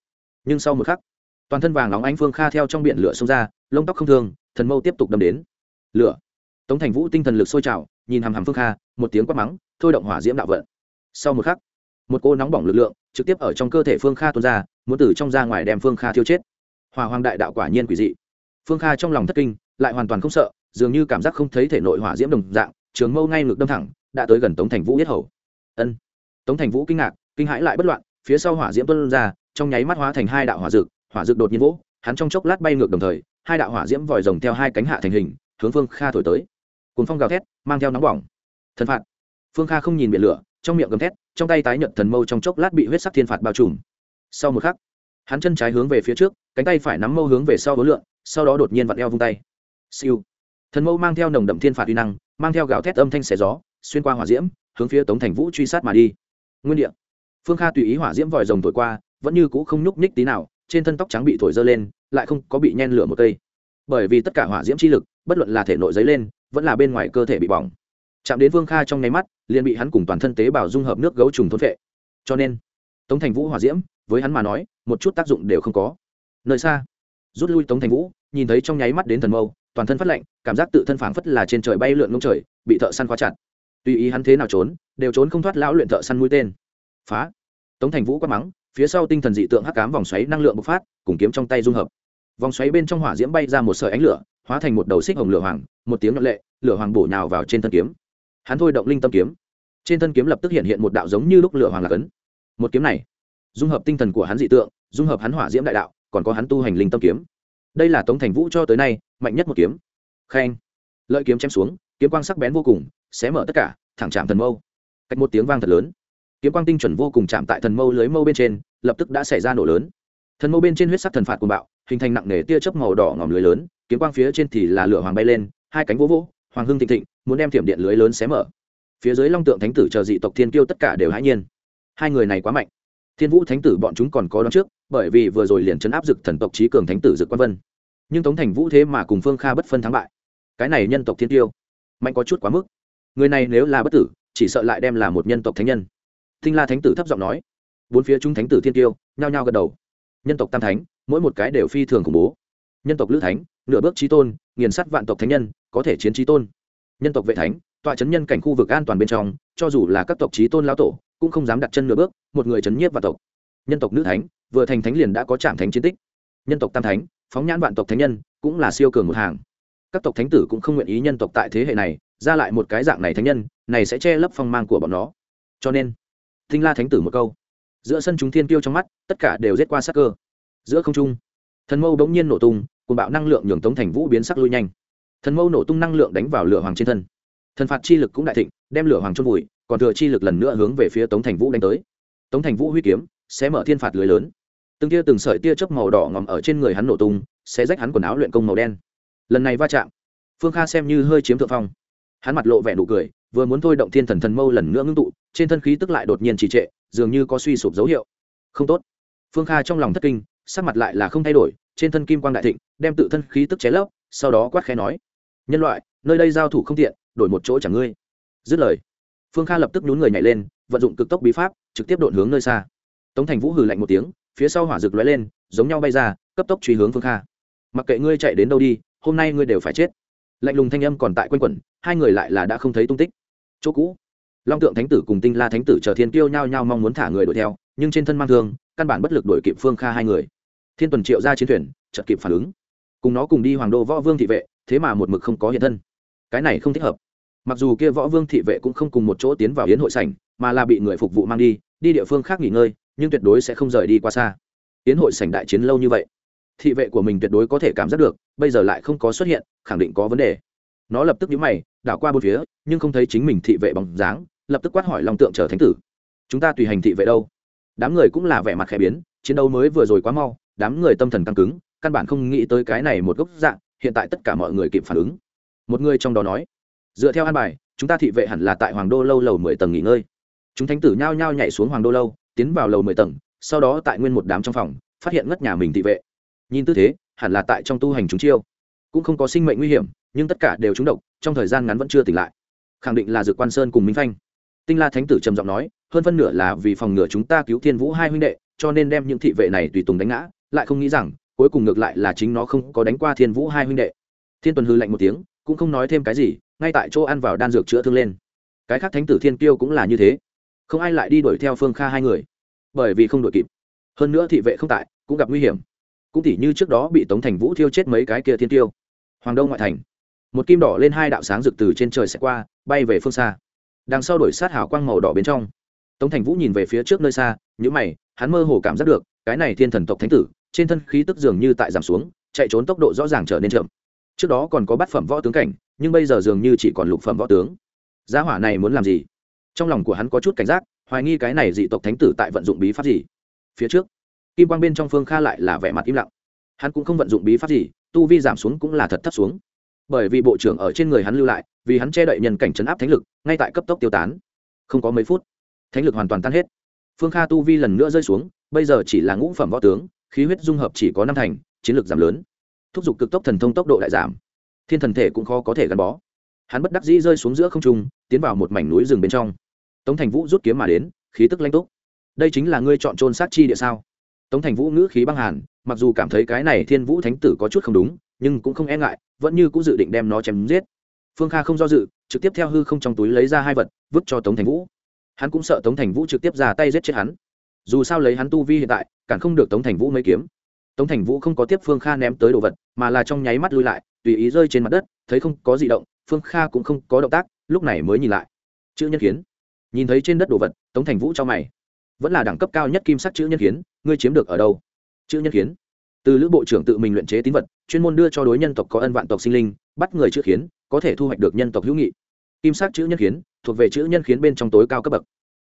Nhưng sau một khắc toàn thân vàng nóng ánh phương kha theo trong biển lửa xông ra, lông tóc không thương, thần mâu tiếp tục đâm đến. Lửa. Tống thành vũ tinh thần lực sôi trào, nhìn hàm hàm phương kha, một tiếng quát mắng, thôi động hỏa diễm đạo vận. Sau một khắc, một cô nóng bỏng lực lượng trực tiếp ở trong cơ thể phương kha tuôn ra, muốn từ trong ra ngoài đem phương kha thiêu chết. Hòa hoàng đại đạo quả nhiên quỷ dị. Phương kha trong lòng thất kinh, lại hoàn toàn không sợ, dường như cảm giác không thấy thể nội hỏa diễm đồng dạng, trường mâu ngay ngực đâm thẳng, đã tới gần tống thành vũ yết hầu. Ân. Tống thành vũ kinh ngạc, kinh hãi lại bất loạn, phía sau hỏa diễm tuân ra, trong nháy mắt hóa thành hai đạo hỏa dược hỏa dược đột nhiên vỗ, hắn trong chốc lát bay ngược đồng thời, hai đạo hỏa diễm vòi rồng theo hai cánh hạ thành hình, hướng phương kha thổi tới. Cùng phong gào thét, mang theo nóng bỏng. Thần phạt. Phương kha không nhìn biển lửa, trong miệng gầm thét, trong tay tái nhận thần mâu trong chốc lát bị huyết sắc thiên phạt bao trùm. Sau một khắc, hắn chân trái hướng về phía trước, cánh tay phải nắm mâu hướng về sau hối lượng sau đó đột nhiên vặn eo vung tay. Siêu. Thần mâu mang theo nồng đậm thiên phạt uy năng, mang theo gào thét âm thanh xẻ gió, xuyên qua hỏa diễm, hướng phía tống thành vũ truy sát mà đi. Nguyên địa. Phương kha tùy ý hỏa diễm vòi rồng thổi qua, vẫn như cũ không nhúc nhích tí nào trên thân tóc trắng bị thổi dơ lên, lại không có bị nhen lửa một cây. Bởi vì tất cả hỏa diễm chi lực, bất luận là thể nội giấy lên, vẫn là bên ngoài cơ thể bị bỏng. Chạm đến vương kha trong nháy mắt, liền bị hắn cùng toàn thân tế bào dung hợp nước gấu trùng thôn vệ cho nên, tống thành vũ hỏa diễm, với hắn mà nói, một chút tác dụng đều không có. Nơi xa, rút lui tống thành vũ, nhìn thấy trong nháy mắt đến thần mâu, toàn thân phát lạnh, cảm giác tự thân phảng phất là trên trời bay lượn ngông trời, bị thợ săn khóa chặt. Tùy ý hắn thế nào trốn, đều trốn không thoát lão luyện thợ săn mũi tên. Phá! Tống thành vũ quát mắng phía sau tinh thần dị tượng hắc cám vòng xoáy năng lượng bộc phát, cùng kiếm trong tay dung hợp. Vòng xoáy bên trong hỏa diễm bay ra một sợi ánh lửa, hóa thành một đầu xích hồng lửa hoàng, một tiếng nhọn lệ, lửa hoàng bổ nhào vào trên thân kiếm. Hắn thôi động linh tâm kiếm. Trên thân kiếm lập tức hiện hiện một đạo giống như lúc lửa hoàng lạc ấn một kiếm này, dung hợp tinh thần của hắn dị tượng, dung hợp hắn hỏa diễm đại đạo, còn có hắn tu hành linh tâm kiếm. Đây là tống thành vũ cho tới nay, mạnh nhất một kiếm. Khen. Lợi kiếm chém xuống, kiếm quang sắc bén vô cùng, xé mở tất cả, thẳng chạm thần mâu. Cách một tiếng vang thật lớn kiếm quang tinh chuẩn vô cùng chạm tại thần mâu lưới mâu bên trên, lập tức đã xảy ra nổ lớn. Thần mâu bên trên huyết sắc thần phạt cùng bạo, hình thành nặng nề tia chớp màu đỏ ngòm lưới lớn, kiếm quang phía trên thì là lửa hoàng bay lên, hai cánh vỗ vỗ, hoàng hưng thịnh thịnh, muốn đem thiểm điện lưới lớn xé mở. Phía dưới long tượng thánh tử chờ dị tộc thiên kiêu tất cả đều hãi nhiên. Hai người này quá mạnh. Thiên vũ thánh tử bọn chúng còn có đón trước, bởi vì vừa rồi liền chấn áp dực thần tộc trí cường thánh tử dực quan vân. Nhưng tống thành vũ thế mà cùng phương kha bất phân thắng bại. Cái này nhân tộc thiên tiêu mạnh có chút quá mức. Người này nếu là bất tử, chỉ sợ lại đem là một nhân tộc thánh nhân thinh la thánh tử thấp giọng nói. Bốn phía chúng thánh tử thiên tiêu nhao nhao gật đầu. Nhân tộc tam thánh, mỗi một cái đều phi thường khủng bố. Nhân tộc lữ thánh, nửa bước chí tôn, nghiền sắt vạn tộc thánh nhân, có thể chiến chí tôn. Nhân tộc vệ thánh, tọa chấn nhân cảnh khu vực an toàn bên trong, cho dù là các tộc chí tôn lão tổ, cũng không dám đặt chân nửa bước, một người chấn nhiếp vạn tộc. Nhân tộc nữ thánh, vừa thành thánh liền đã có trạng thánh chiến tích. Nhân tộc tam thánh, phóng nhãn vạn tộc thánh nhân, cũng là siêu cường một hàng. Các tộc thánh tử cũng không nguyện ý nhân tộc tại thế hệ này, ra lại một cái dạng này thánh nhân, này sẽ che lấp phong mang của bọn nó. Cho nên thinh la thánh tử một câu. Giữa sân chúng thiên tiêu trong mắt, tất cả đều rết qua sắc cơ. Giữa không trung, thần mâu bỗng nhiên nổ tung cùng bạo năng lượng nhường tống thành vũ biến sắc lui nhanh. Thần mâu nổ tung năng lượng đánh vào lửa hoàng trên thân. Thần phạt chi lực cũng đại thịnh, đem lửa hoàng chôn vùi, còn thừa chi lực lần nữa hướng về phía tống thành vũ đánh tới. Tống thành vũ huy kiếm, sẽ mở thiên phạt lưới lớn. Từng tia từng sợi tia chớp màu đỏ ngòm ở trên người hắn nổ tung, sẽ rách hắn quần áo luyện công màu đen. Lần này va chạm, phương kha xem như hơi chiếm thượng phong. Hắn mặt lộ vẻ nụ cười vừa muốn thôi động thiên thần thần mâu lần nữa ngưng tụ, trên thân khí tức lại đột nhiên trì trệ, dường như có suy sụp dấu hiệu. Không tốt. Phương kha trong lòng thất kinh, sắc mặt lại là không thay đổi, trên thân kim quang đại thịnh, đem tự thân khí tức ché lấp, sau đó quát khẽ nói, nhân loại, nơi đây giao thủ không tiện, đổi một chỗ chẳng ngươi. Dứt lời, phương kha lập tức nhún người nhảy lên, vận dụng cực tốc bí pháp, trực tiếp đột hướng nơi xa. Tống thành vũ hừ lạnh một tiếng, phía sau hỏa rực lóe lên, giống nhau bay ra, cấp tốc truy hướng phương kha. Mặc kệ ngươi chạy đến đâu đi, hôm nay ngươi đều phải chết. Lạnh lùng thanh âm còn tại quanh quẩn, hai người lại là đã không thấy tung tích chỗ cũ. Long tượng thánh tử cùng tinh la thánh tử chờ thiên tiêu nhao nhao mong muốn thả người đuổi theo, nhưng trên thân mang thương, căn bản bất lực đuổi kịp phương kha hai người. Thiên tuần triệu ra chiến thuyền chật kịp phản ứng. Cùng nó cùng đi hoàng đô võ vương thị vệ, thế mà một mực không có hiện thân. Cái này không thích hợp. Mặc dù kia võ vương thị vệ cũng không cùng một chỗ tiến vào hiến hội sảnh, mà là bị người phục vụ mang đi đi địa phương khác nghỉ ngơi, nhưng tuyệt đối sẽ không rời đi qua xa. Hiến hội sảnh đại chiến lâu như vậy, thị vệ của mình tuyệt đối có thể cảm giác được, bây giờ lại không có xuất hiện, khẳng định có vấn đề. Nó lập tức nhíu mày đảo qua bốn phía, nhưng không thấy chính mình thị vệ bóng dáng, lập tức quát hỏi long tượng chờ thánh tử. Chúng ta tùy hành thị vệ đâu? Đám người cũng là vẻ mặt khẽ biến, chiến đấu mới vừa rồi quá mau, đám người tâm thần căng cứng, căn bản không nghĩ tới cái này một gốc dạng, hiện tại tất cả mọi người kịp phản ứng. Một người trong đó nói, dựa theo an bài, chúng ta thị vệ hẳn là tại hoàng đô lâu lầu mười tầng nghỉ ngơi. Chúng thánh tử nhao nhao nhảy xuống hoàng đô lâu, tiến vào lầu mười tầng, sau đó tại nguyên một đám trong phòng, phát hiện ngất nhà mình thị vệ. Nhìn tư thế, hẳn là tại trong tu hành chúng chiêu. Cũng không có sinh mệnh nguy hiểm nhưng tất cả đều trúng độc, trong thời gian ngắn vẫn chưa tỉnh lại. Khẳng định là dược quan sơn cùng minh phanh. Tinh la thánh tử trầm giọng nói, hơn phân nửa là vì phòng ngừa chúng ta cứu thiên vũ hai huynh đệ, cho nên đem những thị vệ này tùy tùng đánh ngã, lại không nghĩ rằng, cuối cùng ngược lại là chính nó không có đánh qua thiên vũ hai huynh đệ. Thiên tuần hư lạnh một tiếng, cũng không nói thêm cái gì, ngay tại chỗ ăn vào đan dược chữa thương lên. Cái khác thánh tử thiên kiêu cũng là như thế. Không ai lại đi đuổi theo phương kha hai người, bởi vì không đuổi kịp. Hơn nữa thị vệ không tại, cũng gặp nguy hiểm. Cũng tỉ như trước đó bị tống thành vũ thiêu chết mấy cái kia thiên tiêu hoàng đông ngoại thành một kim đỏ lên hai đạo sáng rực từ trên trời sẽ qua, bay về phương xa. Đằng sau đổi sát hào quang màu đỏ bên trong. Tống thành vũ nhìn về phía trước nơi xa những mày, hắn mơ hồ cảm giác được, cái này thiên thần tộc thánh tử, trên thân khí tức dường như tại giảm xuống, chạy trốn tốc độ rõ ràng trở nên chậm. Trước đó còn có bát phẩm võ tướng cảnh, nhưng bây giờ dường như chỉ còn lục phẩm võ tướng. Gia hỏa này muốn làm gì? Trong lòng của hắn có chút cảnh giác, hoài nghi cái này dị tộc thánh tử tại vận dụng bí pháp gì. Phía trước, kim quang bên trong phương kha lại là vẻ mặt im lặng. Hắn cũng không vận dụng bí pháp gì, tu vi giảm xuống cũng là thật thấp xuống bởi vì bộ trưởng ở trên người hắn lưu lại, vì hắn che đậy nhân cảnh chấn áp thánh lực, ngay tại cấp tốc tiêu tán. Không có mấy phút, thánh lực hoàn toàn tan hết. Phương kha tu vi lần nữa rơi xuống, bây giờ chỉ là ngũ phẩm võ tướng, khí huyết dung hợp chỉ có năm thành, chiến lược giảm lớn. Thúc giục cực tốc thần thông tốc độ đại giảm. Thiên thần thể cũng khó có thể gắn bó. Hắn bất đắc dĩ rơi xuống giữa không trung, tiến vào một mảnh núi rừng bên trong. Tống thành vũ rút kiếm mà đến, khí tức lanh túc. Đây chính là ngươi chọn trôn sát chi địa sao? Tống thành vũ ngữ khí băng hàn, mặc dù cảm thấy cái này thiên vũ thánh tử có chút không đúng nhưng cũng không e ngại, vẫn như cũng dự định đem nó chém giết. Phương kha không do dự, trực tiếp theo hư không trong túi lấy ra hai vật, vứt cho tống thành vũ. Hắn cũng sợ tống thành vũ trực tiếp ra tay giết chết hắn. Dù sao lấy hắn tu vi hiện tại, càng không được tống thành vũ mấy kiếm. Tống thành vũ không có tiếp phương kha ném tới đồ vật, mà là trong nháy mắt lui lại, tùy ý rơi trên mặt đất, thấy không có gì động, phương kha cũng không có động tác, lúc này mới nhìn lại. Chữ nhân kiến. Nhìn thấy trên đất đồ vật, tống thành vũ cho mày. Vẫn là đẳng cấp cao nhất kim sắc chữ nhân kiến, ngươi chiếm được ở đâu? Chữ nhân kiến từ lữ bộ trưởng tự mình luyện chế tín vật, chuyên môn đưa cho đối nhân tộc có ân vạn tộc sinh linh, bắt người chữ khiến, có thể thu hoạch được nhân tộc hữu nghị. Kim sắc chữ nhân khiến, thuộc về chữ nhân khiến bên trong tối cao cấp bậc.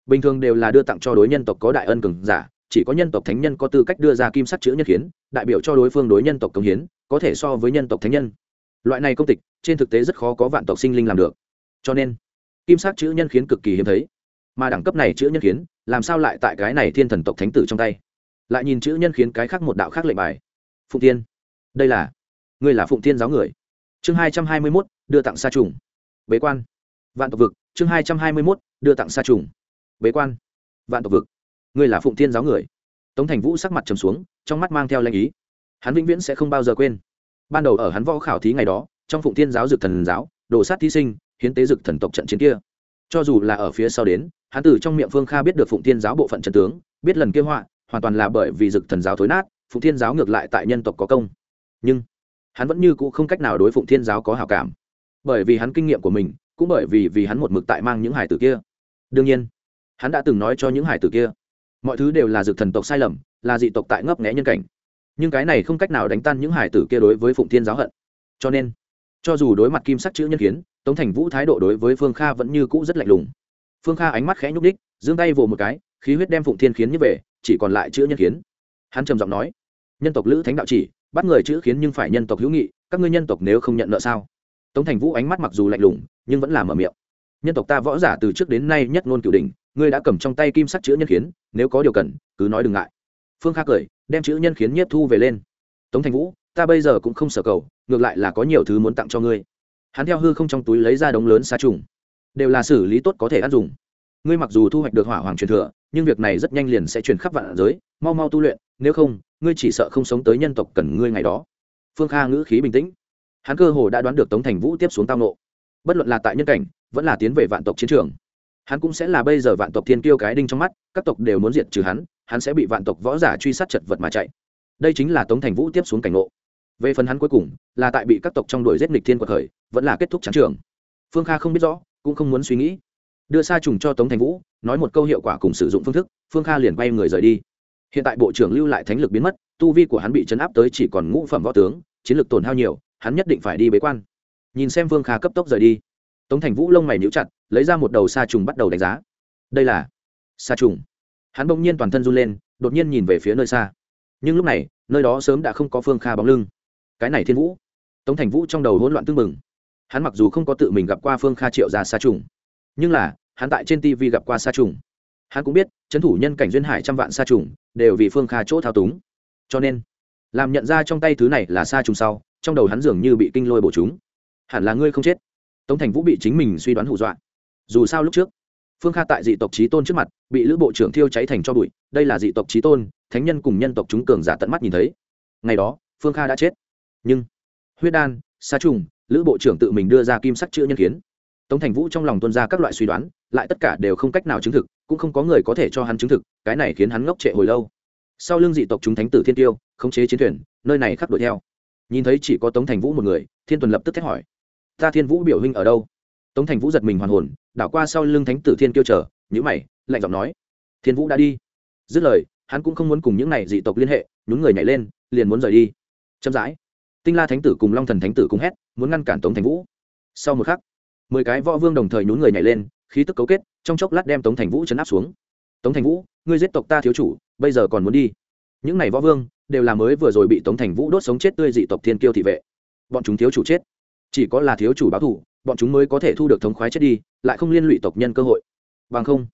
Bình thường đều là đưa tặng cho đối nhân tộc có đại ân cường giả, chỉ có nhân tộc thánh nhân có tư cách đưa ra kim sắc chữ nhân khiến, đại biểu cho đối phương đối nhân tộc công hiến, có thể so với nhân tộc thánh nhân. Loại này công tịch, trên thực tế rất khó có vạn tộc sinh linh làm được. Cho nên, kim sắc chữ nhân khiến cực kỳ hiếm thấy. Mà đẳng cấp này chữ nhân khiến, làm sao lại tại cái này thiên thần tộc thánh tử trong tay? Lại nhìn chữ nhân khiến cái khác một đạo khác lệnh bài phụng tiên đây là, ngươi là phụng tiên giáo người. Chương hai trăm hai mươi mốt, đưa tặng sa trùng. Bế quan. Vạn tộc vực, chương hai trăm hai mươi mốt, đưa tặng sa trùng. Bế quan. Vạn tộc vực, ngươi là phụng tiên giáo người. Tống thành vũ sắc mặt trầm xuống, trong mắt mang theo lanh ý. Hắn vĩnh viễn sẽ không bao giờ quên. Ban đầu ở hắn võ khảo thí ngày đó, trong phụng tiên giáo dực thần giáo đổ sát thí sinh, hiến tế dực thần tộc trận chiến kia. Cho dù là ở phía sau đến, hắn từ trong miệng phương kha biết được phụng tiên giáo bộ phận trận tướng, biết lần kia họa, hoàn toàn là bởi vì dực thần giáo thối nát phụng thiên giáo ngược lại tại nhân tộc có công. Nhưng, hắn vẫn như cũ không cách nào đối phụng thiên giáo có hảo cảm. Bởi vì hắn kinh nghiệm của mình, cũng bởi vì vì hắn một mực tại mang những hải tử kia. Đương nhiên, hắn đã từng nói cho những hải tử kia, mọi thứ đều là dược thần tộc sai lầm, là dị tộc tại ngấp nghẽ nhân cảnh. Nhưng cái này không cách nào đánh tan những hải tử kia đối với phụng thiên giáo hận. Cho nên, cho dù đối mặt kim sắc chữ nhân kiến, tống thành vũ thái độ đối với phương kha vẫn như cũ rất lạnh lùng. Phương kha ánh mắt khẽ nhúc đích giương tay vồ một cái, khí huyết đem phụng thiên khiến như về, chỉ còn lại chữ nhân kiến. Hắn trầm giọng nói nhân tộc lữ thánh đạo chỉ, bắt người chữ khiến nhưng phải nhân tộc hữu nghị, các ngươi nhân tộc nếu không nhận nợ sao? Tống thành vũ ánh mắt mặc dù lạnh lùng, nhưng vẫn là mở miệng. Nhân tộc ta võ giả từ trước đến nay nhất ngôn cửu đình ngươi đã cầm trong tay kim sắc chữ nhân khiến, nếu có điều cần, cứ nói đừng ngại. Phương kha cười, đem chữ nhân khiến nhiếp thu về lên. Tống thành vũ, ta bây giờ cũng không sở cầu, ngược lại là có nhiều thứ muốn tặng cho ngươi. Hắn theo hư không trong túi lấy ra đống lớn xa trùng. Đều là xử lý tốt có thể ăn dùng. Ngươi mặc dù thu hoạch được hỏa hoàng truyền thừa, nhưng việc này rất nhanh liền sẽ truyền khắp vạn giới, mau mau tu luyện nếu không, ngươi chỉ sợ không sống tới nhân tộc cần ngươi ngày đó. Phương kha ngữ khí bình tĩnh. Hắn cơ hồ đã đoán được tống thành vũ tiếp xuống tao nộ. Bất luận là tại nhân cảnh, vẫn là tiến về vạn tộc chiến trường, hắn cũng sẽ là bây giờ vạn tộc thiên kiêu cái đinh trong mắt, các tộc đều muốn diệt trừ hắn hắn sẽ bị vạn tộc võ giả truy sát chật vật mà chạy. Đây chính là tống thành vũ tiếp xuống cảnh ngộ. Về phần hắn cuối cùng, là tại bị các tộc trong đuổi giết nghịch thiên quật khởi, vẫn là kết thúc trắng trường. Phương kha không biết rõ, cũng không muốn suy nghĩ. Đưa sa trùng cho tống thành vũ, nói một câu hiệu quả cùng sử dụng phương thức, phương kha liền quay người rời đi hiện tại bộ trưởng lưu lại thánh lực biến mất, tu vi của hắn bị chấn áp tới chỉ còn ngũ phẩm võ tướng, chiến lực tổn hao nhiều, hắn nhất định phải đi bế quan. Nhìn xem vương kha cấp tốc rời đi. Tống thành vũ lông mày níu chặt, lấy ra một đầu sa trùng bắt đầu đánh giá. Đây là sa trùng. Hắn bỗng nhiên toàn thân run lên, đột nhiên nhìn về phía nơi xa. Nhưng lúc này, nơi đó sớm đã không có phương kha bóng lưng. Cái này thiên vũ. Tống thành vũ trong đầu hỗn loạn tưng mừng hắn mặc dù không có tự mình gặp qua phương kha triệu ra sa trùng, nhưng là, hắn tại trên tv gặp qua sa trùng hắn cũng biết, trấn thủ nhân cảnh duyên hải trăm vạn sa trùng đều vì phương kha chỗ thao túng. Cho nên, làm nhận ra trong tay thứ này là sa trùng sau, trong đầu hắn dường như bị kinh lôi bổ chúng. Hẳn là ngươi không chết. Tống thành vũ bị chính mình suy đoán hù dọa. Dù sao lúc trước, phương kha tại dị tộc trí tôn trước mặt, bị lữ bộ trưởng thiêu cháy thành cho bụi. Đây là dị tộc trí tôn, thánh nhân cùng nhân tộc chúng cường giả tận mắt nhìn thấy. Ngày đó, phương kha đã chết. Nhưng, huyết đan, sa trùng, lữ bộ trưởng tự mình đưa ra kim sắc chữ nhân kiến. Tống thành vũ trong lòng tuân ra các loại suy đoán, lại tất cả đều không cách nào chứng thực cũng không có người có thể cho hắn chứng thực, cái này khiến hắn ngốc trệ hồi lâu. Sau lưng dị tộc chúng thánh tử thiên tiêu, khống chế chiến thuyền, nơi này khắc đuổi theo. Nhìn thấy chỉ có tống thành vũ một người, thiên tuần lập tức thét hỏi, ta thiên vũ biểu huynh ở đâu? Tống thành vũ giật mình hoàn hồn, đảo qua sau lưng thánh tử thiên tiêu chờ nhữ mày, lạnh giọng nói, thiên vũ đã đi. Dứt lời, hắn cũng không muốn cùng những này dị tộc liên hệ, nhún người nhảy lên, liền muốn rời đi. Chậm rãi, tinh la thánh tử cùng long thần thánh tử cùng hét, muốn ngăn cản tống thành vũ. Sau một khắc, mười cái võ vương đồng thời nhún người nhảy lên khí tức cấu kết, trong chốc lát đem tống thành vũ chấn áp xuống. Tống thành vũ, ngươi giết tộc ta thiếu chủ, bây giờ còn muốn đi. Những này võ vương đều là mới vừa rồi bị tống thành vũ đốt sống chết tươi dị tộc thiên kiêu thị vệ. Bọn chúng thiếu chủ chết. Chỉ có là thiếu chủ báo thủ, bọn chúng mới có thể thu được thống khoái chết đi, lại không liên lụy tộc nhân cơ hội. Bằng không,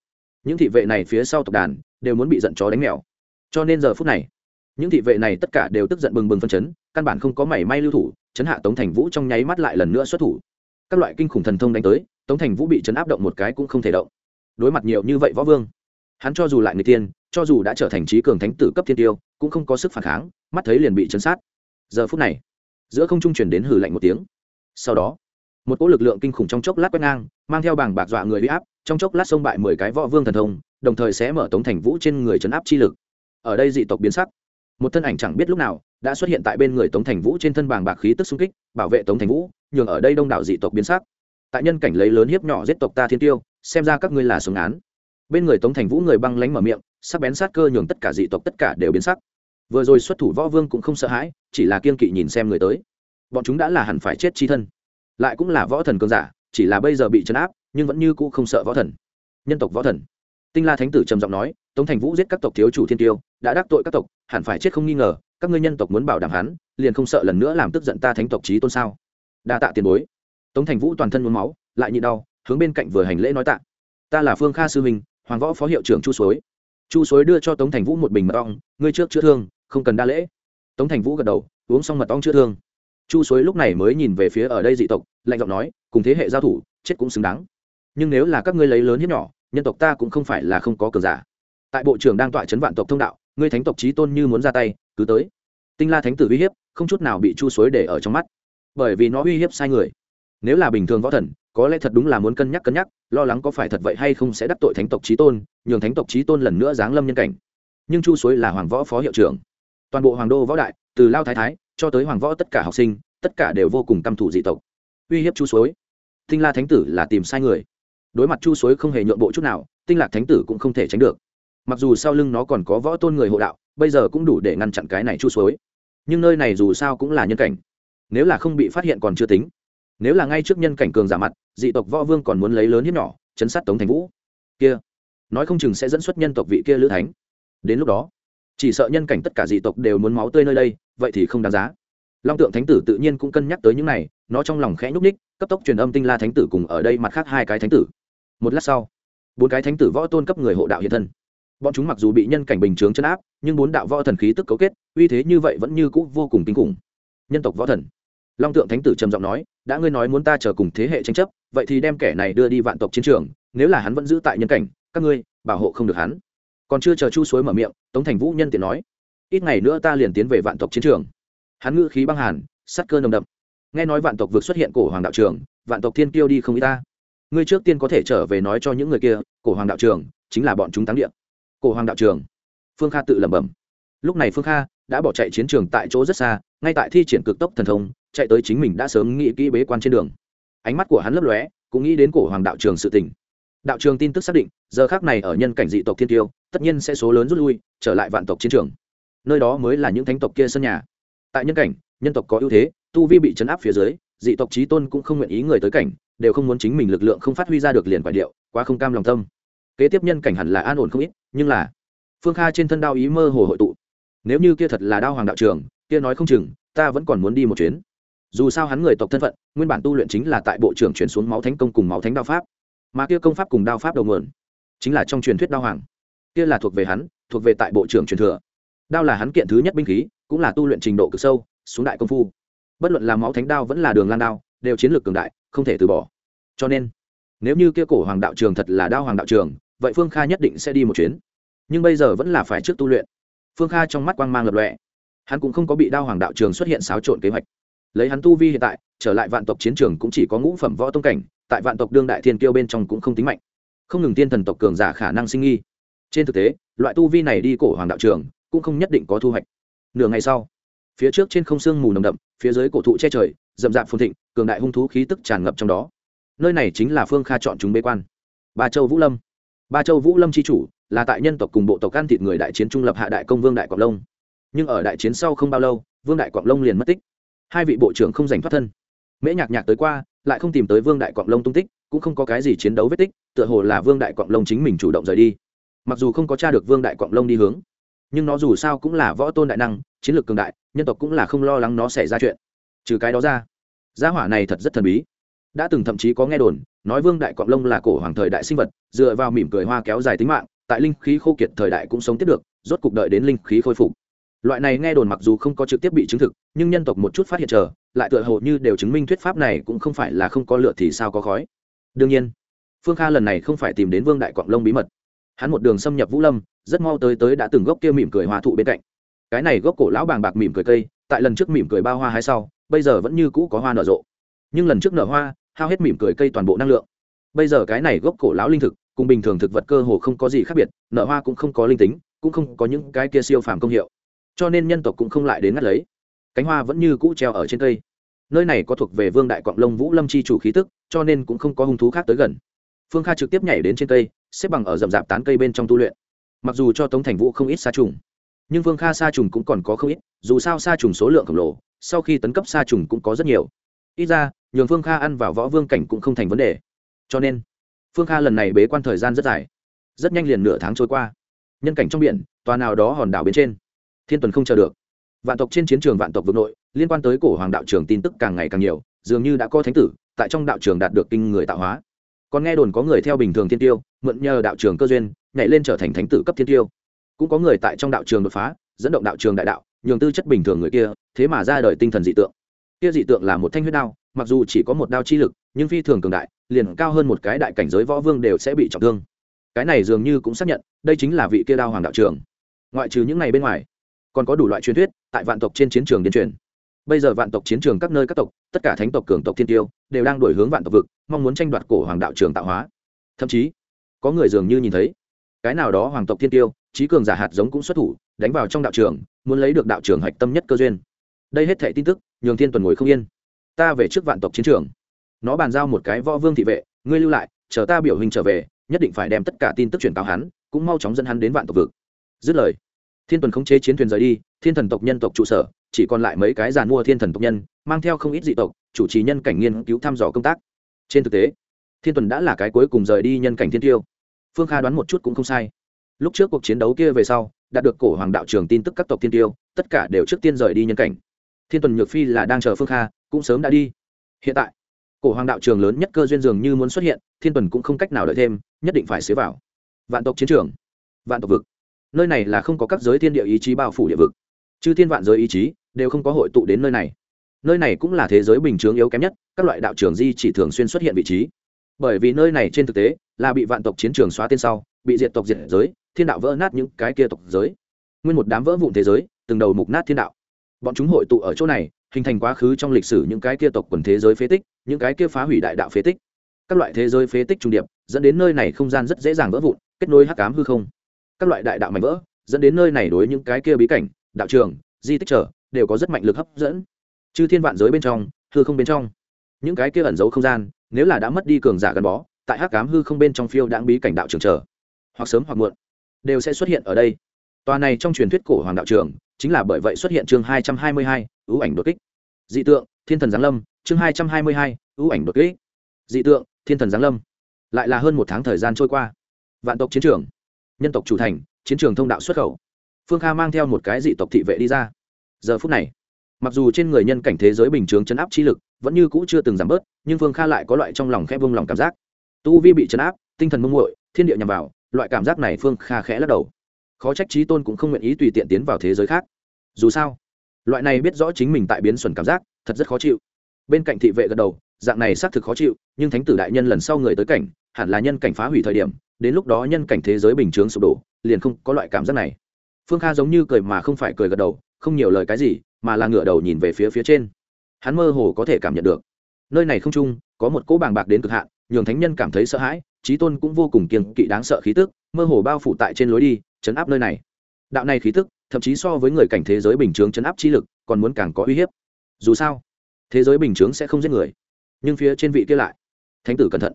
những thị vệ này phía sau tộc đàn đều muốn bị giận chó đánh mèo. Cho nên giờ phút này, những thị vệ này tất cả đều tức giận bừng bừng phân chấn, căn bản không có mảy may lưu thủ, chấn hạ tống thành vũ trong nháy mắt lại lần nữa xuất thủ các loại kinh khủng thần thông đánh tới, tống thành vũ bị chấn áp động một cái cũng không thể động. Đối mặt nhiều như vậy võ vương, hắn cho dù lại người tiên, cho dù đã trở thành trí cường thánh tử cấp thiên tiêu, cũng không có sức phản kháng, mắt thấy liền bị chấn sát. Giờ phút này, giữa không trung chuyển đến hử lạnh một tiếng. Sau đó, một cỗ lực lượng kinh khủng trong chốc lát quét ngang, mang theo bảng bạc dọa người huy áp, trong chốc lát xông bại mười cái võ vương thần thông, đồng thời sẽ mở tống thành vũ trên người chấn áp chi lực. Ở đây dị tộc biến sắc. Một thân ảnh chẳng biết lúc nào, đã xuất hiện tại bên người tống thành vũ trên thân bảng bạc khí tức xung kích, bảo vệ tống thành vũ nhường ở đây đông đảo dị tộc biến sắc. Tại nhân cảnh lấy lớn hiếp nhỏ giết tộc ta thiên tiêu, xem ra các ngươi là sống án. Bên người tống thành vũ người băng lánh mở miệng, sắc bén sát cơ nhường tất cả dị tộc tất cả đều biến sắc. Vừa rồi xuất thủ võ vương cũng không sợ hãi, chỉ là kiên kỵ nhìn xem người tới. Bọn chúng đã là hẳn phải chết chi thân. Lại cũng là võ thần cường giả, chỉ là bây giờ bị chấn áp, nhưng vẫn như cũ không sợ võ thần. Nhân tộc võ thần. Tinh la thánh tử trầm giọng nói, tống thành vũ giết các tộc thiếu chủ thiên tiêu, đã đắc tội các tộc, hẳn phải chết không nghi ngờ, các ngươi nhân tộc muốn bảo đảm hắn, liền không sợ lần nữa làm tức giận ta thánh tộc trí tôn sao? Đa tạ tiền bối. Tống thành vũ toàn thân muốn máu, lại nhịn đau, hướng bên cạnh vừa hành lễ nói tạ. Ta là phương kha sư minh, hoàng võ phó hiệu trưởng chu suối. Chu suối đưa cho tống thành vũ một bình mật ong, ngươi trước chữa thương, không cần đa lễ. Tống thành vũ gật đầu, uống xong mật ong chữa thương. Chu suối lúc này mới nhìn về phía ở đây dị tộc, lạnh giọng nói, cùng thế hệ giao thủ, chết cũng xứng đáng. Nhưng nếu là các ngươi lấy lớn hiếp nhỏ, nhân tộc ta cũng không phải là không có cờ giả. Tại bộ trưởng đang tọa chấn vạn tộc thông đạo, ngươi thánh tộc trí tôn như muốn ra tay, cứ tới. Tinh la thánh tử uy hiếp, không chút nào bị chu suối để ở trong mắt bởi vì nó uy hiếp sai người. Nếu là bình thường võ thần, có lẽ thật đúng là muốn cân nhắc cân nhắc, lo lắng có phải thật vậy hay không sẽ đắc tội thánh tộc trí tôn, nhường thánh tộc trí tôn lần nữa giáng lâm nhân cảnh. Nhưng chu suối là hoàng võ phó hiệu trưởng. Toàn bộ hoàng đô võ đại, từ lao thái thái cho tới hoàng võ tất cả học sinh, tất cả đều vô cùng căm thủ dị tộc. Uy hiếp chu suối. Tinh la thánh tử là tìm sai người. Đối mặt chu suối không hề nhượng bộ chút nào, tinh lạc thánh tử cũng không thể tránh được. Mặc dù sau lưng nó còn có võ tôn người hộ đạo, bây giờ cũng đủ để ngăn chặn cái này chu suối. Nhưng nơi này dù sao cũng là nhân cảnh nếu là không bị phát hiện còn chưa tính. Nếu là ngay trước nhân cảnh cường giả mặt, dị tộc võ vương còn muốn lấy lớn hiếp nhỏ, chấn sát tống thành vũ. Kia, nói không chừng sẽ dẫn xuất nhân tộc vị kia lữ thánh. Đến lúc đó, chỉ sợ nhân cảnh tất cả dị tộc đều muốn máu tươi nơi đây, vậy thì không đáng giá. Long tượng thánh tử tự nhiên cũng cân nhắc tới những này, nó trong lòng khẽ nhúc ních cấp tốc truyền âm tinh la thánh tử cùng ở đây mặt khác hai cái thánh tử. Một lát sau, bốn cái thánh tử võ tôn cấp người hộ đạo hiện thân. Bọn chúng mặc dù bị nhân cảnh bình chướng chấn áp, nhưng bốn đạo võ thần khí tức cấu kết, uy thế như vậy vẫn như cũ vô cùng kinh khủng nhân tộc võ thần. Long tượng thánh tử trầm giọng nói, đã ngươi nói muốn ta chờ cùng thế hệ tranh chấp, vậy thì đem kẻ này đưa đi vạn tộc chiến trường, nếu là hắn vẫn giữ tại nhân cảnh, các ngươi bảo hộ không được hắn. Còn chưa chờ chu suối mở miệng, tống thành vũ nhân tiện nói, ít ngày nữa ta liền tiến về vạn tộc chiến trường. Hắn ngữ khí băng hàn sắt cơ nồng đậm. Nghe nói vạn tộc vượt xuất hiện cổ hoàng đạo trường, vạn tộc thiên kiêu đi không y ta. Ngươi trước tiên có thể trở về nói cho những người kia, cổ hoàng đạo trường chính là bọn chúng táng địa. Cổ hoàng đạo trường. Phương kha tự lẩm bẩm lúc này phương kha đã bỏ chạy chiến trường tại chỗ rất xa, ngay tại thi triển cực tốc thần thông, chạy tới chính mình đã sớm nghĩ kỹ bế quan trên đường. Ánh mắt của hắn lấp lóe, cũng nghĩ đến cổ hoàng đạo trường sự tỉnh đạo trường tin tức xác định, giờ khác này ở nhân cảnh dị tộc thiên tiêu, tất nhiên sẽ số lớn rút lui, trở lại vạn tộc chiến trường. Nơi đó mới là những thánh tộc kia sân nhà. Tại nhân cảnh, nhân tộc có ưu thế, tu vi bị chấn áp phía dưới, dị tộc trí tôn cũng không nguyện ý người tới cảnh, đều không muốn chính mình lực lượng không phát huy ra được liền quả điệu, quá không cam lòng tâm. Kế tiếp nhân cảnh hẳn là an ổn không ít, nhưng là phương kha trên thân đao ý mơ hồ hội tụ nếu như kia thật là đao hoàng đạo trường, kia nói không chừng, ta vẫn còn muốn đi một chuyến. Dù sao hắn người tộc thân phận, nguyên bản tu luyện chính là tại bộ trưởng chuyển xuống máu thánh công cùng máu thánh đao pháp. Mà kia công pháp cùng đao pháp đầu nguồn, chính là trong truyền thuyết đao hoàng. Kia là thuộc về hắn, thuộc về tại bộ trưởng truyền thừa. Đao là hắn kiện thứ nhất binh khí, cũng là tu luyện trình độ cực sâu, xuống đại công phu. Bất luận là máu thánh đao vẫn là đường lan đao, đều chiến lược cường đại, không thể từ bỏ. Cho nên, nếu như kia cổ hoàng đạo trường thật là đao hoàng đạo trường, vậy phương kha nhất định sẽ đi một chuyến. Nhưng bây giờ vẫn là phải trước tu luyện phương kha trong mắt quang mang lập lọe hắn cũng không có bị đao hoàng đạo trường xuất hiện xáo trộn kế hoạch. Lấy hắn tu vi hiện tại, trở lại vạn tộc chiến trường cũng chỉ có ngũ phẩm võ tông cảnh, tại vạn tộc đương đại thiên kiêu bên trong cũng không tính mạnh. Không ngừng tiên thần tộc cường giả khả năng sinh nghi. Trên thực tế, loại tu vi này đi cổ hoàng đạo trường cũng không nhất định có thu hoạch. Nửa ngày sau, phía trước trên không sương mù nồng đậm, phía dưới cổ thụ che trời, rậm rạp phồn thịnh, cường đại hung thú khí tức tràn ngập trong đó. Nơi này chính là phương kha chọn chúng bế quan. Ba châu vũ lâm ba châu vũ lâm c h i chủ, là tại nhân tộc cùng bộ tộc ăn thịt người đại chiến trung lập hạ đại công vương đại quảng lông nhưng ở đại chiến sau không bao lâu, vương đại quảng lông liền mất tích. Hai vị bộ trưởng không giành thoát thân. Mễ nhạc nhạc tới qua, lại không tìm tới vương đại quảng lông tung tích, cũng không có cái gì chiến đấu vết tích, tựa hồ là vương đại quảng lông chính mình chủ động rời đi. Mặc dù không có t r a được vương đại quảng lông đi hướng, nhưng nó dù sao cũng là võ tôn đại năng, chiến lược cường đại, nhân tộc cũng là không lo lắng nó xảy ra chuyện. Trừ cái đó ra, gia hỏa này thật rất thần bí đã từng thậm chí có nghe đồn, nói vương đại quạng lông là cổ hoàng thời đại sinh vật, dựa vào mỉm cười hoa kéo dài tính mạng, tại linh khí khô kiệt thời đại cũng sống tiếp được, rốt cuộc đợi đến linh khí khôi phục. Loại này nghe đồn mặc dù không có trực tiếp bị chứng thực, nhưng nhân tộc một chút phát hiện chờ, lại tựa hồ như đều chứng minh thuyết pháp này cũng không phải là không có lựa thì sao có khói. Đương nhiên, phương kha lần này không phải tìm đến vương đại quạng lông bí mật. Hắn một đường xâm nhập vũ lâm, rất mau tới tới đã từng gốc kia mỉm cười hoa thụ bên cạnh. Cái này gốc cổ lão bàng bạc mỉm cười cây, tại lần trước mỉm cười bao hoa hay sau, bây giờ vẫn như cũ có hoa nở rộ. Nhưng lần trước nở hoa hao hết mỉm cười cây toàn bộ năng lượng. Bây giờ cái này gốc cổ lão linh thực, cùng bình thường thực vật cơ hồ không có gì khác biệt, nở hoa cũng không có linh tính, cũng không có những cái kia siêu phàm công hiệu. Cho nên nhân tộc cũng không lại đến ngắt lấy. Cánh hoa vẫn như cũ treo ở trên cây. Nơi này có thuộc về vương đại quạng lông vũ lâm chi chủ khí tức, cho nên cũng không có hung thú khác tới gần. Phương kha trực tiếp nhảy đến trên cây, xếp bằng ở rậm rạp tán cây bên trong tu luyện. Mặc dù cho tống thành vũ không ít sa trùng, nhưng phương kha sa trùng cũng còn có không ít, dù sao sa trùng số lượng khổng lồ, sau khi tấn cấp sa trùng cũng có rất nhiều. Ít ra nhường phương kha ăn vào võ vương cảnh cũng không thành vấn đề. Cho nên, phương kha lần này bế quan thời gian rất dài. Rất nhanh liền nửa tháng trôi qua. Nhân cảnh trong biển, tòa nào đó hòn đảo bên trên. Thiên tuần không chờ được. Vạn tộc trên chiến trường vạn tộc vực nội, liên quan tới cổ hoàng đạo trường tin tức càng ngày càng nhiều, dường như đã có thánh tử, tại trong đạo trường đạt được kinh người tạo hóa. Còn nghe đồn có người theo bình thường thiên tiêu, mượn nhờ đạo trường cơ duyên, nhảy lên trở thành thánh tử cấp thiên tiêu. Cũng có người tại trong đạo trường đột phá, dẫn động đạo trường đại đạo, nhường tư chất bình thường người kia, thế mà ra đời tinh thần dị tượng kia dị tượng là một thanh huyết đao, mặc dù chỉ có một đao chi lực, nhưng phi thường cường đại, liền cao hơn một cái đại cảnh giới võ vương đều sẽ bị trọng thương. Cái này dường như cũng xác nhận, đây chính là vị kia đao hoàng đạo trường ngoại trừ những ngày bên ngoài, còn có đủ loại truyền thuyết tại vạn tộc trên chiến trường điên truyền. Bây giờ vạn tộc chiến trường các nơi các tộc, tất cả thánh tộc, cường tộc, thiên tiêu, đều đang đổi hướng vạn tộc vực, mong muốn tranh đoạt cổ hoàng đạo trường tạo hóa. Thậm chí, có người dường như nhìn thấy, cái nào đó hoàng tộc thiên tiêu, trí cường giả hạt giống cũng xuất thủ, đánh vào trong đạo trường muốn lấy được đạo trường hạch tâm nhất cơ duyên đây hết thệ tin tức, nhường thiên tuần ngồi không yên. Ta về trước vạn tộc chiến trường. Nó bàn giao một cái võ vương thị vệ, ngươi lưu lại, chờ ta biểu hình trở về, nhất định phải đem tất cả tin tức truyền cáo hắn, cũng mau chóng dẫn hắn đến vạn tộc vực. Dứt lời, thiên tuần khống chế chiến thuyền rời đi, thiên thần tộc nhân tộc trụ sở, chỉ còn lại mấy cái giàn mua thiên thần tộc nhân, mang theo không ít dị tộc, chủ trì nhân cảnh nghiên cứu thăm dò công tác. Trên thực tế, thiên tuần đã là cái cuối cùng rời đi nhân cảnh thiên tiêu. Phương kha đoán một chút cũng không sai. Lúc trước cuộc chiến đấu kia về sau, đạt được cổ hoàng đạo trường tin tức các tộc thiên tiêu, tất cả đều trước tiên rời đi nhân cảnh thiên tuần nhược phi là đang chờ phương kha, cũng sớm đã đi. Hiện tại, cổ hoàng đạo trường lớn nhất cơ duyên dường như muốn xuất hiện, thiên tuần cũng không cách nào đợi thêm, nhất định phải xế vào. Vạn tộc chiến trường, vạn tộc vực. Nơi này là không có các giới thiên địa ý chí bao phủ địa vực. Chứ thiên vạn giới ý chí đều không có hội tụ đến nơi này. Nơi này cũng là thế giới bình chướng yếu kém nhất, các loại đạo trường di chỉ thường xuyên xuất hiện vị trí. Bởi vì nơi này trên thực tế là bị vạn tộc chiến trường xóa tên sau, bị diệt tộc diệt giới, thiên đạo vỡ nát những cái kia tộc giới. Nguyên một đám vỡ vụn thế giới, từng đầu mục nát thiên đạo bọn chúng hội tụ ở chỗ này, hình thành quá khứ trong lịch sử những cái kia tộc quần thế giới phế tích, những cái kia phá hủy đại đạo phế tích. Các loại thế giới phế tích trung điệp, dẫn đến nơi này không gian rất dễ dàng vỡ vụn, kết nối hắc cám hư không. Các loại đại đạo mạnh vỡ, dẫn đến nơi này đối những cái kia bí cảnh, đạo trường, di tích trở, đều có rất mạnh lực hấp dẫn. Chư thiên vạn giới bên trong, hư không bên trong, những cái kia ẩn giấu không gian, nếu là đã mất đi cường giả gắn bó, tại hắc cám hư không bên trong phiêu đãng bí cảnh đạo trường trở, hoặc sớm hoặc muộn, đều sẽ xuất hiện ở đây tòa này trong truyền thuyết cổ hoàng đạo trường, chính là bởi vậy xuất hiện chương hai trăm hai mươi hai, ưu ảnh đột kích. Dị tượng, thiên thần giáng lâm, chương hai trăm hai mươi hai, ưu ảnh đột kích. Dị tượng, thiên thần giáng lâm. Lại là hơn một tháng thời gian trôi qua. Vạn tộc chiến trường, nhân tộc chủ thành, chiến trường thông đạo xuất khẩu. Phương kha mang theo một cái dị tộc thị vệ đi ra. Giờ phút này, mặc dù trên người nhân cảnh thế giới bình chướng chấn áp trí lực vẫn như cũ chưa từng giảm bớt, nhưng phương kha lại có loại trong lòng khẽ vung lòng cảm giác. Tu vi bị chấn áp, tinh thần mông muội, thiên địa nhằm vào, loại cảm giác này phương kha khẽ lắc đầu khó trách trí tôn cũng không nguyện ý tùy tiện tiến vào thế giới khác. Dù sao, loại này biết rõ chính mình tại biến xuẩn cảm giác, thật rất khó chịu. Bên cạnh thị vệ gật đầu, dạng này xác thực khó chịu, nhưng thánh tử đại nhân lần sau người tới cảnh, hẳn là nhân cảnh phá hủy thời điểm, đến lúc đó nhân cảnh thế giới bình chướng sụp đổ, liền không có loại cảm giác này. Phương kha giống như cười mà không phải cười gật đầu, không nhiều lời cái gì, mà là ngửa đầu nhìn về phía phía trên. Hắn mơ hồ có thể cảm nhận được. Nơi này không chung có một cỗ bàng bạc đến cực hạn, nhường thánh nhân cảm thấy sợ hãi trí tôn cũng vô cùng kiềng kỵ đáng sợ khí tức, mơ hồ bao phủ tại trên lối đi chấn áp nơi này. Đạo này khí tức, thậm chí so với người cảnh thế giới bình chướng chấn áp chi lực, còn muốn càng có uy hiếp. Dù sao, thế giới bình chướng sẽ không giết người. Nhưng phía trên vị kia lại. Thánh tử cẩn thận.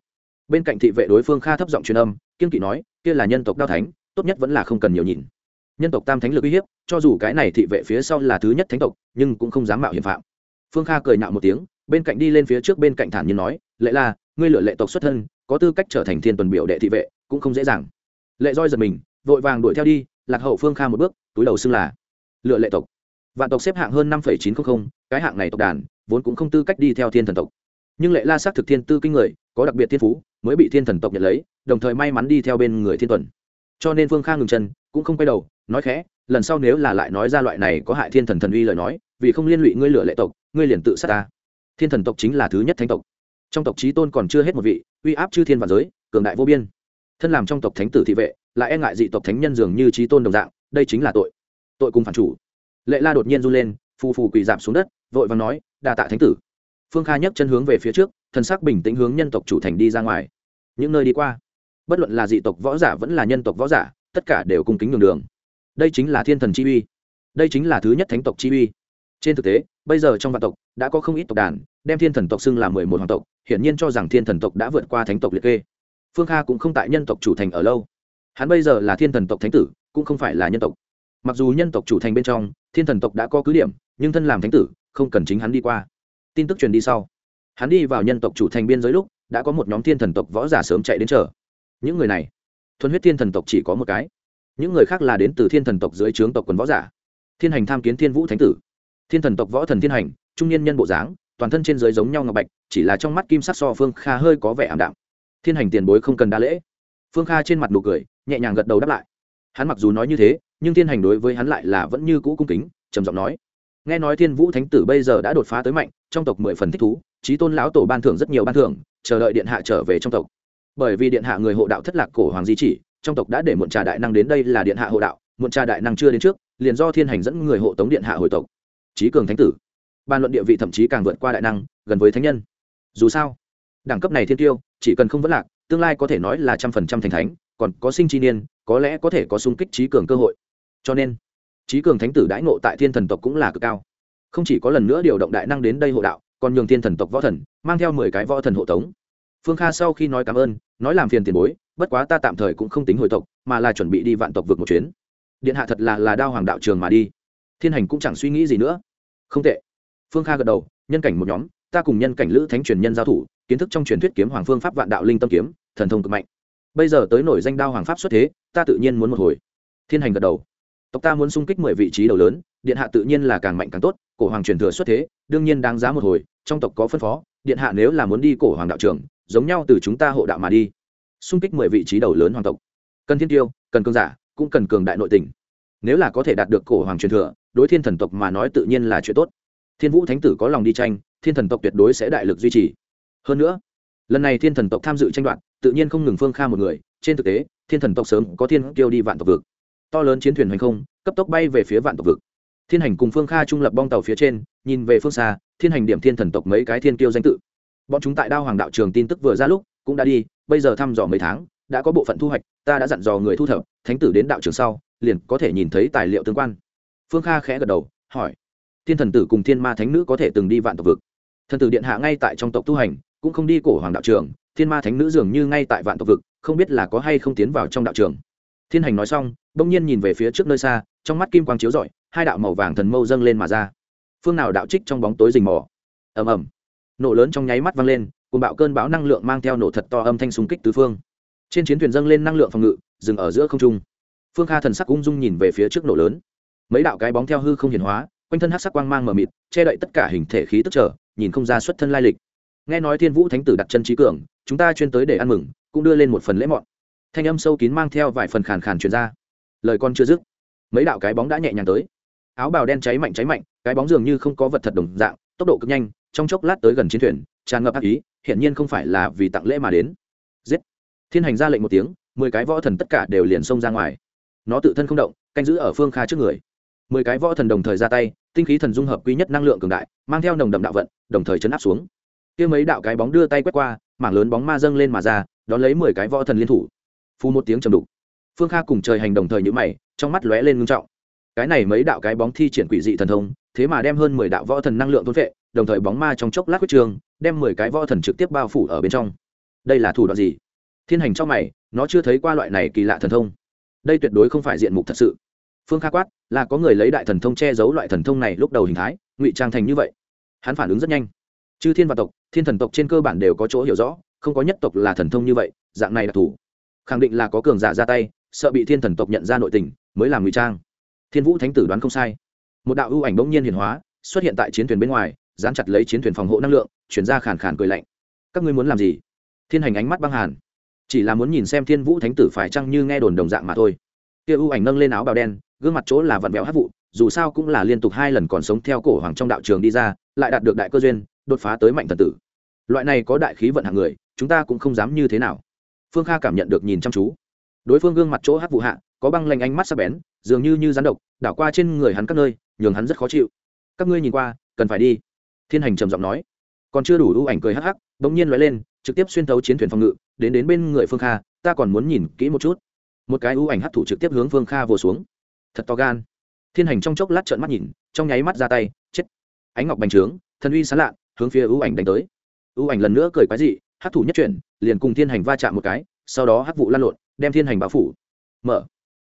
Bên cạnh thị vệ đối phương kha thấp giọng truyền âm, kiên kỵ nói, kia là nhân tộc đao thánh, tốt nhất vẫn là không cần nhiều nhìn. Nhân tộc tam thánh lực uy hiếp, cho dù cái này thị vệ phía sau là thứ nhất thánh tộc, nhưng cũng không dám mạo hiểm phạm. Phương kha cười nạo một tiếng, bên cạnh đi lên phía trước bên cạnh thản nhiên nói, lệ la, ngươi lựa lệ tộc xuất thân, có tư cách trở thành thiên tuần biểu đệ thị vệ, cũng không dễ dàng. Lệ roi giật mình vội vàng đuổi theo đi, lạc hậu phương kha một bước, túi đầu xưng là lựa lệ tộc. Vạn tộc xếp hạng hơn năm chín trăm linh cái hạng này tộc đàn, vốn cũng không tư cách đi theo thiên thần tộc. Nhưng lệ la xác thực thiên tư kinh người, có đặc biệt thiên phú, mới bị thiên thần tộc nhận lấy, đồng thời may mắn đi theo bên người thiên tuần. Cho nên phương kha ngừng chân, cũng không quay đầu, nói khẽ, lần sau nếu là lại nói ra loại này có hại thiên thần thần uy lời nói, vì không liên lụy ngươi lựa lệ tộc, ngươi liền tự sát ta. Thiên thần tộc chính là thứ nhất thánh tộc. Trong tộc trí tôn còn chưa hết một vị, uy áp chư thiên và giới, cường đại vô biên. Thân làm trong tộc thánh tử thị vệ lại e ngại dị tộc thánh nhân dường như trí tôn đồng dạng, đây chính là tội. Tội cùng phản chủ. Lệ la đột nhiên run lên, phù phù quỳ giảm xuống đất, vội và nói, đa tạ thánh tử. Phương kha nhấc chân hướng về phía trước thân sắc bình tĩnh hướng nhân tộc chủ thành đi ra ngoài. Những nơi đi qua, bất luận là dị tộc võ giả vẫn là nhân tộc võ giả, tất cả đều cung kính đường đường. Đây chính là thiên thần chi uy. Đây chính là thứ nhất thánh tộc chi uy. Trên thực tế, bây giờ trong vạn tộc đã có không ít tộc đàn, đem thiên thần tộc xưng là mười một hoàng tộc, hiển nhiên cho rằng thiên thần tộc đã vượt qua thánh tộc liệt kê. Phương kha cũng không tại nhân tộc chủ thành ở lâu hắn bây giờ là thiên thần tộc thánh tử, cũng không phải là nhân tộc. Mặc dù nhân tộc chủ thành bên trong, thiên thần tộc đã có cứ điểm, nhưng thân làm thánh tử, không cần chính hắn đi qua. Tin tức truyền đi sau, hắn đi vào nhân tộc chủ thành biên giới lúc, đã có một nhóm thiên thần tộc võ giả sớm chạy đến chờ. Những người này, thuần huyết thiên thần tộc chỉ có một cái. Những người khác là đến từ thiên thần tộc dưới trướng tộc quần võ giả. Thiên hành tham kiến thiên vũ thánh tử. Thiên thần tộc võ thần thiên hành, trung niên nhân bộ dáng, toàn thân trên dưới giống nhau ngọc bạch, chỉ là trong mắt kim sắc so phương kha hơi có vẻ ảm đạm. Thiên hành tiền bối không cần đa lễ. Phương kha trên mặt nụ cười nhẹ nhàng gật đầu đáp lại. Hắn mặc dù nói như thế, nhưng thiên hành đối với hắn lại là vẫn như cũ cung kính, trầm giọng nói. Nghe nói thiên vũ thánh tử bây giờ đã đột phá tới mạnh, trong tộc mười phần thích thú trí tôn lão tổ ban thưởng rất nhiều ban thưởng, chờ đợi điện hạ trở về trong tộc. Bởi vì điện hạ người hộ đạo thất lạc cổ hoàng di chỉ, trong tộc đã để muộn trà đại năng đến đây là điện hạ hộ đạo, muộn trà đại năng chưa đến trước, liền do thiên hành dẫn người hộ tống điện hạ hồi tộc. Trí cường thánh tử. Ban luận địa vị thậm chí càng vượt qua đại năng, gần với thánh nhân. Dù sao, đẳng cấp này thiên tiêu, chỉ cần không vấn lạc, tương lai có thể nói là trăm phần trăm thành thánh còn có sinh chi niên, có lẽ có thể có sung kích trí cường cơ hội. Cho nên, trí cường thánh tử đãi ngộ tại thiên thần tộc cũng là cực cao. Không chỉ có lần nữa điều động đại năng đến đây hộ đạo, còn nhường thiên thần tộc võ thần, mang theo mười cái võ thần hộ tống. Phương kha sau khi nói cảm ơn, nói làm phiền tiền bối, bất quá ta tạm thời cũng không tính hồi tộc, mà là chuẩn bị đi vạn tộc vượt một chuyến. Điện hạ thật là là đao hoàng đạo trường mà đi. Thiên hành cũng chẳng suy nghĩ gì nữa. Không tệ. Phương kha gật đầu, nhân cảnh một nhóm, ta cùng nhân cảnh lữ thánh truyền nhân giao thủ, kiến thức trong truyền thuyết kiếm hoàng phương pháp vạn đạo linh tâm kiếm, thần thông cực mạnh bây giờ tới nổi danh đao hoàng pháp xuất thế, ta tự nhiên muốn một hồi. Thiên hành gật đầu. Tộc ta muốn xung kích mười vị trí đầu lớn, điện hạ tự nhiên là càng mạnh càng tốt, cổ hoàng truyền thừa xuất thế, đương nhiên đáng giá một hồi, trong tộc có phân phó, điện hạ nếu là muốn đi cổ hoàng đạo trưởng, giống nhau từ chúng ta hộ đạo mà đi. Xung kích mười vị trí đầu lớn hoàng tộc. Cần thiên tiêu, cần cường giả, cũng cần cường đại nội tình. Nếu là có thể đạt được cổ hoàng truyền thừa, đối thiên thần tộc mà nói tự nhiên là chuyện tốt. Thiên vũ thánh tử có lòng đi tranh, thiên thần tộc tuyệt đối sẽ đại lực duy trì. Hơn nữa lần này thiên thần tộc tham dự tranh đoạt, tự nhiên không ngừng phương kha một người. Trên thực tế, thiên thần tộc sớm có thiên kiêu đi vạn tộc vực. To lớn chiến thuyền hành không, cấp tốc bay về phía vạn tộc vực. Thiên hành cùng phương kha trung lập bong tàu phía trên, nhìn về phương xa, thiên hành điểm thiên thần tộc mấy cái thiên kiêu danh tự. Bọn chúng tại đao hoàng đạo trường tin tức vừa ra lúc, cũng đã đi, bây giờ thăm dò mấy tháng, đã có bộ phận thu hoạch, ta đã dặn dò người thu thập, thánh tử đến đạo trường sau, liền có thể nhìn thấy tài liệu tương quan. Phương kha khẽ gật đầu, hỏi, thiên thần tử cùng thiên ma thánh nữ có thể từng đi vạn tộc vực? Thần tử điện hạ ngay tại trong tộc tu hành cũng không đi cổ hoàng đạo trường, thiên ma thánh nữ dường như ngay tại vạn tộc vực, không biết là có hay không tiến vào trong đạo trường. Thiên hành nói xong, bỗng nhiên nhìn về phía trước nơi xa, trong mắt kim quang chiếu rọi, hai đạo màu vàng thần mâu dâng lên mà ra. Phương nào đạo trích trong bóng tối rình mò. Ầm ầm. Nổ lớn trong nháy mắt vang lên cùng bạo cơn bão năng lượng mang theo nổ thật to âm thanh súng kích tứ phương. Trên chiến thuyền dâng lên năng lượng phòng ngự, dừng ở giữa không trung. Phương kha thần sắc ung dung nhìn về phía trước nổ lớn. Mấy đạo cái bóng theo hư không hiển hóa, quanh thân hát sắc quang mang mờ mịt, che đậy tất cả hình thể khí tức trở, nhìn không ra xuất thân lai lịch nghe nói thiên vũ thánh tử đặt chân trí cường, chúng ta chuyên tới để ăn mừng, cũng đưa lên một phần lễ mọn. Thanh âm sâu kín mang theo vài phần khàn khàn truyền ra. Lời con chưa dứt, mấy đạo cái bóng đã nhẹ nhàng tới. Áo bào đen cháy mạnh cháy mạnh, cái bóng dường như không có vật thật đồng dạng, tốc độ cực nhanh, trong chốc lát tới gần chiến thuyền, tràn ngập ác ý, hiển nhiên không phải là vì tặng lễ mà đến. Giết! Thiên hành ra lệnh một tiếng, mười cái võ thần tất cả đều liền xông ra ngoài. Nó tự thân không động, canh giữ ở phương kha trước người. Mười cái võ thần đồng thời ra tay, tinh khí thần dung hợp quý nhất năng lượng cường đại, mang theo nồng đậm đạo vận, đồng thời chấn áp xuống kia mấy đạo cái bóng đưa tay quét qua, mảng lớn bóng ma dâng lên mà ra, đón lấy mười cái võ thần liên thủ. Phu một tiếng trầm đục. Phương kha cùng trời hành đồng thời nhữ mày, trong mắt lóe lên ngưng trọng. Cái này mấy đạo cái bóng thi triển quỷ dị thần thông, thế mà đem hơn mười đạo võ thần năng lượng thôn vệ đồng thời bóng ma trong chốc lát quyết trường, đem mười cái võ thần trực tiếp bao phủ ở bên trong. Đây là thủ đoạn gì? Thiên hành trong mày, nó chưa thấy qua loại này kỳ lạ thần thông. Đây tuyệt đối không phải diện mục thật sự. Phương kha quát, là có người lấy đại thần thông che giấu loại thần thông này lúc đầu hình thái, ngụy trang thành như vậy. Hắn phản ứng rất nhanh chư thiên và tộc, thiên thần tộc trên cơ bản đều có chỗ hiểu rõ, không có nhất tộc là thần thông như vậy, dạng này đặc thù khẳng định là có cường giả ra tay, sợ bị thiên thần tộc nhận ra nội tình, mới làm ngụy trang. Thiên vũ thánh tử đoán không sai. Một đạo ưu ảnh bỗng nhiên hiển hóa, xuất hiện tại chiến thuyền bên ngoài, dán chặt lấy chiến thuyền phòng hộ năng lượng, chuyển ra khàn khàn cười lạnh. Các ngươi muốn làm gì? Thiên hành ánh mắt băng hàn. Chỉ là muốn nhìn xem thiên vũ thánh tử phải chăng như nghe đồn đồng dạng mà thôi. Kia ưu ảnh nâng lên áo bào đen, gương mặt chỗ là vặn vẹo hát vụ, dù sao cũng là liên tục hai lần còn sống theo cổ hoàng trong đạo trường đi ra, lại đạt được đại cơ duyên đột phá tới mạnh thần tử. Loại này có đại khí vận hạng người, chúng ta cũng không dám như thế nào. Phương kha cảm nhận được nhìn chăm chú. Đối phương gương mặt chỗ hát vụ hạ, có băng lanh ánh mắt sắc bén, dường như như rắn độc, đảo qua trên người hắn các nơi, nhường hắn rất khó chịu. Các ngươi nhìn qua, cần phải đi. Thiên hành trầm giọng nói. Còn chưa đủ ưu ảnh cười hắc hắc, bỗng nhiên loại lên, trực tiếp xuyên thấu chiến thuyền phòng ngự, đến đến bên người phương kha, ta còn muốn nhìn kỹ một chút. Một cái ưu ảnh hắc thủ trực tiếp hướng phương kha vồ xuống. Thật to gan. Thiên hành trong chốc lát trợn mắt nhìn, trong nháy mắt ra tay, chết. Ánh ngọc bành trướng, thần uy sán lạ hướng phía ưu ảnh đánh tới. Ưu ảnh lần nữa cười quái dị hát thủ nhất chuyển, liền cùng thiên hành va chạm một cái, sau đó hát vụ lan lộn, đem thiên hành báo phủ. Mở.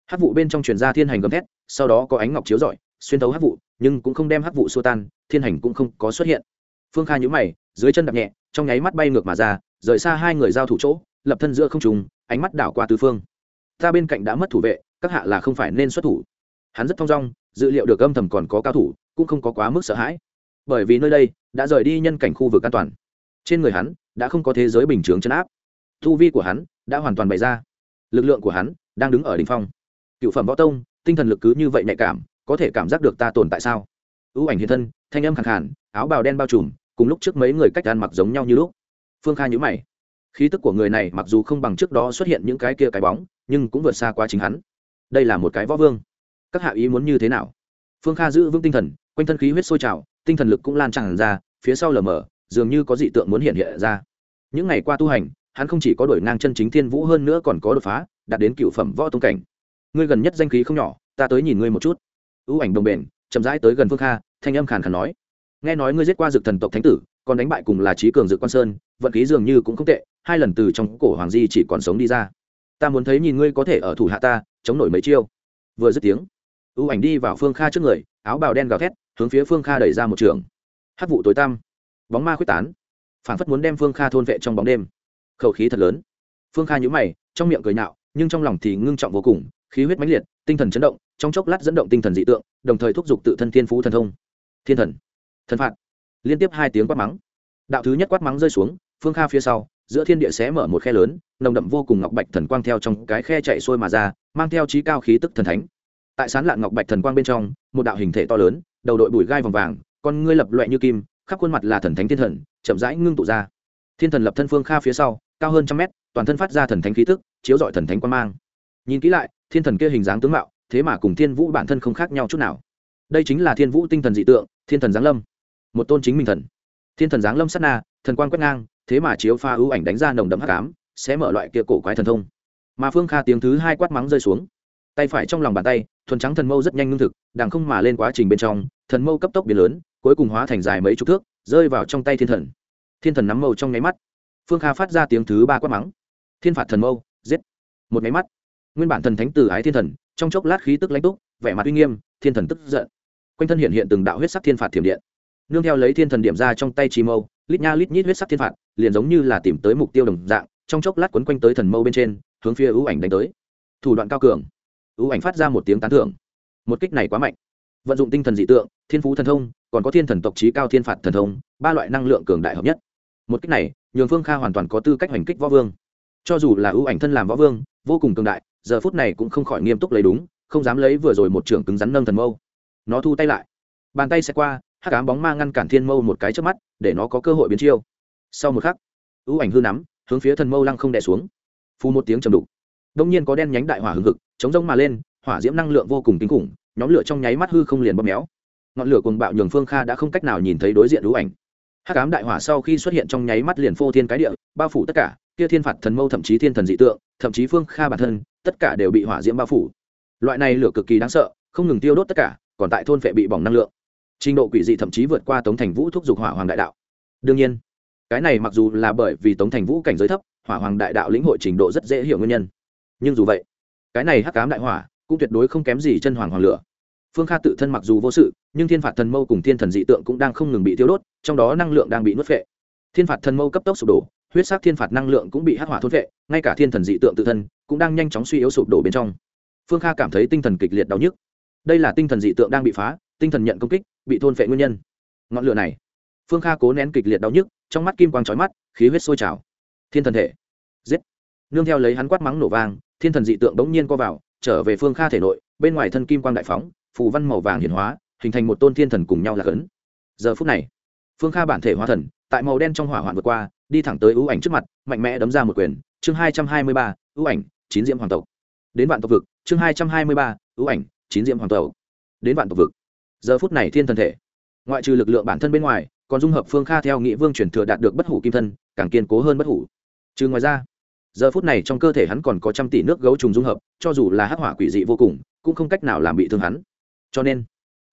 Hát vụ bên trong truyền ra thiên hành gầm thét, sau đó có ánh ngọc chiếu rọi, xuyên thấu hát vụ, nhưng cũng không đem hát vụ xua tan, thiên hành cũng không có xuất hiện. Phương kha nhũ mày, dưới chân đập nhẹ, trong nháy mắt bay ngược mà ra, rời xa hai người giao thủ chỗ, lập thân giữa không trùng ánh mắt đảo qua tứ phương. Ta bên cạnh đã mất thủ vệ, các hạ là không phải nên xuất thủ. Hắn rất thong dong, dự liệu được âm thầm còn có cao thủ, cũng không có quá mức sợ hãi bởi vì nơi đây đã rời đi nhân cảnh khu vực an toàn. Trên người hắn đã không có thế giới bình chướng chấn áp. Thu vi của hắn đã hoàn toàn bày ra. Lực lượng của hắn đang đứng ở đ ỉ n h phong. Cựu phẩm võ tông, tinh thần lực cứ như vậy nhạy cảm, có thể cảm giác được ta tồn tại sao? Ưu ảnh hiện thân, thanh âm khẳng khản áo bào đen bao trùm, cùng lúc trước mấy người cách ăn mặc giống nhau như lúc. Phương kha nhữ mày. Khí tức của người này mặc dù không bằng trước đó xuất hiện những cái kia cái bóng, nhưng cũng vượt xa quá chính hắn. Đây là một cái võ vương. Các hạ ý muốn như thế nào? Phương kha giữ vững tinh thần, quanh thân khí huyết sôi trào tinh thần lực cũng lan tràn ra, phía sau lờ mờ, dường như có dị tượng muốn hiện hiện ra. Những ngày qua tu hành, hắn không chỉ có đổi ngang chân chính thiên vũ hơn nữa còn có đột phá, đạt đến cựu phẩm võ tông cảnh. Ngươi gần nhất danh khí không nhỏ, ta tới nhìn ngươi một chút. Ưu ảnh đồng bền, chậm rãi tới gần phương kha, thanh âm khàn khàn nói. Nghe nói ngươi giết qua dực thần tộc thánh tử, còn đánh bại cùng là trí cường dực quan sơn, vận khí dường như cũng không tệ, hai lần từ trong cổ hoàng di chỉ còn sống đi ra. Ta muốn thấy nhìn ngươi có thể ở thủ hạ ta, chống nổi mấy chiêu. Vừa dứt tiếng ưu ảnh đi vào phương kha trước người, áo bào đen gào thét hướng phía phương kha đẩy ra một trường. Hát vụ tối tăm. Bóng ma quyết tán. Phản phất muốn đem phương kha thôn vệ trong bóng đêm. Khẩu khí thật lớn. Phương kha nhữ mày, trong miệng cười nạo nhưng trong lòng thì ngưng trọng vô cùng, khí huyết mãnh liệt, tinh thần chấn động, trong chốc lát dẫn động tinh thần dị tượng, đồng thời thúc giục tự thân thiên phú thần thông. Thiên thần. Thần phạt. Liên tiếp hai tiếng quát mắng. Đạo thứ nhất quát mắng rơi xuống, phương kha phía sau, giữa thiên địa xé mở một khe lớn, nồng đậm vô cùng ngọc bạch thần quang theo trong cái khe chạy xuôi mà ra, mang theo trí cao khí tức thần thánh tại sán lạn ngọc bạch thần quang bên trong, một đạo hình thể to lớn, đầu đội bùi gai vòng vàng, con ngươi lập loại như kim, khắp khuôn mặt là thần thánh thiên thần, chậm rãi ngưng tụ ra. Thiên thần lập thân phương kha phía sau, cao hơn trăm mét, toàn thân phát ra thần thánh khí tức, chiếu dọi thần thánh quan mang. Nhìn kỹ lại, thiên thần kia hình dáng tướng mạo, thế mà cùng thiên vũ bản thân không khác nhau chút nào. Đây chính là thiên vũ tinh thần dị tượng, thiên thần giáng lâm. Một tôn chính minh thần. Thiên thần giáng lâm sát na, thần quan quét ngang, thế mà chiếu pha ưu ảnh đánh ra nồng đậm hắc ám, sẽ mở loại kia cổ quái thần thông. Mà phương kha tiếng thứ hai quát mắng rơi xuống tay phải trong lòng bàn tay, thuần trắng thần mâu rất nhanh ngưng thực, đằng không mà lên quá trình bên trong, thần mâu cấp tốc biến lớn, cuối cùng hóa thành dài mấy chục thước, rơi vào trong tay thiên thần. Thiên thần nắm mâu trong nháy mắt. Phương kha phát ra tiếng thứ ba quát mắng. Thiên phạt thần mâu, giết. Một nháy mắt. Nguyên bản thần thánh tử ái thiên thần, trong chốc lát khí tức lãnh túc, vẻ mặt uy nghiêm, thiên thần tức giận. Quanh thân hiện hiện từng đạo huyết sắc thiên phạt thiểm điện. Nương theo lấy thiên thần điểm ra trong tay chi mâu, lít nha lít nhít huyết sắc thiên phạt, liền giống như là tìm tới mục tiêu đồng dạng, trong chốc lát quấn quanh tới thần mâu bên trên, hướng phía ưu ảnh đánh tới. Thủ đoạn cao cường ưu ảnh phát ra một tiếng tán thưởng. Một kích này quá mạnh. Vận dụng tinh thần dị tượng, thiên phú thần thông, còn có thiên thần tộc trí cao thiên phạt thần thông, ba loại năng lượng cường đại hợp nhất. Một kích này, nhường phương kha hoàn toàn có tư cách hành kích võ vương. Cho dù là ưu ảnh thân làm võ vương, vô cùng cường đại, giờ phút này cũng không khỏi nghiêm túc lấy đúng, không dám lấy vừa rồi một trưởng cứng rắn nâng thần mâu. Nó thu tay lại. Bàn tay sẽ qua, hắc ám bóng ma ngăn cản thiên mâu một cái trước mắt, để nó có cơ hội biến chiêu. Sau một khắc, ưu ảnh hư nắm, hướng phía thần mâu lăng không đè xuống. Phù một tiếng trầm đục. Đông nhiên có đen nhánh đại hỏa hừng hực chống rông mà lên, hỏa diễm năng lượng vô cùng kinh khủng, nhóm lửa trong nháy mắt hư không liền bóp méo. Ngọn lửa cuồng bạo nhường phương kha đã không cách nào nhìn thấy đối diện lũ ảnh. Hắc ám đại hỏa sau khi xuất hiện trong nháy mắt liền phô thiên cái địa, bao phủ tất cả, kia thiên phạt thần mâu thậm chí thiên thần dị tượng, thậm chí phương kha bản thân, tất cả đều bị hỏa diễm bao phủ. Loại này lửa cực kỳ đáng sợ, không ngừng tiêu đốt tất cả, còn tại thôn vệ bị bỏng năng lượng. Trình độ quỷ dị thậm chí vượt qua tống thành vũ thúc giục hỏa hoàng đại đạo. Đương nhiên, cái này mặc dù là bởi vì tống thành vũ cảnh giới thấp, hỏa hoàng đại đạo lĩnh hội trình độ rất dễ hiểu nguyên nhân. Nhưng dù vậy cái này hắc cám đại hỏa cũng tuyệt đối không kém gì chân hoàng hoàng lửa. Phương kha tự thân mặc dù vô sự, nhưng thiên phạt thần mâu cùng thiên thần dị tượng cũng đang không ngừng bị tiêu đốt, trong đó năng lượng đang bị nuốt phệ thiên phạt thần mâu cấp tốc sụp đổ, huyết sắc thiên phạt năng lượng cũng bị hắc hỏa thốt vệ, ngay cả thiên thần dị tượng tự thân cũng đang nhanh chóng suy yếu sụp đổ bên trong. Phương kha cảm thấy tinh thần kịch liệt đau nhức. Đây là tinh thần dị tượng đang bị phá, tinh thần nhận công kích, bị thôn phệ nguyên nhân. Ngọn lửa này, phương kha cố nén kịch liệt đau nhức, trong mắt kim quang trói mắt, khí huyết sôi trào. Thiên thần thể. Giết nương theo lấy hắn quát mắng nổ vang, thiên thần dị tượng đống nhiên co vào, trở về phương kha thể nội, bên ngoài thân kim quang đại phóng, phù văn màu vàng hiển hóa, hình thành một tôn thiên thần cùng nhau là cấn. Giờ phút này, phương kha bản thể hóa thần, tại màu đen trong hỏa hoạn vượt qua, đi thẳng tới ưu ảnh trước mặt, mạnh mẽ đấm ra một quyền, chương hai trăm hai mươi ba, ưu ảnh, chín diễm hoàng tộc. Đến vạn tộc vực, chương hai trăm hai mươi ba, ưu ảnh, chín diễm hoàng tộc. Đến vạn tộc vực. Giờ phút này thiên thần thể, ngoại trừ lực lượng bản thân bên ngoài, còn dung hợp phương kha theo nghị vương truyền thừa đạt được bất hủ kim thân, càng kiên cố hơn bất hủ. Trừ ngoài ra giờ phút này trong cơ thể hắn còn có trăm tỷ nước gấu trùng dung hợp, cho dù là hắc hỏa quỷ dị vô cùng, cũng không cách nào làm bị thương hắn. Cho nên,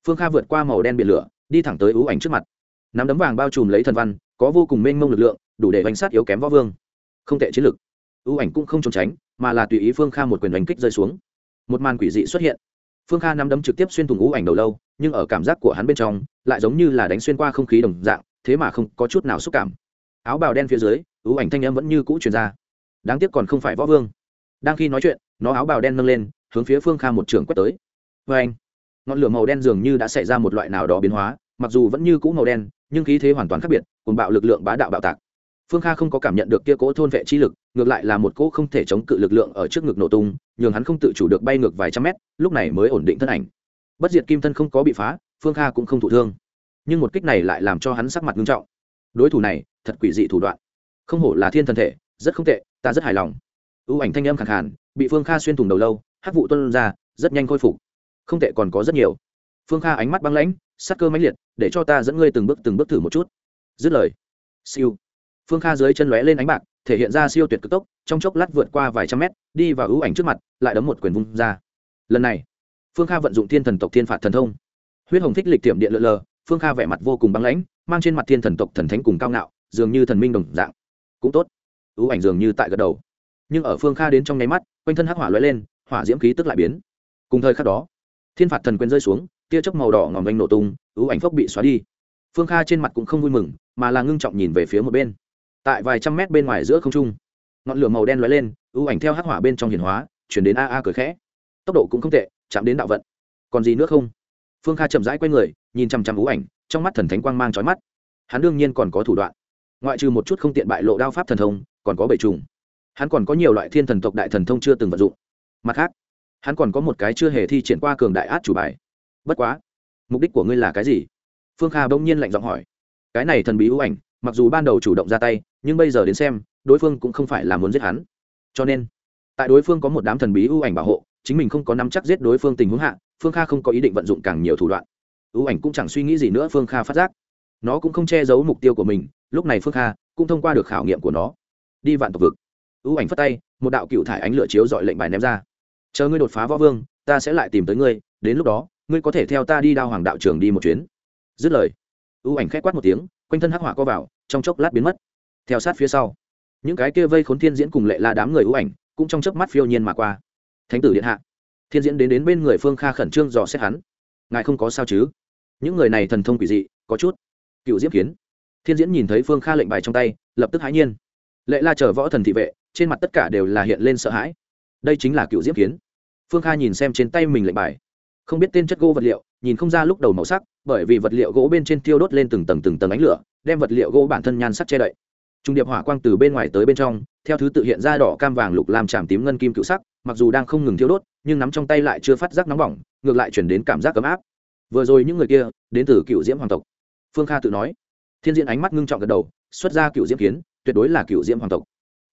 phương kha vượt qua màu đen biển lửa, đi thẳng tới ưu ảnh trước mặt. Nắm đấm vàng bao trùm lấy thần văn, có vô cùng mênh mông lực lượng, đủ để bánh sát yếu kém võ vương. Không tệ chiến lực. Ưu ảnh cũng không trốn tránh, mà là tùy ý phương kha một quyền đánh kích rơi xuống. Một màn quỷ dị xuất hiện. Phương kha nắm đấm trực tiếp xuyên thủng ưu ảnh đầu lâu, nhưng ở cảm giác của hắn bên trong, lại giống như là đánh xuyên qua không khí đồng dạng, thế mà không có chút nào xúc cảm. Áo bào đen phía dưới, ưu ảnh thanh âm vẫn như cũ truyền ra đáng tiếc còn không phải võ vương. Đang khi nói chuyện, nó áo bào đen nâng lên, hướng phía phương kha một trường quét tới. Vê anh, ngọn lửa màu đen dường như đã xảy ra một loại nào đó biến hóa, mặc dù vẫn như cũ màu đen, nhưng khí thế hoàn toàn khác biệt cùng bạo lực lượng bá đạo bạo tạc. Phương kha không có cảm nhận được kia cỗ thôn vệ chi lực, ngược lại là một cỗ không thể chống cự lực lượng ở trước ngực nổ tung, nhường hắn không tự chủ được bay ngược vài trăm mét, lúc này mới ổn định thân ảnh. Bất diệt kim thân không có bị phá, phương kha cũng không thụ thương. Nhưng một kích này lại làm cho hắn sắc mặt nghiêm trọng. Đối thủ này, thật quỷ dị thủ đoạn. Không hổ là thiên thần thể, rất không tệ ta rất hài lòng. Ưu ảnh thanh âm khẳng hẳn bị phương kha xuyên thủng đầu lâu hát vụ tuân ra, rất nhanh khôi phục. Không tệ còn có rất nhiều. Phương kha ánh mắt băng lãnh, sắc cơ mãnh liệt, để cho ta dẫn ngươi từng bước từng bước thử một chút. Dứt lời, siêu. Phương kha dưới chân lóe lên ánh bạc, thể hiện ra siêu tuyệt cực tốc, trong chốc lát vượt qua vài trăm mét, đi vào ưu ảnh trước mặt, lại đấm một quyền vung ra. Lần này, phương kha vận dụng thiên thần tộc thiên phạt thần thông. Huyết hồng thích lịch tiệm điện lượn lờ, phương kha vẻ mặt vô cùng băng lãnh, mang trên mặt thiên thần tộc thần thánh cùng cao ngạo, dường như thần minh đồng dạng. Cũng tốt ưu ảnh dường như tại gật đầu. Nhưng ở phương kha đến trong nháy mắt, quanh thân hắc hỏa lóe lên, hỏa diễm khí tức lại biến. Cùng thời khắc đó, thiên phạt thần quyền rơi xuống, tia chớp màu đỏ ngòm ganh nổ tung, ưu ảnh phốc bị xóa đi. Phương kha trên mặt cũng không vui mừng, mà là ngưng trọng nhìn về phía một bên. Tại vài trăm mét bên ngoài giữa không trung, ngọn lửa màu đen lóe lên, ưu ảnh theo hắc hỏa bên trong hiền hóa, chuyển đến a a cười khẽ. Tốc độ cũng không tệ, chạm đến đạo vận. Còn gì nữa không? Phương kha chậm rãi q u a y người, nhìn chằm chằm ưu ảnh, trong mắt thần thánh quang mang trói mắt. Hắn đương nhiên còn có thủ đoạn. Ngoại trừ một chút không tiện bại lộ đao pháp thần thông còn có bảy trùng hắn còn có nhiều loại thiên thần tộc đại thần thông chưa từng vận dụng. Mặt khác, hắn còn có một cái chưa hề thi triển qua cường đại át chủ bài. Bất quá, mục đích của ngươi là cái gì? Phương kha bỗng nhiên lạnh giọng hỏi. Cái này thần bí ưu ảnh, mặc dù ban đầu chủ động ra tay, nhưng bây giờ đến xem, đối phương cũng không phải là muốn giết hắn. Cho nên, tại đối phương có một đám thần bí ưu ảnh bảo hộ, chính mình không có nắm chắc giết đối phương tình huống hạ, phương kha không có ý định vận dụng càng nhiều thủ đoạn. Ưu ảnh cũng chẳng suy nghĩ gì nữa, phương kha phát giác. Nó cũng không che giấu mục tiêu của mình, lúc này phương kha cũng thông qua được khảo nghiệm của nó đi vạn tộc vực. Ưu ảnh phất tay, một đạo cựu thải ánh lửa chiếu dọi lệnh bài ném ra. Chờ ngươi đột phá võ vương, ta sẽ lại tìm tới ngươi, đến lúc đó, ngươi có thể theo ta đi đao hoàng đạo trường đi một chuyến. Dứt lời ưu ảnh k h c quát một tiếng, quanh thân hắc hỏa co vào, trong chốc lát biến mất. Theo sát phía sau, những cái kia vây khốn thiên diễn cùng lệ là đám người ưu ảnh cũng trong chớp mắt phiêu nhiên mà qua. Thánh tử điện hạ, thiên diễn đến đến bên người phương kha khẩn trương dò xét hắn. Ngài không có sao chứ? Những người này thần thông quỷ dị, có chút. Cựu diễm kiến, thiên diễn nhìn thấy phương kha lệnh bài trong tay, lập tức hãi nhiên lệ la chờ võ thần thị vệ, trên mặt tất cả đều là hiện lên sợ hãi. Đây chính là cựu diễm kiến. Phương kha nhìn xem trên tay mình lệnh bài. Không biết tên chất gỗ vật liệu, nhìn không ra lúc đầu màu sắc, bởi vì vật liệu gỗ bên trên tiêu đốt lên từng tầng từng tầng ánh lửa, đem vật liệu gỗ bản thân nhan sắc che đậy. Trung điệp hỏa quang từ bên ngoài tới bên trong, theo thứ tự hiện ra đỏ, cam, vàng, lục làm tràm tím, ngân, kim cựu sắc, mặc dù đang không ngừng thiêu đốt, nhưng nắm trong tay lại chưa phát giác nóng bỏng, ngược lại chuyển đến cảm giác ấm áp. Vừa rồi những người kia, đến từ cựu diễm hoàng tộc. Phương kha tự nói. Thiên diễn ánh mắt ngưng trọng gật đầu, xuất ra cựu diễm kiến tuyệt đối là cựu diễm hoàng tộc.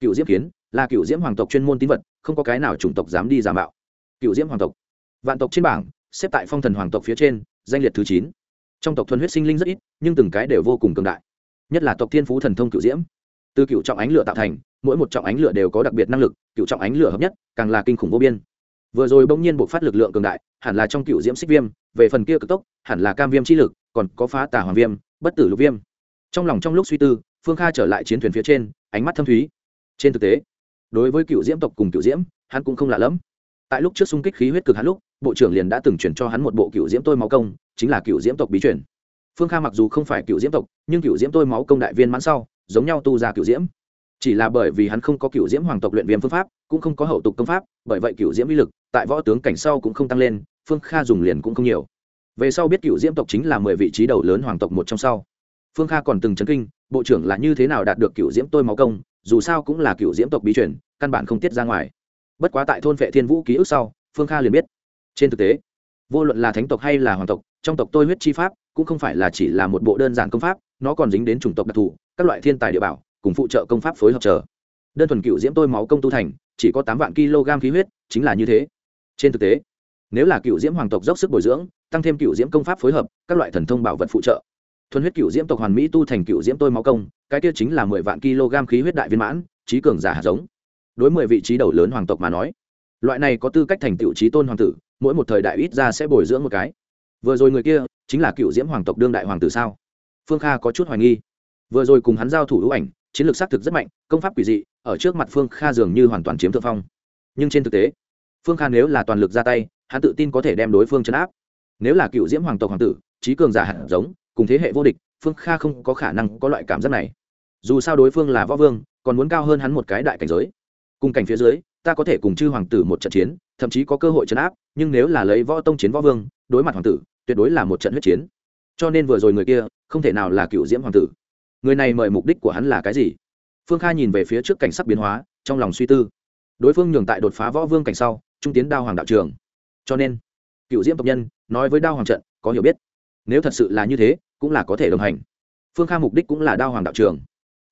Cựu diễm kiến là cựu diễm hoàng tộc chuyên môn tín vật, không có cái nào chủng tộc dám đi giả mạo. Cựu diễm hoàng tộc. Vạn tộc trên bảng, xếp tại phong thần hoàng tộc phía trên, danh liệt thứ chín. Trong tộc thuần huyết sinh linh rất ít, nhưng từng cái đều vô cùng cường đại. Nhất là tộc thiên phú thần thông cựu diễm. Từ cựu trọng ánh lửa tạo thành, mỗi một trọng ánh lửa đều có đặc biệt năng lực, cựu trọng ánh lửa hợp nhất, càng là kinh khủng vô biên. Vừa rồi bỗng nhiên buộc phát lực lượng cường đại, hẳn là trong cựu diễm xích viêm, về phần kia cực tốc, hẳn là cam viêm chi lực, còn có phá tả hoàng viêm, bất tử lục viêm. Trong lòng trong lúc suy tư phương kha trở lại chiến thuyền phía trên, ánh mắt thâm thúy. Trên thực tế, đối với cựu diễm tộc cùng cựu diễm, hắn cũng không lạ lẫm. Tại lúc trước xung kích khí huyết cực hắn lúc, bộ trưởng liền đã từng chuyển cho hắn một bộ cựu diễm tôi máu công, chính là cựu diễm tộc bí chuyển phương kha mặc dù không phải cựu diễm tộc, nhưng cựu diễm tôi máu công đại viên mãn sau, giống nhau tu ra cựu diễm. Chỉ là bởi vì hắn không có cựu diễm hoàng tộc luyện viêm phương pháp, cũng không có hậu tục công pháp, bởi vậy cựu diễm uy lực tại võ tướng cảnh sau cũng không tăng lên, phương kha dùng liền cũng không nhiều. Về sau biết cựu diễm tộc chính là mười vị trí đầu lớn hoàng tộc một trong sau phương kha còn từng chấn kinh, bộ trưởng là như thế nào đạt được cựu diễm tôi máu công, dù sao cũng là cựu diễm tộc bí truyền, căn bản không tiết ra ngoài. Bất quá tại thôn vệ thiên vũ ký ức sau, phương kha liền biết. Trên thực tế, vô luận là thánh tộc hay là hoàng tộc, trong tộc tôi huyết chi pháp cũng không phải là chỉ là một bộ đơn giản công pháp, nó còn dính đến chủng tộc đặc thù, các loại thiên tài địa bảo, cùng phụ trợ công pháp phối hợp chờ. Đơn thuần cựu diễm tôi máu công tu thành, chỉ có tám vạn kg khí huyết, chính là như thế. Trên thực tế, nếu là cựu diễm hoàng tộc dốc sức bồi dưỡng, tăng thêm cựu diễm công pháp phối hợp, các loại thần thông bảo vật phụ trợ thuần huyết cựu diễm tộc hoàn mỹ tu thành cựu diễm tôi máu công, cái kia chính là mười vạn kg khí huyết đại viên mãn, trí cường giả hạt giống. Đối mười vị trí đầu lớn hoàng tộc mà nói, loại này có tư cách thành tựu trí tôn hoàng tử, mỗi một thời đại ít ra sẽ bồi dưỡng một cái. Vừa rồi người kia chính là cựu diễm hoàng tộc đương đại hoàng tử sao? Phương kha có chút hoài nghi. Vừa rồi cùng hắn giao thủ hữu ảnh, chiến lược xác thực rất mạnh, công pháp quỷ dị, ở trước mặt phương kha dường như hoàn toàn chiếm thượng phong. Nhưng trên thực tế, phương kha nếu là toàn lực ra tay, hắn tự tin có thể đem đối phương chấn áp. Nếu là cựu diễm hoàng tộc hoàng tử, trí cường giả hạt giống cùng thế hệ vô địch, phương kha không có khả năng có loại cảm giác này. Dù sao đối phương là võ vương, còn muốn cao hơn hắn một cái đại cảnh giới. Cùng cảnh phía dưới, ta có thể cùng chư hoàng tử một trận chiến, thậm chí có cơ hội chấn áp, nhưng nếu là lấy võ tông chiến võ vương, đối mặt hoàng tử, tuyệt đối là một trận huyết chiến. Cho nên vừa rồi người kia, không thể nào là cựu diễm hoàng tử. Người này mời mục đích của hắn là cái gì? Phương kha nhìn về phía trước cảnh sắc biến hóa, trong lòng suy tư. Đối phương nhường tại đột phá võ vương cảnh sau, trung tiến đao hoàng đạo trường. Cho nên, cựu diễm tộc nhân, nói với đao hoàng trận, có hiểu biết. Nếu thật sự là như thế cũng là có thể đồng hành. Phương kha mục đích cũng là đao hoàng đạo trường.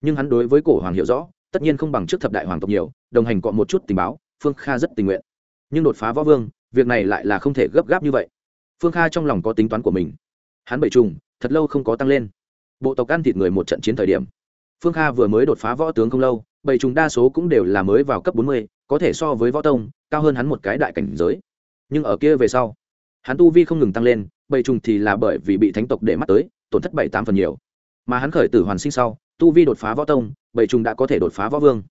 Nhưng hắn đối với cổ hoàng hiểu rõ, tất nhiên không bằng trước thập đại hoàng tộc nhiều, đồng hành cọ một chút tình báo, phương kha rất tình nguyện. Nhưng đột phá võ vương, việc này lại là không thể gấp gáp như vậy. Phương kha trong lòng có tính toán của mình. Hắn bảy trùng, thật lâu không có tăng lên. Bộ tộc ăn thịt người một trận chiến thời điểm, phương kha vừa mới đột phá võ tướng không lâu bảy trùng đa số cũng đều là mới vào cấp bốn mươi, có thể so với võ tông, cao hơn hắn một cái đại cảnh giới. Nhưng ở kia về sau, hắn tu vi không ngừng tăng lên bảy trùng thì là bởi vì bị thánh tộc để mắt tới, tổn thất bảy tám phần nhiều. Mà hắn khởi tử hoàn sinh sau, tu vi đột phá võ tông bảy trùng đã có thể đột phá võ vương.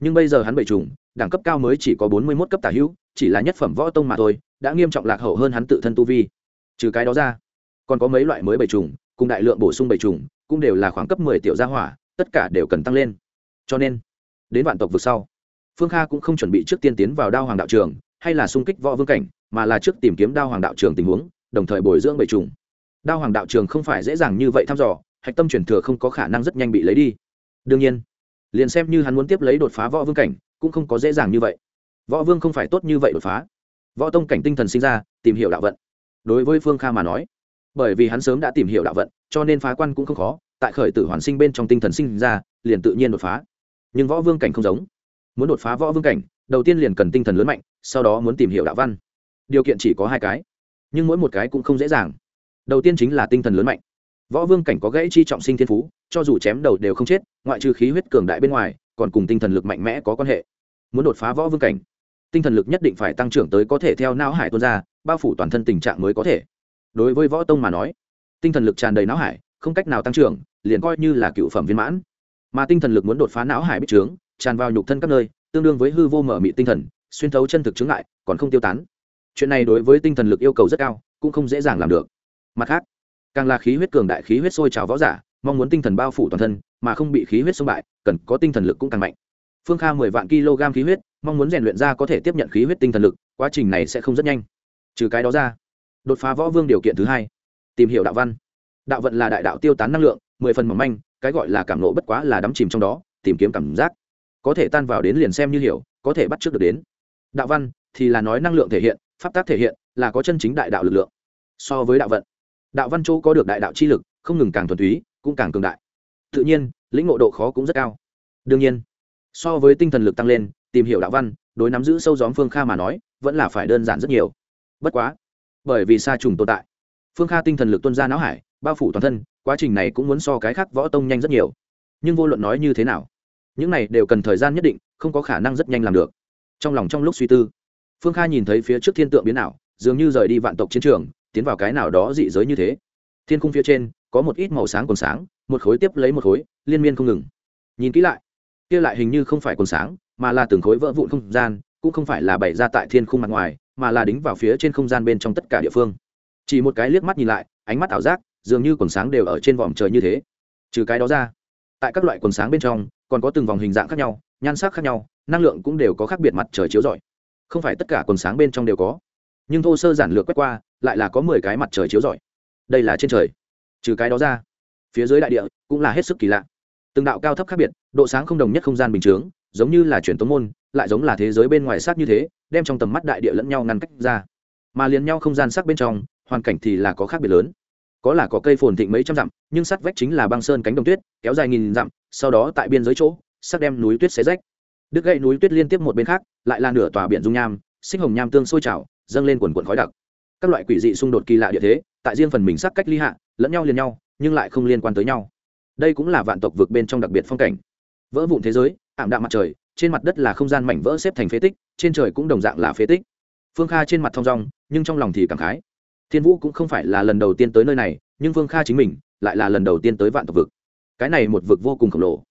Nhưng bây giờ hắn bảy trùng, đẳng cấp cao mới chỉ có bốn mươi mốt cấp tả hữu, chỉ là nhất phẩm võ tông mà thôi, đã nghiêm trọng lạc hậu hơn hắn tự thân tu vi. Trừ cái đó ra, còn có mấy loại mới bảy trùng, cùng đại lượng bổ sung bảy trùng, cũng đều là khoảng cấp mười tiểu gia hỏa, tất cả đều cần tăng lên. Cho nên, đến vạn tộc vực sau, phương kha cũng không chuẩn bị trước tiên tiến vào đao hoàng đạo trường, hay là xung kích võ vương cảnh, mà là trước tìm kiếm đao hoàng đạo trường tình huống đồng thời bồi dưỡng bảy trùng. Đao hoàng đạo trường không phải dễ dàng như vậy thăm dò, hạch tâm chuyển thừa không có khả năng rất nhanh bị lấy đi. Đương nhiên, liền xem như hắn muốn tiếp lấy đột phá võ vương cảnh, cũng không có dễ dàng như vậy. Võ vương không phải tốt như vậy đột phá. Võ tông cảnh tinh thần sinh ra, tìm hiểu đạo vận. Đối với phương kha mà nói, bởi vì hắn sớm đã tìm hiểu đạo vận, cho nên phá quan cũng không khó, tại khởi tử hoàn sinh bên trong tinh thần sinh ra, liền tự nhiên đột phá. Nhưng võ vương cảnh không giống. Muốn đột phá võ vương cảnh, đầu tiên liền cần tinh thần lớn mạnh, sau đó muốn tìm hiểu đạo văn. Điều kiện chỉ có hai cái nhưng mỗi một cái cũng không dễ dàng. Đầu tiên chính là tinh thần lớn mạnh. Võ vương cảnh có gãy chi trọng sinh thiên phú, cho dù chém đầu đều không chết, ngoại trừ khí huyết cường đại bên ngoài, còn cùng tinh thần lực mạnh mẽ có quan hệ. Muốn đột phá võ vương cảnh, tinh thần lực nhất định phải tăng trưởng tới có thể theo não hải tuôn ra, bao phủ toàn thân tình trạng mới có thể. Đối với võ tông mà nói, tinh thần lực tràn đầy não hải, không cách nào tăng trưởng, liền coi như là cựu phẩm viên mãn. Mà tinh thần lực muốn đột phá não hải bích trướng, tràn vào nhục thân các nơi, tương đương với hư vô mở mị tinh thần, xuyên thấu chân thực chứng lại còn không tiêu tán chuyện này đối với tinh thần lực yêu cầu rất cao, cũng không dễ dàng làm được. Mặt khác, càng là khí huyết cường đại, khí huyết sôi trào võ giả, mong muốn tinh thần bao phủ toàn thân, mà không bị khí huyết xông bại, cần có tinh thần lực cũng càng mạnh. Phương kha mười vạn kg khí huyết, mong muốn rèn luyện ra có thể tiếp nhận khí huyết tinh thần lực, quá trình này sẽ không rất nhanh. Trừ cái đó ra, đột phá võ vương điều kiện thứ hai, tìm hiểu đạo văn. Đạo vận là đại đạo tiêu tán năng lượng, mười phần mỏng manh, cái gọi là cảm nộ bất quá là đắm chìm trong đó, tìm kiếm cảm giác. Có thể tan vào đến liền xem như hiểu, có thể bắt trước được đến. Đạo văn thì là nói năng lượng thể hiện pháp tác thể hiện là có chân chính đại đạo lực lượng. So với đạo vận, đạo văn châu có được đại đạo chi lực, không ngừng càng thuần túy, cũng càng cường đại. Tự nhiên, lĩnh ngộ độ khó cũng rất cao. Đương nhiên, so với tinh thần lực tăng lên, tìm hiểu đạo văn, đối nắm giữ sâu gióm phương kha mà nói, vẫn là phải đơn giản rất nhiều. Bất quá, bởi vì xa trùng tồn tại, phương kha tinh thần lực tuân ra não hải, bao phủ toàn thân, quá trình này cũng muốn so cái khác võ tông nhanh rất nhiều. Nhưng vô luận nói như thế nào, những này đều cần thời gian nhất định, không có khả năng rất nhanh làm được. Trong lòng trong lúc suy tư phương kha nhìn thấy phía trước thiên tượng biến ảo, dường như rời đi vạn tộc chiến trường, tiến vào cái nào đó dị giới như thế. Thiên khung phía trên, có một ít màu sáng còn sáng, một khối tiếp lấy một khối, liên miên không ngừng. Nhìn kỹ lại, kia lại hình như không phải còn sáng, mà là từng khối vỡ vụn không gian, cũng không phải là bày ra tại thiên khung mặt ngoài, mà là đính vào phía trên không gian bên trong tất cả địa phương. Chỉ một cái liếc mắt nhìn lại, ánh mắt ảo giác, dường như quần sáng đều ở trên vòm trời như thế. Trừ cái đó ra, tại các loại quần sáng bên trong, còn có từng vòng hình dạng khác nhau, nhan sắc khác nhau, năng lượng cũng đều có khác biệt mặt trời chiếu rọi không phải tất cả quần sáng bên trong đều có. Nhưng thô sơ giản lược quét qua, lại là có mười cái mặt trời chiếu rọi. Đây là trên trời. Trừ cái đó ra, phía dưới đại địa cũng là hết sức kỳ lạ. Từng đạo cao thấp khác biệt, độ sáng không đồng nhất không gian bình chướng, giống như là truyền tống môn, lại giống là thế giới bên ngoài sát như thế, đem trong tầm mắt đại địa lẫn nhau ngăn cách ra. Mà liền nhau không gian sắc bên trong, hoàn cảnh thì là có khác biệt lớn. Có là có cây phồn thịnh mấy trăm dặm, nhưng sắt vách chính là băng sơn cánh đồng tuyết, kéo dài nghìn dặm, sau đó tại biên giới chỗ sắc đem núi tuyết xé rách đứt gãy núi tuyết liên tiếp một bên khác, lại là nửa tòa biển dung nham sinh hồng nham tương sôi trào, dâng lên quần quần khói đặc. Các loại quỷ dị xung đột kỳ lạ địa thế, tại riêng phần mình sắc cách ly hạ, lẫn nhau liền nhau, nhưng lại không liên quan tới nhau. Đây cũng là vạn tộc vực bên trong đặc biệt phong cảnh. Vỡ vụn thế giới, ảm đạm mặt trời, trên mặt đất là không gian mảnh vỡ xếp thành phế tích, trên trời cũng đồng dạng là phế tích. Phương kha trên mặt thong dong, nhưng trong lòng thì cảm khái. Thiên vũ cũng không phải là lần đầu tiên tới nơi này, nhưng phương kha chính mình lại là lần đầu tiên tới vạn tộc vực. Cái này một vực vô cùng khổng lồ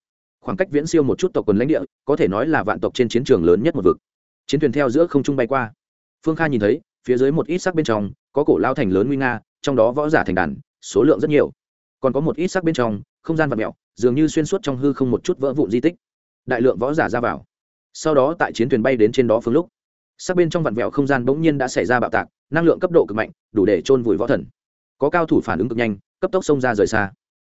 khoảng cách viễn siêu một chút tộc quần lãnh địa, có thể nói là vạn tộc trên chiến trường lớn nhất một vực. Chiến thuyền theo giữa không trung bay qua. Phương kha nhìn thấy, phía dưới một ít sắc bên trong, có cổ lao thành lớn nguy nga, trong đó võ giả thành đàn, số lượng rất nhiều. Còn có một ít sắc bên trong, không gian vật mẹo dường như xuyên suốt trong hư không một chút vỡ vụn di tích. Đại lượng võ giả ra vào. Sau đó tại chiến thuyền bay đến trên đó phương lúc, sắc bên trong vặn vẹo không gian bỗng nhiên đã xảy ra bạo tạc, năng lượng cấp độ cực mạnh, đủ để trôn vùi võ thần. Có cao thủ phản ứng cực nhanh, cấp tốc xông ra rời xa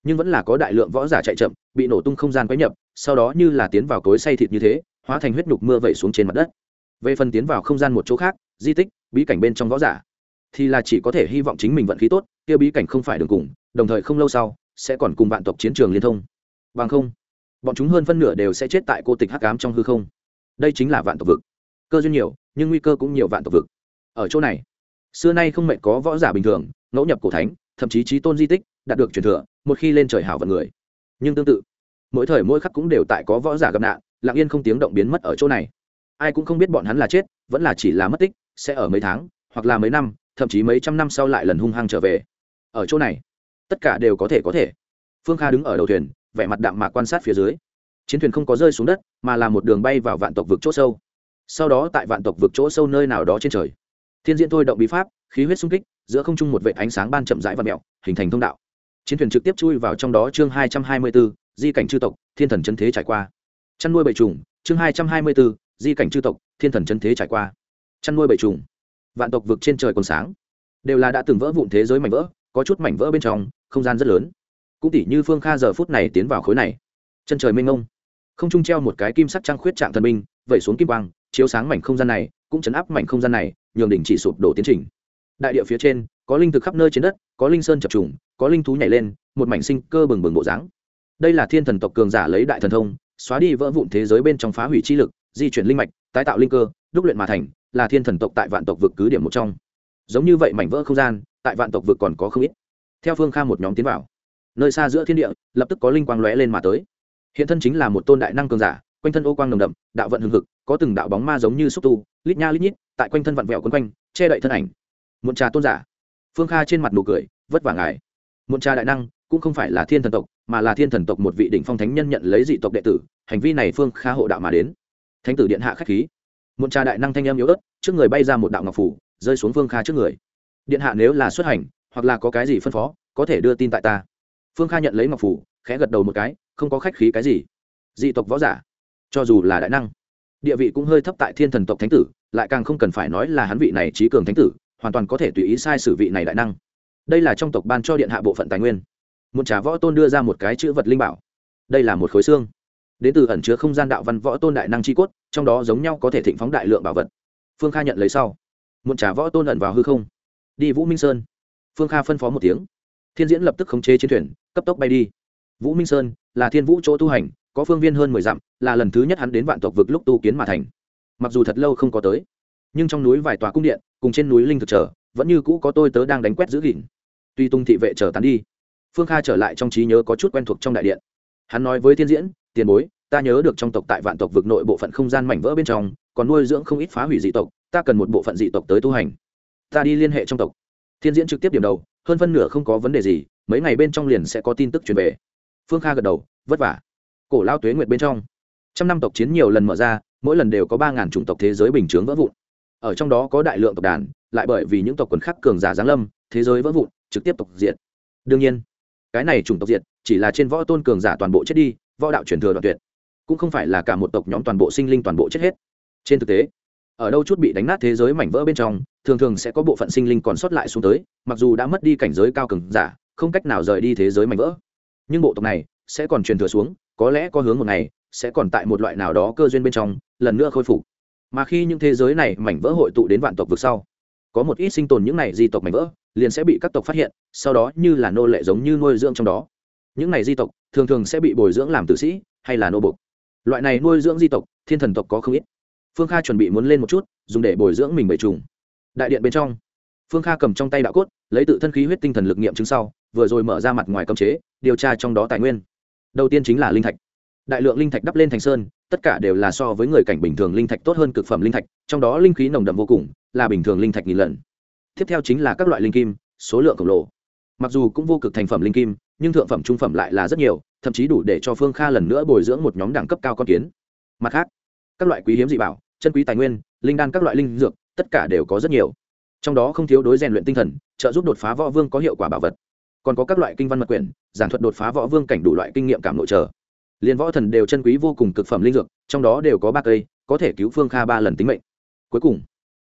nhưng vẫn là có đại lượng võ giả chạy chậm, bị nổ tung không gian quấy nhập, sau đó như là tiến vào cối say thịt như thế, hóa thành huyết nhục mưa vẩy xuống trên mặt đất. Về phần tiến vào không gian một chỗ khác, di tích, bí cảnh bên trong võ giả, thì là chỉ có thể hy vọng chính mình vận khí tốt, kia bí cảnh không phải đường cùng, đồng thời không lâu sau, sẽ còn cùng vạn tộc chiến trường liên thông. Bằng không, bọn chúng hơn phân nửa đều sẽ chết tại cô tịch hắc ám trong hư không. Đây chính là vạn tộc vực. Cơ duyên nhiều, nhưng nguy cơ cũng nhiều vạn tộc vực. Ở chỗ này, xưa nay không mệnh có võ giả bình thường, ngẫu nhập cổ thánh, thậm chí trí tôn di tích đạt được truyền thừa, một khi lên trời hảo vận người. Nhưng tương tự, mỗi thời mỗi khắc cũng đều tại có võ giả gặp nạn, lặng yên không tiếng động biến mất ở chỗ này. Ai cũng không biết bọn hắn là chết, vẫn là chỉ là mất tích, sẽ ở mấy tháng, hoặc là mấy năm, thậm chí mấy trăm năm sau lại lần hung hăng trở về. Ở chỗ này, tất cả đều có thể có thể. Phương kha đứng ở đầu thuyền, vẻ mặt đạm mạc quan sát phía dưới. Chiến thuyền không có rơi xuống đất, mà là một đường bay vào vạn tộc vực chỗ sâu. Sau đó tại vạn tộc vực chỗ sâu nơi nào đó trên trời. Thiên diễn thôi động bí pháp, khí huyết sung kích, giữa không trung một vệ ánh sáng ban chậm rãi và mẹo, hình thành thông đạo chiến thuyền trực tiếp chui vào trong đó chương hai trăm hai mươi bốn di cảnh chư tộc, thiên thần chân thế trải qua. Chăn nuôi bầy trùng chương hai trăm hai mươi bốn di cảnh chư tộc, thiên thần chân thế trải qua. Chăn nuôi bầy trùng vạn tộc vực trên trời còn sáng. Đều là đã từng vỡ vụn thế giới mảnh vỡ, có chút mảnh vỡ bên trong, không gian rất lớn. Cũng tỷ như phương kha giờ phút này tiến vào khối này. Chân trời mênh ngông không trung treo một cái kim sắc trăng khuyết trạng thần minh, vẩy xuống kim quang, chiếu sáng mảnh không gian này, cũng chấn áp mảnh không gian này, nhường đỉnh chỉ sụp đổ tiến trình. Đại địa phía trên có linh thực khắp nơi trên đất, có linh sơn chập trùng, có linh thú nhảy lên, một mảnh sinh cơ bừng bừng bộ dáng. Đây là thiên thần tộc cường giả lấy đại thần thông, xóa đi vỡ vụn thế giới bên trong phá hủy chi lực, di chuyển linh mạch, tái tạo linh cơ, đúc luyện mà thành, là thiên thần tộc tại vạn tộc vực cứ điểm một trong. Giống như vậy mảnh vỡ không gian, tại vạn tộc vực còn có không ít. Theo phương kha một nhóm tiến vào, nơi xa giữa thiên địa, lập tức có linh quang lóe lên mà tới. Hiện thân chính là một tôn đại năng cường giả, quanh thân ô quang nồng đậm, đạo vận hưng hực, có từng đạo bóng ma giống như xúc tu, lít nha lít nhít, tại quanh thân vặn vẹo quấn quanh, che đậy thân ảnh. Muộn trà tôn giả phương kha trên mặt nụ cười, vất vả ngài. Muộn Cha đại năng, cũng không phải là thiên thần tộc, mà là thiên thần tộc một vị đỉnh phong thánh nhân nhận lấy dị tộc đệ tử, hành vi này phương kha hộ đạo mà đến. Thánh tử điện hạ khách khí. Muộn Cha đại năng thanh em yếu ớt, trước người bay ra một đạo ngọc phủ, rơi xuống phương kha trước người. Điện hạ nếu là xuất hành, hoặc là có cái gì phân phó, có thể đưa tin tại ta. Phương kha nhận lấy ngọc phủ, khẽ gật đầu một cái, không có khách khí cái gì. Dị tộc võ giả, cho dù là đại năng, địa vị cũng hơi thấp tại thiên thần tộc thánh tử, lại càng không cần phải nói là hắn vị này trí cường thánh tử hoàn toàn có thể tùy ý sai sử vị này đại năng. Đây là trong tộc ban cho điện hạ bộ phận tài nguyên. Một trà võ tôn đưa ra một cái chữ vật linh bảo. Đây là một khối xương. Đến từ ẩn chứa không gian đạo văn võ tôn đại năng chi cốt, trong đó giống nhau có thể thịnh phóng đại lượng bảo vật. Phương kha nhận lấy sau. Một trà võ tôn ẩn vào hư không? Đi vũ minh sơn. Phương kha phân phó một tiếng. Thiên diễn lập tức khống chế chiến thuyền, cấp tốc bay đi. Vũ minh sơn là thiên vũ chỗ tu hành, có phương viên hơn mười dặm, là lần thứ nhất hắn đến vạn tộc vực lúc tu kiến mà thành. Mặc dù thật lâu không có tới nhưng trong núi vài tòa cung điện, cùng trên núi linh thực trở vẫn như cũ có tôi tớ đang đánh quét giữ gìn. Tuy tung thị vệ trở tán đi, phương kha trở lại trong trí nhớ có chút quen thuộc trong đại điện. Hắn nói với thiên diễn, tiền bối, ta nhớ được trong tộc tại vạn tộc vực nội bộ phận không gian mảnh vỡ bên trong, còn nuôi dưỡng không ít phá hủy dị tộc, ta cần một bộ phận dị tộc tới tu hành. Ta đi liên hệ trong tộc. Thiên diễn trực tiếp điểm đầu, hơn phân nửa không có vấn đề gì, mấy ngày bên trong liền sẽ có tin tức truyền về. Phương kha gật đầu, vất vả. Cổ lao tuế nguyệt bên trong, trăm năm tộc chiến nhiều lần mở ra, mỗi lần đều có ba ngàn chủng tộc thế giới bình chướng vỡ vụn ở trong đó có đại lượng tộc đàn, lại bởi vì những tộc quần khác cường giả giáng lâm, thế giới vỡ vụn, trực tiếp tộc diệt. Đương nhiên, cái này chủng tộc diệt, chỉ là trên võ tôn cường giả toàn bộ chết đi, võ đạo truyền thừa đoạn tuyệt. Cũng không phải là cả một tộc nhóm toàn bộ sinh linh toàn bộ chết hết. Trên thực tế, ở đâu chút bị đánh nát thế giới mảnh vỡ bên trong, thường thường sẽ có bộ phận sinh linh còn sót lại xuống tới, mặc dù đã mất đi cảnh giới cao cường giả, không cách nào rời đi thế giới mảnh vỡ. Nhưng bộ tộc này sẽ còn truyền thừa xuống, có lẽ có hướng một ngày, sẽ còn tại một loại nào đó cơ duyên bên trong, lần nữa khôi phục mà khi những thế giới này mảnh vỡ hội tụ đến vạn tộc vực sau, có một ít sinh tồn những này di tộc mảnh vỡ, liền sẽ bị các tộc phát hiện, sau đó như là nô lệ giống như nuôi dưỡng trong đó. Những này di tộc thường thường sẽ bị bồi dưỡng làm tử sĩ hay là nô bục loại này nuôi dưỡng di tộc, thiên thần tộc có không ít. Phương kha chuẩn bị muốn lên một chút, dùng để bồi dưỡng mình bầy trùng đại điện bên trong, phương kha cầm trong tay đạo cốt, lấy tự thân khí huyết tinh thần lực nghiệm chứng sau, vừa rồi mở ra mặt ngoài cấm chế, điều tra trong đó tài nguyên. Đầu tiên chính là linh thạch. Đại lượng linh thạch đắp lên thành sơn tất cả đều là so với người cảnh bình thường linh thạch tốt hơn cực phẩm linh thạch, trong đó linh khí nồng đậm vô cùng, là bình thường linh thạch nghìn lần. Tiếp theo chính là các loại linh kim, số lượng khổng lồ. Mặc dù cũng vô cực thành phẩm linh kim, nhưng thượng phẩm, trung phẩm lại là rất nhiều, thậm chí đủ để cho phương kha lần nữa bồi dưỡng một nhóm đẳng cấp cao con kiến. Mặt khác, các loại quý hiếm dị bảo, chân quý tài nguyên, linh đan các loại linh dược, tất cả đều có rất nhiều. Trong đó không thiếu đối rèn luyện tinh thần, trợ giúp đột phá võ vương có hiệu quả bảo vật. Còn có các loại kinh văn mật quyển, giảng thuật đột phá võ vương cảnh đủ loại kinh nghiệm cảm nội trợ liền võ thần đều chân quý vô cùng cực phẩm linh dược, trong đó đều có ba cây, có thể cứu phương kha ba lần tính mệnh. Cuối cùng,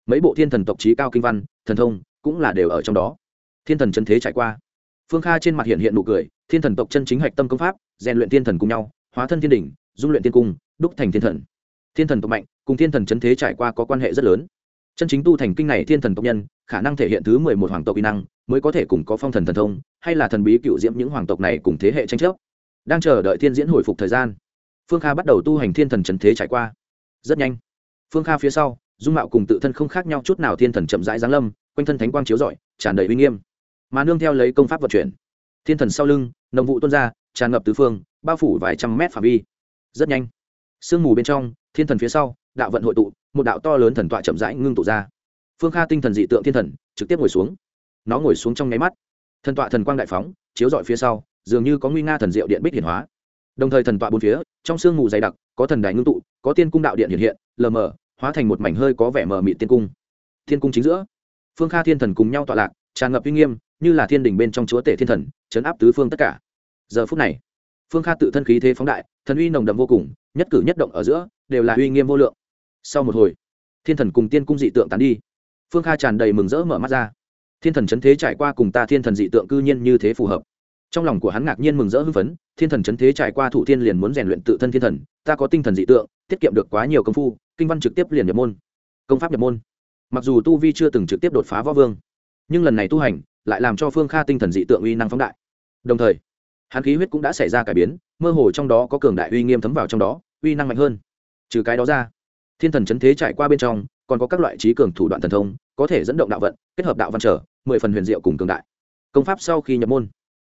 mấy bộ thiên thần tộc trí cao kinh văn, thần thông cũng là đều ở trong đó. Thiên thần chân thế trải qua. Phương kha trên mặt hiện hiện nụ cười, thiên thần tộc chân chính hạch tâm công pháp, rèn luyện thiên thần cùng nhau, hóa thân thiên đỉnh, dung luyện thiên cung, đúc thành thiên thần. Thiên thần tộc mạnh, cùng thiên thần chân thế trải qua có quan hệ rất lớn. Chân chính tu thành kinh này thiên thần tộc nhân, khả năng thể hiện thứ mười một hoàng tộc kỹ năng, mới có thể cùng có phong thần thần thông, hay là thần bí cựu diễm những hoàng tộc này cùng thế hệ tranh chấp đang chờ đợi thiên diễn hồi phục thời gian. Phương kha bắt đầu tu hành thiên thần trần thế trải qua. Rất nhanh, phương kha phía sau, dung mạo cùng tự thân không khác nhau chút nào thiên thần chậm rãi giáng lâm, quanh thân thánh quang chiếu rọi, tràn đầy uy nghiêm. Mà nương theo lấy công pháp vận chuyển, thiên thần sau lưng, nồng vụ tuôn ra, tràn ngập tứ phương, bao phủ vài trăm mét phạm vi. Rất nhanh, sương mù bên trong, thiên thần phía sau, đạo vận hội tụ, một đạo to lớn thần tọa chậm rãi ngưng tụ ra. Phương kha tinh thần dị tượng thiên thần, trực tiếp ngồi xuống. Nó ngồi xuống trong nháy mắt. Thần tọa thần quang đại phóng, chiếu rọi phía sau dường như có nguy nga thần diệu điện bích hiển hóa. Đồng thời thần tọa bốn phía, trong sương mù dày đặc, có thần đài ngưng tụ, có tiên cung đạo điện hiện hiện, lờ mờ, hóa thành một mảnh hơi có vẻ mờ mị tiên cung. Thiên cung chính giữa, phương kha thiên thần cùng nhau tọa lạc, tràn ngập uy nghiêm, như là thiên đình bên trong chúa tể thiên thần chấn áp tứ phương tất cả. Giờ phút này, phương kha tự thân khí thế phóng đại, thần uy nồng đậm vô cùng, nhất cử nhất động ở giữa, đều là uy nghiêm vô lượng. Sau một hồi, thiên thần cùng tiên cung dị tượng tán đi. Phương kha tràn đầy mừng rỡ mở mắt ra. Thiên thần chấn thế trải qua cùng ta thiên thần dị tượng cư nhiên như thế phù hợp trong lòng của hắn ngạc nhiên mừng rỡ hưng phấn, thiên thần chấn thế trải qua thủ thiên liền muốn rèn luyện tự thân thiên thần, ta có tinh thần dị tượng, tiết kiệm được quá nhiều công phu, kinh văn trực tiếp liền nhập môn. Công pháp nhập môn. Mặc dù tu vi chưa từng trực tiếp đột phá võ vương, nhưng lần này tu hành lại làm cho phương kha tinh thần dị tượng uy năng phóng đại. Đồng thời, hắn khí huyết cũng đã xảy ra cải biến, mơ hồ trong đó có cường đại uy nghiêm thấm vào trong đó, uy năng mạnh hơn. Trừ cái đó ra, thiên thần chấn thế trải qua bên trong còn có các loại trí cường thủ đoạn thần thông, có thể dẫn động đạo vận, kết hợp đạo văn trở, mười phần huyền diệu cùng cường đại. Công pháp sau khi nhập môn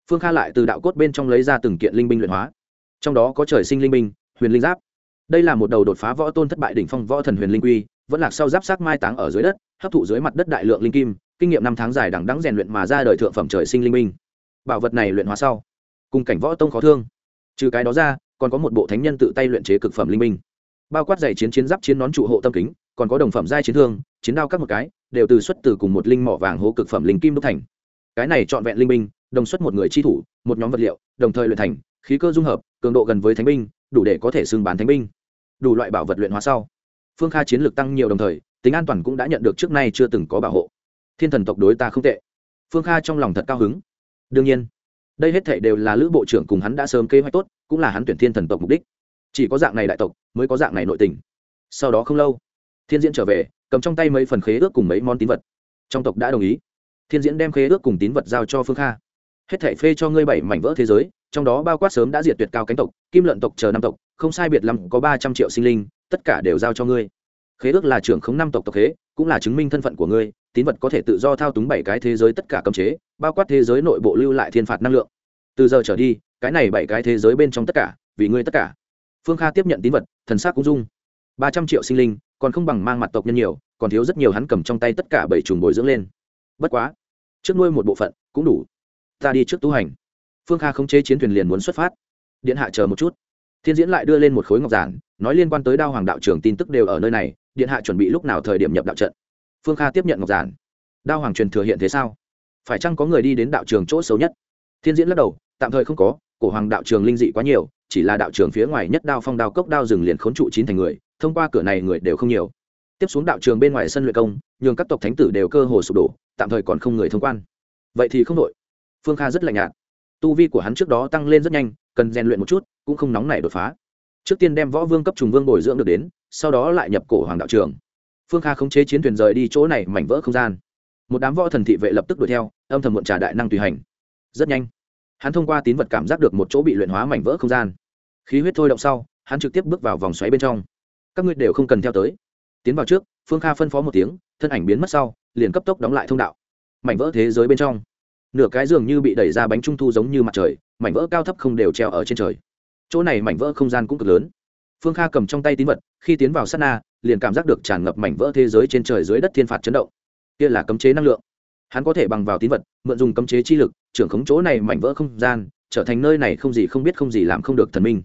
phương kha lại từ đạo cốt bên trong lấy ra từng kiện linh binh luyện hóa. Trong đó có trời sinh linh binh, huyền linh giáp. Đây là một đầu đột phá võ tôn thất bại đỉnh phong võ thần huyền linh quy, vẫn lạc sau giáp sát mai táng ở dưới đất, hấp thụ dưới mặt đất đại lượng linh kim, kinh nghiệm năm tháng dài đằng đắng rèn luyện mà ra đời thượng phẩm trời sinh linh binh. Bảo vật này luyện hóa sau, cùng cảnh võ tông khó thương. Trừ cái đó ra, còn có một bộ thánh nhân tự tay luyện chế cực phẩm linh binh. Bao quát giày chiến chiến giáp chiến nón trụ hộ tâm kính, còn có đồng phẩm giai chiến thương, chiến đao các một cái, đều từ xuất từ cùng một linh mỏ vàng hố cực phẩm linh kim đúc thành. Cái này trọn vẹn linh binh đồng xuất một người chi thủ, một nhóm vật liệu, đồng thời luyện thành, khí cơ dung hợp, cường độ gần với thánh binh, đủ để có thể xưng bán thánh binh. Đủ loại bảo vật luyện hóa sau, phương kha chiến lược tăng nhiều đồng thời, tính an toàn cũng đã nhận được trước nay chưa từng có bảo hộ. Thiên thần tộc đối ta không tệ. Phương kha trong lòng thật cao hứng. Đương nhiên, đây hết thể đều là lữ bộ trưởng cùng hắn đã sớm kế hoạch tốt, cũng là hắn tuyển thiên thần tộc mục đích. Chỉ có dạng này đại tộc, mới có dạng này nội tình. Sau đó không lâu, thiên diễn trở về, cầm trong tay mấy phần khế ước cùng mấy món tín vật. Trong tộc đã đồng ý. Thiên diễn đem khế ước cùng tín vật giao cho phương kha hết thể phê cho ngươi bảy mảnh vỡ thế giới, trong đó bao quát sớm đã diệt tuyệt cao cánh tộc, kim lợn tộc chờ năm tộc, không sai biệt lắm có ba trăm triệu sinh linh, tất cả đều giao cho ngươi. Khế ước là trưởng khống năm tộc tộc khế, cũng là chứng minh thân phận của ngươi, tín vật có thể tự do thao túng bảy cái thế giới tất cả cấm chế, bao quát thế giới nội bộ lưu lại thiên phạt năng lượng. Từ giờ trở đi, cái này bảy cái thế giới bên trong tất cả, vì ngươi tất cả. Phương kha tiếp nhận tín vật, thần s á c cũng dung ba trăm triệu sinh linh, còn không bằng mang mặt tộc nhân nhiều, còn thiếu rất nhiều hắn cầm trong tay tất cả bảy trùng bồi dưỡng lên. Bất quá, trước nuôi một bộ phận cũng đủ ta đi trước tu hành. Phương kha khống chế chiến thuyền liền muốn xuất phát. Điện hạ chờ một chút. Thiên diễn lại đưa lên một khối ngọc giản, nói liên quan tới đao hoàng đạo trưởng tin tức đều ở nơi này, điện hạ chuẩn bị lúc nào thời điểm nhập đạo trận. Phương kha tiếp nhận ngọc giản. Đao hoàng truyền thừa hiện thế sao? Phải chăng có người đi đến đạo trường chỗ xấu nhất? Thiên diễn lắc đầu, tạm thời không có, cổ hoàng đạo trường linh dị quá nhiều, chỉ là đạo trường phía ngoài nhất đao phong đao cốc đao rừng liền khốn trụ chín thành người, thông qua cửa này người đều không nhiều. Tiếp xuống đạo trường bên ngoài sân luyện công, nhường các tộc thánh tử đều cơ hồ sụp đổ, tạm thời còn không người thông quan. Vậy thì không đội phương kha rất lạnh nhạt. Tu vi của hắn trước đó tăng lên rất nhanh, cần rèn luyện một chút, cũng không nóng nảy đột phá. Trước tiên đem võ vương cấp trùng vương bồi dưỡng được đến, sau đó lại nhập cổ hoàng đạo trường. Phương kha khống chế chiến thuyền rời đi chỗ này mảnh vỡ không gian. Một đám võ thần thị vệ lập tức đuổi theo, âm thầm muộn trà đại năng tùy hành. Rất nhanh, hắn thông qua tín vật cảm giác được một chỗ bị luyện hóa mảnh vỡ không gian. Khí huyết thôi động sau, hắn trực tiếp bước vào vòng xoáy bên trong. Các ngươi đều không cần theo tới. Tiến vào trước, phương kha phân phó một tiếng, thân ảnh biến mất sau, liền cấp tốc đóng lại thông đạo. Mảnh vỡ thế giới bên trong nửa cái giường như bị đẩy ra bánh trung thu giống như mặt trời, mảnh vỡ cao thấp không đều treo ở trên trời. Chỗ này mảnh vỡ không gian cũng cực lớn. Phương kha cầm trong tay tín vật, khi tiến vào sát na, liền cảm giác được tràn ngập mảnh vỡ thế giới trên trời dưới đất thiên phạt chấn động. Kia là cấm chế năng lượng. Hắn có thể bằng vào tín vật, mượn dùng cấm chế chi lực, trưởng khống chỗ này mảnh vỡ không gian, trở thành nơi này không gì không biết không gì làm không được thần minh.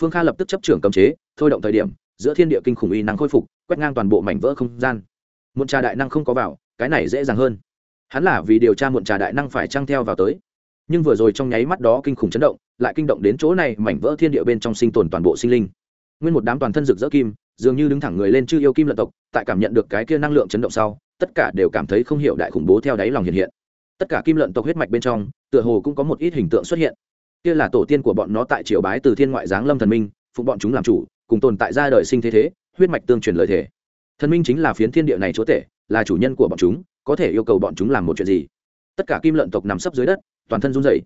Phương kha lập tức chấp trưởng cấm chế, thôi động thời điểm, giữa thiên địa kinh khủng uy năng khôi phục, quét ngang toàn bộ mảnh vỡ không gian. Một trà đại năng không có vào, cái này dễ dàng hơn hắn là vì điều tra muộn trà đại năng phải trăng theo vào tới. Nhưng vừa rồi trong nháy mắt đó kinh khủng chấn động, lại kinh động đến chỗ này mảnh vỡ thiên địa bên trong sinh tồn toàn bộ sinh linh. Nguyên một đám toàn thân rực rỡ kim, dường như đứng thẳng người lên chư yêu kim lật tộc, tại cảm nhận được cái kia năng lượng chấn động sau, tất cả đều cảm thấy không hiểu đại khủng bố theo đáy lòng hiện hiện. Tất cả kim lợn tộc huyết mạch bên trong, tựa hồ cũng có một ít hình tượng xuất hiện. Kia là tổ tiên của bọn nó tại triều bái từ thiên ngoại giáng lâm thần minh, phụ bọn chúng làm chủ, cùng tồn tại ra đời sinh thế thế, huyết mạch tương truyền lợi thể thần minh chính là phiến thiên địa này chúa tể, là chủ nhân của bọn chúng có thể yêu cầu bọn chúng làm một chuyện gì. Tất cả kim lợn tộc nằm sấp dưới đất, toàn thân run rẩy.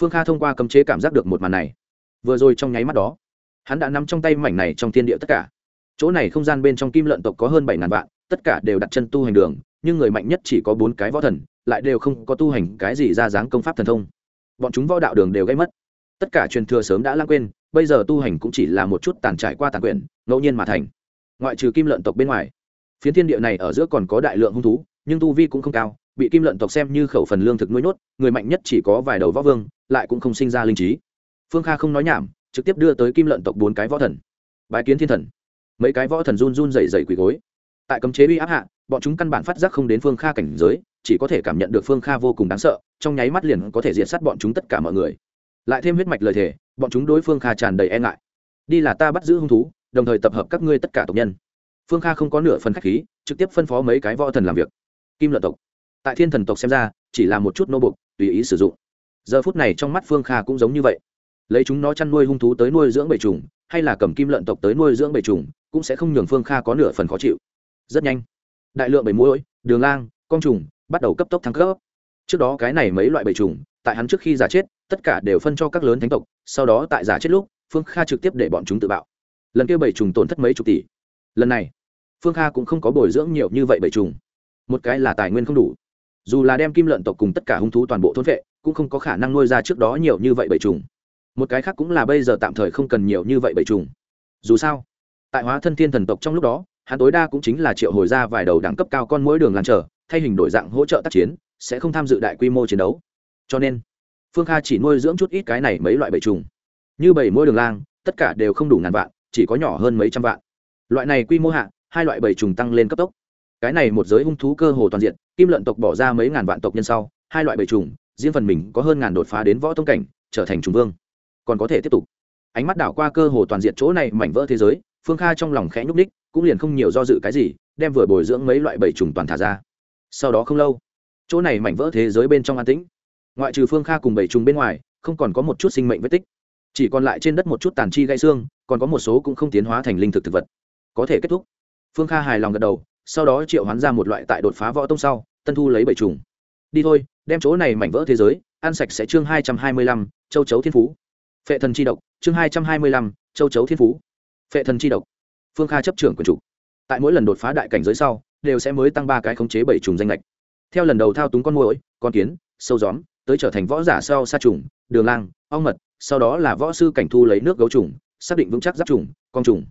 Phương kha thông qua cấm chế cảm giác được một màn này. Vừa rồi trong nháy mắt đó, hắn đã nắm trong tay mảnh này trong thiên địa tất cả. Chỗ này không gian bên trong kim lợn tộc có hơn bảy ngàn vạn, tất cả đều đặt chân tu hành đường, nhưng người mạnh nhất chỉ có bốn cái võ thần, lại đều không có tu hành cái gì ra dáng công pháp thần thông. Bọn chúng võ đạo đường đều gây mất. Tất cả truyền thừa sớm đã lãng quên, bây giờ tu hành cũng chỉ là một chút tàn trải qua tàn quyển, ngẫu nhiên mà thành. Ngoại trừ kim lợn tộc bên ngoài, phiến thiên địa này ở giữa còn có đại lượng hung thú nhưng tu vi cũng không cao, bị kim lợn tộc xem như khẩu phần lương thực nuôi nhốt, người mạnh nhất chỉ có vài đầu võ vương, lại cũng không sinh ra linh trí. Phương kha không nói nhảm, trực tiếp đưa tới kim lợn tộc bốn cái võ thần. Bái kiến thiên thần. Mấy cái võ thần run run dày dày quỳ gối. Tại cấm chế uy áp hạ, bọn chúng căn bản phát giác không đến phương kha cảnh giới, chỉ có thể cảm nhận được phương kha vô cùng đáng sợ, trong nháy mắt liền có thể diệt sát bọn chúng tất cả mọi người. Lại thêm huyết mạch lời thề, bọn chúng đối phương kha tràn đầy e ngại. Đi là ta bắt giữ hung thú, đồng thời tập hợp các ngươi tất cả tộc nhân. Phương kha không có nửa phần khách khí, trực tiếp phân phó mấy cái võ thần làm việc kim lợn tộc. Tại thiên thần tộc xem ra, chỉ là một chút nô bục tùy ý sử dụng. Giờ phút này trong mắt phương kha cũng giống như vậy. Lấy chúng nó chăn nuôi hung thú tới nuôi dưỡng bầy trùng, hay là cầm kim lợn tộc tới nuôi dưỡng bầy trùng, cũng sẽ không nhường phương kha có nửa phần khó chịu. Rất nhanh, đại lượng bầy muỗi, đường lang con trùng bắt đầu cấp tốc thăng cấp. Trước đó cái này mấy loại bầy trùng, tại hắn trước khi giả chết, tất cả đều phân cho các lớn thánh tộc, sau đó tại giả chết lúc, phương kha trực tiếp để bọn chúng tự bạo. Lần kia bầy trùng tổn thất mấy chục tỷ. Lần này, phương kha cũng không có bồi dưỡng nhiều như vậy bầy trùng một cái là tài nguyên không đủ. Dù là đem kim lợn tộc cùng tất cả hung thú toàn bộ thôn vệ, cũng không có khả năng nuôi ra trước đó nhiều như vậy bầy trùng. Một cái khác cũng là bây giờ tạm thời không cần nhiều như vậy bầy trùng. Dù sao, tại hóa thân thiên thần tộc trong lúc đó, hắn tối đa cũng chính là triệu hồi ra vài đầu đẳng cấp cao con mỗi đường làm trở, thay hình đổi dạng hỗ trợ tác chiến, sẽ không tham dự đại quy mô chiến đấu. Cho nên, phương kha chỉ nuôi dưỡng chút ít cái này mấy loại bầy trùng. Như bầy mỗi đường lang, tất cả đều không đủ ngàn vạn, chỉ có nhỏ hơn mấy trăm vạn. Loại này quy mô hạ, hai loại bầy trùng tăng lên cấp tốc cái này một giới hung thú cơ hồ toàn diện, kim lợn tộc bỏ ra mấy ngàn vạn tộc nhân sau, hai loại bầy trùng, riêng phần mình có hơn ngàn đột phá đến võ tông cảnh, trở thành trùng vương. Còn có thể tiếp tục. Ánh mắt đảo qua cơ hồ toàn diện chỗ này mảnh vỡ thế giới, phương kha trong lòng khẽ nhúc ních cũng liền không nhiều do dự cái gì, đem vừa bồi dưỡng mấy loại bầy trùng toàn thả ra. Sau đó không lâu, chỗ này mảnh vỡ thế giới bên trong an tĩnh. Ngoại trừ phương kha cùng bầy trùng bên ngoài, không còn có một chút sinh mệnh vết tích. Chỉ còn lại trên đất một chút tàn chi gãy xương, còn có một số cũng không tiến hóa thành linh thực thực vật. Có thể kết thúc. Phương kha hài lòng gật đầu sau đó triệu hoán ra một loại tại đột phá võ tông sau, tân thu lấy bảy trùng. Đi thôi, đem chỗ này mảnh vỡ thế giới, ăn sạch sẽ chương hai trăm hai mươi lăm, châu chấu thiên phú. Phệ thần c h i độc, chương hai trăm hai mươi lăm, châu chấu thiên phú. Phệ thần c h i độc. Phương kha chấp trưởng quần chủ. Tại mỗi lần đột phá đại cảnh giới sau, đều sẽ mới tăng ba cái khống chế bảy trùng danh lệch. Theo lần đầu thao túng con mũi con kiến, sâu gióm, tới trở thành võ giả sau sa trùng, đường lang, ong mật, sau đó là võ sư cảnh thu lấy nước gấu trùng, xác định vững chắc giáp trùng con trùng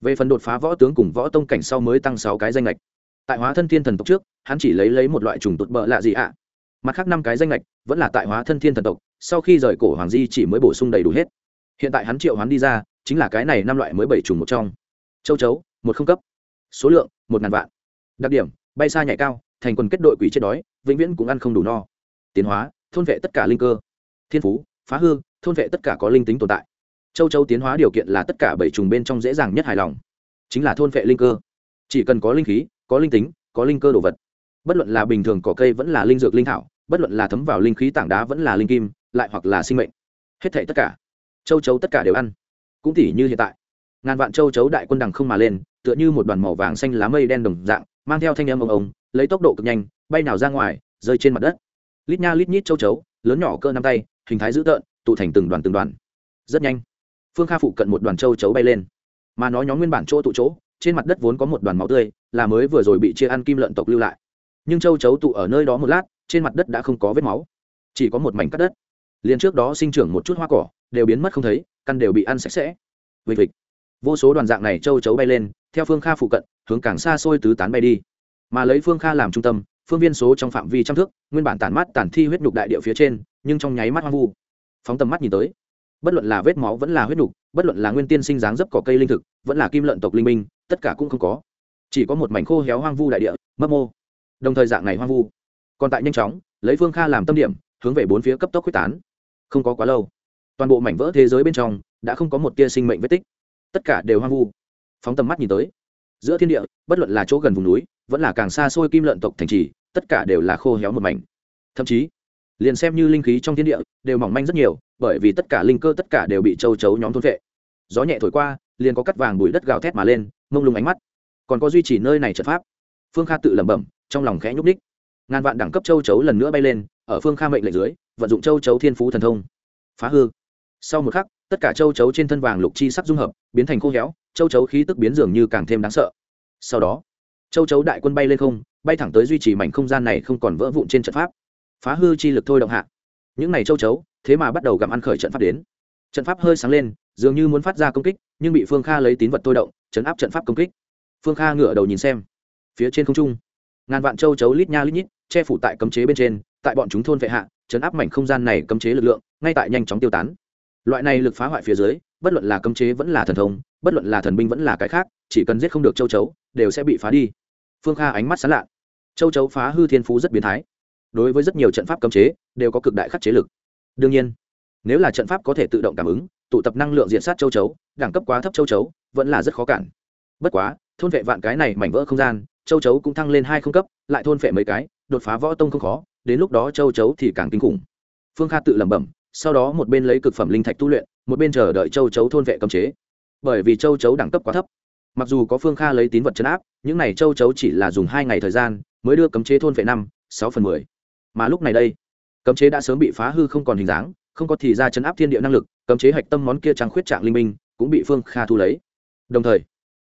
về phần đột phá võ tướng cùng võ tông cảnh sau mới tăng sáu cái danh lệch tại hóa thân thiên thần tộc trước, hắn chỉ lấy lấy một loại trùng tụt bợ lạ gì ạ. Mặt khác năm cái danh lệch vẫn là tại hóa thân thiên thần tộc, sau khi rời cổ hoàng di chỉ mới bổ sung đầy đủ hết. Hiện tại hắn triệu hắn đi ra, chính là cái này năm loại mới bảy trùng một trong. Châu chấu, một không cấp. Số lượng, một ngàn vạn. Đặc điểm, bay xa nhảy cao, thành quần kết đội quỷ chết đói, vĩnh viễn cũng ăn không đủ no. Tiến hóa, thôn vệ tất cả linh cơ. Thiên phú, phá hư, thôn vệ tất cả có linh tính tồn tại châu châu tiến hóa điều kiện là tất cả bảy trùng bên trong dễ dàng nhất hài lòng, chính là thôn vệ linh cơ. Chỉ cần có linh khí, có linh tính, có linh cơ đồ vật. Bất luận là bình thường cỏ cây vẫn là linh dược linh thảo, bất luận là thấm vào linh khí tảng đá vẫn là linh kim, lại hoặc là sinh mệnh. Hết thảy tất cả, châu chấu tất cả đều ăn. Cũng tỉ như hiện tại, ngàn vạn châu chấu đại quân đằng không mà lên, tựa như một đoàn màu vàng xanh lá mây đen đồng dạng, mang theo thanh âm ông ông lấy tốc độ cực nhanh, bay nào ra ngoài, rơi trên mặt đất. Lít nha lít nhít châu chấu lớn nhỏ cơ năm tay, hình thái dữ tợn, tụ thành từng đoàn từng đoàn. Rất nhanh phương kha phụ cận một đoàn châu chấu bay lên mà nó nhóm nguyên bản chỗ tụ chỗ trên mặt đất vốn có một đoàn máu tươi là mới vừa rồi bị chia ăn kim lợn tộc lưu lại nhưng châu chấu tụ ở nơi đó một lát trên mặt đất đã không có vết máu chỉ có một mảnh cắt đất liền trước đó sinh trưởng một chút hoa cỏ đều biến mất không thấy căn đều bị ăn sạch sẽ vịt vịt. vô số đoàn dạng này châu chấu bay lên theo phương kha phụ cận hướng càng xa xôi tứ tán bay đi mà lấy phương kha làm trung tâm phương viên số trong phạm vi trăm thước nguyên bản tản mát tản thi huyết nhục đại địa phía trên nhưng trong nháy mắt hoang vu phóng tầm mắt nhìn tới bất luận là vết máu vẫn là huyết nhục bất luận là nguyên tiên sinh dáng dấp cỏ cây linh thực, vẫn là kim lợn tộc linh minh, tất cả cũng không có. Chỉ có một mảnh khô héo hoang vu đại địa, mấp mô. Đồng thời dạng này hoang vu. Còn tại nhanh chóng, lấy phương kha làm tâm điểm, hướng về bốn phía cấp tốc quyết tán. Không có quá lâu, toàn bộ mảnh vỡ thế giới bên trong đã không có một tia sinh mệnh vết tích. Tất cả đều hoang vu. Phóng tầm mắt nhìn tới, giữa thiên địa, bất luận là chỗ gần vùng núi, vẫn là càng xa xôi kim lợn tộc thành trì, tất cả đều là khô héo một mảnh. Thậm chí liền xem như linh khí trong thiên địa, đều mỏng manh rất nhiều, bởi vì tất cả linh cơ tất cả đều bị châu chấu nhóm thôn vệ gió nhẹ thổi qua, liền có cắt vàng bụi đất gào thét mà lên, mông lung ánh mắt. Còn có duy trì nơi này trận pháp. Phương kha tự lẩm bẩm, trong lòng khẽ nhúc ních ngàn vạn đẳng cấp châu chấu lần nữa bay lên, ở phương kha mệnh lệnh dưới, vận dụng châu chấu thiên phú thần thông. Phá hư. Sau một khắc, tất cả châu chấu trên thân vàng lục chi sắc dung hợp, biến thành khô héo, châu chấu khí tức biến dường như càng thêm đáng sợ. Sau đó, châu chấu đại quân bay lên không, bay thẳng tới duy trì mảnh không gian này không còn vỡ vụn trên trận pháp phá hư chi lực thôi động hạ. Những này châu chấu, thế mà bắt đầu gặm ăn khởi trận pháp đến. Trận pháp hơi sáng lên, dường như muốn phát ra công kích, nhưng bị phương kha lấy tín vật thôi động, chấn áp trận pháp công kích. Phương kha ngửa đầu nhìn xem. Phía trên không trung, ngàn vạn châu chấu lít nha lít nhít, che phủ tại cấm chế bên trên, tại bọn chúng thôn vệ hạ, chấn áp mảnh không gian này cấm chế lực lượng, ngay tại nhanh chóng tiêu tán. Loại này lực phá hoại phía dưới, bất luận là cấm chế vẫn là thần thông, bất luận là thần binh vẫn là cái khác, chỉ cần giết không được châu chấu, đều sẽ bị phá đi. Phương kha ánh mắt sán lạ. Châu chấu phá hư thiên phú rất biến thái đối với rất nhiều trận pháp cấm chế, đều có cực đại khắc chế lực. Đương nhiên, nếu là trận pháp có thể tự động cảm ứng, tụ tập năng lượng diện sát châu chấu, đẳng cấp quá thấp châu chấu, vẫn là rất khó cản. Bất quá, thôn vệ vạn cái này mảnh vỡ không gian, châu chấu cũng thăng lên hai không cấp, lại thôn vệ mấy cái, đột phá võ tông không khó, đến lúc đó châu chấu thì càng kinh khủng. Phương kha tự lẩm bẩm, sau đó một bên lấy cực phẩm linh thạch tu luyện, một bên chờ đợi châu chấu thôn vệ cấm chế. Bởi vì châu chấu đẳng cấp quá thấp. Mặc dù có phương kha lấy tín vật chấn áp, những này châu chấu chỉ là dùng hai ngày thời gian, mới đưa cấm chế thôn vệ năm, sáu phần mười mà lúc này đây, cấm chế đã sớm bị phá hư không còn hình dáng, không có thì ra chấn áp thiên địa năng lực, cấm chế hạch tâm món kia trắng khuyết trạng linh minh cũng bị phương kha thu lấy. Đồng thời,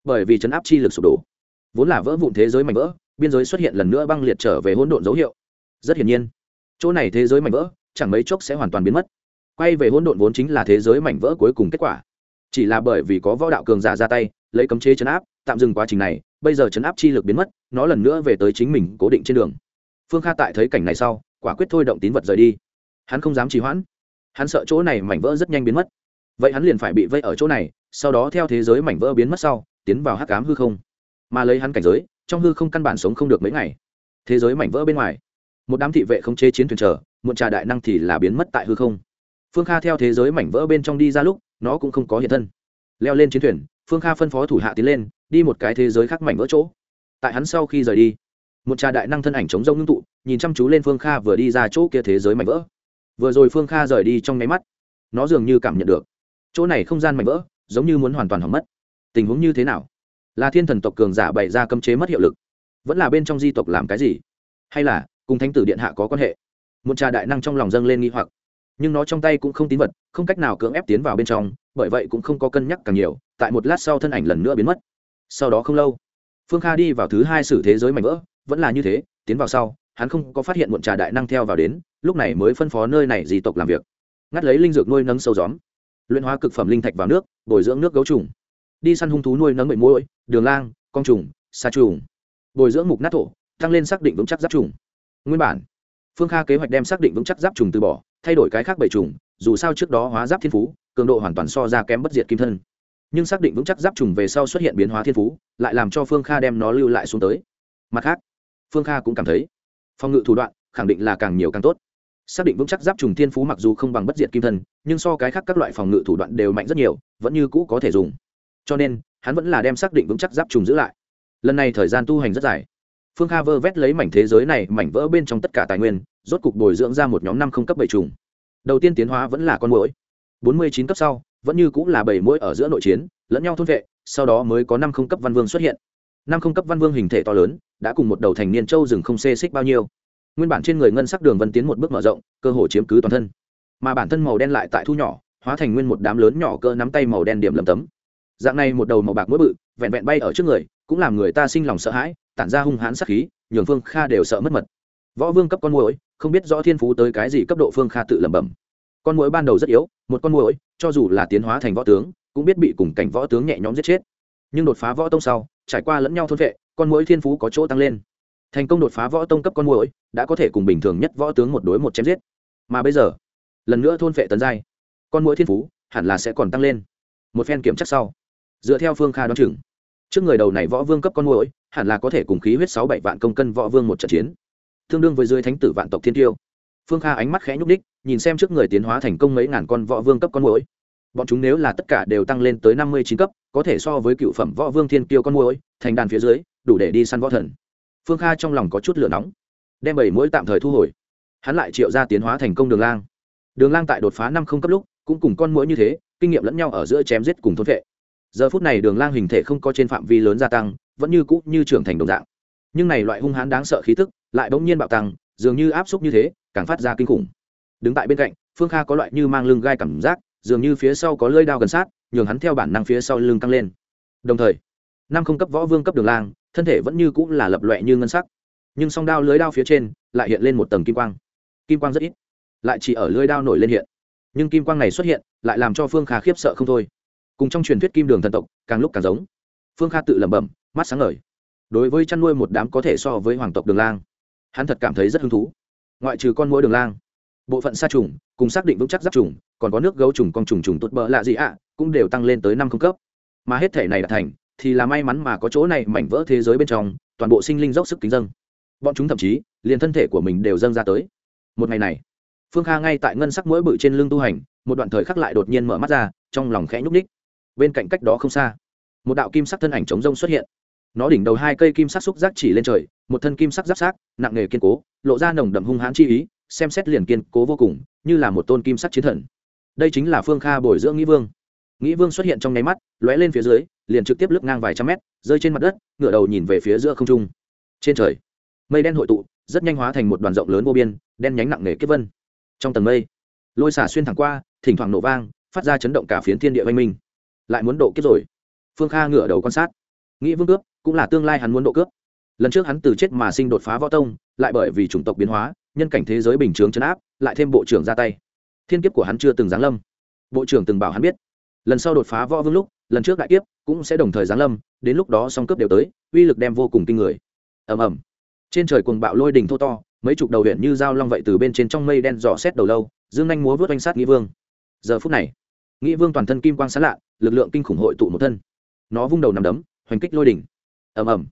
bởi vì chấn áp chi lực sụp đổ, vốn là vỡ vụn thế giới mảnh vỡ, biên giới xuất hiện lần nữa băng liệt trở về hỗn độn dấu hiệu. Rất hiển nhiên, chỗ này thế giới mảnh vỡ chẳng mấy chốc sẽ hoàn toàn biến mất. Quay về hỗn độn vốn chính là thế giới mảnh vỡ cuối cùng kết quả. Chỉ là bởi vì có võ đạo cường giả ra tay, lấy cấm chế chấn áp, tạm dừng quá trình này, bây giờ chấn áp chi lực biến mất, nó lần nữa về tới chính mình cố định trên đường phương kha tại thấy cảnh này sau, quả quyết thôi động tín vật rời đi. Hắn không dám trì hoãn. Hắn sợ chỗ này mảnh vỡ rất nhanh biến mất. Vậy hắn liền phải bị vây ở chỗ này, sau đó theo thế giới mảnh vỡ biến mất sau, tiến vào hắc cám hư không. Mà lấy hắn cảnh giới, trong hư không căn bản sống không được mấy ngày. Thế giới mảnh vỡ bên ngoài, một đám thị vệ không chế chiến thuyền chờ một trà đại năng thì là biến mất tại hư không. Phương kha theo thế giới mảnh vỡ bên trong đi ra lúc, nó cũng không có hiện thân. Leo lên chiến thuyền, phương kha phân phó thủ hạ tiến lên, đi một cái thế giới khác mảnh vỡ chỗ. Tại hắn sau khi rời đi một trà đại năng thân ảnh chống rông ngưng tụ, nhìn chăm chú lên phương kha vừa đi ra chỗ kia thế giới mảnh vỡ. Vừa rồi phương kha rời đi trong nháy mắt, nó dường như cảm nhận được, chỗ này không gian mảnh vỡ, giống như muốn hoàn toàn hỏng mất. Tình huống như thế nào? Là thiên thần tộc cường giả bày ra cấm chế mất hiệu lực, vẫn là bên trong di tộc làm cái gì? Hay là, cùng thánh tử điện hạ có quan hệ? Một trà đại năng trong lòng dâng lên nghi hoặc, nhưng nó trong tay cũng không tín vật, không cách nào cưỡng ép tiến vào bên trong, bởi vậy cũng không có cân nhắc càng nhiều, tại một lát sau thân ảnh lần nữa biến mất. Sau đó không lâu, phương kha đi vào thứ hai sử thế giới mảnh vỡ vẫn là như thế, tiến vào sau, hắn không có phát hiện muộn trà đại năng theo vào đến, lúc này mới phân phó nơi này di tộc làm việc. Ngắt lấy linh dược nuôi nấng sâu gióm. Luyện hóa cực phẩm linh thạch vào nước, bồi dưỡng nước gấu trùng. Đi săn hung thú nuôi nấng bệnh mũi đường lang con trùng, sa trùng. Bồi dưỡng mục nát thổ, tăng lên xác định vững chắc giáp trùng. Nguyên bản, phương kha kế hoạch đem xác định vững chắc giáp trùng từ bỏ, thay đổi cái khác bảy trùng, dù sao trước đó hóa giáp thiên phú, cường độ hoàn toàn so ra kém bất diệt kim thân. Nhưng xác định vững chắc giáp trùng về sau xuất hiện biến hóa thiên phú, lại làm cho phương kha đem nó lưu lại xuống tới. Mặt khác phương kha cũng cảm thấy, phòng ngự thủ đoạn khẳng định là càng nhiều càng tốt. Xác định vững chắc giáp trùng thiên phú mặc dù không bằng bất diệt kim thân, nhưng so cái khác các loại phòng ngự thủ đoạn đều mạnh rất nhiều, vẫn như cũ có thể dùng. Cho nên, hắn vẫn là đem xác định vững chắc giáp trùng giữ lại. Lần này thời gian tu hành rất dài. Phương kha vơ vét lấy mảnh thế giới này, mảnh vỡ bên trong tất cả tài nguyên, rốt cục bồi dưỡng ra một nhóm năm không cấp bảy trùng. Đầu tiên tiến hóa vẫn là con mũi bốn mươi chín cấp sau, vẫn như cũng là bảy mũi ở giữa nội chiến, lẫn nhau thôn vệ, sau đó mới có năm không cấp văn vương xuất hiện năm không cấp văn vương hình thể to lớn, đã cùng một đầu thành niên châu rừng không xê xích bao nhiêu. Nguyên bản trên người ngân sắc đường vân tiến một bước mở rộng, cơ hồ chiếm cứ toàn thân. Mà bản thân màu đen lại tại thu nhỏ, hóa thành nguyên một đám lớn nhỏ cơ nắm tay màu đen điểm lầm tấm. Dạng này một đầu màu bạc mũi bự, vẹn vẹn bay ở trước người, cũng làm người ta sinh lòng sợ hãi, tản ra hung hãn sắc khí, nhường phương kha đều sợ mất mật. Võ vương cấp con mũi không biết rõ thiên phú tới cái gì cấp độ phương kha tự lẩm bẩm. Con mũi ban đầu rất yếu, một con mũi cho dù là tiến hóa thành võ tướng, cũng biết bị cùng cảnh võ tướng nhẹ nhõm giết chết. Nhưng đột phá võ tông sau trải qua lẫn nhau thôn vệ, con mũi thiên phú có chỗ tăng lên. Thành công đột phá võ tông cấp con mũi đã có thể cùng bình thường nhất võ tướng một đối một chém giết. Mà bây giờ, lần nữa thôn vệ tấn giai, con mũi thiên phú hẳn là sẽ còn tăng lên. Một phen kiểm chắc sau, dựa theo phương kha đoán chừng, trước người đầu này võ vương cấp con mũi hẳn là có thể cùng khí huyết sáu bảy vạn công cân võ vương một trận chiến, tương đương với dưới thánh tử vạn tộc thiên tiêu. Phương kha ánh mắt khẽ nhúc đích nhìn xem trước người tiến hóa thành công mấy ngàn con võ vương cấp con mũi bọn chúng nếu là tất cả đều tăng lên tới năm mươi chín cấp, có thể so với cựu phẩm võ vương thiên kiêu con mũi thành đàn phía dưới, đủ để đi săn võ thần. Phương kha trong lòng có chút lửa nóng. Đem bảy mũi tạm thời thu hồi. Hắn lại triệu ra tiến hóa thành công đường lang. Đường lang tại đột phá năm không cấp lúc, cũng cùng con mũi như thế, kinh nghiệm lẫn nhau ở giữa chém giết cùng thôn vệ. Giờ phút này đường lang hình thể không có trên phạm vi lớn gia tăng, vẫn như cũ như trưởng thành đồng dạng. Nhưng này loại hung hãn đáng sợ khí tức, lại bỗng nhiên bạo tăng, dường như áp xúc như thế, càng phát ra kinh khủng. Đứng tại bên cạnh, phương kha có loại như mang lưng gai cảm giác dường như phía sau có lưỡi đao gần sát, nhường hắn theo bản năng phía sau lưng căng lên. Đồng thời, năm không cấp võ vương cấp đường lang, thân thể vẫn như cũng là lập loẹ như ngân sắc. Nhưng song đao lưới đao phía trên lại hiện lên một tầng kim quang. Kim quang rất ít, lại chỉ ở lưới đao nổi lên hiện. Nhưng kim quang này xuất hiện lại làm cho phương kha khiếp sợ không thôi. Cùng trong truyền thuyết kim đường thần tộc, càng lúc càng giống. Phương kha tự lẩm bẩm, mắt sáng ngời. Đối với chăn nuôi một đám có thể so với hoàng tộc đường lang, hắn thật cảm thấy rất hứng thú. Ngoại trừ con mũi đường lang bộ phận sa trùng, cùng xác định vững chắc giáp trùng, còn có nước gấu trùng con trùng trùng tốt bỡ lạ gì ạ, cũng đều tăng lên tới năm không cấp. Mà hết thể này đã thành, thì là may mắn mà có chỗ này mảnh vỡ thế giới bên trong, toàn bộ sinh linh dốc sức kính dâng. Bọn chúng thậm chí, liền thân thể của mình đều dâng ra tới. Một ngày này, phương kha ngay tại ngân sắc mũi bự trên lưng tu hành, một đoạn thời khắc lại đột nhiên mở mắt ra, trong lòng khẽ nhúc ních bên cạnh cách đó không xa, một đạo kim sắc thân ảnh chống rông xuất hiện. Nó đỉnh đầu hai cây kim sắc xúc giác chỉ lên trời, một thân kim sắc giáp sát, nặng nghề kiên cố, lộ ra nồng đậm hung hãn chi ý xem xét liền kiên cố vô cùng, như là một tôn kim sắc chiến thần. Đây chính là phương kha bồi dưỡng nghĩ vương. Nghĩ vương xuất hiện trong nháy mắt, lóe lên phía dưới, liền trực tiếp lướt ngang vài trăm mét, rơi trên mặt đất, ngửa đầu nhìn về phía giữa không trung. Trên trời, mây đen hội tụ, rất nhanh hóa thành một đoàn rộng lớn vô biên, đen nhánh nặng nề kết vân. Trong tầng mây, lôi xả xuyên thẳng qua, thỉnh thoảng nổ vang, phát ra chấn động cả phiến thiên địa văn minh. Lại muốn độ kiếp rồi. Phương kha ngửa đầu quan sát. Nghĩ vương cướp, cũng là tương lai hắn muốn độ cướp. Lần trước hắn từ chết mà sinh đột phá võ tông, lại bởi vì chủng tộc biến hóa nhân cảnh thế giới bình chướng chấn áp, lại thêm bộ trưởng ra tay. Thiên kiếp của hắn chưa từng giáng lâm. Bộ trưởng từng bảo hắn biết, lần sau đột phá võ vương lúc, lần trước đại kiếp cũng sẽ đồng thời giáng lâm, đến lúc đó song cướp đều tới, uy lực đem vô cùng kinh người. Ầm ầm. Trên trời cuồng bạo lôi đình thô to, mấy chục đầu huyện như dao long vậy từ bên trên trong mây đen dò xét đầu lâu, dương nhanh múa vớt oanh sát nghĩ vương. Giờ phút này nghĩ vương toàn thân kim quang sán lạ, lực lượng kinh khủng hội tụ một thân. Nó vung đầu nằm đấm, hoành kích lôi đỉnh ầm ầm.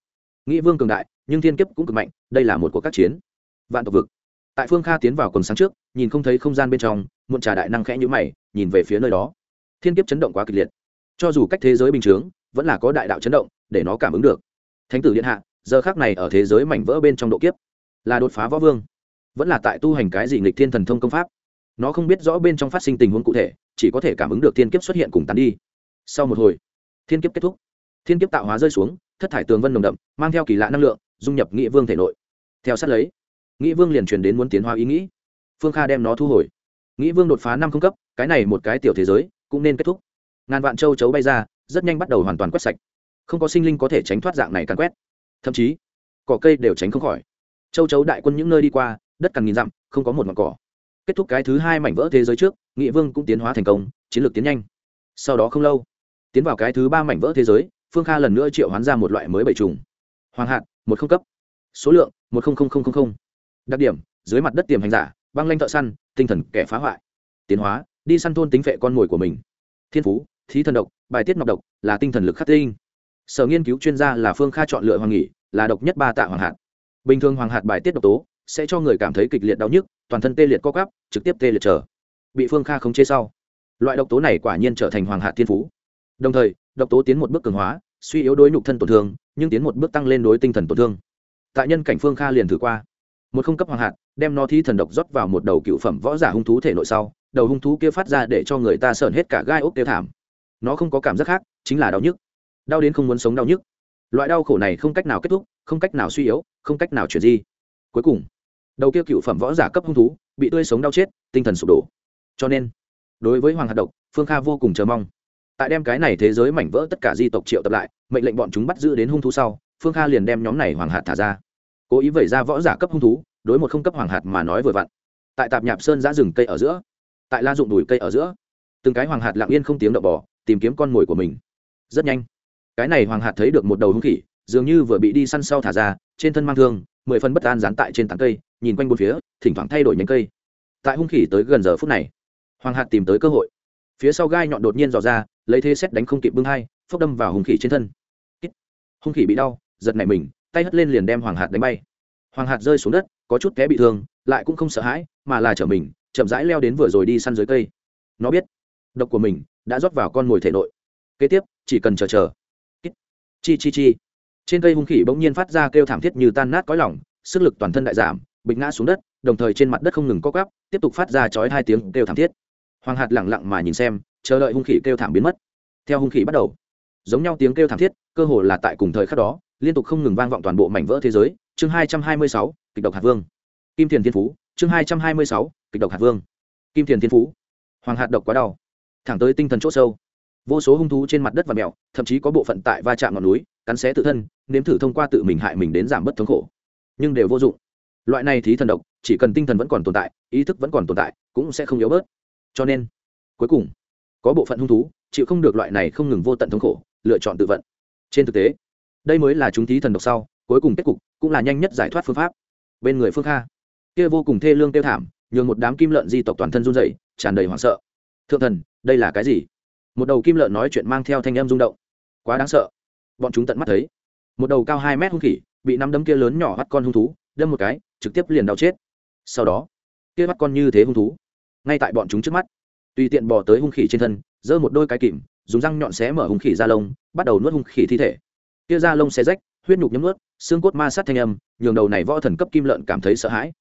Nghĩ vương cường đại, nhưng thiên kiếp cũng cực mạnh, đây là một cuộc các chiến. Vạn tộc vực tại phương kha tiến vào quần sáng trước, nhìn không thấy không gian bên trong, muộn trà đại năng khẽ nhữ mày, nhìn về phía nơi đó. Thiên kiếp chấn động quá kịch liệt. Cho dù cách thế giới bình chướng, vẫn là có đại đạo chấn động, để nó cảm ứng được. Thánh tử điện hạ, giờ khác này ở thế giới mảnh vỡ bên trong độ kiếp, là đột phá võ vương, vẫn là tại tu hành cái gì nghịch thiên thần thông công pháp. Nó không biết rõ bên trong phát sinh tình huống cụ thể, chỉ có thể cảm ứng được thiên kiếp xuất hiện cùng tán đi. Sau một hồi, thiên kiếp kết thúc. Thiên kiếp tạo hóa rơi xuống, thất thải tường vân nồng đậm, mang theo kỳ lạ năng lượng, dung nhập nghĩa vương thể nội. Theo sát lấy nghĩ vương liền truyền đến muốn tiến hóa ý nghĩ. Phương kha đem nó thu hồi. Nghĩ vương đột phá năm không cấp, cái này một cái tiểu thế giới, cũng nên kết thúc. Ngàn vạn châu chấu bay ra, rất nhanh bắt đầu hoàn toàn quét sạch. Không có sinh linh có thể tránh thoát dạng này càn quét. Thậm chí, cỏ cây đều tránh không khỏi. Châu chấu đại quân những nơi đi qua, đất cằn nghìn dặm, không có một ngọn cỏ. Kết thúc cái thứ hai mảnh vỡ thế giới trước nghị vương cũng tiến hóa thành công, chiến lược tiến nhanh. Sau đó không lâu, tiến vào cái thứ ba mảnh vỡ thế giới, phương kha lần nữa triệu hoán ra một loại mới bảy trùng hoàng hạt, một không cấp. Số lượng, một không không không không không đặc điểm, dưới mặt đất tiềm hành giả, băng lanh thợ săn, tinh thần kẻ phá hoại. Tiến hóa, đi săn thôn tính vệ con mồi của mình. Thiên phú, thí thần độc, bài tiết nọc độc, là tinh thần lực khắc tinh. Sở nghiên cứu chuyên gia là phương kha chọn lựa hoàng nghỉ là độc nhất ba tạ hoàng hạt. Bình thường hoàng hạt bài tiết độc tố, sẽ cho người cảm thấy kịch liệt đau nhức, toàn thân tê liệt co cắp trực tiếp tê liệt trở. Bị phương kha khống chế sau, loại độc tố này quả nhiên trở thành hoàng hạt thiên phú. Đồng thời, độc tố tiến một bước cường hóa, suy yếu đối nhục thân tổn thương, nhưng tiến một bước tăng lên đối tinh thần tổn thương. Tại nhân cảnh phương kha liền thử qua một không cấp hoàng hạt, đem nó thi thần độc rót vào một đầu cựu phẩm võ giả hung thú thể nội sau, đầu hung thú kia phát ra để cho người ta sởn hết cả gai ốc tiêu thảm. Nó không có cảm giác khác, chính là đau nhức. Đau đến không muốn sống đau nhức. Loại đau khổ này không cách nào kết thúc, không cách nào suy yếu, không cách nào chuyển di. Cuối cùng, đầu kia cựu phẩm võ giả cấp hung thú, bị tươi sống đau chết, tinh thần sụp đổ. Cho nên, đối với hoàng hạt độc, phương kha vô cùng chờ mong. Tại đem cái này thế giới mảnh vỡ tất cả di tộc triệu tập lại, mệnh lệnh bọn chúng bắt giữ đến hung thú sau, phương kha liền đem nhóm này hoàng hạt thả ra cố ý vẩy ra võ giả cấp hung thú, đối một không cấp hoàng hạt mà nói vừa vặn. Tại tạp nhạp sơn giã rừng cây ở giữa, tại la dụng đùi cây ở giữa, từng cái hoàng hạt lặng yên không tiếng đậu bỏ tìm kiếm con mồi của mình. Rất nhanh, cái này hoàng hạt thấy được một đầu hung khỉ, dường như vừa bị đi săn sau thả ra, trên thân mang thương, mười phân bất an dán tại trên tán cây, nhìn quanh bốn phía, thỉnh thoảng thay đổi nhánh cây. Tại hung khỉ tới gần giờ phút này, hoàng hạt tìm tới cơ hội. Phía sau gai nhọn đột nhiên dò ra, lấy thế xét đánh không kịp bưng hai, phốc đâm vào hung khỉ trên thân. Hung khỉ bị đau, giật nảy mình tay hất lên liền đem hoàng hạt đánh bay. Hoàng hạt rơi xuống đất, có chút té bị thương, lại cũng không sợ hãi, mà là chở mình, chậm rãi leo đến vừa rồi đi săn dưới cây. Nó biết, độc của mình đã rót vào con mồi thể nội. Kế tiếp, chỉ cần chờ chờ. Chi chi chi. Trên cây hung khỉ bỗng nhiên phát ra kêu thảm thiết như tan nát cõi lỏng sức lực toàn thân đại giảm, bịch ngã xuống đất, đồng thời trên mặt đất không ngừng co cắp tiếp tục phát ra chói hai tiếng kêu thảm thiết. Hoàng hạt lẳng lặng mà nhìn xem, chờ đợi hung khỉ kêu thảm biến mất. Theo hung khỉ bắt đầu, giống nhau tiếng kêu thảm thiết, cơ hồ là tại cùng thời khắc đó liên tục không ngừng vang vọng toàn bộ mảnh vỡ thế giới, chương hai trăm hai mươi sáu, kịch độc hạt vương. Kim thiền thiên phú, chương hai trăm hai mươi sáu, kịch độc hạt vương. Kim thiền thiên phú, hoàng hạt độc quá đau. Thẳng tới tinh thần c h ỗ sâu. Vô số hung thú trên mặt đất và mèo, thậm chí có bộ phận tại va chạm ngọn núi, cắn xé tự thân, nếm thử thông qua tự mình hại mình đến giảm bớt thống khổ. Nhưng đều vô dụng. Loại này thí thần độc, chỉ cần tinh thần vẫn còn tồn tại, ý thức vẫn còn tồn tại, cũng sẽ không yếu bớt. Cho nên, cuối cùng, có bộ phận hung thú chịu không được loại này không ngừng vô tận thống khổ, lựa chọn tự vận. Trên thực tế đây mới là chúng thí thần độc sau, cuối cùng kết cục cũng là nhanh nhất giải thoát phương pháp. Bên người phương kha, kia vô cùng thê lương tiêu thảm, nhường một đám kim lợn di tộc toàn thân run rẩy, tràn đầy hoảng sợ. Thượng thần, đây là cái gì? Một đầu kim lợn nói chuyện mang theo thanh âm rung động. Quá đáng sợ. Bọn chúng tận mắt thấy. Một đầu cao hai mét hung khỉ, bị năm đấm kia lớn nhỏ bắt con hung thú, đâm một cái, trực tiếp liền đau chết. Sau đó, kia bắt con như thế hung thú, ngay tại bọn chúng trước mắt. Tùy tiện bỏ tới hung khỉ trên thân, giơ một đôi cái kìm, dùng răng nhọn xé mở hung khỉ ra lông, bắt đầu nuốt hung khỉ thi thể kia da lông xé rách, huyết nhục nhấm ướt, xương cốt ma sát thanh âm, nhường đầu này võ thần cấp kim lợn cảm thấy sợ hãi.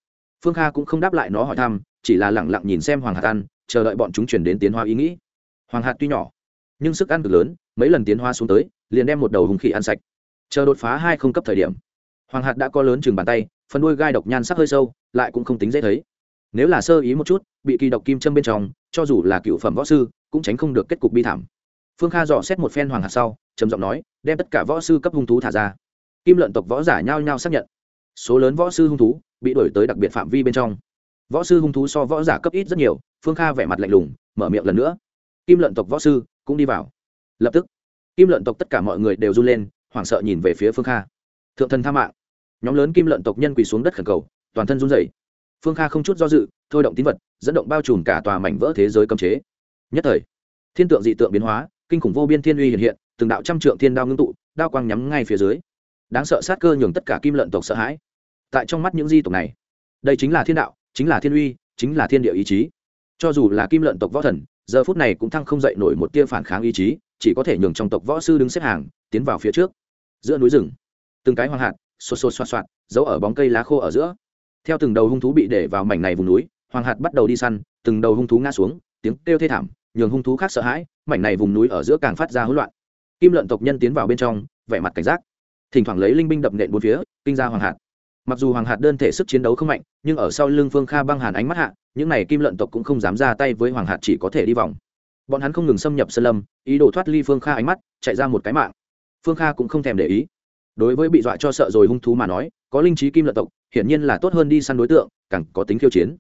Phương kha cũng không đáp lại nó hỏi thăm, chỉ là lẳng lặng nhìn xem hoàng hạt ăn, chờ đợi bọn chúng chuyển đến tiến hóa ý nghĩ. Hoàng hạt tuy nhỏ, nhưng sức ăn cực lớn, mấy lần tiến hóa xuống tới, liền đem một đầu hùng khỉ ăn sạch. Chờ đột phá hai không cấp thời điểm, hoàng hạt đã có lớn chừng bàn tay, phần đuôi gai độc nhan sắc hơi sâu, lại cũng không tính dễ thấy. Nếu là sơ ý một chút, bị kỳ độc kim châm bên trong, cho dù là cựu phẩm võ sư, cũng tránh không được kết cục bi thảm phương kha dò xét một phen hoàng hạt sau, trầm giọng nói, đem tất cả võ sư cấp hung thú thả ra. Kim lợn tộc võ giả nhao nhao xác nhận. Số lớn võ sư hung thú bị đổi tới đặc biệt phạm vi bên trong. Võ sư hung thú so võ giả cấp ít rất nhiều, phương kha vẻ mặt lạnh lùng, mở miệng lần nữa. Kim lợn tộc võ sư cũng đi vào. Lập tức, kim lợn tộc tất cả mọi người đều run lên, hoảng sợ nhìn về phía phương kha. Thượng thần tha mạng. Nhóm lớn kim lợn tộc nhân quỳ xuống đất khẩn cầu, toàn thân run rẩy. Phương kha không chút do dự, thôi động tín vật, dẫn động bao trùm cả tòa mảnh vỡ thế giới cấm chế. Nhất thời, thiên tượng dị tượng biến hóa kinh khủng vô biên thiên uy hiện hiện, từng đạo trăm trượng thiên đao ngưng tụ, đao quang nhắm ngay phía dưới. Đáng sợ sát cơ nhường tất cả kim lợn tộc sợ hãi. Tại trong mắt những di tộc này, đây chính là thiên đạo, chính là thiên uy, chính là thiên địa ý chí. Cho dù là kim lợn tộc võ thần, giờ phút này cũng thăng không dậy nổi một tia phản kháng ý chí, chỉ có thể nhường trong tộc võ sư đứng xếp hàng, tiến vào phía trước. Giữa núi rừng, từng cái hoang hạt xô xô xoa xoạt, giấu ở bóng cây lá khô ở giữa. Theo từng đầu hung thú bị để vào mảnh này vùng núi hoàng hạt bắt đầu đi săn, từng đầu hung thú ngã xuống, tiếng kêu thê thảm nhường hung thú khác sợ hãi, mảnh này vùng núi ở giữa càng phát ra hỗn loạn. Kim lợn tộc nhân tiến vào bên trong, vẻ mặt cảnh giác. Thỉnh thoảng lấy linh binh đập nện bốn phía, kinh ra hoàng hạt. Mặc dù hoàng hạt đơn thể sức chiến đấu không mạnh, nhưng ở sau lưng phương kha băng hàn ánh mắt hạ, những n à y kim lợn tộc cũng không dám ra tay với hoàng hạt chỉ có thể đi vòng. Bọn hắn không ngừng xâm nhập sơn lâm, ý đồ thoát ly phương kha ánh mắt, chạy ra một cái mạng. Phương kha cũng không thèm để ý. Đối với bị dọa cho sợ rồi hung thú mà nói, có linh trí kim lợn tộc, hiển nhiên là tốt hơn đi săn đối tượng, càng có tính khiêu chiến.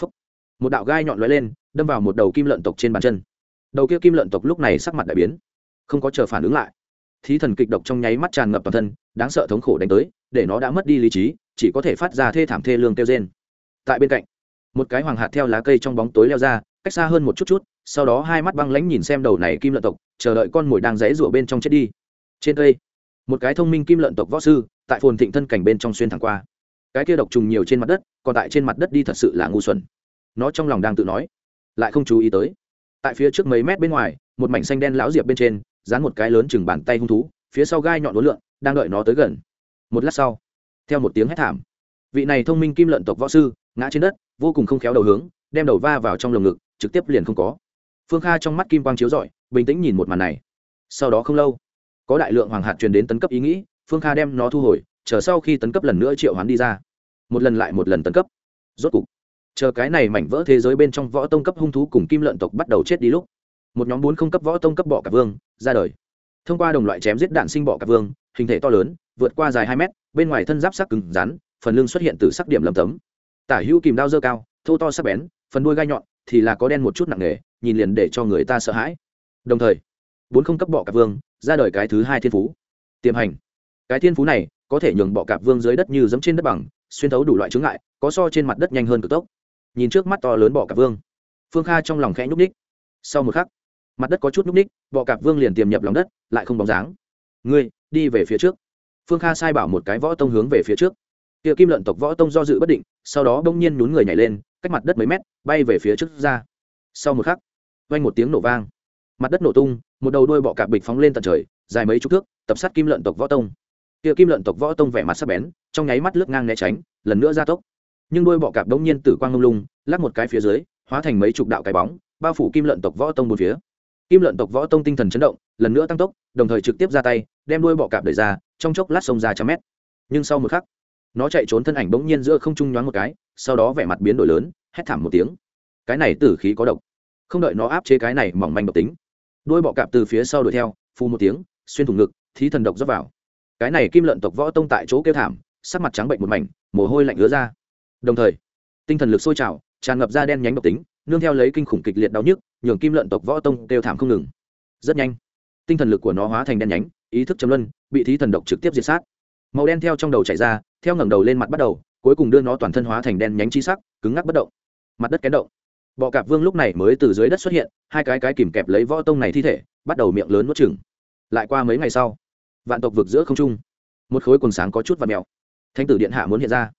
Phúc. một đạo gai nhọn lóe lên đâm vào một đầu kim lợn tộc trên bàn chân. Đầu kia kim lợn tộc lúc này sắc mặt đại biến, không có chờ phản ứng lại. Thí thần kịch độc trong nháy mắt tràn ngập toàn thân, đáng sợ thống khổ đánh tới, để nó đã mất đi lý trí, chỉ có thể phát ra thê thảm thê lương kêu trên tại bên cạnh, một cái hoàng hạt theo lá cây trong bóng tối leo ra, cách xa hơn một chút chút, sau đó hai mắt băng lãnh nhìn xem đầu này kim lợn tộc, chờ đợi con mồi đang rẽ rủa bên trong chết đi. Trên cây, một cái thông minh kim lợn tộc võ sư, tại phồn thịnh thân cảnh bên trong xuyên thẳng qua. Cái kia độc trùng nhiều trên mặt đất, còn tại trên mặt đất đi thật sự là ngu xuẩn. Nó trong lòng đang tự nói lại không chú ý tới. Tại phía trước mấy mét bên ngoài, một mảnh xanh đen lão diệp bên trên, dán một cái lớn chừng bàn tay hung thú, phía sau gai nhọn đối lượn, đang đợi nó tới gần. Một lát sau, theo một tiếng hét thảm, vị này thông minh kim lợn tộc võ sư, ngã trên đất, vô cùng không khéo đầu hướng, đem đầu va vào trong lồng ngực, trực tiếp liền không có. Phương kha trong mắt kim quang chiếu rọi, bình tĩnh nhìn một màn này. Sau đó không lâu, có đại lượng hoàng hạt truyền đến tấn cấp ý nghĩ, phương kha đem nó thu hồi, chờ sau khi tấn cấp lần nữa triệu hoán đi ra. Một lần lại một lần tấn cấp. Rốt cục chờ cái này mảnh vỡ thế giới bên trong võ tông cấp hung thú cùng kim lợn tộc bắt đầu chết đi lúc, một nhóm bốn không cấp võ tông cấp bọ cả vương, ra đời. Thông qua đồng loại chém giết đạn sinh bọ cả vương, hình thể to lớn, vượt qua dài hai mét, bên ngoài thân giáp sắc cứng rắn, phần lưng xuất hiện từ sắc điểm lầm tấm. Tả hữu kìm đao dơ cao, thô to sắc bén, phần đuôi gai nhọn thì là có đen một chút nặng nề, nhìn liền để cho người ta sợ hãi. Đồng thời, bốn không cấp bọ cạp vương, ra đời cái thứ hai thiên phú. Tiềm hành. Cái thiên phú này có thể nhường bọ cạp vương dưới đất như dẫm trên đất bằng, xuyên thấu đủ loại chướng ngại, có so trên mặt đất nhanh hơn cực tốc nhìn trước mắt to lớn bọ cạp vương. Phương kha trong lòng khẽ nhúc ních sau một khắc, mặt đất có chút nhúc ních bọ cạp vương liền tiềm nhập lòng đất, lại không bóng dáng. Ngươi, đi về phía trước. Phương kha sai bảo một cái võ tông hướng về phía trước. Kia kim lợn tộc võ tông do dự bất định, sau đó đông nhiên nhún người nhảy lên, cách mặt đất mấy mét, bay về phía trước ra. Sau một khắc, vang một tiếng nổ vang. Mặt đất nổ tung, một đầu đuôi bọ cạp bịch phóng lên tận trời, dài mấy chục thước, tập sát kim lợn tộc võ tông. Kia kim lợn tộc võ tông vẻ mặt sắc bén, trong nháy mắt lướt ngang né tránh, lần nữa ra tốc nhưng đuôi bọ cạp đống nhiên tử quang ngông lung, lắc một cái phía dưới, hóa thành mấy chục đạo cái bóng, bao phủ kim lợn tộc võ tông một phía. Kim lợn tộc võ tông tinh thần chấn động, lần nữa tăng tốc, đồng thời trực tiếp ra tay, đem đuôi bọ cạp đẩy ra, trong chốc lát sông ra trăm mét. Nhưng sau một khắc, nó chạy trốn thân ảnh bỗng nhiên giữa không trung nhoáng một cái, sau đó vẻ mặt biến đổi lớn, hét thảm một tiếng. Cái này tử khí có độc. Không đợi nó áp chế cái này mỏng manh độc tính đôi bọ cạp từ phía sau đuổi theo phu một tiếng, xuyên thủng ngực, thí thần độc dốc vào. Cái này kim lợn tộc võ tông tại chỗ kêu thảm, sắc mặt trắng bệnh một mảnh, mồ hôi lạnh ứa ra đồng thời, tinh thần lực sôi trào, tràn ngập ra đen nhánh độc tính, nương theo lấy kinh khủng kịch liệt đau nhức, nhường kim lợn tộc võ tông đều thảm không ngừng. Rất nhanh, tinh thần lực của nó hóa thành đen nhánh, ý thức chấm luân, bị thí thần độc trực tiếp diệt sát. Màu đen theo trong đầu chảy ra, theo ngẩng đầu lên mặt bắt đầu, cuối cùng đưa nó toàn thân hóa thành đen nhánh chi sắc, cứng ngắc bất động. Mặt đất kén động. Bọ cạp vương lúc này mới từ dưới đất xuất hiện, hai cái cái kìm kẹp lấy võ tông này thi thể, bắt đầu miệng lớn nuốt chừng lại qua mấy ngày sau, vạn tộc vực giữa không trung, một khối quần sáng có chút và mèo. Thánh tử điện hạ muốn hiện ra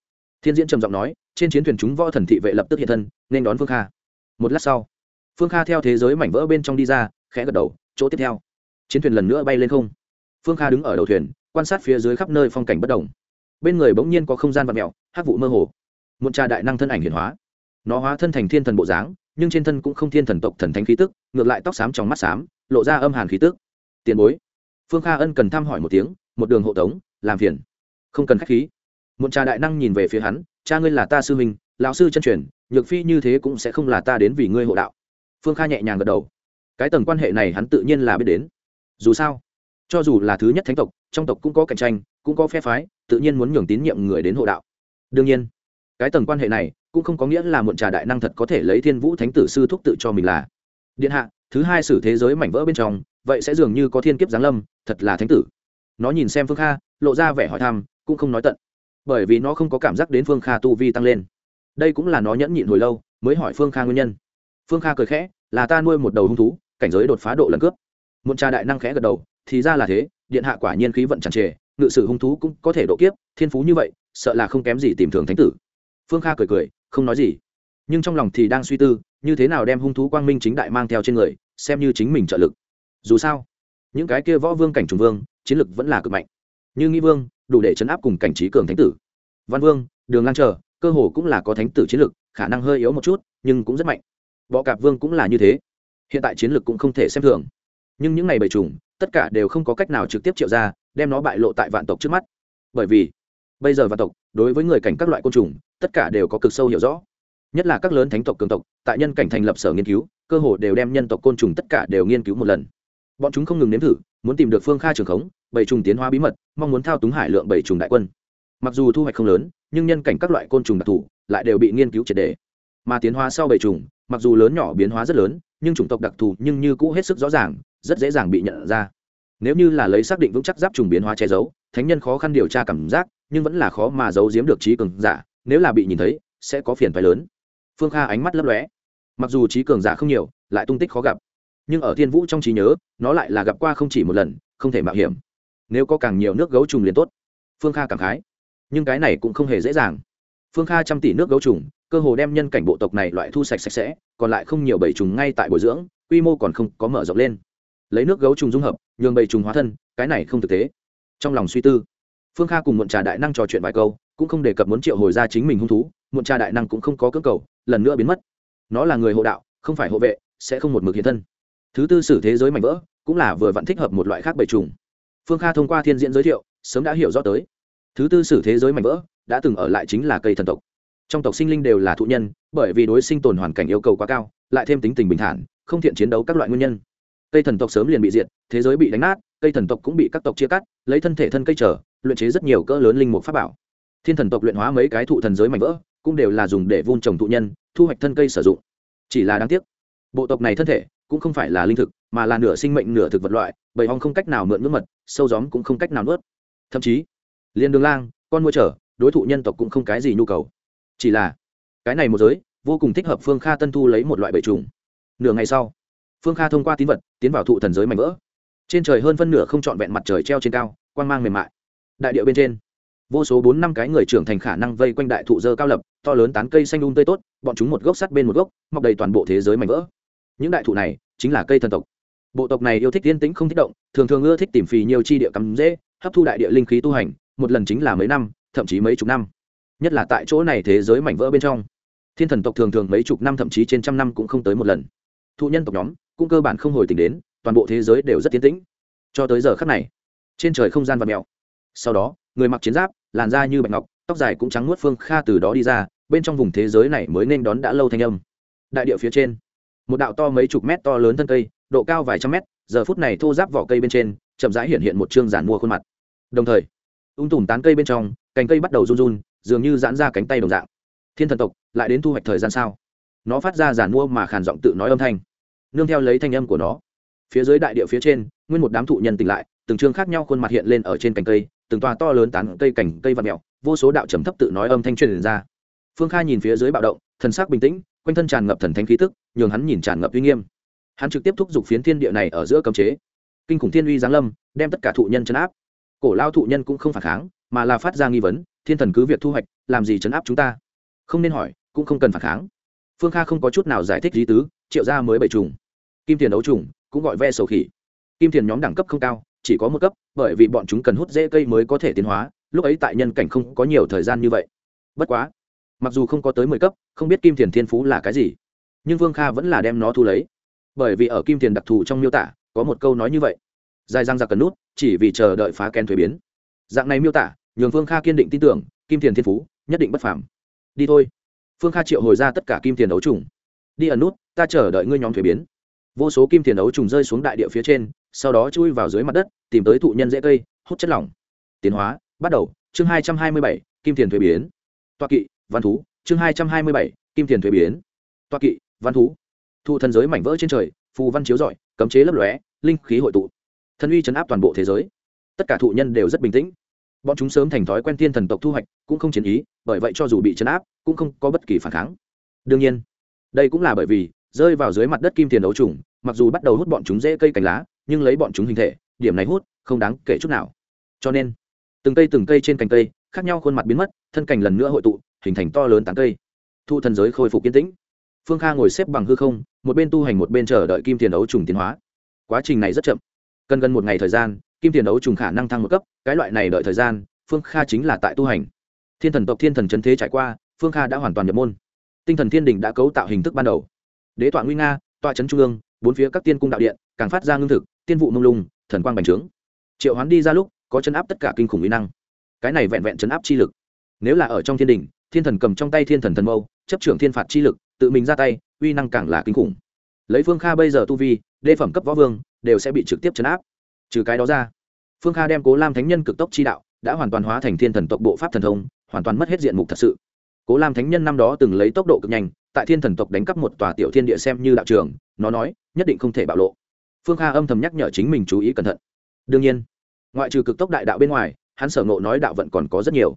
thiên diễn trầm giọng nói, trên chiến thuyền chúng võ thần thị vệ lập tức hiện thân, nên đón phương kha. Một lát sau, phương kha theo thế giới mảnh vỡ bên trong đi ra, khẽ gật đầu, chỗ tiếp theo. Chiến thuyền lần nữa bay lên không. Phương kha đứng ở đầu thuyền, quan sát phía dưới khắp nơi phong cảnh bất đồng bên người bỗng nhiên có không gian vật mẹo hát vụ mơ hồ. Một trà đại năng thân ảnh hiển hóa. Nó hóa thân thành thiên thần bộ dáng, nhưng trên thân cũng không thiên thần tộc thần thánh khí tức, ngược lại tóc xám trong mắt xám, lộ ra âm hàn khí tức. Tiền bối. Phương kha ân cần thăm hỏi một tiếng, một đường hộ tống, làm phiền. Không cần k h á c h khí. Muộn trà đại năng nhìn về phía hắn, cha ngươi là ta sư huynh, lão sư chân truyền, nhược phi như thế cũng sẽ không là ta đến vì ngươi hộ đạo. Phương kha nhẹ nhàng gật đầu. Cái tầng quan hệ này hắn tự nhiên là biết đến. Dù sao, cho dù là thứ nhất thánh tộc, trong tộc cũng có cạnh tranh, cũng có phe phái, tự nhiên muốn nhường tín nhiệm người đến hộ đạo. Đương nhiên, cái tầng quan hệ này cũng không có nghĩa là muộn trà đại năng thật có thể lấy thiên vũ thánh tử sư thúc tự cho mình là. Điện hạ, thứ hai sử thế giới mảnh vỡ bên trong, vậy sẽ dường như có thiên kiếp giáng lâm, thật là thánh tử. Nó nhìn xem phương kha, lộ ra vẻ hỏi thăm, cũng không nói tận bởi vì nó không có cảm giác đến phương kha tu vi tăng lên. Đây cũng là nó nhẫn nhịn hồi lâu, mới hỏi phương kha nguyên nhân. Phương kha cười khẽ, là ta nuôi một đầu hung thú, cảnh giới đột phá độ lần cướp. Một trà đại năng khẽ gật đầu, thì ra là thế, điện hạ quả nhiên khí vận chẳng trề, ngự sử hung thú cũng có thể độ kiếp, thiên phú như vậy, sợ là không kém gì tìm thường thánh tử. Phương kha cười cười, không nói gì. Nhưng trong lòng thì đang suy tư, như thế nào đem hung thú quang minh chính đại mang theo trên người, xem như chính mình trợ lực. Dù sao, những cái kia võ vương cảnh trùng vương, chiến lực vẫn là cực mạnh. Như nghi vương đủ để chấn áp cùng cảnh trí cường thánh tử. Văn vương đường lan chờ, cơ hồ cũng là có thánh tử chiến lực khả năng hơi yếu một chút nhưng cũng rất mạnh. Bọ cạp vương cũng là như thế. Hiện tại chiến lực cũng không thể xem thường. Nhưng những ngày bầy trùng tất cả đều không có cách nào trực tiếp triệu ra đem nó bại lộ tại vạn tộc trước mắt. Bởi vì bây giờ vạn tộc đối với người cảnh các loại côn trùng tất cả đều có cực sâu hiểu rõ. Nhất là các lớn thánh tộc cường tộc tại nhân cảnh thành lập sở nghiên cứu cơ hồ đều đem nhân tộc côn trùng tất cả đều nghiên cứu một lần bọn chúng không ngừng nếm thử, muốn tìm được phương kha trường khống, bảy trùng tiến hóa bí mật, mong muốn thao túng hải lượng bảy trùng đại quân. Mặc dù thu hoạch không lớn, nhưng nhân cảnh các loại côn trùng đặc thù lại đều bị nghiên cứu triệt đề mà tiến hóa sau bảy trùng, mặc dù lớn nhỏ biến hóa rất lớn, nhưng chủng tộc đặc thù nhưng như cũ hết sức rõ ràng, rất dễ dàng bị nhận ra. Nếu như là lấy xác định vững chắc giáp trùng biến hóa che giấu, thánh nhân khó khăn điều tra cảm giác, nhưng vẫn là khó mà giấu giếm được trí cường giả, nếu là bị nhìn thấy, sẽ có phiền phái lớn. Phương kha ánh mắt lấp lóe. Mặc dù trí cường giả không nhiều, lại tung tích khó gặp nhưng ở thiên vũ trong trí nhớ, nó lại là gặp qua không chỉ một lần, không thể mạo hiểm. Nếu có càng nhiều nước gấu trùng liền tốt. Phương kha cảm khái. Nhưng cái này cũng không hề dễ dàng. Phương kha trăm tỷ nước gấu trùng, cơ hồ đem nhân cảnh bộ tộc này loại thu sạch sạch sẽ, còn lại không nhiều bầy trùng ngay tại bồi dưỡng, quy mô còn không có mở rộng lên. Lấy nước gấu trùng dung hợp, nhường bầy trùng hóa thân, cái này không thực tế. Trong lòng suy tư, phương kha cùng muộn trà đại năng trò chuyện vài câu, cũng không đề cập muốn triệu hồi ra chính mình hung thú, muộn trà đại năng cũng không có cưỡng cầu, lần nữa biến mất. Nó là người hộ đạo, không phải hộ vệ, sẽ không một mực hiện thân thứ tư sử thế giới mạnh vỡ, cũng là vừa vặn thích hợp một loại khác bầy trùng phương kha thông qua thiên diễn giới thiệu, sớm đã hiểu rõ tới. Thứ tư sử thế giới mạnh vỡ, đã từng ở lại chính là cây thần tộc. Trong tộc sinh linh đều là thụ nhân, bởi vì đối sinh tồn hoàn cảnh yêu cầu quá cao, lại thêm tính tình bình thản, không thiện chiến đấu các loại nguyên nhân. Cây thần tộc sớm liền bị diệt, thế giới bị đánh nát, cây thần tộc cũng bị các tộc chia cắt, lấy thân thể thân cây trở, luyện chế rất nhiều cỡ lớn linh mục pháp bảo. Thiên thần tộc luyện hóa mấy cái thụ thần giới mạnh vỡ, cũng đều là dùng để vun trồng thụ nhân, thu hoạch thân cây sử dụng. Chỉ là đáng tiếc, bộ tộc này thân thể cũng không phải là linh thực, mà là nửa sinh mệnh, nửa thực vật loại, bầy hong không cách nào mượn nước mật, sâu gióm cũng không cách nào nuốt. Thậm chí liền đường lang, con mua trở, đối thủ nhân tộc cũng không cái gì nhu cầu. Chỉ là, cái này một giới, vô cùng thích hợp phương kha tân thu lấy một loại bầy trùng. Nửa ngày sau, phương kha thông qua tín vật, tiến vào thụ thần giới mạnh vỡ. Trên trời hơn phân nửa không trọn vẹn mặt trời treo trên cao quan g mang mềm mại. Đại điệu bên trên, vô số bốn năm cái người trưởng thành khả năng vây quanh đại thụ dơ cao lập, to lớn tán cây xanh đun um tươi tốt, bọn chúng một gốc sắt bên một gốc, mọc đầy toàn bộ thế giới mạnh vỡ những đại thụ này chính là cây thần tộc. Bộ tộc này yêu thích yên tĩnh không thích động, thường thường ưa thích tìm phì nhiều chi địa cắm dễ hấp thu đại địa linh khí tu hành, một lần chính là mấy năm, thậm chí mấy chục năm. Nhất là tại chỗ này thế giới mảnh vỡ bên trong. Thiên thần tộc thường thường mấy chục năm thậm chí trên trăm năm cũng không tới một lần. Thụ nhân tộc nhóm cũng cơ bản không hồi tình đến, toàn bộ thế giới đều rất tiến tĩnh. Cho tới giờ khắc này, trên trời không gian và mèo. Sau đó, người mặc chiến giáp, làn da như bạch ngọc, tóc dài cũng trắng nuốt phương kha từ đó đi ra, bên trong vùng thế giới này mới nên đón đã lâu thanh âm. Đại địa phía trên một đạo to mấy chục mét to lớn thân cây, độ cao vài trăm mét, giờ phút này thô giáp vỏ cây bên trên, chậm rãi hiện hiện một chương giản mua khuôn mặt. Đồng thời, ung tùm tán cây bên trong, cành cây bắt đầu run run, dường như giãn ra cánh tay đồng dạng. Thiên thần tộc, lại đến thu hoạch thời gian sao? Nó phát ra giản mua mà khàn giọng tự nói âm thanh. Nương theo lấy thanh âm của nó, phía dưới đại địa phía trên, nguyên một đám thụ nhân tỉnh lại, từng chương khác nhau khuôn mặt hiện lên ở trên cành cây, từng toa to lớn tán cây cành cây và mèo, vô số đạo trầm thấp tự nói âm thanh truyền ra. Phương kha nhìn phía dưới bạo động, thần sắc bình tĩnh quanh thân tràn ngập thần thánh khí tức, nhường hắn nhìn tràn ngập uy nghiêm. Hắn trực tiếp thúc giục phiến thiên địa này ở giữa cấm chế. Kinh khủng thiên uy giáng lâm, đem tất cả thụ nhân chấn áp. Cổ lao thụ nhân cũng không phản kháng, mà là phát ra nghi vấn, thiên thần cứ việc thu hoạch, làm gì chấn áp chúng ta? Không nên hỏi, cũng không cần phản kháng. Phương kha không có chút nào giải thích lý tứ, triệu ra mới bảy trùng. Kim tiền đấu trùng, cũng gọi ve sầu khỉ. Kim tiền nhóm đẳng cấp không cao, chỉ có một cấp, bởi vì bọn chúng cần hút dễ cây mới có thể tiến hóa, lúc ấy tại nhân cảnh không có nhiều thời gian như vậy. Bất quá mặc dù không có tới mười cấp, không biết kim tiền thiên phú là cái gì, nhưng vương kha vẫn là đem nó thu lấy. Bởi vì ở kim tiền đặc thù trong miêu tả, có một câu nói như vậy. Dài răng giặc cần nút, chỉ vì chờ đợi phá kén thuế biến. Dạng này miêu tả, nhường Vương kha kiên định tin tưởng, kim tiền thiên phú, nhất định bất phàm. Đi thôi. Phương kha triệu hồi ra tất cả kim tiền đấu trùng. Đi ẩn nút, ta chờ đợi ngươi nhóm thuế biến. Vô số kim tiền đấu trùng rơi xuống đại địa phía trên, sau đó chui vào dưới mặt đất, tìm tới thụ nhân dễ cây, hút chất lỏng. Tiến hóa, bắt đầu, chương hai trăm hai mươi bảy, kim tiền thuế biến. Toa kỵ văn thú, chương hai trăm hai mươi bảy, kim tiền thuế biến. Toa kỵ, văn thú. Thu thần giới mảnh vỡ trên trời, phù văn chiếu rọi, cấm chế lấp lóe, linh khí hội tụ. Thần uy chấn áp toàn bộ thế giới. Tất cả thụ nhân đều rất bình tĩnh. Bọn chúng sớm thành thói quen thiên thần tộc thu hoạch, cũng không chiến ý, bởi vậy cho dù bị chấn áp, cũng không có bất kỳ phản kháng. Đương nhiên, đây cũng là bởi vì, rơi vào dưới mặt đất kim tiền đấu trùng, mặc dù bắt đầu hút bọn chúng dễ cây cành lá, nhưng lấy bọn chúng hình thể, điểm này hút, không đáng kể chút nào. Cho nên, từng cây từng cây trên cành cây, khác nhau khuôn mặt biến mất, thân cành lần nữa hội tụ hình thành to lớn tán cây. Thu thần giới khôi phục kiến tĩnh. Phương kha ngồi xếp bằng hư không, một bên tu hành một bên chờ đợi kim tiền đấu trùng tiến hóa. Quá trình này rất chậm. Cần gần một ngày thời gian, kim tiền đấu trùng khả năng thăng một cấp, cái loại này đợi thời gian, phương kha chính là tại tu hành. Thiên thần tộc thiên thần chân thế trải qua, phương kha đã hoàn toàn nhập môn. Tinh thần thiên đình đã cấu tạo hình thức ban đầu. Đế tọa nguy nga, tọa trấn trung ương, bốn phía các tiên cung đạo điện, càng phát ra ngưng thực, tiên vụ mông lung, thần quang bành trướng. Triệu hoán đi ra lúc, có chấn áp tất cả kinh khủng uy năng. Cái này vẹn vẹn chấn áp chi lực. Nếu là ở trong thiên đình thiên thần cầm trong tay thiên thần thần mâu, chấp trưởng thiên phạt chi lực, tự mình ra tay, uy năng càng là kinh khủng. Lấy phương kha bây giờ tu vi, đê phẩm cấp võ vương, đều sẽ bị trực tiếp chấn áp. Trừ cái đó ra, phương kha đem cố lam thánh nhân cực tốc chi đạo, đã hoàn toàn hóa thành thiên thần tộc bộ pháp thần thông, hoàn toàn mất hết diện mục thật sự. Cố lam thánh nhân năm đó từng lấy tốc độ cực nhanh, tại thiên thần tộc đánh cắp một tòa tiểu thiên địa xem như đạo trường, nó nói, nhất định không thể bạo lộ. Phương kha âm thầm nhắc nhở chính mình chú ý cẩn thận. Đương nhiên, ngoại trừ cực tốc đại đạo bên ngoài, hắn sở ngộ nói đạo vận còn có rất nhiều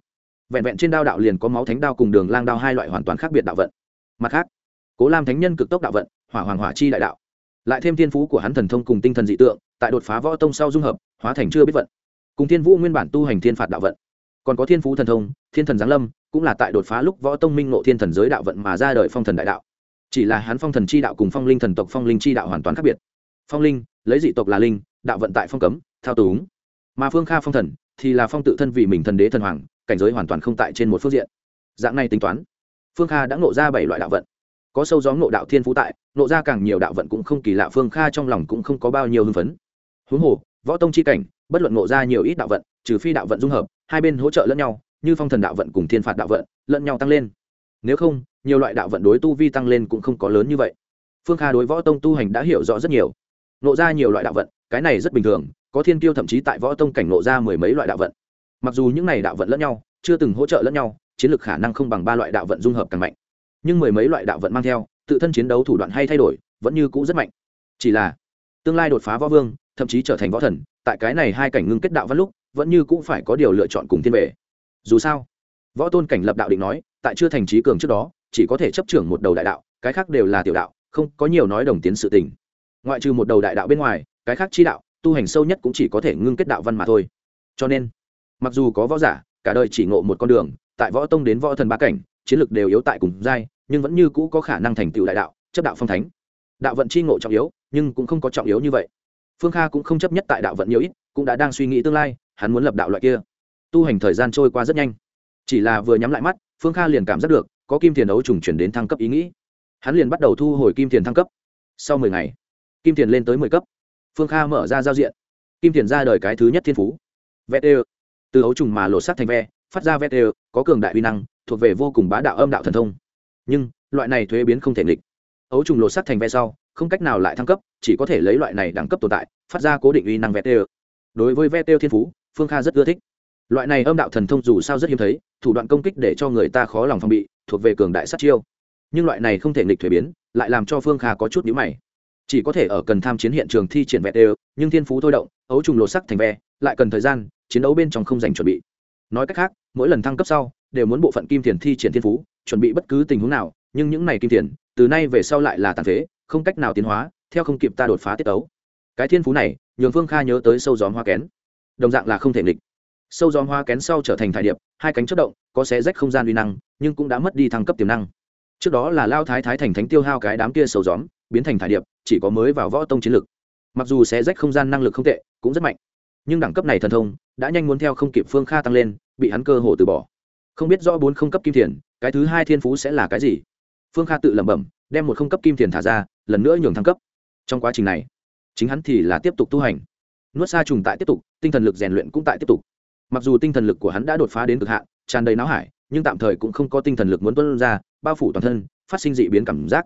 vẹn vẹn trên đao đạo liền có máu thánh đao cùng đường lang đao hai loại hoàn toàn khác biệt đạo vận. Mặt khác, cố lam thánh nhân cực tốc đạo vận, hỏa hoàng hỏa chi đại đạo. Lại thêm thiên phú của hắn thần thông cùng tinh thần dị tượng, tại đột phá võ tông sau dung hợp, hóa thành chưa biết vận. Cùng thiên vũ nguyên bản tu hành thiên phạt đạo vận. Còn có thiên phú thần thông, thiên thần giáng lâm, cũng là tại đột phá lúc võ tông minh nộ thiên thần giới đạo vận mà ra đời phong thần đại đạo. Chỉ là hắn phong thần chi đạo cùng phong linh thần tộc phong linh chi đạo hoàn toàn khác biệt. Phong linh, lấy dị tộc là linh, đạo vận tại phong cấm, thao túng. Mà phương kha phong thần thì là phong tự thân vì mình thần đế thần hoàng cảnh giới hoàn toàn không tại trên một phương diện. Dạng này tính toán, phương kha đã ngộ ra bảy loại đạo vận. Có sâu gió ngộ đạo thiên phú tại, ngộ ra càng nhiều đạo vận cũng không kỳ lạ, phương kha trong lòng cũng không có bao nhiêu hưng phấn. Huống hồ, võ tông chi cảnh, bất luận ngộ ra nhiều ít đạo vận, trừ phi đạo vận dung hợp, hai bên hỗ trợ lẫn nhau, như phong thần đạo vận cùng thiên phạt đạo vận, lẫn nhau tăng lên. Nếu không, nhiều loại đạo vận đối tu vi tăng lên cũng không có lớn như vậy. Phương kha đối võ tông tu hành đã hiểu rõ rất nhiều. Nộ ra nhiều loại đạo vận, cái này rất bình thường, có thiên kiêu thậm chí tại võ tông cảnh nộ ra mười mấy loại đạo vận mặc dù những này đạo vận lẫn nhau, chưa từng hỗ trợ lẫn nhau, chiến lược khả năng không bằng ba loại đạo vận dung hợp càng mạnh. Nhưng mười mấy loại đạo vận mang theo, tự thân chiến đấu thủ đoạn hay thay đổi, vẫn như cũ rất mạnh. Chỉ là, tương lai đột phá võ vương, thậm chí trở thành võ thần, tại cái này hai cảnh ngưng kết đạo văn lúc, vẫn như cũ phải có điều lựa chọn cùng thiên về. dù sao, võ tôn cảnh lập đạo định nói, tại chưa thành trí cường trước đó, chỉ có thể chấp trưởng một đầu đại đạo, cái khác đều là tiểu đạo, không có nhiều nói đồng tiến sự tình. Ngoại trừ một đầu đại đạo bên ngoài, cái khác chi đạo, tu hành sâu nhất cũng chỉ có thể ngưng kết đạo văn mà thôi. Cho nên mặc dù có võ giả, cả đời chỉ ngộ một con đường, tại võ tông đến võ thần ba cảnh, chiến lược đều yếu tại cùng giai, nhưng vẫn như cũ có khả năng thành tựu đại đạo, chấp đạo phong thánh. Đạo vận chi ngộ trọng yếu, nhưng cũng không có trọng yếu như vậy. Phương kha cũng không chấp nhất tại đạo vận nhiều ít, cũng đã đang suy nghĩ tương lai, hắn muốn lập đạo loại kia. Tu hành thời gian trôi qua rất nhanh. Chỉ là vừa nhắm lại mắt, phương kha liền cảm giác được, có kim tiền đấu trùng chuyển đến thăng cấp ý nghĩ. Hắn liền bắt đầu thu hồi kim tiền thăng cấp. Sau mười ngày, kim tiền lên tới mười cấp. Phương kha mở ra giao diện. Kim tiền ra đời cái thứ nhất thiên phú. Vẽ ê từ ấu trùng mà lột sắt thành ve, phát ra ve ê có cường đại uy năng, thuộc về vô cùng bá đạo âm đạo thần thông. Nhưng, loại này thuế biến không thể nghịch. Ấu trùng lột sắt thành ve sau, không cách nào lại thăng cấp, chỉ có thể lấy loại này đẳng cấp tồn tại, phát ra cố định uy năng ve ê đối với ve ê thiên phú, phương kha rất ưa thích. Loại này âm đạo thần thông dù sao rất hiếm thấy, thủ đoạn công kích để cho người ta khó lòng phòng bị, thuộc về cường đại sát chiêu. Nhưng loại này không thể nghịch thuế biến, lại làm cho phương kha có chút nhữ mày. Chỉ có thể ở cần tham chiến hiện trường thi triển vẹt đều, nhưng thiên phú thôi động, ấu trùng lột sắc thành ve, lại cần thời gian chiến đấu bên trong không dành chuẩn bị. Nói cách khác, mỗi lần thăng cấp sau, đều muốn bộ phận kim tiền thi triển thiên phú, chuẩn bị bất cứ tình huống nào, nhưng những này kim tiền, từ nay về sau lại là tàn phế, không cách nào tiến hóa, theo không kịp ta đột phá tiết tấu. Cái thiên phú này, nhường phương kha nhớ tới sâu gióm hoa kén. Đồng dạng là không thể nghịch. Sâu gió hoa kén sau trở thành thải điệp, hai cánh chất động, có xé rách không gian uy năng, nhưng cũng đã mất đi thăng cấp tiềm năng. Trước đó là lao thái thái thành thánh tiêu hao cái đám kia sâu gióm, biến thành thải điệp, chỉ có mới vào võ tông chiến lực. Mặc dù xé rách không gian năng lực không tệ, cũng rất mạnh. Nhưng đẳng cấp này thần thông đã nhanh muốn theo không kịp phương kha tăng lên, bị hắn cơ hồ từ bỏ. Không biết rõ bốn không cấp kim thiền, cái thứ hai thiên phú sẽ là cái gì. Phương kha tự lẩm bẩm, đem một không cấp kim thiền thả ra, lần nữa nhường thăng cấp. Trong quá trình này, chính hắn thì là tiếp tục tu hành. Nuốt xa trùng tại tiếp tục, tinh thần lực rèn luyện cũng tại tiếp tục. Mặc dù tinh thần lực của hắn đã đột phá đến cực hạn, tràn đầy não hải, nhưng tạm thời cũng không có tinh thần lực muốn tuân ra, bao phủ toàn thân, phát sinh dị biến cảm giác.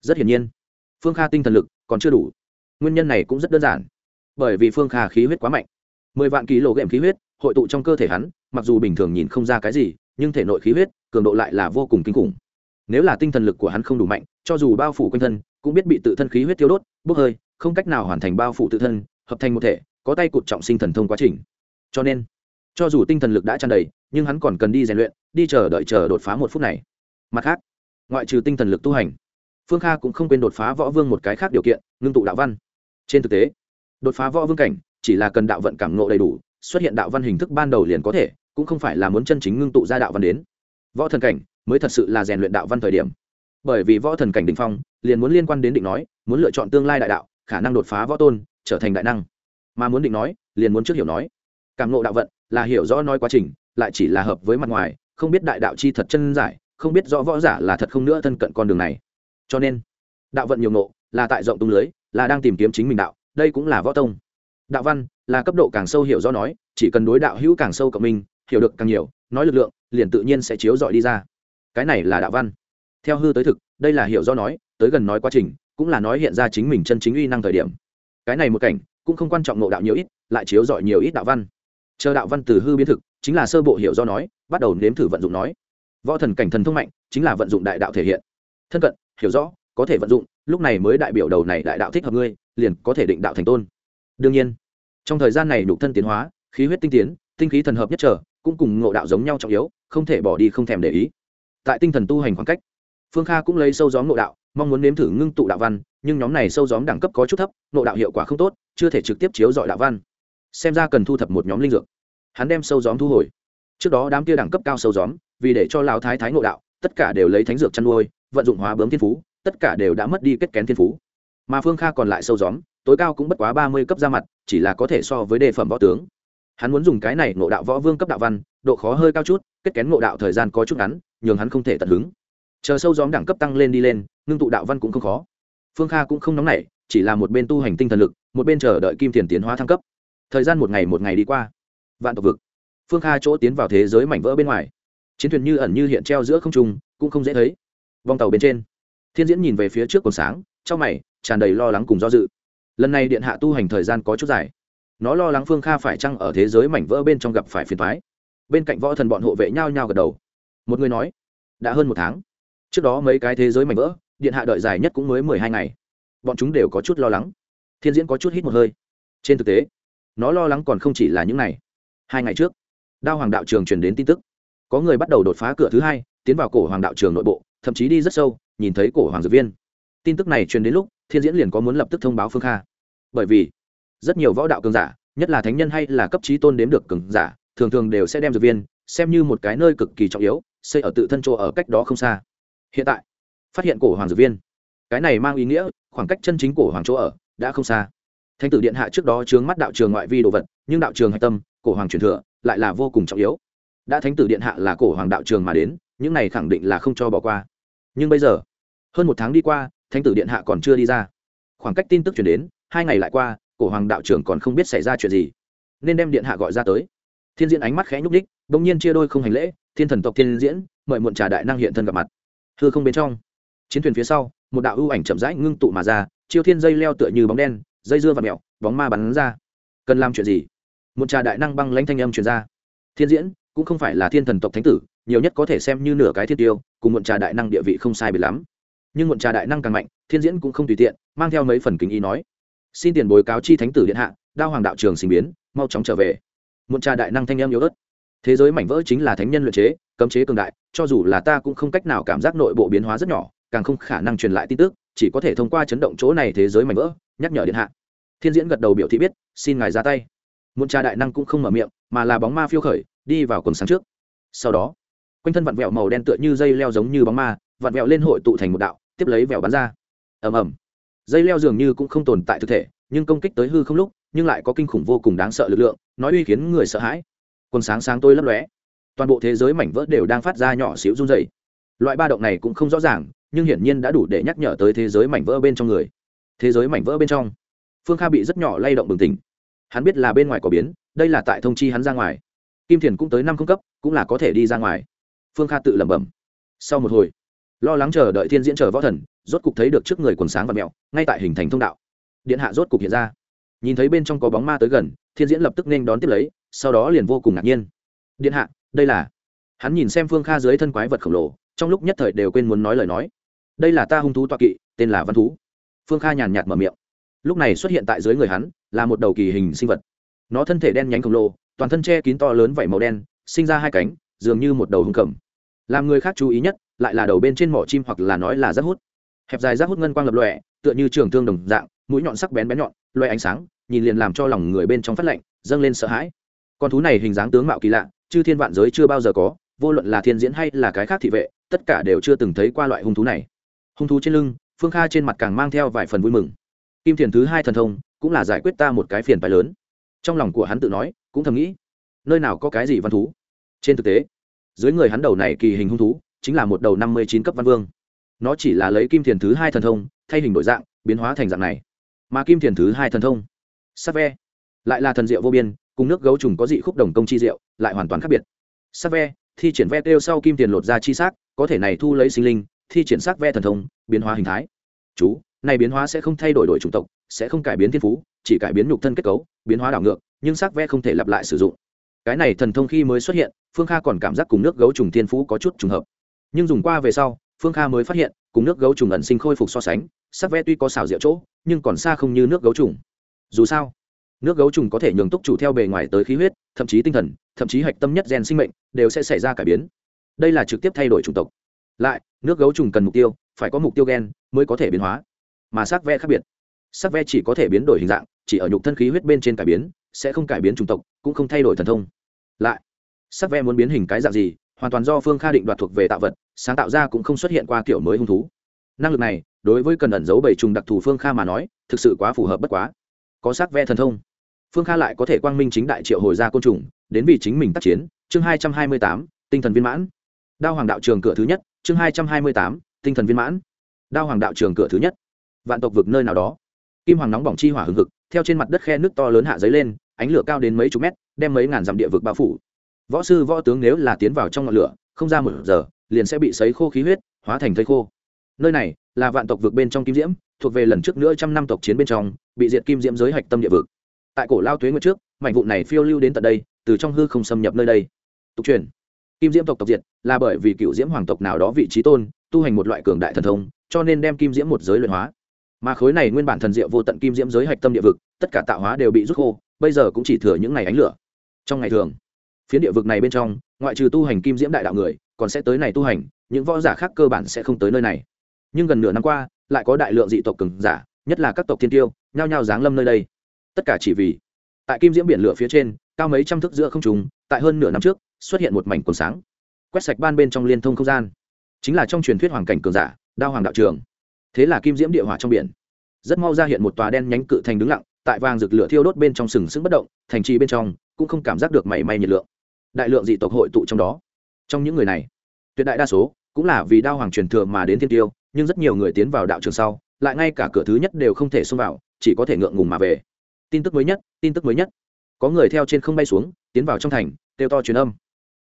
Rất hiển nhiên, phương kha tinh thần lực còn chưa đủ. Nguyên nhân này cũng rất đơn giản. Bởi vì phương kha khí huyết quá mạnh mười vạn ký lộ ghệm khí huyết, hội tụ trong cơ thể hắn, mặc dù bình thường nhìn không ra cái gì, nhưng thể nội khí huyết, cường độ lại là vô cùng kinh khủng. Nếu là tinh thần lực của hắn không đủ mạnh, cho dù bao phủ quanh thân, cũng biết bị tự thân khí huyết tiêu đốt, bốc hơi, không cách nào hoàn thành bao phủ tự thân, hợp thành một thể, có tay cụt trọng sinh thần thông quá trình. Cho nên, cho dù tinh thần lực đã tràn đầy, nhưng hắn còn cần đi rèn luyện, đi chờ đợi chờ đột phá một phút này. Mặt khác, ngoại trừ tinh thần lực tu hành, phương kha cũng không quên đột phá võ vương một cái khác điều kiện, ngưng tụ đạo văn. Trên thực tế, đột phá võ vương cảnh chỉ là cần đạo vận cảm ngộ đầy đủ, xuất hiện đạo văn hình thức ban đầu liền có thể, cũng không phải là muốn chân chính ngưng tụ ra đạo văn đến. Võ thần cảnh mới thật sự là rèn luyện đạo văn thời điểm. Bởi vì võ thần cảnh đ ỉ n h phong, liền muốn liên quan đến định nói, muốn lựa chọn tương lai đại đạo, khả năng đột phá võ tôn, trở thành đại năng. Mà muốn định nói, liền muốn trước hiểu nói. Cảm ngộ đạo vận là hiểu rõ nói quá trình, lại chỉ là hợp với mặt ngoài, không biết đại đạo chi thật chân giải, không biết rõ võ giả là thật không nữa thân cận con đường này. Cho nên, đạo vận nhiều ngộ là tại rộng tung lưới, là đang tìm kiếm chính mình đạo, đây cũng là võ tông đạo văn là cấp độ càng sâu hiểu rõ nói, chỉ cần đối đạo hữu càng sâu cộng minh, hiểu được càng nhiều, nói lực lượng liền tự nhiên sẽ chiếu dọi đi ra. Cái này là đạo văn. Theo hư tới thực, đây là hiểu rõ nói, tới gần nói quá trình, cũng là nói hiện ra chính mình chân chính uy năng thời điểm. Cái này một cảnh, cũng không quan trọng ngộ đạo nhiều ít, lại chiếu dọi nhiều ít đạo văn. Chờ đạo văn từ hư biến thực, chính là sơ bộ hiểu do nói, bắt đầu nếm thử vận dụng nói. Võ thần cảnh thần thông mạnh, chính là vận dụng đại đạo thể hiện. Thân cận, hiểu rõ, có thể vận dụng, lúc này mới đại biểu đầu này đại đạo thích hợp ngươi, liền có thể định đạo thành tôn đương nhiên, trong thời gian này nhục thân tiến hóa, khí huyết tinh tiến, tinh khí thần hợp nhất trở, cũng cùng ngộ đạo giống nhau trọng yếu, không thể bỏ đi, không thèm để ý. Tại tinh thần tu hành khoảng cách, phương kha cũng lấy sâu gió ngộ đạo, mong muốn nếm thử ngưng tụ đạo văn, nhưng nhóm này sâu gióm đẳng cấp có chút thấp, ngộ đạo hiệu quả không tốt, chưa thể trực tiếp chiếu dọi đạo văn. Xem ra cần thu thập một nhóm linh dược. Hắn đem sâu gióm thu hồi. Trước đó đám kia đẳng cấp cao sâu gióm, vì để cho lão thái thái ngộ đạo, tất cả đều lấy thánh dược chăn nuôi, vận dụng hóa bướm thiên phú, tất cả đều đã mất đi kết kén thiên phú. Mà phương kha còn lại sâu gióm tối cao cũng bất quá ba mươi cấp ra mặt, chỉ là có thể so với đề phẩm võ tướng. Hắn muốn dùng cái này ngộ đạo võ vương cấp đạo văn, độ khó hơi cao chút, kết kén ngộ đạo thời gian có chút ngắn, nhường hắn không thể tận hứng. Chờ sâu gióm đẳng cấp tăng lên đi lên, ngưng tụ đạo văn cũng không khó. Phương kha cũng không nóng nảy, chỉ là một bên tu hành tinh thần lực, một bên chờ đợi kim tiền tiến hóa thăng cấp. Thời gian một ngày một ngày đi qua. Vạn tộc vực. Phương kha chỗ tiến vào thế giới mảnh vỡ bên ngoài. Chiến thuyền như ẩn như hiện treo giữa không trung, cũng không dễ thấy. Vòng tàu bên trên. Thiên diễn nhìn về phía trước còn sáng, trong mày tràn đầy lo lắng cùng do dự lần này điện hạ tu hành thời gian có chút dài. Nó lo lắng phương kha phải chăng ở thế giới mảnh vỡ bên trong gặp phải phiền thoái bên cạnh võ thần bọn hộ vệ nhau nhau gật đầu. Một người nói đã hơn một tháng. Trước đó mấy cái thế giới mảnh vỡ điện hạ đợi dài nhất cũng mới mười hai ngày. Bọn chúng đều có chút lo lắng. Thiên diễn có chút hít một hơi. Trên thực tế nó lo lắng còn không chỉ là những này, hai ngày trước đao hoàng đạo trường truyền đến tin tức. Có người bắt đầu đột phá cửa thứ hai tiến vào cổ hoàng đạo trường nội bộ thậm chí đi rất sâu nhìn thấy cổ hoàng dược viên. Tin tức này truyền đến lúc thiên diễn liền có muốn lập tức thông báo phương kha. Bởi vì, rất nhiều võ đạo cường giả, nhất là thánh nhân hay là cấp trí tôn đếm được cường giả, thường thường đều sẽ đem dược viên xem như một cái nơi cực kỳ trọng yếu, xây ở tự thân chỗ ở cách đó không xa. Hiện tại, phát hiện cổ hoàng dược viên. Cái này mang ý nghĩa, khoảng cách chân chính cổ hoàng chỗ ở đã không xa. Thánh tử điện hạ trước đó chướng mắt đạo trường ngoại vi đồ vật, nhưng đạo trường hạch tâm, cổ hoàng truyền thừa, lại là vô cùng trọng yếu. Đã thánh tử điện hạ là cổ hoàng đạo trường mà đến, những này khẳng định là không cho bỏ qua. Nhưng bây giờ, hơn một tháng đi qua thánh tử điện hạ còn chưa đi ra. Khoảng cách tin tức chuyển đến, hai ngày lại qua, cổ hoàng đạo trưởng còn không biết xảy ra chuyện gì, nên đem điện hạ gọi ra tới. Thiên diễn ánh mắt khẽ nhúc đích bỗng nhiên chia đôi không hành lễ, thiên thần tộc thiên diễn, mời muộn trà đại năng hiện thân gặp mặt. Thưa không bên trong, chiến thuyền phía sau, một đạo ưu ảnh chậm rãi ngưng tụ mà ra, chiêu thiên dây leo tựa như bóng đen, dây dưa và mẹo, bóng ma bắn ra. Cần làm chuyện gì? Một trà đại năng băng lãnh thanh âm truyền ra. Thiên diễn, cũng không phải là thiên thần tộc thánh tử, nhiều nhất có thể xem như nửa cái thiên tiêu, cùng muộn trà đại năng địa vị không sai biệt lắm nhưng muộn trà đại năng càng mạnh, thiên diễn cũng không tùy tiện, mang theo mấy phần kính ý nói, xin tiền bồi cáo chi thánh tử điện hạ, đao hoàng đạo trường sinh biến, mau chóng trở về. Muộn trà đại năng thanh em yếu ớt, thế giới mảnh vỡ chính là thánh nhân luyện chế, cấm chế cường đại, cho dù là ta cũng không cách nào cảm giác nội bộ biến hóa rất nhỏ, càng không khả năng truyền lại tin tức, chỉ có thể thông qua chấn động chỗ này thế giới mảnh vỡ, nhắc nhở điện hạ. Thiên diễn gật đầu biểu thị biết, xin ngài ra tay. Muộn trà đại năng cũng không mở miệng, mà là bóng ma phiêu khởi, đi vào quần sáng trước. Sau đó, quanh thân vặn vẹo màu đen tựa như dây leo giống như bóng ma, vặn vẹo lên hội tụ thành một đạo tiếp lấy vẹo bắn ra. Ầm ầm. Dây leo dường như cũng không tồn tại thực thể, nhưng công kích tới hư không lúc, nhưng lại có kinh khủng vô cùng đáng sợ lực lượng, nói uy khiến người sợ hãi. Quần sáng sáng tôi lấp lóe. Toàn bộ thế giới mảnh vỡ đều đang phát ra nhỏ xíu run dày loại ba động này cũng không rõ ràng, nhưng hiển nhiên đã đủ để nhắc nhở tới thế giới mảnh vỡ bên trong người. Thế giới mảnh vỡ bên trong. Phương kha bị rất nhỏ lay động bừng tỉnh. Hắn biết là bên ngoài có biến, đây là tại thông chi hắn ra ngoài. Kim thiền cũng tới năm không cấp, cũng là có thể đi ra ngoài. Phương kha tự lẩm bẩm. Sau một hồi lo lắng chờ đợi thiên diễn chờ võ thần, rốt cục thấy được trước người quần sáng và mẹo, ngay tại hình thành thông đạo. Điện hạ rốt cục hiện ra. Nhìn thấy bên trong có bóng ma tới gần, thiên diễn lập tức nên đón tiếp lấy, sau đó liền vô cùng ngạc nhiên. Điện hạ, đây là hắn nhìn xem phương kha dưới thân quái vật khổng lồ, trong lúc nhất thời đều quên muốn nói lời nói. Đây là ta hung thú toa kỵ, tên là văn thú. Phương kha nhàn nhạt mở miệng. Lúc này xuất hiện tại dưới người hắn, là một đầu kỳ hình sinh vật. Nó thân thể đen nhánh khổng lồ, toàn thân che kín to lớn vảy màu đen, sinh ra hai cánh, dường như một đầu hung cầm. Làm người khác chú ý nhất lại là đầu bên trên mỏ chim hoặc là nói là rác hút. Hẹp dài rác hút ngân quang lập lòe, tựa như trường thương đồng dạng, mũi nhọn sắc bén bén nhọn loe ánh sáng, nhìn liền làm cho lòng người bên trong phát lạnh, dâng lên sợ hãi. Con thú này hình dáng tướng mạo kỳ lạ, chư thiên vạn giới chưa bao giờ có, vô luận là thiên diễn hay là cái khác thị vệ, tất cả đều chưa từng thấy qua loại hung thú này. Hung thú trên lưng, phương kha trên mặt càng mang theo vài phần vui mừng. Kim thiền thứ hai thần thông, cũng là giải quyết ta một cái phiền phái lớn. Trong lòng của hắn tự nói, cũng thầm nghĩ, nơi nào có cái gì văn thú? Trên thực tế, dưới người hắn đầu này kỳ hình hung thú chính là một đầu năm mươi chín cấp văn vương. Nó chỉ là lấy kim thiền thứ hai thần thông, thay hình đổi dạng, biến hóa thành dạng này. Mà kim thiền thứ hai thần thông, sắc ve, lại là thần diệu vô biên, cùng nước gấu trùng có dị khúc đồng công chi diệu, lại hoàn toàn khác biệt. Sắc ve, thi triển ve kêu sau kim tiền lột ra chi xác có thể này thu lấy sinh linh, thi triển sắc ve thần thông, biến hóa hình thái. Chú, này biến hóa sẽ không thay đổi đổi chủng tộc, sẽ không cải biến thiên phú, chỉ cải biến nhục thân kết cấu, biến hóa đảo ngược, nhưng sắc ve không thể lặp lại sử dụng. Cái này thần thông khi mới xuất hiện, phương kha còn cảm giác cùng nước gấu trùng thiên phú có chút trùng hợp nhưng dùng qua về sau, phương kha mới phát hiện, cùng nước gấu trùng ẩn sinh khôi phục so sánh, sắc ve tuy có xào rượu chỗ, nhưng còn xa không như nước gấu trùng. Dù sao, nước gấu trùng có thể nhường túc chủ theo bề ngoài tới khí huyết, thậm chí tinh thần, thậm chí hạch tâm nhất gen sinh mệnh, đều sẽ xảy ra cải biến. Đây là trực tiếp thay đổi chủng tộc. Lại, nước gấu trùng cần mục tiêu, phải có mục tiêu gen mới có thể biến hóa. Mà sắc ve khác biệt. Sắc ve chỉ có thể biến đổi hình dạng, chỉ ở nhục thân khí huyết bên trên cải biến, sẽ không cải biến chủng tộc, cũng không thay đổi thần thông. Lại, sắc ve muốn biến hình cái dạng gì hoàn toàn do phương kha định đoạt thuộc về tạo vật, sáng tạo ra cũng không xuất hiện qua kiểu mới hung thú. Năng lực này, đối với cần ẩn giấu bảy trùng đặc thù phương kha mà nói, thực sự quá phù hợp bất quá. Có sắc ve thần thông. Phương kha lại có thể quang minh chính đại triệu hồi ra côn trùng, đến vì chính mình tác chiến. Chương hai trăm hai mươi tám, tinh thần viên mãn. Đao hoàng đạo trường cửa thứ nhất. Chương hai trăm hai mươi tám, tinh thần viên mãn. Đao hoàng đạo trường cửa thứ nhất. Vạn tộc vực nơi nào đó. Kim hoàng nóng bỏng chi hỏa hừng hực, theo trên mặt đất khe nước to lớn hạ dấy lên, ánh lửa cao đến mấy chục mét, đem mấy ngàn dặm địa vực bao phủ võ sư, võ tướng nếu là tiến vào trong ngọn lửa, không ra một giờ, liền sẽ bị sấy khô khí huyết, hóa thành thây khô. Nơi này là vạn tộc vực bên trong kim diễm, thuộc về lần trước nữa trăm năm tộc chiến bên trong, bị diệt kim diễm giới hạch tâm địa vực. Tại cổ lao tuế nguyệt trước, mảnh vụ này phiêu lưu đến tận đây, từ trong hư không xâm nhập nơi đây. Tục truyền, kim diễm tộc tộc diệt là bởi vì cựu diễm hoàng tộc nào đó vị trí tôn, tu hành một loại cường đại thần thông, cho nên đem kim diễm một giới luyện hóa. Mà khối này nguyên bản thần diệu vô tận kim diễm giới hạch tâm địa vực, tất cả tạo hóa đều bị rút khô, bây giờ cũng chỉ thừa những ngày ánh lửa. Trong ngày thường phiến địa vực này bên trong, ngoại trừ tu hành kim diễm đại đạo người, còn sẽ tới này tu hành, những võ giả khác cơ bản sẽ không tới nơi này. Nhưng gần nửa năm qua, lại có đại lượng dị tộc cường giả, nhất là các tộc thiên tiêu, nhao nhao giáng lâm nơi đây. Tất cả chỉ vì, tại kim diễm biển lửa phía trên, cao mấy trăm thước giữa không trùng tại hơn nửa năm trước, xuất hiện một mảnh cồn sáng. Quét sạch ban bên trong liên thông không gian. Chính là trong truyền thuyết hoàng cảnh cường giả, đao hoàng đạo trường. Thế là kim diễm địa hỏa trong biển. Rất mau ra hiện một tòa đen nhánh cự thành đứng lặng, tại vàng rực lửa thiêu đốt bên trong sừng sững bất động, thành trì bên trong, cũng không cảm giác được mảy may nhiệt lượng đại lượng dị tộc hội tụ trong đó. Trong những người này, tuyệt đại đa số cũng là vì đao hoàng truyền thừa mà đến thiên tiêu, nhưng rất nhiều người tiến vào đạo trường sau, lại ngay cả cửa thứ nhất đều không thể xông vào, chỉ có thể ngượng ngùng mà về. Tin tức mới nhất, tin tức mới nhất. Có người theo trên không bay xuống, tiến vào trong thành, kêu to truyền âm.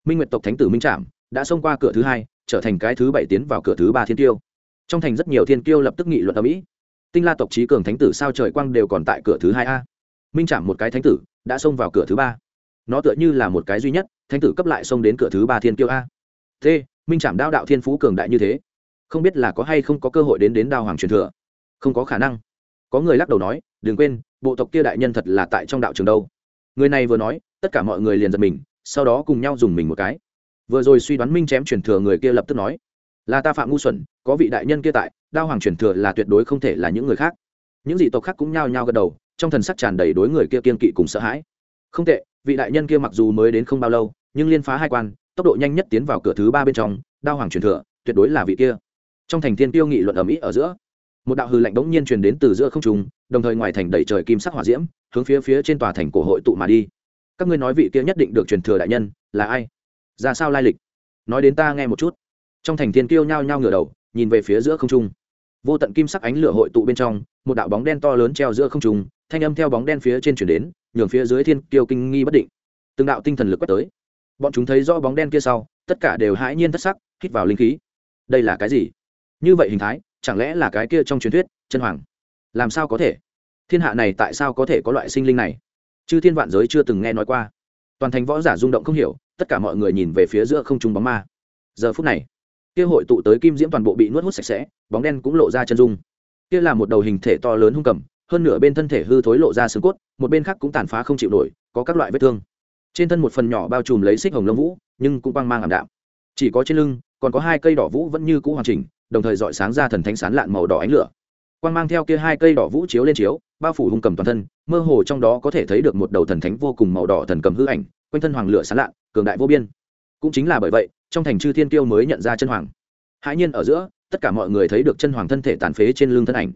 Minh nguyệt tộc thánh tử minh trạm đã xông qua cửa thứ hai, trở thành cái thứ bảy tiến vào cửa thứ ba thiên tiêu. Trong thành rất nhiều thiên tiêu lập tức nghị luận ở mỹ tinh la tộc trí cường thánh tử sao trời quang đều còn tại cửa thứ hai a. Minh Trạm một cái thánh tử đã xông vào cửa thứ ba nó tựa như là một cái duy nhất, thánh tử cấp lại xông đến cửa thứ ba thiên kiêu a. T, minh chạm đao đạo thiên phú cường đại như thế, không biết là có hay không có cơ hội đến đến đao hoàng truyền thừa? Không có khả năng. Có người lắc đầu nói, đừng quên, bộ tộc kia đại nhân thật là tại trong đạo trường đâu. Người này vừa nói, tất cả mọi người liền giật mình, sau đó cùng nhau dùng mình một cái. Vừa rồi suy đoán minh chém truyền thừa người kia lập tức nói, là ta phạm ngu xuẩn, có vị đại nhân kia tại, đao hoàng truyền thừa là tuyệt đối không thể là những người khác. Những dị tộc khác cũng nhao nhao gật đầu, trong thần sắc tràn đầy đối người kia kiên kỵ cùng sợ hãi. Không tệ vị đại nhân kia mặc dù mới đến không bao lâu, nhưng liên phá hai quan, tốc độ nhanh nhất tiến vào cửa thứ ba bên trong, đao hoàng truyền thừa, tuyệt đối là vị kia. Trong thành thiên tiêu nghị luận ở mỹ ở giữa, một đạo hư lạnh bỗng nhiên truyền đến từ giữa không trung, đồng thời ngoài thành đầy trời kim sắc hỏa diễm, hướng phía phía trên tòa thành cổ hội tụ mà đi. Các ngươi nói vị kia nhất định được truyền thừa đại nhân, là ai? Ra sao lai lịch? Nói đến ta nghe một chút. Trong thành thiên tiêu nhao nhao ngửa đầu, nhìn về phía giữa không trung. Vô tận kim sắc ánh lửa hội tụ bên trong, một đạo bóng đen to lớn treo giữa không trung, thanh âm theo bóng đen phía trên chuyển đến nhường phía dưới thiên kiêu kinh nghi bất định. Từng đạo tinh thần lực quét tới. Bọn chúng thấy rõ bóng đen kia sau, tất cả đều hãi nhiên thất sắc, hít vào linh khí. Đây là cái gì? Như vậy hình thái, chẳng lẽ là cái kia trong truyền thuyết, chân hoàng? Làm sao có thể? Thiên hạ này tại sao có thể có loại sinh linh này? Chứ thiên vạn giới chưa từng nghe nói qua. Toàn thành võ giả rung động không hiểu, tất cả mọi người nhìn về phía giữa không trung bóng ma. Giờ phút này, kia hội tụ tới kim diễm toàn bộ bị nuốt hút sạch sẽ, bóng đen cũng lộ ra chân dung. Kia là một đầu hình thể to lớn hung cầm hơn nửa bên thân thể hư thối lộ ra xương cốt, một bên khác cũng tàn phá không chịu nổi, có các loại vết thương. Trên thân một phần nhỏ bao trùm lấy xích hồng lông vũ, nhưng cũng quang mang ảm đạm. Chỉ có trên lưng, còn có hai cây đỏ vũ vẫn như cũ hoàn chỉnh, đồng thời dọi sáng ra thần thánh sán lạn màu đỏ ánh lửa. Quang mang theo kia hai cây đỏ vũ chiếu lên chiếu, bao phủ hung cầm toàn thân, mơ hồ trong đó có thể thấy được một đầu thần thánh vô cùng màu đỏ thần cầm hư ảnh, quanh thân hoàng lửa sán lạn, cường đại vô biên. Cũng chính là bởi vậy, trong thành chư thiên kiêu mới nhận ra chân hoàng. Hãi nhiên ở giữa, tất cả mọi người thấy được chân hoàng thân thể tàn phế trên lưng thân ảnh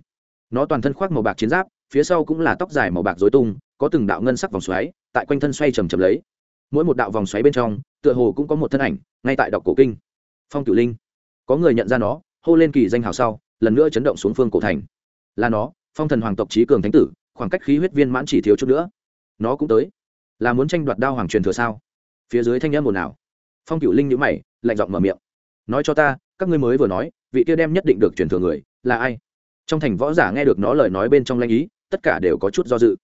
nó toàn thân khoác màu bạc chiến giáp, phía sau cũng là tóc dài màu bạc dối tung, có từng đạo ngân sắc vòng xoáy, tại quanh thân xoay chầm chầm lấy. Mỗi một đạo vòng xoáy bên trong, tựa hồ cũng có một thân ảnh, ngay tại đọc cổ kinh. Phong cửu linh. Có người nhận ra nó, hô lên kỳ danh hào sau, lần nữa chấn động xuống phương cổ thành. Là nó, phong thần hoàng tộc trí cường thánh tử, khoảng cách khí huyết viên mãn chỉ thiếu chút nữa. Nó cũng tới. Là muốn tranh đoạt đao hoàng truyền thừa sao? Phía dưới thanh nhãn một nào phong cửu linh nhữ mày, lạnh giọng mở miệng. Nói cho ta, các ngươi mới vừa nói, vị kia đem nhất định được truyền thừa người, là ai? Trong thành võ giả nghe được nó lời nói bên trong lanh ý, tất cả đều có chút do dự.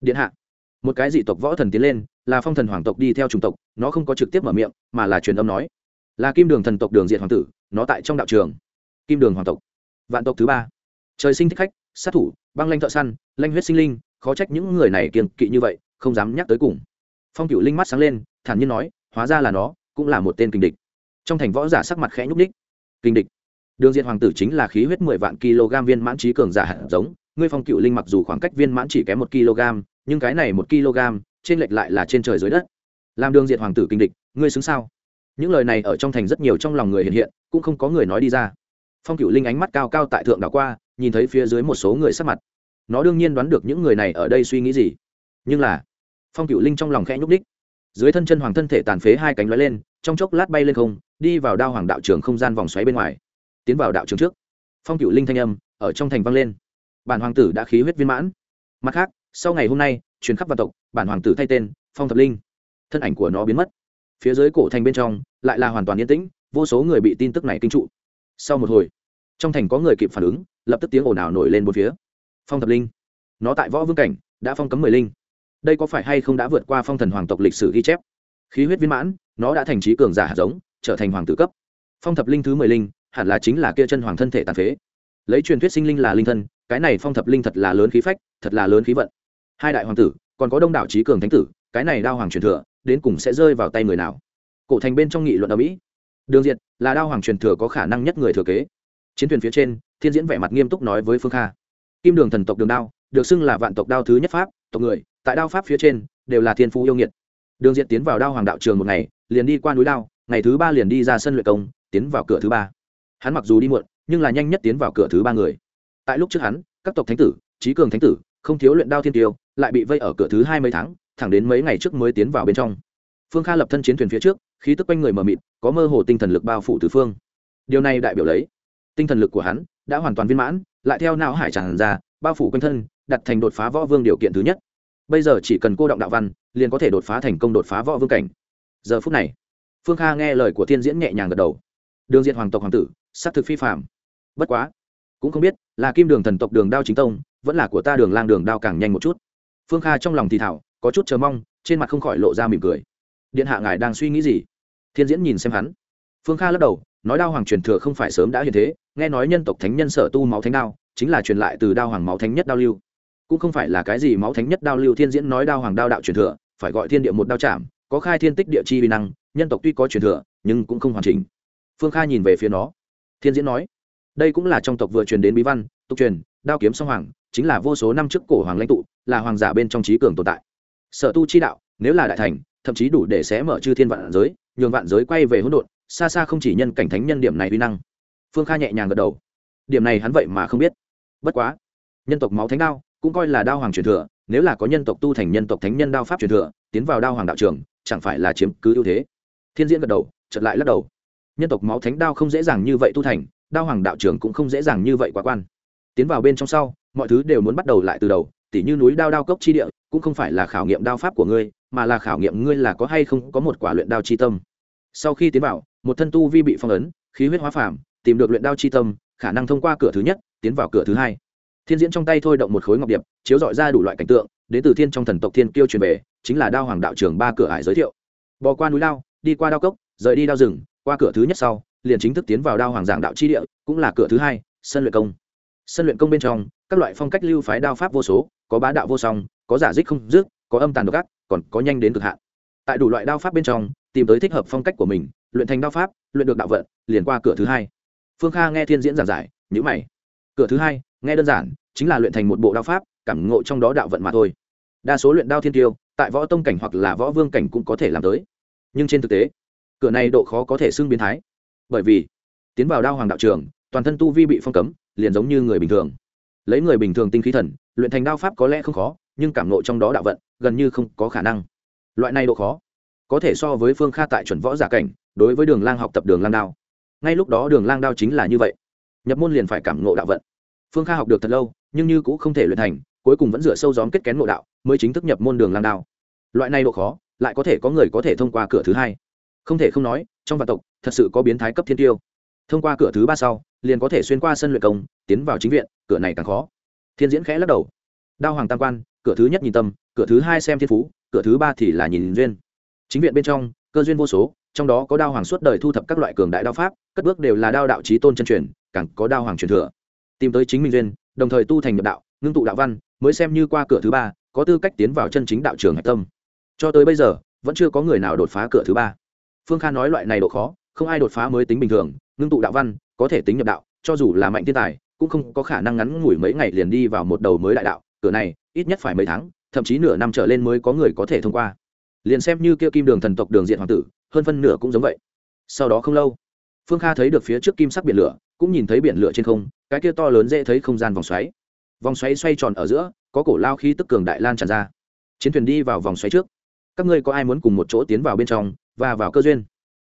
Điện hạ, một cái dị tộc võ thần tiến lên, là phong thần hoàng tộc đi theo chủng tộc, nó không có trực tiếp mở miệng, mà là truyền âm nói. Là kim đường thần tộc đường diện hoàng tử, nó tại trong đạo trường. Kim đường hoàng tộc. Vạn tộc thứ ba. Trời sinh thích khách, sát thủ, băng lanh thợ săn, lanh huyết sinh linh, khó trách những người này kiềng kỵ như vậy, không dám nhắc tới cùng. Phong cựu linh mắt sáng lên, thản nhiên nói, hóa ra là nó, cũng là một tên kinh địch. Trong thành võ giả sắc mặt khẽ nhúc ních kinh địch đường diện hoàng tử chính là khí huyết mười vạn kg viên mãn trí cường giả hạt giống, ngươi phong cựu linh mặc dù khoảng cách viên mãn chỉ kém một kg, nhưng cái này một kg, trên lệch lại là trên trời dưới đất. Làm đường diện hoàng tử kinh địch, ngươi xứng sao? Những lời này ở trong thành rất nhiều trong lòng người hiện hiện, cũng không có người nói đi ra. Phong cựu linh ánh mắt cao cao tại thượng đảo qua, nhìn thấy phía dưới một số người sắc mặt. Nó đương nhiên đoán được những người này ở đây suy nghĩ gì. Nhưng là, phong cựu linh trong lòng khẽ nhúc đích dưới thân chân hoàng thân thể tàn phế hai cánh lóe lên, trong chốc lát bay lên không, đi vào đao hoàng đạo trường không gian vòng xoáy bên ngoài tiến vào đạo trường trước. Phong cựu linh thanh âm ở trong thành vang lên. Bản hoàng tử đã khí huyết viên mãn. Mặt khác, sau ngày hôm nay, truyền khắp vạn tộc, bản hoàng tử thay tên phong thập linh. Thân ảnh của nó biến mất. Phía dưới cổ thành bên trong lại là hoàn toàn yên tĩnh, vô số người bị tin tức này kinh trụ. Sau một hồi, trong thành có người kịp phản ứng, lập tức tiếng ồn ào nổi lên một phía. Phong thập linh, nó tại võ vương cảnh, đã phong cấm mười linh. Đây có phải hay không đã vượt qua phong thần hoàng tộc lịch sử ghi chép? Khí huyết viên mãn, nó đã thành trí cường giả hạt giống, trở thành hoàng tử cấp. Phong thập linh thứ mười linh hẳn là chính là kia chân hoàng thân thể tàn phế. Lấy truyền thuyết sinh linh là linh thân, cái này phong thập linh thật là lớn khí phách, thật là lớn khí vận. Hai đại hoàng tử, còn có đông đảo trí cường thánh tử, cái này đao hoàng truyền thừa, đến cùng sẽ rơi vào tay người nào? Cổ thành bên trong nghị luận ở mỹ. Đường diệt, là đao hoàng truyền thừa có khả năng nhất người thừa kế. Chiến thuyền phía trên, thiên diễn vẻ mặt nghiêm túc nói với phương kha. Kim đường thần tộc đường đao, được xưng là vạn tộc đao thứ nhất pháp, tộc người, tại đao pháp phía trên, đều là thiên phú yêu nghiệt. Đường diệt tiến vào đao hoàng đạo trường một ngày, liền đi qua núi đao, ngày thứ ba liền đi ra sân luyện công, tiến vào cửa thứ ba hắn mặc dù đi muộn, nhưng là nhanh nhất tiến vào cửa thứ ba người. Tại lúc trước hắn, các tộc thánh tử, trí cường thánh tử, không thiếu luyện đao thiên tiêu, lại bị vây ở cửa thứ hai mấy tháng, thẳng đến mấy ngày trước mới tiến vào bên trong. Phương kha lập thân chiến thuyền phía trước, khí tức quanh người mờ mịt, có mơ hồ tinh thần lực bao phủ từ phương. Điều này đại biểu lấy, tinh thần lực của hắn đã hoàn toàn viên mãn, lại theo não hải tràn ra, bao phủ quanh thân, đặt thành đột phá võ vương điều kiện thứ nhất. Bây giờ chỉ cần cô động đạo văn, liền có thể đột phá thành công đột phá võ vương cảnh. Giờ phút này, phương kha nghe lời của thiên diễn nhẹ nhàng gật đầu đường diện hoàng tộc hoàng tử s á c thực phi phạm bất quá, cũng không biết là kim đường thần tộc đường đao chính tông, vẫn là của ta đường lang đường đao càng nhanh một chút. Phương kha trong lòng thì thảo, có chút chờ mong, trên mặt không khỏi lộ ra mỉm cười. Điện hạ ngài đang suy nghĩ gì? Thiên diễn nhìn xem hắn. Phương kha lắc đầu, nói đao hoàng truyền thừa không phải sớm đã hiện thế, nghe nói nhân tộc thánh nhân sở tu máu thánh đao, chính là truyền lại từ đao hoàng máu thánh nhất đao lưu. Cũng không phải là cái gì máu thánh nhất đao lưu thiên diễn nói đao hoàng đao đạo truyền thừa, phải gọi thiên địa một đao chạm, có khai thiên tích địa chi vi năng, nhân tộc tuy có truyền thừa, nhưng cũng không hoàn chỉnh phương kha nhìn về phía nó. Thiên diễn nói, đây cũng là trong tộc vừa truyền đến bí văn, tục truyền, đao kiếm song hoàng, chính là vô số năm trước cổ hoàng lãnh tụ, là hoàng giả bên trong trí cường tồn tại. Sở tu chi đạo, nếu là đại thành, thậm chí đủ để xé mở chư thiên vạn giới, nhường vạn giới quay về hỗn độn, xa xa không chỉ nhân cảnh thánh nhân điểm này uy năng. Phương kha nhẹ nhàng gật đầu. Điểm này hắn vậy mà không biết. Bất quá, nhân tộc máu thánh đao cũng coi là đao hoàng truyền thừa, nếu là có nhân tộc tu thành nhân tộc thánh nhân đao pháp truyền thừa, tiến vào đao hoàng đạo trường, chẳng phải là chiếm cứ ưu thế? Thiên diễn gật đầu chật lại lắc đầu nhân tộc máu thánh đao không dễ dàng như vậy tu thành, đao hoàng đạo trường cũng không dễ dàng như vậy quá quan. Tiến vào bên trong sau, mọi thứ đều muốn bắt đầu lại từ đầu, tỉ như núi đao đao cốc chi địa, cũng không phải là khảo nghiệm đao pháp của ngươi, mà là khảo nghiệm ngươi là có hay không có một quả luyện đao chi tâm. Sau khi tiến vào, một thân tu vi bị phong ấn, khí huyết hóa phàm, tìm được luyện đao chi tâm, khả năng thông qua cửa thứ nhất, tiến vào cửa thứ hai. Thiên diễn trong tay thôi động một khối ngọc điệp, chiếu dọi ra đủ loại cảnh tượng, đến từ thiên trong thần tộc thiên kiêu truyền về, chính là đao hoàng đạo trường ba cửa ải giới thiệu. Bò qua núi lao đi qua đao cốc, rời đi đao rừng qua cửa thứ nhất sau, liền chính thức tiến vào đao hoàng giảng đạo chi địa, cũng là cửa thứ hai, sân luyện công. Sân luyện công bên trong, các loại phong cách lưu phái đao pháp vô số, có bá đạo vô song, có giả dích không dứt, có âm tàn độc ác, còn có nhanh đến cực hạn. Tại đủ loại đao pháp bên trong, tìm tới thích hợp phong cách của mình, luyện thành đao pháp, luyện được đạo vận, liền qua cửa thứ hai. Phương kha nghe thiên diễn giảng giải nhữ mày. Cửa thứ hai, nghe đơn giản, chính là luyện thành một bộ đao pháp, cảm ngộ trong đó đạo vận mà thôi. Đa số luyện đao thiên tiêu, tại võ tông cảnh hoặc là võ vương cảnh cũng có thể làm tới. Nhưng trên thực tế cửa này độ khó có thể xưng biến thái. Bởi vì, tiến vào đao hoàng đạo trường, toàn thân tu vi bị phong cấm, liền giống như người bình thường. Lấy người bình thường tinh khí thần, luyện thành đao pháp có lẽ không khó, nhưng cảm nộ trong đó đạo vận, gần như không có khả năng. Loại này độ khó, có thể so với phương kha tại chuẩn võ giả cảnh, đối với đường lang học tập đường lang đao. Ngay lúc đó đường lang đao chính là như vậy. Nhập môn liền phải cảm nộ đạo vận. Phương kha học được thật lâu, nhưng như cũng không thể luyện thành, cuối cùng vẫn dựa sâu gióm kết kén ngộ đạo, mới chính thức nhập môn đường lang đao. Loại này độ khó, lại có thể có người có thể thông qua cửa thứ hai không thể không nói, trong vạn tộc, thật sự có biến thái cấp thiên tiêu. Thông qua cửa thứ ba sau, liền có thể xuyên qua sân luyện công, tiến vào chính viện, cửa này càng khó. Thiên diễn khẽ lắc đầu. Đao hoàng tam quan, cửa thứ nhất nhìn tâm, cửa thứ hai xem thiên phú, cửa thứ ba thì là nhìn duyên. Chính viện bên trong, cơ duyên vô số, trong đó có đao hoàng suốt đời thu thập các loại cường đại đao pháp, cất bước đều là đao đạo trí tôn chân truyền, càng có đao hoàng truyền thừa. Tìm tới chính mình duyên, đồng thời tu thành nhập đạo, ngưng tụ đạo văn, mới xem như qua cửa thứ ba, có tư cách tiến vào chân chính đạo trường hạch tâm. Cho tới bây giờ, vẫn chưa có người nào đột phá cửa thứ ba phương kha nói loại này độ khó, không ai đột phá mới tính bình thường, ngưng tụ đạo văn, có thể tính nhập đạo, cho dù là mạnh thiên tài, cũng không có khả năng ngắn ngủi mấy ngày liền đi vào một đầu mới đại đạo, cửa này, ít nhất phải mấy tháng, thậm chí nửa năm trở lên mới có người có thể thông qua. Liền xem như kia kim đường thần tộc đường diện hoàng tử, hơn phân nửa cũng giống vậy. Sau đó không lâu, phương kha thấy được phía trước kim sắc biển lửa, cũng nhìn thấy biển lửa trên không, cái kia to lớn dễ thấy không gian vòng xoáy. Vòng xoáy xoay tròn ở giữa, có cổ lao khí tức cường đại lan tràn ra. Chiến thuyền đi vào vòng xoáy trước. Các ngươi có ai muốn cùng một chỗ tiến vào bên trong và vào cơ duyên.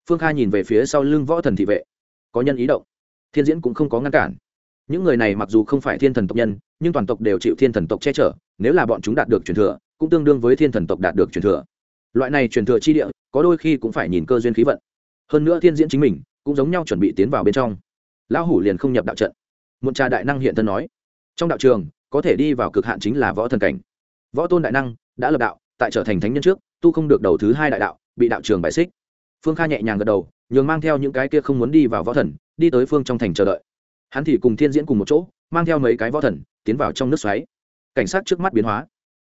Phương kha nhìn về phía sau lưng võ thần thị vệ. Có nhân ý động. Thiên diễn cũng không có ngăn cản. Những người này mặc dù không phải thiên thần tộc nhân, nhưng toàn tộc đều chịu thiên thần tộc che chở, nếu là bọn chúng đạt được truyền thừa, cũng tương đương với thiên thần tộc đạt được truyền thừa. Loại này truyền thừa chi địa, có đôi khi cũng phải nhìn cơ duyên khí vận. Hơn nữa thiên diễn chính mình, cũng giống nhau chuẩn bị tiến vào bên trong. Lão hủ liền không nhập đạo trận. Một trà đại năng hiện thân nói. Trong đạo trường, có thể đi vào cực hạn chính là võ thần cảnh. Võ tôn đại năng, đã lập đạo, tại trở thành thánh nhân trước, tu không được đầu thứ hai đại đạo bị đạo trường bài xích. Phương kha nhẹ nhàng gật đầu, nhường mang theo những cái kia không muốn đi vào võ thần, đi tới phương trong thành chờ đợi. Hắn thì cùng thiên diễn cùng một chỗ, mang theo mấy cái võ thần, tiến vào trong nước xoáy. Cảnh sát trước mắt biến hóa.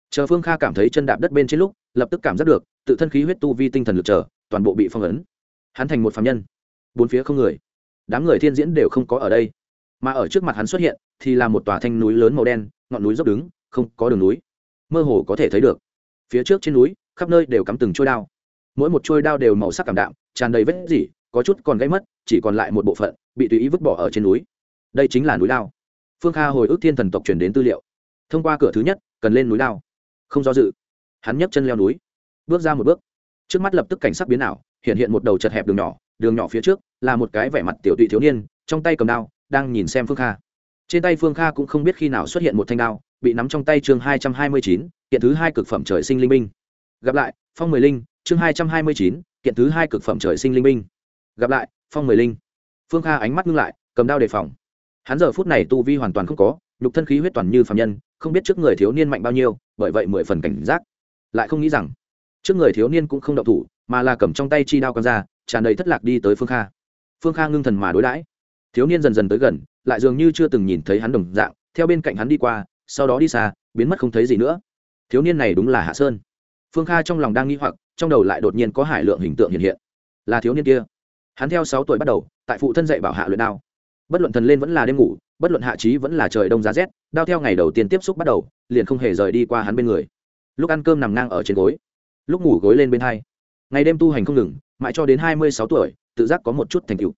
Chờ phương kha cảm thấy chân đạp đất bên trên lúc, lập tức cảm giác được, tự thân khí huyết tu vi tinh thần lực trở, toàn bộ bị phong ấn. Hắn thành một phạm nhân. Bốn phía không người. Đám người thiên diễn đều không có ở đây. Mà ở trước mặt hắn xuất hiện, thì là một tòa thanh núi lớn màu đen, ngọn núi dốc đứng, không có đường núi. Mơ hồ có thể thấy được. Phía trước trên núi, khắp nơi đều cắm từng trôi đao mỗi một chuôi đao đều màu sắc cảm đạm, tràn đầy vết dỉ có chút còn gãy mất, chỉ còn lại một bộ phận bị tùy ý vứt bỏ ở trên núi. Đây chính là núi đao. Phương kha hồi ức thiên thần tộc truyền đến tư liệu. Thông qua cửa thứ nhất, cần lên núi đao. Không do dự, hắn nhấc chân leo núi. Bước ra một bước. Trước mắt lập tức cảnh sắc biến ảo, hiện hiện một đầu chật hẹp đường nhỏ đường nhỏ phía trước là một cái vẻ mặt tiểu tụy thiếu niên, trong tay cầm đao, đang nhìn xem phương kha. Trên tay phương kha cũng không biết khi nào xuất hiện một thanh đao, bị nắm trong tay chương hai trăm hai mươi chín, kiện thứ hai cực phẩm trời sinh linh minh gặp lại, phong mười linh chương hai trăm hai mươi chín, kiện thứ hai cực phẩm trời sinh linh binh. Gặp lại, phong mười linh. Phương kha ánh mắt ngưng lại, cầm đao đề phòng. Hắn giờ phút này tu vi hoàn toàn không có, nhục thân khí huyết toàn như phạm nhân, không biết trước người thiếu niên mạnh bao nhiêu, bởi vậy mười phần cảnh giác. Lại không nghĩ rằng, trước người thiếu niên cũng không đậu thủ, mà là cầm trong tay chi đao con ra, tràn đầy thất lạc đi tới phương kha. Phương kha ngưng thần mà đối đãi. Thiếu niên dần dần tới gần, lại dường như chưa từng nhìn thấy hắn đồng dạng, theo bên cạnh hắn đi qua, sau đó đi xa, biến mất không thấy gì nữa. Thiếu niên này đúng là hạ sơn phương kha trong lòng đang nghĩ hoặc, trong đầu lại đột nhiên có hải lượng hình tượng hiện hiện. Là thiếu niên kia. Hắn theo sáu tuổi bắt đầu, tại phụ thân dạy bảo hạ luyện đao. Bất luận thần lên vẫn là đêm ngủ, bất luận hạ trí vẫn là trời đông giá rét, đao theo ngày đầu tiên tiếp xúc bắt đầu, liền không hề rời đi qua hắn bên người. Lúc ăn cơm nằm ngang ở trên gối, lúc ngủ gối lên bên hai. Ngày đêm tu hành không ngừng, mãi cho đến hai mươi sáu tuổi, tự giác có một chút thành tựu.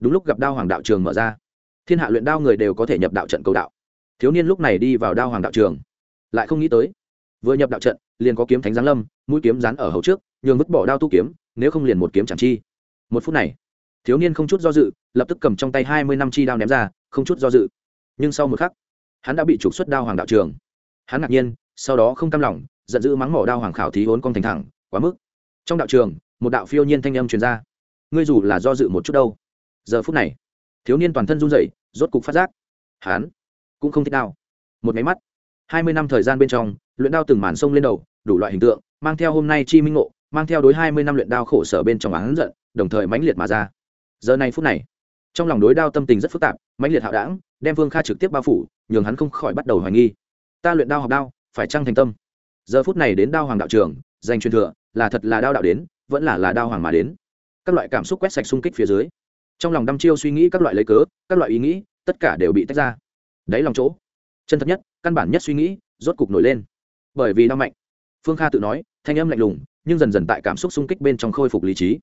Đúng lúc gặp đao hoàng đạo trường mở ra. Thiên hạ luyện đao người đều có thể nhập đạo trận cầu đạo. Thiếu niên lúc này đi vào đao hoàng đạo trường, lại không nghĩ tới vừa nhập đạo trận, liền có kiếm thánh giáng lâm, mũi kiếm rán ở hầu trước, nhường vứt bỏ đao tu kiếm, nếu không liền một kiếm chẳng chi. Một phút này, thiếu niên không chút do dự, lập tức cầm trong tay hai mươi năm chi đao ném ra, không chút do dự. Nhưng sau một khắc, hắn đã bị trục xuất đao hoàng đạo trường. Hắn ngạc nhiên, sau đó không cam lòng, giận dữ mắng mỏ đao hoàng khảo thí hốn con thành thẳng, quá mức. Trong đạo trường, một đạo phiêu nhiên thanh âm truyền ra. Ngươi dù là do dự một chút đâu. Giờ phút này, thiếu niên toàn thân run rẩy, rốt cục phát giác, hắn cũng không thích đao. Một máy mắt hai mươi năm thời gian bên trong, luyện đao từng màn sông lên đầu, đủ loại hình tượng, mang theo hôm nay chi minh ngộ, mang theo đối hai mươi năm luyện đao khổ sở bên trong án giận, đồng thời mãnh liệt mà ra. Giờ này phút này, trong lòng đối đao tâm tình rất phức tạp, mãnh liệt hạo đảng, đem vương kha trực tiếp bao phủ, nhường hắn không khỏi bắt đầu hoài nghi. Ta luyện đao học đao, phải trăng thành tâm? Giờ phút này đến đao hoàng đạo trường, danh truyền thừa, là thật là đao đạo đến, vẫn là là đao hoàng mà đến. Các loại cảm xúc quét sạch xung kích phía dưới, trong lòng đăm chiêu suy nghĩ các loại lấy cớ, các loại ý nghĩ, tất cả đều bị tách ra. Đáy lòng chỗ, chân thật nhất căn bản nhất suy nghĩ, rốt cục nổi lên. Bởi vì đau mạnh. Phương kha tự nói, thanh âm lạnh lùng, nhưng dần dần tại cảm xúc xung kích bên trong khôi phục lý trí.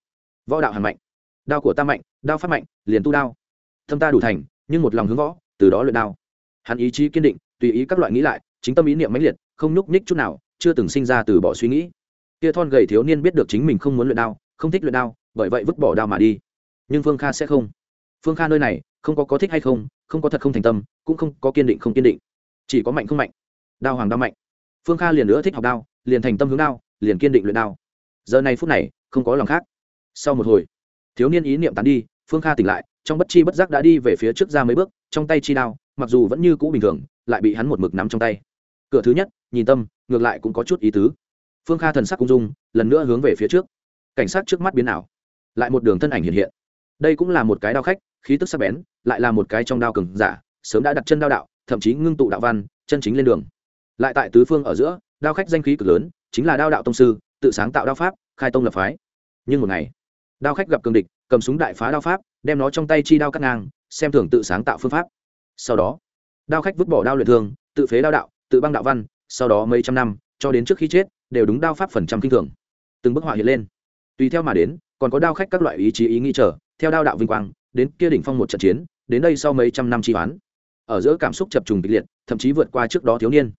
Võ đạo hàn mạnh. Đao của ta mạnh, đao phát mạnh, liền tu đao. Thâm ta đủ thành, nhưng một lòng hướng võ, từ đó luyện đao. Hắn ý chí kiên định, tùy ý các loại nghĩ lại, chính tâm ý niệm mãnh liệt, không nhúc nhích chút nào, chưa từng sinh ra từ bỏ suy nghĩ. Kia thon gầy thiếu niên biết được chính mình không muốn luyện đao, không thích luyện đao, bởi vậy vứt bỏ đao mà đi. Nhưng phương kha sẽ không. Phương kha nơi này, không có có thích hay không không có thật không thành tâm, cũng không có kiên định không kiên định chỉ có mạnh không mạnh. Đao hoàng đao mạnh. Phương kha liền nữa thích học đao, liền thành tâm hướng đao, liền kiên định luyện đao. Giờ này phút này, không có lòng khác. Sau một hồi, thiếu niên ý niệm tán đi, phương kha tỉnh lại, trong bất chi bất giác đã đi về phía trước ra mấy bước, trong tay chi đao, mặc dù vẫn như cũ bình thường, lại bị hắn một mực nắm trong tay. Cửa thứ nhất, nhìn tâm, ngược lại cũng có chút ý tứ. Phương kha thần sắc cung dung, lần nữa hướng về phía trước. Cảnh sát trước mắt biến ảo, lại một đường thân ảnh hiện hiện. Đây cũng là một cái đao khách, khí tức sắc bén, lại là một cái trong đao cừng giả, sớm đã đặt chân đao đạo thậm chí ngưng tụ đạo văn, chân chính lên đường. Lại tại tứ phương ở giữa, đao khách danh khí cực lớn, chính là đao đạo tông sư, tự sáng tạo đao pháp, khai tông lập phái. Nhưng một ngày, đao khách gặp cường địch, cầm súng đại phá đao pháp, đem nó trong tay chi đao cắt ngang, xem thường tự sáng tạo phương pháp. Sau đó, đao khách vứt bỏ đao luyện thương, tự phế đao đạo, tự băng đạo văn, sau đó mấy trăm năm, cho đến trước khi chết, đều đúng đao pháp phần trăm kinh thường. Từng bức họa hiện lên. Tùy theo mà đến, còn có đao khách các loại ý chí ý nghĩ trở theo đao đạo vinh quang, đến kia đỉnh phong một trận chiến, đến đây sau mấy trăm năm tri hoán ở giữa cảm xúc chập trùng kịch liệt, thậm chí vượt qua trước đó thiếu niên.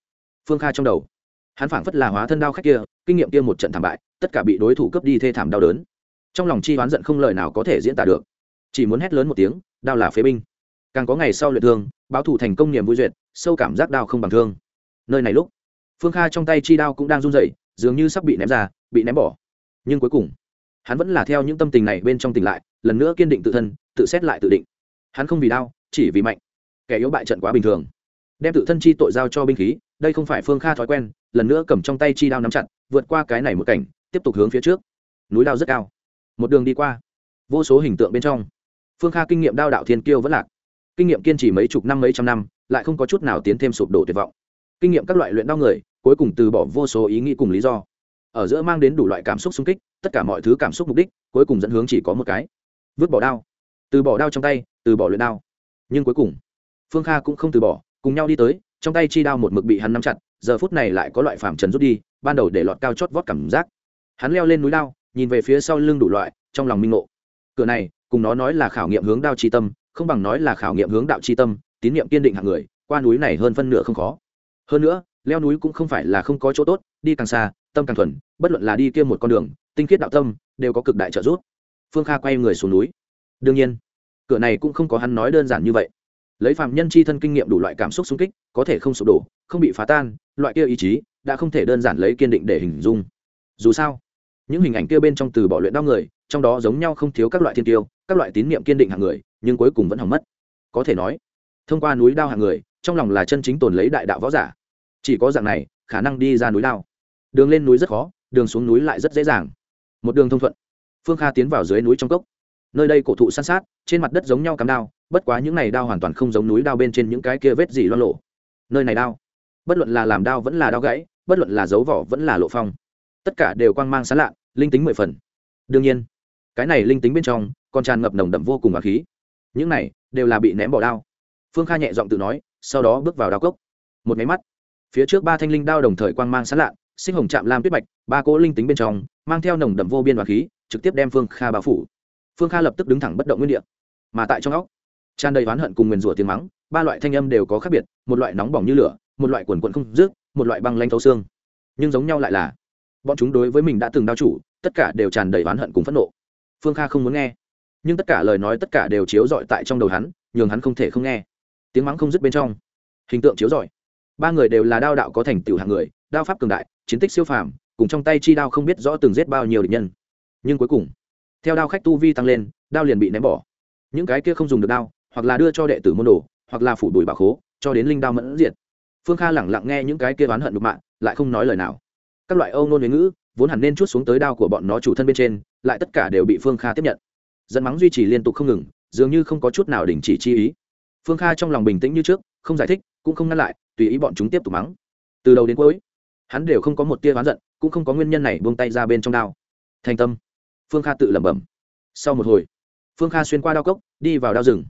Phương kha trong đầu, hắn phảng phất là hóa thân đao khách kia, kinh nghiệm kia một trận thảm bại, tất cả bị đối thủ cướp đi thê thảm đau đớn. Trong lòng chi hoán giận không lời nào có thể diễn tả được. Chỉ muốn hét lớn một tiếng, đao là phế binh. Càng có ngày sau luyện thương, báo thủ thành công niềm vui duyệt, sâu cảm giác đao không bằng thương. Nơi này lúc, phương kha trong tay chi đao cũng đang run rẩy, dường như sắp bị ném ra, bị ném bỏ. Nhưng cuối cùng, hắn vẫn là theo những tâm tình này bên trong tỉnh lại, lần nữa kiên định tự thân, tự xét lại tự định. Hắn không vì đau chỉ vì mạnh kẻ yếu bại trận quá bình thường. Đem tự thân chi tội giao cho binh khí, đây không phải phương kha thói quen, lần nữa cầm trong tay chi đao nắm chặt, vượt qua cái này một cảnh, tiếp tục hướng phía trước. Núi đao rất cao. Một đường đi qua. Vô số hình tượng bên trong. Phương kha kinh nghiệm đao đạo thiên kiêu vẫn lạc. Kinh nghiệm kiên trì mấy chục năm mấy trăm năm, lại không có chút nào tiến thêm sụp đổ tuyệt vọng. Kinh nghiệm các loại luyện đao người, cuối cùng từ bỏ vô số ý nghĩ cùng lý do. Ở giữa mang đến đủ loại cảm xúc xung kích, tất cả mọi thứ cảm xúc mục đích, cuối cùng dẫn hướng chỉ có một cái. Vứt bỏ đao. Từ bỏ đao trong tay, từ bỏ luyện đao. Nhưng cuối cùng phương kha cũng không từ bỏ, cùng nhau đi tới, trong tay chi đao một mực bị hắn nắm chặt, giờ phút này lại có loại phàm trần rút đi, ban đầu để lọt cao chót vót cảm giác. Hắn leo lên núi đao, nhìn về phía sau lưng đủ loại, trong lòng minh ngộ. Cửa này, cùng nó nói là khảo nghiệm hướng đao chi tâm, không bằng nói là khảo nghiệm hướng đạo chi tâm, tín nhiệm kiên định hạng người, qua núi này hơn phân nửa không khó. Hơn nữa, leo núi cũng không phải là không có chỗ tốt, đi càng xa, tâm càng thuần, bất luận là đi kia một con đường, tinh khiết đạo tâm, đều có cực đại trợ giúp. Phương kha quay người xuống núi. Đương nhiên, cửa này cũng không có hắn nói đơn giản như vậy lấy phạm nhân chi thân kinh nghiệm đủ loại cảm xúc xung kích, có thể không sụp đổ, không bị phá tan, loại kia ý chí đã không thể đơn giản lấy kiên định để hình dung. Dù sao, những hình ảnh kia bên trong từ bỏ luyện đau người, trong đó giống nhau không thiếu các loại thiên tiêu, các loại tín niệm kiên định hạng người, nhưng cuối cùng vẫn hỏng mất. Có thể nói, thông qua núi đao hạng người, trong lòng là chân chính tồn lấy đại đạo võ giả. Chỉ có dạng này, khả năng đi ra núi đao. Đường lên núi rất khó, đường xuống núi lại rất dễ dàng. Một đường thông thuận, phương kha tiến vào dưới núi trong cốc. Nơi đây cổ thụ san sát, trên mặt đất giống nhau cắm đao bất quá những này đao hoàn toàn không giống núi đao bên trên những cái kia vết gì loan lộ. Nơi này đao, bất luận là làm đao vẫn là đao gãy, bất luận là dấu vỏ vẫn là lộ phong, tất cả đều quang mang sán lạ, linh tính mười phần. Đương nhiên, cái này linh tính bên trong còn tràn ngập nồng đậm vô cùng và khí. Những này đều là bị ném bỏ đao. Phương kha nhẹ giọng tự nói, sau đó bước vào đao cốc. Một máy mắt, phía trước ba thanh linh đao đồng thời quang mang sán lạ, sinh hồng chạm lam tuyết bạch, ba cỗ linh tính bên trong mang theo nồng đậm vô biên và khí, trực tiếp đem phương kha bao phủ. Phương kha lập tức đứng thẳng bất động nguyên đ mà tại trong óc tràn đầy oán hận cùng nguyền rủa tiếng mắng, ba loại thanh âm đều có khác biệt, một loại nóng bỏng như lửa, một loại quần quận không rước một loại băng lanh thấu xương. Nhưng giống nhau lại là, bọn chúng đối với mình đã từng đao chủ, tất cả đều tràn đầy oán hận cùng phẫn nộ. Phương kha không muốn nghe, nhưng tất cả lời nói tất cả đều chiếu rọi tại trong đầu hắn, nhường hắn không thể không nghe. Tiếng mắng không dứt bên trong, hình tượng chiếu rọi. Ba người đều là đao đạo có thành tựu hạng người, đao pháp cường đại, chiến tích siêu phàm, cùng trong tay chi đao không biết rõ từng giết bao nhiêu địch nhân. Nhưng cuối cùng, theo đao khách tu vi tăng lên, đao liền bị ném bỏ. Những cái kia không dùng được đao hoặc là đưa cho đệ tử môn đồ, hoặc là phủ đùi bà khố, cho đến linh đao mẫn diệt. Phương kha lẳng lặng nghe những cái kia oán hận đục mạng lại không nói lời nào. Các loại âu nôn huế ngữ, vốn hẳn nên chút xuống tới đao của bọn nó chủ thân bên trên, lại tất cả đều bị phương kha tiếp nhận. Dẫn mắng duy trì liên tục không ngừng, dường như không có chút nào đình chỉ chi ý. Phương kha trong lòng bình tĩnh như trước, không giải thích, cũng không ngăn lại, tùy ý bọn chúng tiếp tục mắng. Từ đầu đến cuối, hắn đều không có một tia oán giận, cũng không có nguyên nhân này buông tay ra bên trong đao. Thành tâm. Phương kha tự lẩm bẩm. Sau một hồi, phương kha xuyên qua đao cốc, đi vào đao rừng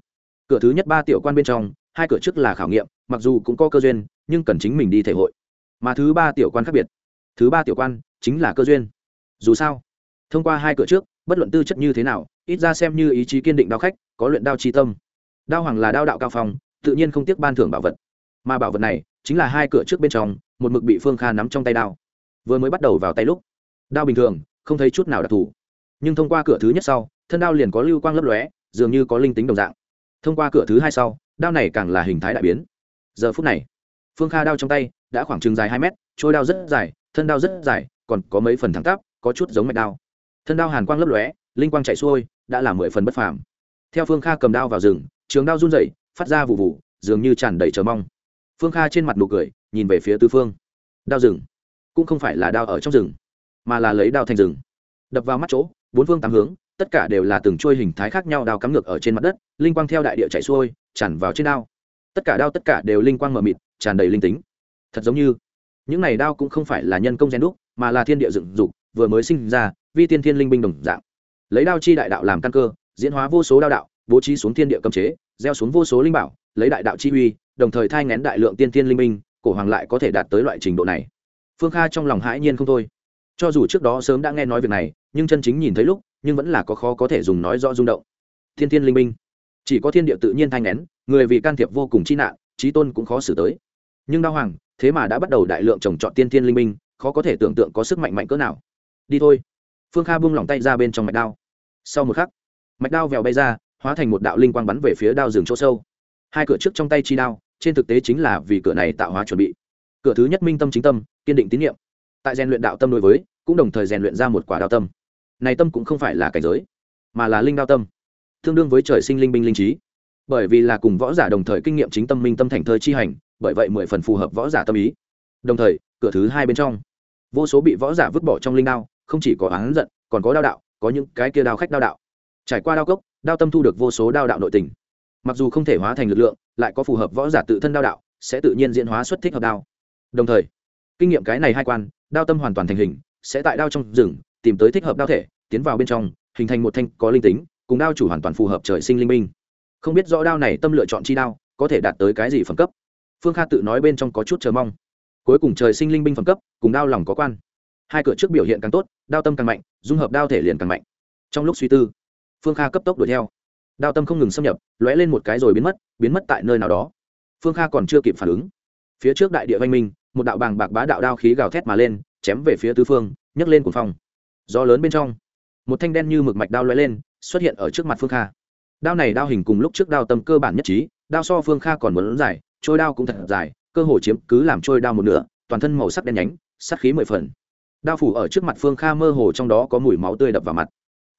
cửa thứ nhất ba tiểu quan bên trong, hai cửa trước là khảo nghiệm, mặc dù cũng có cơ duyên, nhưng cần chính mình đi thể hội. Mà thứ ba tiểu quan khác biệt. Thứ ba tiểu quan chính là cơ duyên. Dù sao, thông qua hai cửa trước, bất luận tư chất như thế nào, ít ra xem như ý chí kiên định đao khách, có luyện đao chi tâm. Đao hoàng là đao đạo cao phong, tự nhiên không tiếc ban thưởng bảo vật. Mà bảo vật này chính là hai cửa trước bên trong, một mực bị phương kha nắm trong tay đao. Vừa mới bắt đầu vào tay lúc, đao bình thường, không thấy chút nào đặc thù. Nhưng thông qua cửa thứ nhất sau, thân đao liền có lưu quang lấp lóe, dường như có linh tính đồng dạng thông qua cửa thứ hai sau, đao này càng là hình thái đại biến. Giờ phút này, phương kha đao trong tay đã khoảng chừng dài hai mét, trôi đao rất dài, thân đao rất dài, còn có mấy phần thẳng tắp, có chút giống mạch đao. Thân đao hàn quang lấp lóe, linh quang chạy xuôi, đã là mười phần bất phàm. Theo phương kha cầm đao vào rừng, trường đao run rẩy, phát ra vụ vụ, dường như tràn đầy chờ mong. Phương kha trên mặt nụ cười, nhìn về phía tư phương. Đao rừng, cũng không phải là đao ở trong rừng, mà là lấy đao thành rừng. Đập vào mắt chỗ, bốn phương tám hướng tất cả đều là từng chuôi hình thái khác nhau đao cắm ngược ở trên mặt đất, linh quang theo đại địa chạy xuôi, tràn vào trên đao. Tất cả đao tất cả đều linh quang mờ mịt, tràn đầy linh tính. Thật giống như, những này đao cũng không phải là nhân công gen đúc, mà là thiên địa dựng dục, vừa mới sinh ra, vi tiên thiên linh binh đồng dạng. Lấy đao chi đại đạo làm căn cơ, diễn hóa vô số đao đạo, bố trí xuống thiên địa cấm chế, gieo xuống vô số linh bảo, lấy đại đạo chi uy, đồng thời thai ngén đại lượng tiên thiên linh binh, cổ hoàng lại có thể đạt tới loại trình độ này. Phương kha trong lòng hãi nhiên không thôi. Cho dù trước đó sớm đã nghe nói việc này, nhưng chân chính nhìn thấy lúc nhưng vẫn là có khó có thể dùng nói rõ rung động. Thiên thiên linh minh. Chỉ có thiên địa tự nhiên thanh nén, người vì can thiệp vô cùng chi nạn trí tôn cũng khó xử tới. Nhưng đao hoàng, thế mà đã bắt đầu đại lượng trồng trọt tiên thiên linh minh, khó có thể tưởng tượng có sức mạnh mạnh cỡ nào. Đi thôi. Phương kha buông lỏng tay ra bên trong mạch đao. Sau một khắc, mạch đao vèo bay ra, hóa thành một đạo linh quang bắn về phía đao rừng chỗ sâu. Hai cửa trước trong tay chi đao, trên thực tế chính là vì cửa này tạo hóa chuẩn bị. Cửa thứ nhất minh tâm chính tâm, kiên định tín nhiệm tại rèn luyện đạo tâm đối với, cũng đồng thời rèn luyện ra một quả đao tâm này tâm cũng không phải là cảnh giới, mà là linh đao tâm, tương đương với trời sinh linh binh linh trí. Bởi vì là cùng võ giả đồng thời kinh nghiệm chính tâm minh tâm thành thơi chi hành, bởi vậy mười phần phù hợp võ giả tâm ý. Đồng thời, cửa thứ hai bên trong, vô số bị võ giả vứt bỏ trong linh đao, không chỉ có oán giận, còn có đao đạo, có những cái kia đao khách đao đạo. Trải qua đao cốc, đao tâm thu được vô số đao đạo nội tình. Mặc dù không thể hóa thành lực lượng, lại có phù hợp võ giả tự thân đao đạo, sẽ tự nhiên diễn hóa xuất thích hợp đao. Đồng thời, kinh nghiệm cái này hai quan, đao tâm hoàn toàn thành hình, sẽ tại đao trong rừng, tìm tới thích hợp đao thể tiến vào bên trong, hình thành một thanh có linh tính, cùng đao chủ hoàn toàn phù hợp trời sinh linh minh. Không biết rõ đao này tâm lựa chọn chi đao, có thể đạt tới cái gì phẩm cấp. Phương kha tự nói bên trong có chút chờ mong. Cuối cùng trời sinh linh binh phẩm cấp, cùng đao lòng có quan. Hai cửa trước biểu hiện càng tốt, đao tâm càng mạnh, dung hợp đao thể liền càng mạnh. Trong lúc suy tư, phương kha cấp tốc đuổi theo. Đao tâm không ngừng xâm nhập, lóe lên một cái rồi biến mất biến mất tại nơi nào đó. Phương kha còn chưa kịp phản ứng. Phía trước đại địa văn minh, một đạo bàng bạc bá đạo đao khí gào thét mà lên, chém về phía tứ phương, nhấc lên cuồng phong. Gió lớn bên trong một thanh đen như mực mạch đao lóe lên, xuất hiện ở trước mặt phương kha. Đao này đao hình cùng lúc trước đao tâm cơ bản nhất trí, đao so phương kha còn muốn dài, trôi đao cũng thật dài, cơ hồ chiếm cứ làm trôi đao một nửa, toàn thân màu sắc đen nhánh sắc khí mười phần. Đao phủ ở trước mặt phương kha mơ hồ trong đó có mùi máu tươi đập vào mặt.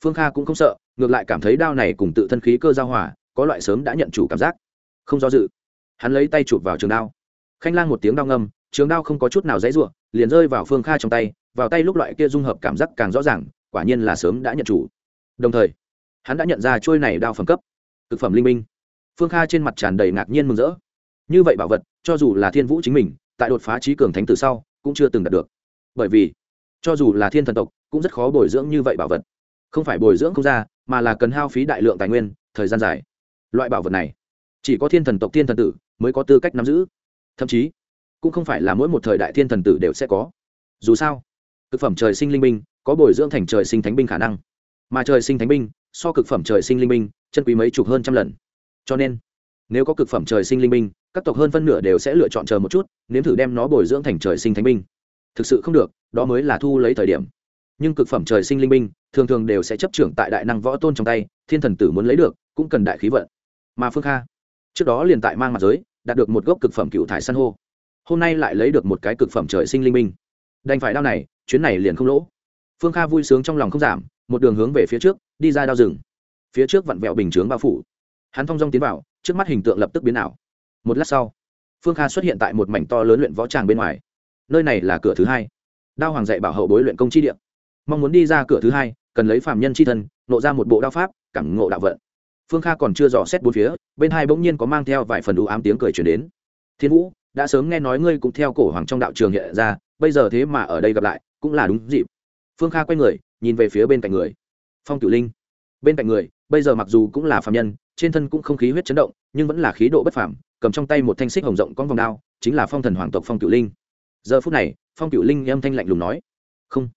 Phương kha cũng không sợ, ngược lại cảm thấy đao này cùng tự thân khí cơ giao hòa, có loại sớm đã nhận chủ cảm giác. Không do dự, hắn lấy tay chụp vào trường đao. Khanh lang một tiếng đao ngâm, trường đao không có chút nào dãy r u ộ liền rơi vào phương kha trong tay, vào tay lúc loại kia dung hợp cảm giác càng rõ ràng quả nhiên là sớm đã nhận chủ. Đồng thời, hắn đã nhận ra trôi này đao phẩm cấp thực phẩm linh minh. Phương kha trên mặt tràn đầy ngạc nhiên mừng rỡ. Như vậy bảo vật, cho dù là thiên vũ chính mình, tại đột phá trí cường thánh từ sau, cũng chưa từng đạt được. Bởi vì, cho dù là thiên thần tộc, cũng rất khó bồi dưỡng như vậy bảo vật. Không phải bồi dưỡng không ra, mà là cần hao phí đại lượng tài nguyên, thời gian dài. Loại bảo vật này, chỉ có thiên thần tộc thiên thần tử mới có tư cách nắm giữ. Thậm chí, cũng không phải là mỗi một thời đại thiên thần tử đều sẽ có. Dù sao, cực phẩm trời sinh linh minh có bồi dưỡng thành trời sinh thánh binh khả năng. Mà trời sinh thánh binh, so cực phẩm trời sinh linh binh, chân quý mấy chục hơn trăm lần. Cho nên, nếu có cực phẩm trời sinh linh binh, các tộc hơn phân nửa đều sẽ lựa chọn chờ một chút, nếm thử đem nó bồi dưỡng thành trời sinh thánh binh. Thực sự không được, đó mới là thu lấy thời điểm. Nhưng cực phẩm trời sinh linh binh, thường thường đều sẽ chấp trưởng tại đại năng võ tôn trong tay, thiên thần tử muốn lấy được, cũng cần đại khí vận. Mà phương kha, trước đó liền tại mang mặt giới, đạt được một gốc cực phẩm cựu thải san hô. Hôm nay lại lấy được một cái cực phẩm trời sinh linh binh. Đành phải đao này, chuyến này liền không lỗ phương kha vui sướng trong lòng không giảm, một đường hướng về phía trước, đi ra đao rừng. Phía trước vặn vẹo bình chướng bao phủ. Hắn thong dong tiến vào, trước mắt hình tượng lập tức biến ảo. Một lát sau, phương kha xuất hiện tại một mảnh to lớn luyện võ tràng bên ngoài. Nơi này là cửa thứ hai. Đao hoàng dạy bảo hậu bối luyện công chi điện mong muốn đi ra cửa thứ hai, cần lấy phạm nhân c h i thân, nộ ra một bộ đao pháp, cảm ngộ đạo vận. Phương kha còn chưa dò xét bốn phía, bên hai bỗng nhiên có mang theo vài phần đủ ám tiếng cười chuyển đến. Thiên vũ, đã sớm nghe nói ngươi cũng theo cổ hoàng trong đạo trường hiện ra, bây giờ thế mà ở đây gặp lại, cũng là đúng dịp phương kha quay người, nhìn về phía bên cạnh người. Phong cửu linh. Bên cạnh người, bây giờ mặc dù cũng là phạm nhân, trên thân cũng không khí huyết chấn động, nhưng vẫn là khí độ bất phàm, cầm trong tay một thanh xích hồng rộng con vòng đao, chính là phong thần hoàng tộc phong cửu linh. Giờ phút này, phong cửu linh âm thanh lạnh lùng nói, không,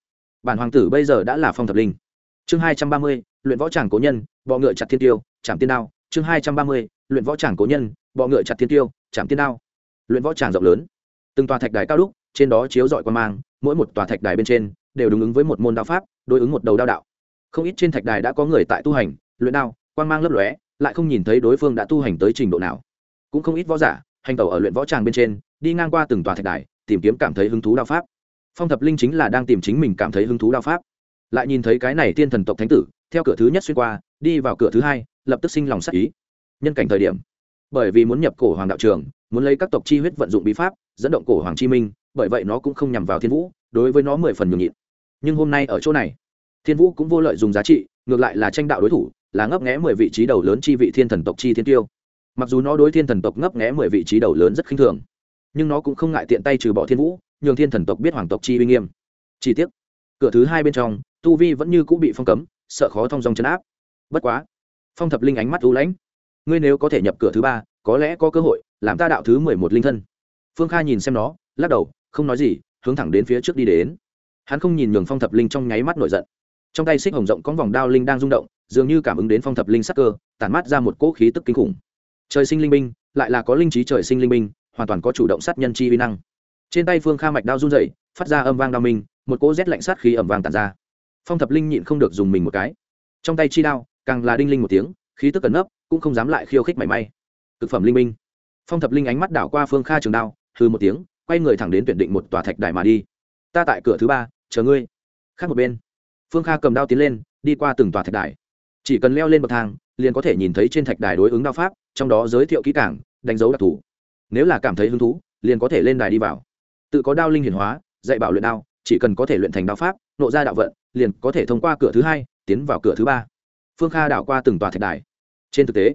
bản hoàng tử bây giờ đã là phong thập linh. Chương hai trăm ba mươi, luyện võ tràng cố nhân, bọ ngựa chặt thiên tiêu, chạm tiên đao. Chương hai trăm ba mươi, luyện võ tràng cố nhân, bọ ngựa chặt thiên tiêu, chạm tiên đao. Luyện võ tràng rộng lớn. Từng tòa thạch đài cao đúc, trên đó chiếu dọi quan mang, mỗi một tòa thạch đài bên trên đều đúng ứng với một môn đao pháp, đối ứng một đầu đao đạo. Không ít trên thạch đài đã có người tại tu hành, luyện đao quan mang lấp lóe, lại không nhìn thấy đối phương đã tu hành tới trình độ nào. Cũng không ít võ giả, hành tẩu ở luyện võ tràng bên trên, đi ngang qua từng tòa thạch đài, tìm kiếm cảm thấy hứng thú đao pháp. Phong thập linh chính là đang tìm chính mình cảm thấy hứng thú đao pháp. Lại nhìn thấy cái này tiên thần tộc thánh tử, theo cửa thứ nhất xuyên qua, đi vào cửa thứ hai, lập tức sinh lòng sắc ý. Nhân cảnh thời điểm, bởi vì muốn nhập cổ hoàng đạo trường, muốn lấy các tộc chi huyết vận dụng bí pháp, dẫn động cổ hoàng chi minh, bởi vậy nó cũng không nhằm vào thiên vũ, đối với nó mười phần nhường nhịn nhưng hôm nay ở chỗ này, thiên vũ cũng vô lợi dùng giá trị, ngược lại là tranh đạo đối thủ, là ngấp nghẽ mười vị trí đầu lớn chi vị thiên thần tộc chi thiên tiêu. Mặc dù nó đối thiên thần tộc ngấp nghé mười vị trí đầu lớn rất khinh thường, nhưng nó cũng không ngại tiện tay trừ bỏ thiên vũ, nhường thiên thần tộc biết hoàng tộc chi uy nghiêm. Chi tiết cửa thứ hai bên trong, tu vi vẫn như cũng bị phong cấm, sợ khó thông dòng chấn áp. Bất quá, phong thập linh ánh mắt u lãnh. Ngươi nếu có thể nhập cửa thứ ba, có lẽ có cơ hội làm ta đạo thứ mười một linh thân. Phương kha nhìn xem nó, lắc đầu, không nói gì, hướng thẳng đến phía trước đi đến hắn không nhìn nhường phong thập linh trong nháy mắt nổi giận. Trong tay xích hồng rộng có vòng đao linh đang rung động, dường như cảm ứng đến phong thập linh sắc cơ, tản mát ra một cỗ khí tức kinh khủng. Trời sinh linh binh, lại là có linh trí trời sinh linh binh, hoàn toàn có chủ động sát nhân chi vi năng. Trên tay phương kha mạch đao run dậy phát ra âm vang đao minh, một cỗ rét lạnh sát khí ẩm vang tàn ra. Phong thập linh nhịn không được dùng mình một cái. Trong tay chi đao, càng là đinh linh một tiếng, khí tức cẩn nấp, cũng không dám lại khiêu khích mảy may. Cực phẩm linh minh phong thập linh ánh mắt đảo qua phương kha trường đao hư một tiếng, quay người thẳng đến tuyển định một tòa thạch đài mà đi. Ta tại cửa thứ ba chờ ngươi. Khác một bên, phương kha cầm đao tiến lên, đi qua từng tòa thạch đài. Chỉ cần leo lên bậc thang, liền có thể nhìn thấy trên thạch đài đối ứng đao pháp, trong đó giới thiệu kỹ cảng đánh dấu đặc thù. Nếu là cảm thấy hứng thú, liền có thể lên đài đi vào. Tự có đao linh hiển hóa, dạy bảo luyện đao, chỉ cần có thể luyện thành đao pháp, nộ ra đạo vận, liền có thể thông qua cửa thứ hai, tiến vào cửa thứ ba. Phương kha đảo qua từng tòa thạch đài. Trên thực tế,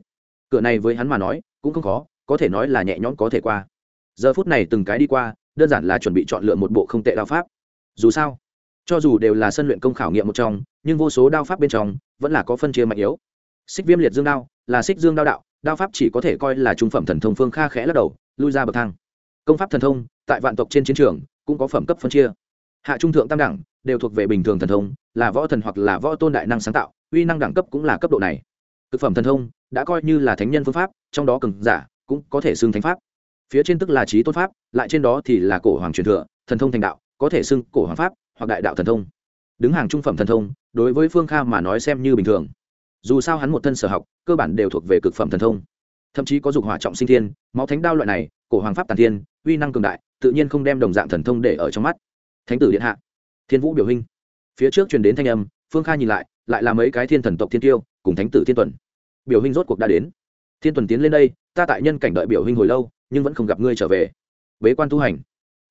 cửa này với hắn mà nói, cũng không khó, có thể nói là nhẹ nhõm có thể qua. Giờ phút này từng cái đi qua, đơn giản là chuẩn bị chọn lựa một bộ không tệ đao pháp dù sao, cho dù đều là sân luyện công khảo nghiệm một trong, nhưng vô số đao pháp bên trong vẫn là có phân chia mạnh yếu. Xích viêm liệt dương đao là xích dương đao đạo, đao pháp chỉ có thể coi là trung phẩm thần thông phương kha khẽ lắc đầu, lui ra bậc thang. Công pháp thần thông, tại vạn tộc trên chiến trường cũng có phẩm cấp phân chia. Hạ trung thượng tam đẳng đều thuộc về bình thường thần thông, là võ thần hoặc là võ tôn đại năng sáng tạo, uy năng đẳng cấp cũng là cấp độ này. Thực phẩm thần thông đã coi như là thánh nhân phương pháp, trong đó cường giả cũng có thể xưng thánh pháp. Phía trên tức là trí tôn pháp, lại trên đó thì là cổ hoàng truyền thừa, thần thông thành đạo có thể xưng cổ hoàng pháp hoặc đại đạo thần thông. Đứng hàng trung phẩm thần thông, đối với phương kha mà nói xem như bình thường. Dù sao hắn một thân sở học, cơ bản đều thuộc về cực phẩm thần thông. Thậm chí có dục hỏa trọng sinh thiên, máu thánh đao loại này, cổ hoàng pháp tàn thiên, uy năng cường đại, tự nhiên không đem đồng dạng thần thông để ở trong mắt. Thánh tử điện hạ, thiên vũ biểu hình phía trước truyền đến thanh âm, phương kha nhìn lại lại là mấy cái thiên thần tộc thiên tiêu, cùng thánh tử thiên tuần. Biểu hình rốt cuộc đã đến. Thiên tuần tiến lên đây, ta tại nhân cảnh đợi biểu hình hồi lâu, nhưng vẫn không gặp ngươi trở về. Bế quan tu hành.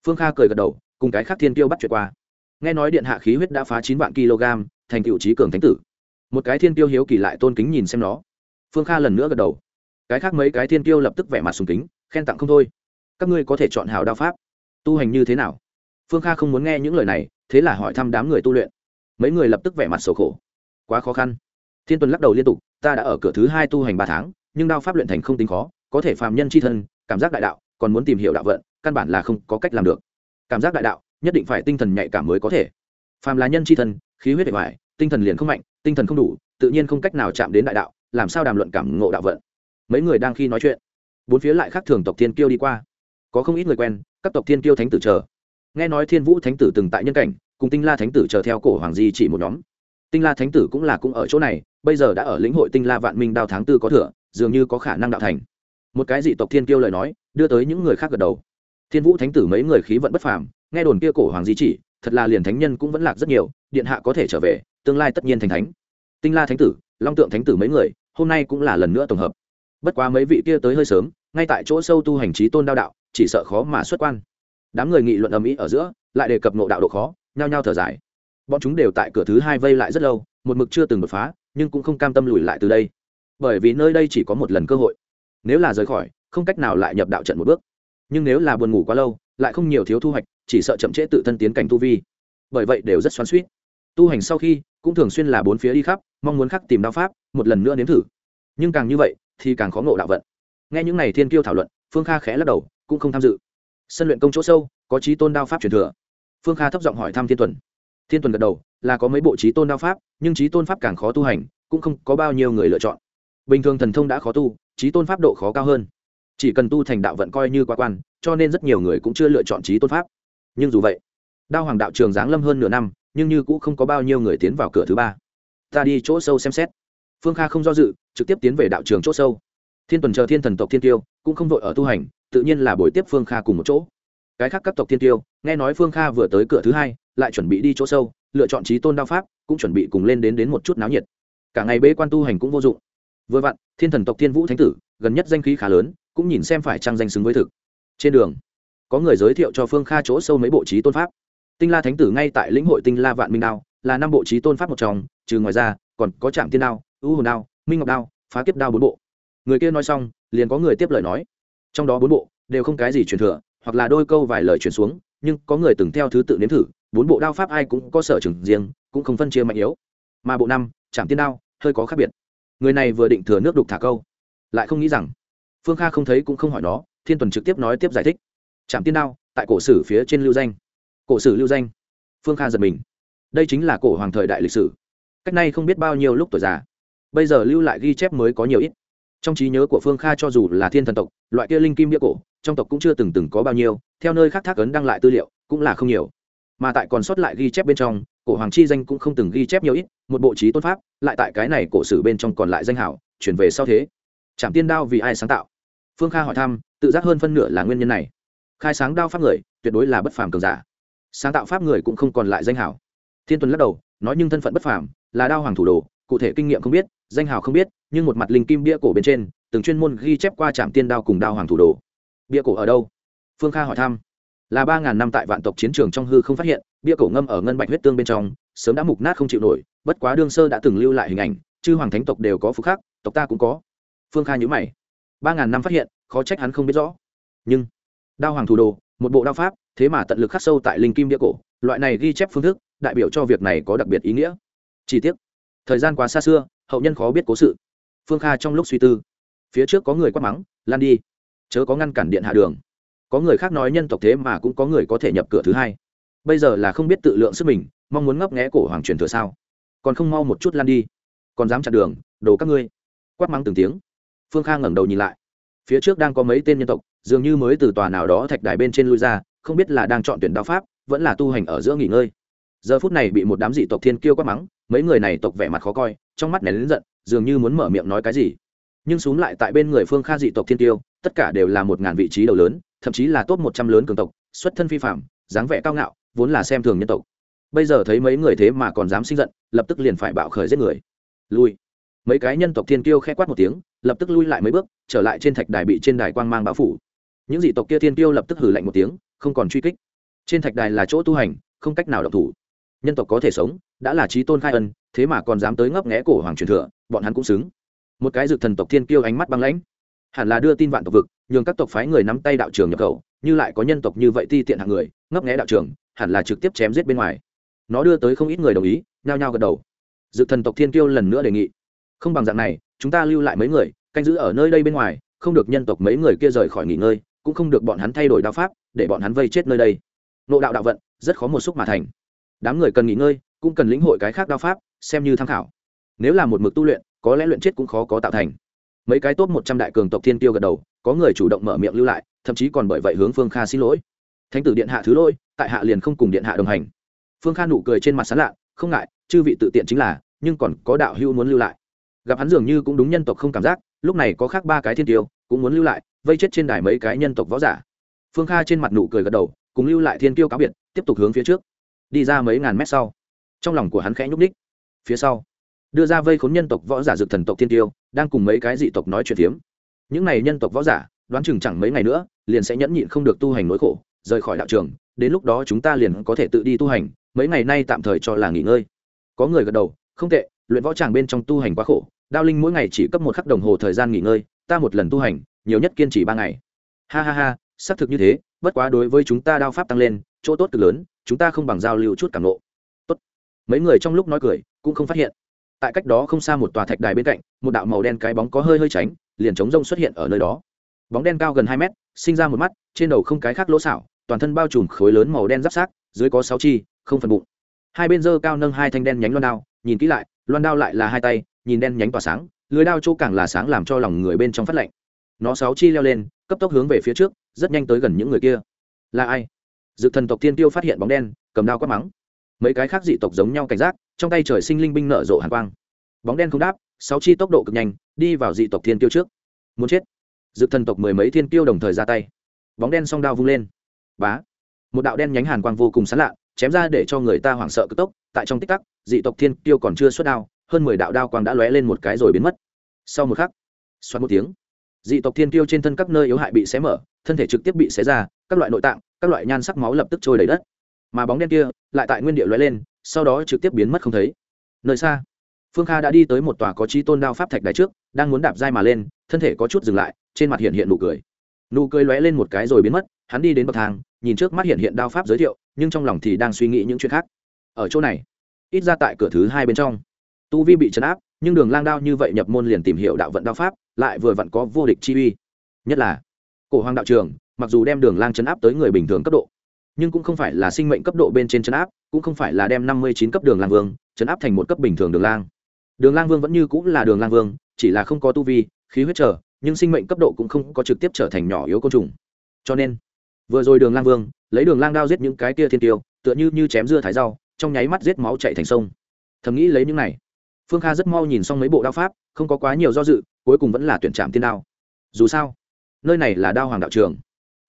Phương kha cười gật đầu cùng cái khác thiên tiêu bắt chuyện qua. Nghe nói điện hạ khí huyết đã phá chín vạn kg, thành cựu trí cường thánh tử. Một cái thiên tiêu hiếu kỳ lại tôn kính nhìn xem nó. Phương kha lần nữa gật đầu. Cái khác mấy cái thiên tiêu lập tức vẻ mặt sùng kính, khen tặng không thôi. Các ngươi có thể chọn hào đao pháp. Tu hành như thế nào? Phương kha không muốn nghe những lời này, thế là hỏi thăm đám người tu luyện. Mấy người lập tức vẻ mặt sầu khổ. Quá khó khăn. Thiên tuần lắc đầu liên tục, ta đã ở cửa thứ hai tu hành ba tháng, nhưng đao pháp luyện thành không tính khó, có thể phàm nhân c h i thân, cảm giác đại đạo, còn muốn tìm hiểu đạo vận, căn bản là không có cách làm được cảm giác đại đạo, nhất định phải tinh thần nhạy cảm mới có thể. Phàm là nhân c h i thân, khí huyết hệ hoại tinh thần liền không mạnh, tinh thần không đủ, tự nhiên không cách nào chạm đến đại đạo, làm sao đàm luận cảm ngộ đạo vận? Mấy người đang khi nói chuyện, bốn phía lại khác thường tộc thiên kiêu đi qua. Có không ít người quen, các tộc thiên kiêu thánh tử chờ. Nghe nói thiên vũ thánh tử từng tại nhân cảnh, cùng tinh la thánh tử chờ theo cổ hoàng di chỉ một nhóm. Tinh la thánh tử cũng là cũng ở chỗ này, bây giờ đã ở lĩnh hội tinh la vạn minh đao tháng tư có thừa, dường như có khả năng đạo thành. Một cái dị tộc thiên kiêu lời nói, đưa tới những người khác gật đầu thiên vũ thánh tử mấy người khí vận bất phàm, nghe đồn kia cổ hoàng di chỉ, thật là liền thánh nhân cũng vẫn lạc rất nhiều, điện hạ có thể trở về, tương lai tất nhiên thành thánh. Tinh la thánh tử, long tượng thánh tử mấy người, hôm nay cũng là lần nữa tổng hợp. Bất quá mấy vị kia tới hơi sớm, ngay tại chỗ sâu tu hành trí tôn đao đạo, chỉ sợ khó mà xuất quan. Đám người nghị luận ầm ĩ ở giữa, lại đề cập nộ đạo độ khó, nhao nhao thở dài. Bọn chúng đều tại cửa thứ hai vây lại rất lâu, một mực chưa từng đột phá, nhưng cũng không cam tâm lùi lại từ đây. Bởi vì nơi đây chỉ có một lần cơ hội. Nếu là rời khỏi, không cách nào lại nhập đạo trận một bước nhưng nếu là buồn ngủ quá lâu, lại không nhiều thiếu thu hoạch, chỉ sợ chậm trễ tự thân tiến cảnh tu vi. Bởi vậy đều rất xoắn suýt tu hành sau khi, cũng thường xuyên là bốn phía đi khắp, mong muốn khắc tìm đạo pháp, một lần nữa nếm thử. Nhưng càng như vậy, thì càng khó ngộ đạo vận. Nghe những n à y thiên kiêu thảo luận, phương kha khẽ lắc đầu, cũng không tham dự. Sân luyện công chỗ sâu, có trí tôn đao pháp truyền thừa. Phương kha thấp giọng hỏi thăm thiên tuần. Thiên tuần gật đầu, là có mấy bộ trí tôn đao pháp, nhưng trí tôn pháp càng khó tu hành, cũng không có bao nhiêu người lựa chọn. Bình thường thần thông đã khó tu trí tôn pháp độ khó cao hơn chỉ cần tu thành đạo vận coi như quá quan, cho nên rất nhiều người cũng chưa lựa chọn trí tôn pháp. Nhưng dù vậy, đao hoàng đạo trường giáng lâm hơn nửa năm, nhưng như cũng không có bao nhiêu người tiến vào cửa thứ ba. Ta đi chỗ sâu xem xét. Phương kha không do dự, trực tiếp tiến về đạo trường chỗ sâu. Thiên tuần chờ thiên thần tộc thiên tiêu, cũng không vội ở tu hành, tự nhiên là buổi tiếp phương kha cùng một chỗ. Cái khác các tộc thiên tiêu, nghe nói phương kha vừa tới cửa thứ hai, lại chuẩn bị đi chỗ sâu, lựa chọn trí tôn đao pháp, cũng chuẩn bị cùng lên đến đến một chút náo nhiệt. Cả ngày bế quan tu hành cũng vô dụng vừa vặn, thiên thần tộc thiên vũ thánh tử, gần nhất danh khí khá lớn, cũng nhìn xem phải trang danh xứng với thực. Trên đường, có người giới thiệu cho phương kha chỗ sâu mấy bộ trí tôn pháp. Tinh la thánh tử ngay tại lĩnh hội tinh la vạn minh đao, là năm bộ trí tôn pháp một trong, trừ ngoài ra, còn có trạm tiên đao ưu hồn đao, minh ngọc đao, phá kiếp đao bốn bộ. Người kia nói xong, liền có người tiếp lời nói. Trong đó bốn bộ đều không cái gì truyền thừa, hoặc là đôi câu vài lời truyền xuống, nhưng có người từng theo thứ tự nếm thử, bốn bộ đao pháp ai cũng có sở trường riêng, cũng không phân chia mạnh yếu. Mà bộ năm chạm tiên đao, hơi có khác biệt người này vừa định thừa nước đục thả câu, lại không nghĩ rằng, phương kha không thấy cũng không hỏi nó, thiên tuần trực tiếp nói tiếp giải thích. Trạm tiên đao, tại cổ sử phía trên lưu danh. Cổ sử lưu danh. Phương kha giật mình. Đây chính là cổ hoàng thời đại lịch sử. Cách nay không biết bao nhiêu lúc tuổi già. Bây giờ lưu lại ghi chép mới có nhiều ít. Trong trí nhớ của phương kha cho dù là thiên thần tộc, loại kia linh kim địa cổ, trong tộc cũng chưa từng từng có bao nhiêu, theo nơi khác thác ấn đăng lại tư liệu, cũng là không nhiều. Mà tại còn sót lại ghi chép bên trong cổ hoàng chi danh cũng không từng ghi chép nhiều ít, một bộ trí tôn pháp, lại tại cái này cổ sử bên trong còn lại danh hảo, chuyển về sau thế. Trảm tiên đao vì ai sáng tạo? Phương kha hỏi thăm, tự giác hơn phân nửa là nguyên nhân này. Khai sáng đao pháp người, tuyệt đối là bất phàm cường giả. Sáng tạo pháp người cũng không còn lại danh hảo. Thiên tuấn lắc đầu, nói nhưng thân phận bất phàm, là đao hoàng thủ đồ, cụ thể kinh nghiệm không biết, danh hào không biết, nhưng một mặt linh kim bia cổ bên trên, từng chuyên môn ghi chép qua trạm tiên đao cùng đao hoàng thủ đồ. Bia cổ ở đâu? Phương kha hỏi thăm là ba ngàn năm tại vạn tộc chiến trường trong hư không phát hiện, bia cổ ngâm ở ngân bạch huyết tương bên trong, sớm đã mục nát không chịu nổi, bất quá đương sơ đã từng lưu lại hình ảnh, chư hoàng thánh tộc đều có phục khác tộc ta cũng có. Phương kha nhữ mày. Ba ngàn năm phát hiện, khó trách hắn không biết rõ. Nhưng, đao hoàng thủ đồ, một bộ đao pháp, thế mà tận lực khắc sâu tại linh kim bia cổ, loại này ghi chép phương thức, đại biểu cho việc này có đặc biệt ý nghĩa. Chi tiết thời gian quá xa xưa, hậu nhân khó biết cố sự. Phương kha trong lúc suy tư, phía trước có người quát mắng, lan đi, chớ có ngăn cản điện hạ đường có người khác nói nhân tộc thế mà cũng có người có thể nhập cửa thứ hai. Bây giờ là không biết tự lượng sức mình, mong muốn ngấp nghẽ cổ hoàng truyền thừa sao? Còn không mau một chút lan đi. Còn dám chặn đường, đồ các ngươi. Quát mắng từng tiếng. Phương kha ngẩng đầu nhìn lại. Phía trước đang có mấy tên nhân tộc, dường như mới từ tòa nào đó thạch đài bên trên lui ra, không biết là đang chọn tuyển đạo pháp, vẫn là tu hành ở giữa nghỉ ngơi. Giờ phút này bị một đám dị tộc thiên kiêu quát mắng, mấy người này tộc vẻ mặt khó coi, trong mắt nén lính giận, dường như muốn mở miệng nói cái gì. Nhưng xuống lại tại bên người phương kha dị tộc thiên tiêu tất cả đều là một ngàn vị trí đầu lớn thậm chí là top một trăm lớn cường tộc, xuất thân phi phạm dáng vẻ cao ngạo, vốn là xem thường nhân tộc. Bây giờ thấy mấy người thế mà còn dám sinh giận, lập tức liền phải bạo khởi giết người. Lui. Mấy cái nhân tộc thiên tiêu khẽ quát một tiếng, lập tức lui lại mấy bước, trở lại trên thạch đài bị trên đài quang mang bao phủ. Những dị tộc kia thiên tiêu lập tức hử lạnh một tiếng, không còn truy kích. Trên thạch đài là chỗ tu hành, không cách nào động thủ. Nhân tộc có thể sống, đã là trí tôn khai ân, thế mà còn dám tới ngấp nghẽ cổ hoàng truyền thừa, bọn hắn cũng xứng. Một cái dược thần tộc thiên kiêu ánh mắt băng lãnh. Hẳn là đưa tin vạn tộc vực nhường các tộc phái người nắm tay đạo trường nhập khẩu, như lại có nhân tộc như vậy ti tiện hạng người, ngấp nghẽ đạo trường, hẳn là trực tiếp chém giết bên ngoài. Nó đưa tới không ít người đồng ý, nhao nhao gật đầu. Dự thần tộc thiên kiêu lần nữa đề nghị. Không bằng dạng này, chúng ta lưu lại mấy người, canh giữ ở nơi đây bên ngoài, không được nhân tộc mấy người kia rời khỏi nghỉ ngơi, cũng không được bọn hắn thay đổi đạo pháp, để bọn hắn vây chết nơi đây. Nộ đạo đạo vận, rất khó một xúc mà thành. Đám người cần nghỉ ngơi, cũng cần lĩnh hội cái khác đao pháp, xem như tham khảo. Nếu là một mực tu luyện, có lẽ luyện chết cũng khó có tạo thành. Mấy cái top một trăm đại cường tộc thiên tiêu gật đầu có người chủ động mở miệng lưu lại, thậm chí còn bởi vậy hướng phương kha xin lỗi. Thánh tử điện hạ thứ lỗi, tại hạ liền không cùng điện hạ đồng hành. Phương kha nụ cười trên mặt sán lạ, không ngại, chư vị tự tiện chính là, nhưng còn có đạo hữu muốn lưu lại. Gặp hắn dường như cũng đúng nhân tộc không cảm giác, lúc này có khác ba cái thiên tiêu, cũng muốn lưu lại, vây chết trên đài mấy cái nhân tộc võ giả. Phương kha trên mặt nụ cười gật đầu, cùng lưu lại thiên tiêu cáo biệt, tiếp tục hướng phía trước. Đi ra mấy ngàn mét sau, trong lòng của hắn khẽ nhúc ních phía sau, đưa ra vây khốn nhân tộc võ giả dược thần tộc thiên tiêu, đang cùng mấy cái dị tộc nói chuyện phiếm những này nhân tộc võ giả, đoán chừng chẳng mấy ngày nữa, liền sẽ nhẫn nhịn không được tu hành nỗi khổ, rời khỏi đạo trường, đến lúc đó chúng ta liền có thể tự đi tu hành, mấy ngày nay tạm thời cho là nghỉ ngơi. Có người gật đầu, không tệ, luyện võ tràng bên trong tu hành quá khổ, đao linh mỗi ngày chỉ cấp một khắc đồng hồ thời gian nghỉ ngơi, ta một lần tu hành, nhiều nhất kiên trì ba ngày. Ha ha ha, xác thực như thế, bất quá đối với chúng ta đao pháp tăng lên, chỗ tốt cực lớn, chúng ta không bằng giao lưu chút cảm lộ tốt. Mấy người trong lúc nói cười, cũng không phát hiện. Tại cách đó không xa một tòa thạch đài bên cạnh, một đạo màu đen cái bóng có hơi hơi tránh liền chống rông xuất hiện ở nơi đó. Bóng đen cao gần hai mét, sinh ra một mắt, trên đầu không cái khác lỗ xảo, toàn thân bao trùm khối lớn màu đen giáp sát, dưới có sáu chi, không phần bụng. Hai bên dơ cao nâng hai thanh đen nhánh loan đao, nhìn kỹ lại, loan đao lại là hai tay, nhìn đen nhánh tỏa sáng, lưới đao chỗ càng là sáng làm cho lòng người bên trong phát lạnh. Nó sáu chi leo lên, cấp tốc hướng về phía trước, rất nhanh tới gần những người kia. Là ai? Dự thần tộc tiên tiêu phát hiện bóng đen, cầm đao quát mắng. Mấy cái khác dị tộc giống nhau cảnh giác, trong tay trời sinh linh binh nở rộ hàn quang. Bóng đen không đáp sáu chi tốc độ cực nhanh, đi vào dị tộc thiên tiêu trước. Muốn chết. Dự thần tộc mười mấy thiên tiêu đồng thời ra tay. Bóng đen song đao vung lên. Bá. Một đạo đen nhánh hàn quang vô cùng sán lạ chém ra để cho người ta hoảng sợ cực tốc. Tại trong tích tắc, dị tộc thiên tiêu còn chưa xuất đao, hơn mười đạo đao quang đã lóe lên một cái rồi biến mất. Sau một khắc xoát một tiếng. Dị tộc thiên tiêu trên thân các nơi yếu hại bị xé mở, thân thể trực tiếp bị xé ra, các loại nội tạng, các loại nhan sắc máu lập tức trôi đầy đất. Mà bóng đen kia lại tại nguyên địa lóe lên, sau đó trực tiếp biến mất không thấy. Nơi xa phương kha đã đi tới một tòa có trí tôn đao pháp thạch đài trước, đang muốn đạp dai mà lên, thân thể có chút dừng lại, trên mặt hiện hiện nụ cười. Nụ cười lóe lên một cái rồi biến mất, hắn đi đến bậc thang, nhìn trước mắt hiện hiện đao pháp giới thiệu, nhưng trong lòng thì đang suy nghĩ những chuyện khác. Ở chỗ này, ít ra tại cửa thứ hai bên trong. Tu vi bị chấn áp, nhưng đường lang đao như vậy nhập môn liền tìm hiểu đạo vận đao pháp, lại vừa vặn có vô địch chi uy. Nhất là, cổ hoàng đạo trường, mặc dù đem đường lang chấn áp tới người bình thường cấp độ, nhưng cũng không phải là sinh mệnh cấp độ bên trên chấn áp, cũng không phải là đem năm mươi chín cấp đường lang vương, chấn áp thành một cấp bình thường đường lang đường lang vương vẫn như cũng là đường lang vương, chỉ là không có tu vi, khí huyết trở, nhưng sinh mệnh cấp độ cũng không có trực tiếp trở thành nhỏ yếu côn trùng. Cho nên, vừa rồi đường lang vương, lấy đường lang đao giết những cái kia thiên tiêu, tựa như như chém dưa thái rau, trong nháy mắt giết máu chạy thành sông. Thầm nghĩ lấy những này. Phương kha rất mau nhìn xong mấy bộ đao pháp, không có quá nhiều do dự, cuối cùng vẫn là tuyển trạm tiên đao. Dù sao, nơi này là đao hoàng đạo trường.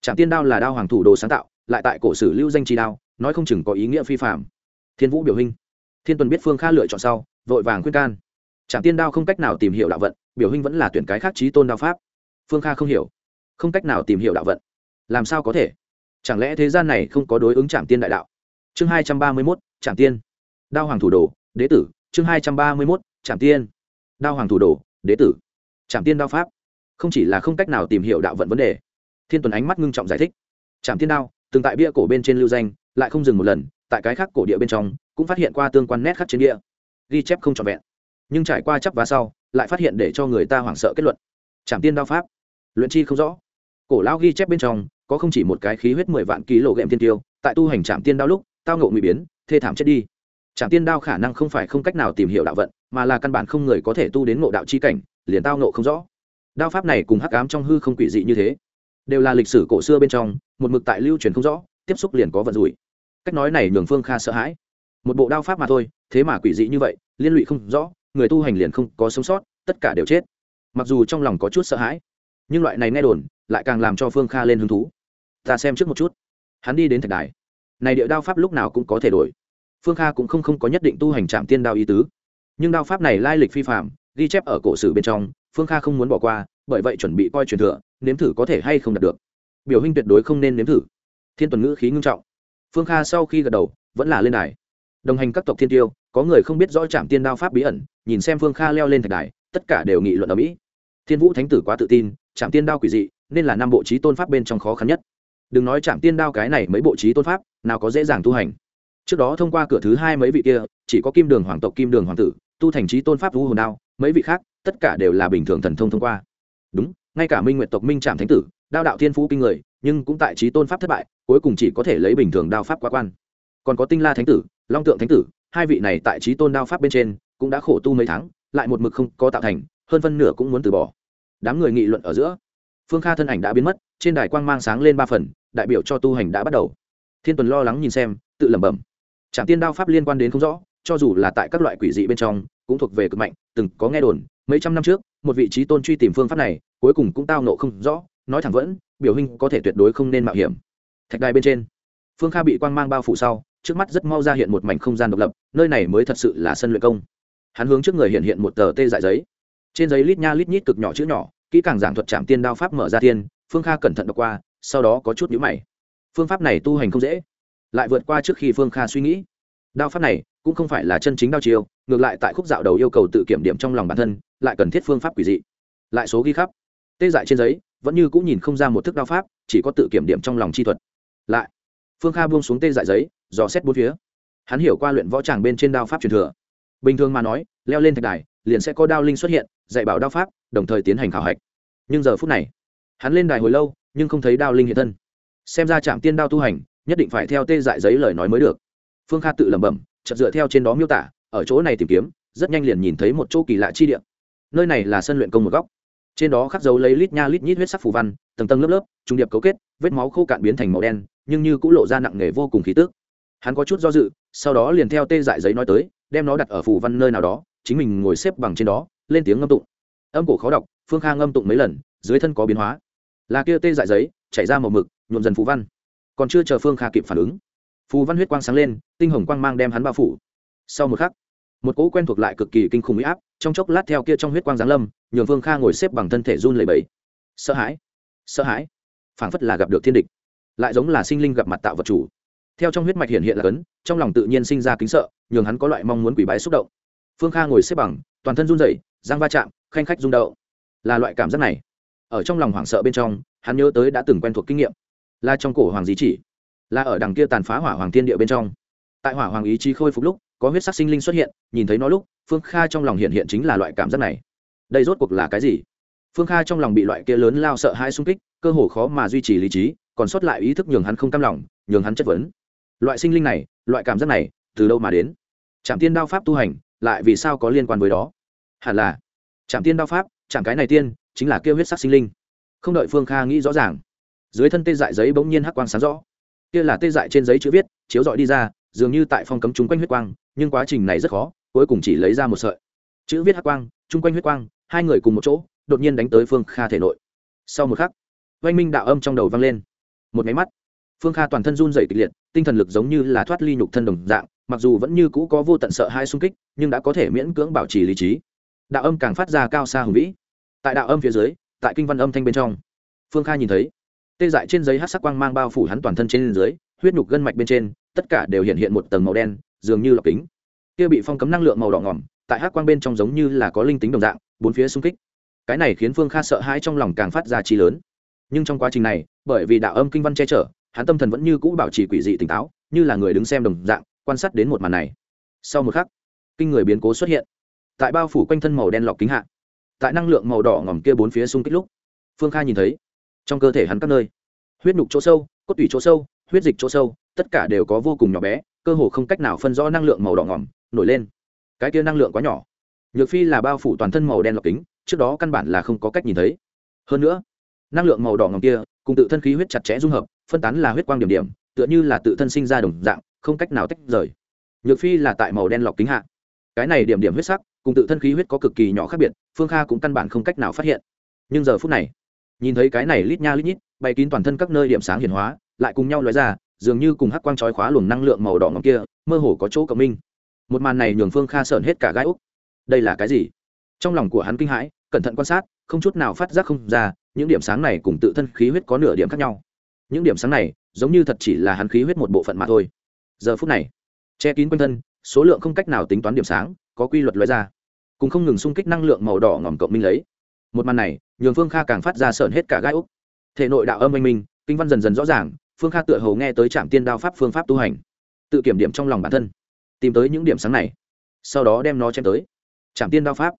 Trạm tiên đao là đao hoàng thủ đồ sáng tạo, lại tại cổ sử lưu danh chi đao, nói không chừng có ý nghĩa phi phạm thiên vũ biểu hình. Thiên tuần biết phương kha lựa chọn sau vội vàng khuyên can. Trạm tiên đao không cách nào tìm hiểu đạo vận, biểu hình vẫn là tuyển cái khác trí tôn đao pháp. Phương kha không hiểu. Không cách nào tìm hiểu đạo vận. Làm sao có thể? Chẳng lẽ thế gian này không có đối ứng trạm tiên đại đạo? Chương hai trăm ba mươi mốt, trạm tiên. Đao hoàng thủ đồ, đế tử. Chương hai trăm ba mươi mốt, trạm tiên. Đao hoàng thủ đồ, đế tử. Trạm tiên đao pháp. Không chỉ là không cách nào tìm hiểu đạo vận vấn đề, thiên tuần ánh mắt ngưng trọng giải thích. Trạm tiên đao, từng tại bia cổ bên trên lưu danh, lại không dừng một lần, tại cái khác cổ địa bên trong, cũng phát hiện qua tương quan nét khắc trên địa ghi chép không trọn vẹn. Nhưng trải qua chấp vá sau, lại phát hiện để cho người ta hoảng sợ kết luận. Trạm tiên đao pháp. Luyện chi không rõ. Cổ lao ghi chép bên trong, có không chỉ một cái khí huyết mười vạn ký lộ ghệm tiên tiêu, tại tu hành trạm tiên đao lúc, tao ngộ nguy biến, thê thảm chết đi. Trạm tiên đao khả năng không phải không cách nào tìm hiểu đạo vận, mà là căn bản không người có thể tu đến ngộ đạo chi cảnh, liền tao ngộ không rõ. Đao pháp này cùng hắc ám trong hư không quỷ dị như thế, đều là lịch sử cổ xưa bên trong, một mực tại lưu truyền không rõ, tiếp xúc liền có vận rủi. Cách nói này nhường phương kha sợ hãi. Một bộ đao pháp mà thôi thế mà quỷ dị như vậy liên lụy không rõ người tu hành liền không có sống sót tất cả đều chết. Mặc dù trong lòng có chút sợ hãi nhưng loại này nghe đồn lại càng làm cho phương kha lên hứng thú. Ta xem trước một chút. Hắn đi đến thạch đài. Này địa đao pháp lúc nào cũng có thể đổi. Phương kha cũng không, không có nhất định tu hành trạm tiên đao ý tứ. Nhưng đao pháp này lai lịch phi phạm ghi chép ở cổ sử bên trong phương kha không muốn bỏ qua bởi vậy chuẩn bị coi truyền thừa nếm thử có thể hay không đạt được. Biểu hình tuyệt đối không nên nếm thử. Thiên tuần ngữ khí ngưng trọng. Phương kha sau khi gật đầu vẫn là lên đài đồng hành các tộc thiên tiêu, có người không biết rõ trạm tiên đao pháp bí ẩn, nhìn xem phương kha leo lên thạch đài, tất cả đều nghị luận ở mỹ. Thiên vũ thánh tử quá tự tin trạm tiên đao quỷ dị, nên là năm bộ trí tôn pháp bên trong khó khăn nhất. Đừng nói trạm tiên đao cái này mấy bộ trí tôn pháp, nào có dễ dàng tu hành. Trước đó thông qua cửa thứ hai mấy vị kia, chỉ có kim đường hoàng tộc, kim đường hoàng tử, tu thành trí tôn pháp vũ hồn đao, mấy vị khác, tất cả đều là bình thường thần thông thông qua. Đúng, ngay cả minh nguyện tộc, minh trạm thánh tử, đao đạo thiên phú kinh người, nhưng cũng tại trí tôn pháp thất bại, cuối cùng chỉ có thể lấy bình thường đao pháp quá quan. Còn có tinh la thánh tử long tượng thánh tử, hai vị này tại trí tôn đao pháp bên trên cũng đã khổ tu mấy tháng, lại một mực không có tạo thành, hơn phân nửa cũng muốn từ bỏ. Đám người nghị luận ở giữa, phương kha thân ảnh đã biến mất, trên đài quang mang sáng lên ba phần, đại biểu cho tu hành đã bắt đầu. Thiên tuần lo lắng nhìn xem, tự lẩm bẩm. Trạm tiên đao pháp liên quan đến không rõ, cho dù là tại các loại quỷ dị bên trong, cũng thuộc về cực mạnh, từng có nghe đồn, mấy trăm năm trước, một vị trí tôn truy tìm phương pháp này, cuối cùng cũng tao nộ không rõ, nói thẳng vẫn, biểu hình có thể tuyệt đối không nên mạo hiểm. Thạch đài bên trên, phương kha bị quang mang bao phủ sau trước mắt rất mau ra hiện một mảnh không gian độc lập, nơi này mới thật sự là sân luyện công. Hắn hướng trước người hiện hiện một tờ tê dại giấy. Trên giấy lít nha lít nhít cực nhỏ chữ nhỏ, kỹ càng giảng thuật trạm tiên đao pháp mở ra tiên, phương kha cẩn thận đọc qua, sau đó có chút nhữ mày. Phương pháp này tu hành không dễ, lại vượt qua trước khi phương kha suy nghĩ. Đao pháp này cũng không phải là chân chính đao chiêu, ngược lại tại khúc dạo đầu yêu cầu tự kiểm điểm trong lòng bản thân, lại cần thiết phương pháp quỷ dị. Lại số ghi khắp. Tê dại trên giấy, vẫn như cũng nhìn không ra một thức đao pháp, chỉ có tự kiểm điểm trong lòng chi thuật. Lại phương kha buông xuống tê dại giấy, dò xét bốn phía. Hắn hiểu qua luyện võ tràng bên trên đao pháp truyền thừa. Bình thường mà nói, leo lên thạch đài, liền sẽ có đao linh xuất hiện, dạy bảo đao pháp, đồng thời tiến hành khảo hạch. Nhưng giờ phút này, hắn lên đài hồi lâu, nhưng không thấy đao linh hiện thân. Xem ra trạm tiên đao tu hành, nhất định phải theo tê dại giấy lời nói mới được. Phương kha tự lẩm bẩm, chợt dựa theo trên đó miêu tả, ở chỗ này tìm kiếm, rất nhanh liền nhìn thấy một chỗ kỳ lạ chi địa. Nơi này là sân luyện công một góc. Trên đó khắc dấu lấy lít nha lít nhít huyết sắc phù văn, tầng tầng lớp lớp, trung điệp cấu kết, vết máu khô cạn biến thành màu đen nhưng như cũng lộ ra nặng nề vô cùng khí tức. Hắn có chút do dự, sau đó liền theo tê dại giấy nói tới, đem nó đặt ở phù văn nơi nào đó, chính mình ngồi xếp bằng trên đó, lên tiếng ngâm tụng. Âm cổ khó đọc, phương khang ngâm tụng mấy lần, dưới thân có biến hóa. Là kia tê dại giấy, chảy ra màu mực, nhuộm dần phù văn. Còn chưa chờ phương kha kịp phản ứng, phù văn huyết quang sáng lên, tinh hồng quang mang đem hắn bao phủ. Sau một khắc, một cỗ quen thuộc lại cực kỳ kinh khủng huy áp, trong chốc lát theo kia trong huyết quang giáng lâm, nhường phương kha ngồi xếp bằng thân thể run lẩy bẩy. Sợ hãi sợ hãi, phảng phất là gặp được thiên địch lại giống là sinh linh gặp mặt tạo vật chủ. Theo trong huyết mạch hiện hiện là cấn, trong lòng tự nhiên sinh ra kính sợ, nhường hắn có loại mong muốn quỷ bái xúc động. Phương kha ngồi xếp bằng, toàn thân run rẩy, răng va chạm, khanh khách rung đậu là loại cảm giác này. Ở trong lòng hoảng sợ bên trong, hắn nhớ tới đã từng quen thuộc kinh nghiệm. Là trong cổ hoàng di chỉ, là ở đằng kia tàn phá hỏa hoàng thiên địa bên trong. Tại hỏa hoàng ý chí khôi phục lúc, có huyết sắc sinh linh xuất hiện, nhìn thấy nó lúc, phương kha trong lòng hiện hiện chính là loại cảm giác này. Đây rốt cuộc là cái gì? Phương kha trong lòng bị loại kia lớn lao sợ hãi sung kích, cơ hồ khó mà duy trì lý trí còn sót lại ý thức nhường hắn không cam lòng, nhường hắn chất vấn. Loại sinh linh này, loại cảm giác này, từ đâu mà đến? Trạm tiên đao pháp tu hành, lại vì sao có liên quan với đó? Hẳn là trạm tiên đao pháp trạm cái này tiên, chính là kêu huyết sắc sinh linh. Không đợi phương kha nghĩ rõ ràng, dưới thân tê dại giấy bỗng nhiên hắc quang sáng rõ. Kia là tê dại trên giấy chữ viết, chiếu dọi đi ra, dường như tại phong cấm chung quanh huyết quang, nhưng quá trình này rất khó, cuối cùng chỉ lấy ra một sợi. Chữ viết hắc quang, chung quanh huyết quang, hai người cùng một chỗ, đột nhiên đánh tới phương kha thể nội. Sau một khắc oanh minh đạo âm trong đầu vang lên một máy mắt. Phương kha toàn thân run dày kịch liệt, tinh thần lực giống như là thoát ly nhục thân đồng dạng, mặc dù vẫn như cũ có vô tận sợ hai sung kích, nhưng đã có thể miễn cưỡng bảo trì lý trí. Đạo âm càng phát ra cao xa hùng vĩ. Tại đạo âm phía dưới, tại kinh văn âm thanh bên trong, phương kha nhìn thấy, tê dại trên giấy hát sắc quang mang bao phủ hắn toàn thân trên dưới, huyết nhục gân mạch bên trên, tất cả đều hiện hiện một tầng màu đen, dường như lọc kính. Kia bị phong cấm năng lượng màu đỏ ngỏm, tại hát quang bên trong giống như là có linh tính đồng dạng, bốn phía xung kích. Cái này khiến phương kha sợ hãi trong lòng càng phát ra chi lớn nhưng trong quá trình này, bởi vì đạo âm kinh văn che chở, hắn tâm thần vẫn như cũ bảo trì quỷ dị tỉnh táo, như là người đứng xem đồng dạng, quan sát đến một màn này. Sau một khắc, kinh người biến cố xuất hiện. Tại bao phủ quanh thân màu đen lọc kính hạ, tại năng lượng màu đỏ ngòm kia bốn phía xung kích lúc, phương kha nhìn thấy, trong cơ thể hắn các nơi, huyết nhục chỗ sâu, cốt tủy chỗ sâu, huyết dịch chỗ sâu, tất cả đều có vô cùng nhỏ bé, cơ hồ không cách nào phân rõ năng lượng màu đỏ ngòm nổi lên. Cái kia năng lượng quá nhỏ. Nhược phi là bao phủ toàn thân màu đen lọc kính, trước đó căn bản là không có cách nhìn thấy. Hơn nữa năng lượng màu đỏ ngỏm kia, cùng tự thân khí huyết chặt chẽ dung hợp, phân tán là huyết quang điểm điểm, tựa như là tự thân sinh ra đồng dạng, không cách nào tách rời. Nhược phi là tại màu đen lọc kính hạ. Cái này điểm điểm huyết sắc, cùng tự thân khí huyết có cực kỳ nhỏ khác biệt, phương kha cũng căn bản không cách nào phát hiện. Nhưng giờ phút này, nhìn thấy cái này lít nha lít nhít bay kín toàn thân các nơi điểm sáng hiển hóa, lại cùng nhau lóe ra, dường như cùng hắc quang chói khóa luồng năng lượng màu đỏ ngọc kia, mơ hồ có chỗ cộng minh. Một màn này nhường phương kha sởn hết cả gai úc. Đây là cái gì? Trong lòng của hắn kinh hãi, cẩn thận quan sát, không chút nào phát giác không ra những điểm sáng này cùng tự thân khí huyết có nửa điểm khác nhau. Những điểm sáng này giống như thật chỉ là hắn khí huyết một bộ phận mà thôi. Giờ phút này, che kín quanh thân, số lượng không cách nào tính toán điểm sáng, có quy luật lóe ra. Cùng không ngừng xung kích năng lượng màu đỏ ngỏm cộng minh lấy. Một màn này, nhường phương kha càng phát ra sợn hết cả gai úc. Thể nội đạo âm anh minh, kinh văn dần dần rõ ràng, phương kha tựa hầu nghe tới trạm tiên đao pháp phương pháp tu hành. Tự kiểm điểm trong lòng bản thân, tìm tới những điểm sáng này, sau đó đem nó chém tới. Trạm tiên đao pháp,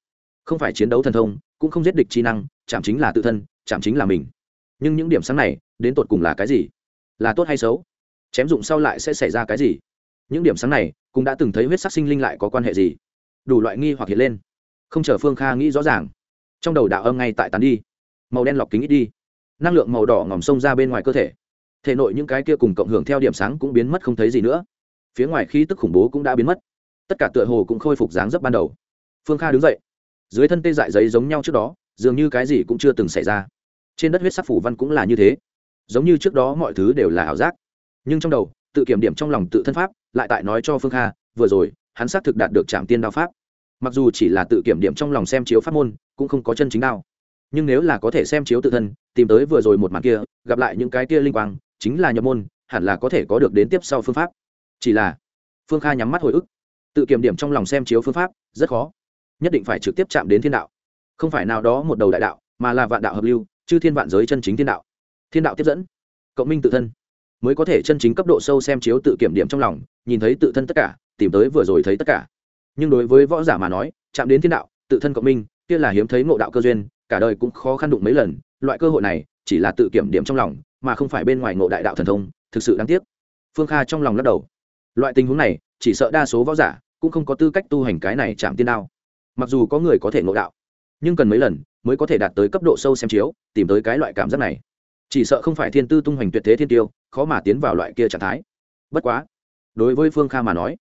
không phải chiến đấu thần thông, cũng không giết địch trí năng chạm chính là tự thân chạm chính là mình. Nhưng những điểm sáng này, đến tột cùng là cái gì? Là tốt hay xấu? Chém dụng sau lại sẽ xảy ra cái gì? Những điểm sáng này, cũng đã từng thấy huyết sắc sinh linh lại có quan hệ gì? Đủ loại nghi hoặc hiện lên. Không chờ phương kha nghĩ rõ ràng, trong đầu đạo âm ngay tại tán đi. Màu đen lọc kính ít đi. Năng lượng màu đỏ ngòm sông ra bên ngoài cơ thể. Thể nội những cái kia cùng cộng hưởng theo điểm sáng cũng biến mất không thấy gì nữa. Phía ngoài khí tức khủng bố cũng đã biến mất. Tất cả tựa hồ cũng khôi phục dáng dấp ban đầu. Phương kha đứng dậy. Dưới thân tê dại giấy giống nhau trước đó dường như cái gì cũng chưa từng xảy ra. Trên đất huyết sắc phủ văn cũng là như thế. Giống như trước đó mọi thứ đều là ảo giác. Nhưng trong đầu, tự kiểm điểm trong lòng tự thân pháp, lại tại nói cho phương kha, vừa rồi, hắn xác thực đạt được trạm tiên đao pháp. Mặc dù chỉ là tự kiểm điểm trong lòng xem chiếu pháp môn, cũng không có chân chính đao. Nhưng nếu là có thể xem chiếu tự thân, tìm tới vừa rồi một màn kia, gặp lại những cái kia linh quang, chính là nhập môn, hẳn là có thể có được đến tiếp sau phương pháp. Chỉ là, phương kha nhắm mắt hồi ức. Tự kiểm điểm trong lòng xem chiếu phương pháp, rất khó. Nhất định phải trực tiếp chạm đến thiên đạo không phải nào đó một đầu đại đạo, mà là vạn đạo hợp lưu, chư thiên vạn giới chân chính thiên đạo. Thiên đạo tiếp dẫn, cộng minh tự thân, mới có thể chân chính cấp độ sâu xem chiếu tự kiểm điểm trong lòng, nhìn thấy tự thân tất cả, tìm tới vừa rồi thấy tất cả. Nhưng đối với võ giả mà nói, chạm đến thiên đạo, tự thân cộng minh, kia là hiếm thấy ngộ đạo cơ duyên, cả đời cũng khó khăn đụng mấy lần, loại cơ hội này, chỉ là tự kiểm điểm trong lòng, mà không phải bên ngoài ngộ đại đạo thần thông, thực sự đáng tiếc. Phương kha trong lòng lắc đầu. Loại tình huống này, chỉ sợ đa số võ giả cũng không có tư cách tu hành cái này chạm tiên đao mặc dù có người có thể ngộ đạo nhưng cần mấy lần mới có thể đạt tới cấp độ sâu xem chiếu, tìm tới cái loại cảm giác này. Chỉ sợ không phải thiên tư tung hoành tuyệt thế thiên tiêu, khó mà tiến vào loại kia trạng thái. Bất quá, đối với phương kha mà nói,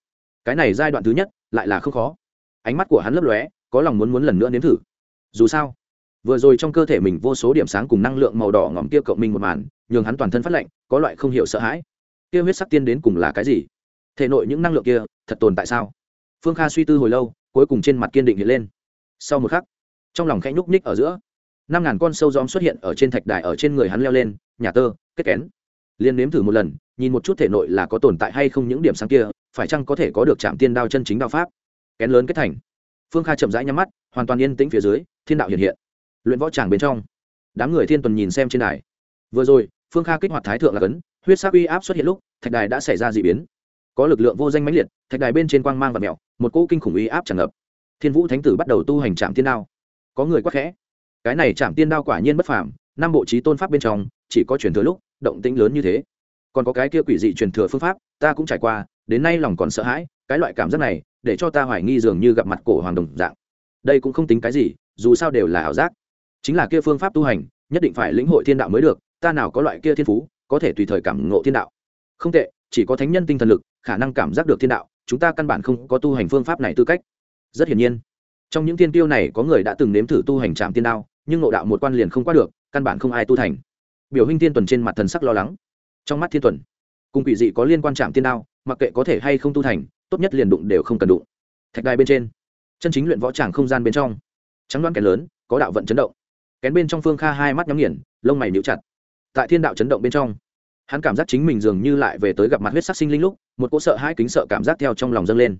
cái này giai đoạn thứ nhất lại là không khó. Ánh mắt của hắn lấp lóe, có lòng muốn muốn lần nữa nếm thử. Dù sao, vừa rồi trong cơ thể mình vô số điểm sáng cùng năng lượng màu đỏ ngỏm kia cộng minh một màn, nhường hắn toàn thân phát lệnh có loại không hiểu sợ hãi. Kia huyết sắc tiên đến cùng là cái gì? Thể nội những năng lượng kia, thật tồn tại sao? Phương kha suy tư hồi lâu, cuối cùng trên mặt kiên định hiện lên. Sau một khắc trong lòng khẽ nhúc nhích ở giữa, năm ngàn con sâu gióm xuất hiện ở trên thạch đài ở trên người hắn leo lên, nhà tơ, kết kén. Liên nếm thử một lần, nhìn một chút thể nội là có tồn tại hay không những điểm sáng kia, phải chăng có thể có được chạm tiên đao chân chính đao pháp? Kén lớn kết thành. Phương kha chậm rãi nhắm mắt, hoàn toàn yên tĩnh phía dưới, thiên đạo hiện hiện. Luyện võ tràng bên trong, đám người thiên tuần nhìn xem trên đài. Vừa rồi, phương kha kích hoạt thái thượng là cấn, huyết sắc uy áp xuất hiện lúc, thạch đài đã xảy ra d ị biến. Có lực lượng vô danh mãnh liệt, thạch đài bên trên quang mang và mẹo, một cỗ kinh khủng uy áp tràn ngập. Thiên vũ thánh tử bắt đầu tu hành trạm tiên đao có người quắc khẽ. Cái này chạm tiên đao quả nhiên bất phàm, năm bộ trí tôn pháp bên trong, chỉ có truyền thừa lúc, động tĩnh lớn như thế. Còn có cái kia quỷ dị truyền thừa phương pháp, ta cũng trải qua, đến nay lòng còn sợ hãi, cái loại cảm giác này, để cho ta hoài nghi dường như gặp mặt cổ hoàng đồng dạng. Đây cũng không tính cái gì, dù sao đều là ảo giác. Chính là kia phương pháp tu hành, nhất định phải lĩnh hội thiên đạo mới được, ta nào có loại kia thiên phú, có thể tùy thời cảm ngộ thiên đạo. Không tệ, chỉ có thánh nhân tinh thần lực, khả năng cảm giác được thiên đạo, chúng ta căn bản không có tu hành phương pháp này tư cách. Rất hiển nhiên trong những thiên tiêu này có người đã từng nếm thử tu hành trạm tiên đao, nhưng ngộ đạo một quan liền không qua được, căn bản không ai tu thành. Biểu hình thiên tuần trên mặt thần sắc lo lắng. Trong mắt thiên tuần, cùng quỷ dị có liên quan trạm tiên đao, mặc kệ có thể hay không tu thành, tốt nhất liền đụng đều không cần đụng. Thạch đài bên trên, chân chính luyện võ tràng không gian bên trong, trắng đoán kén lớn, có đạo vận chấn động. Kén bên trong phương kha hai mắt nhắm nghiền, lông mày níu chặt. Tại thiên đạo chấn động bên trong, hắn cảm giác chính mình dường như lại về tới gặp mặt huyết sắc sinh linh lúc, một cỗ sợ hai kính sợ cảm giác theo trong lòng dâng lên.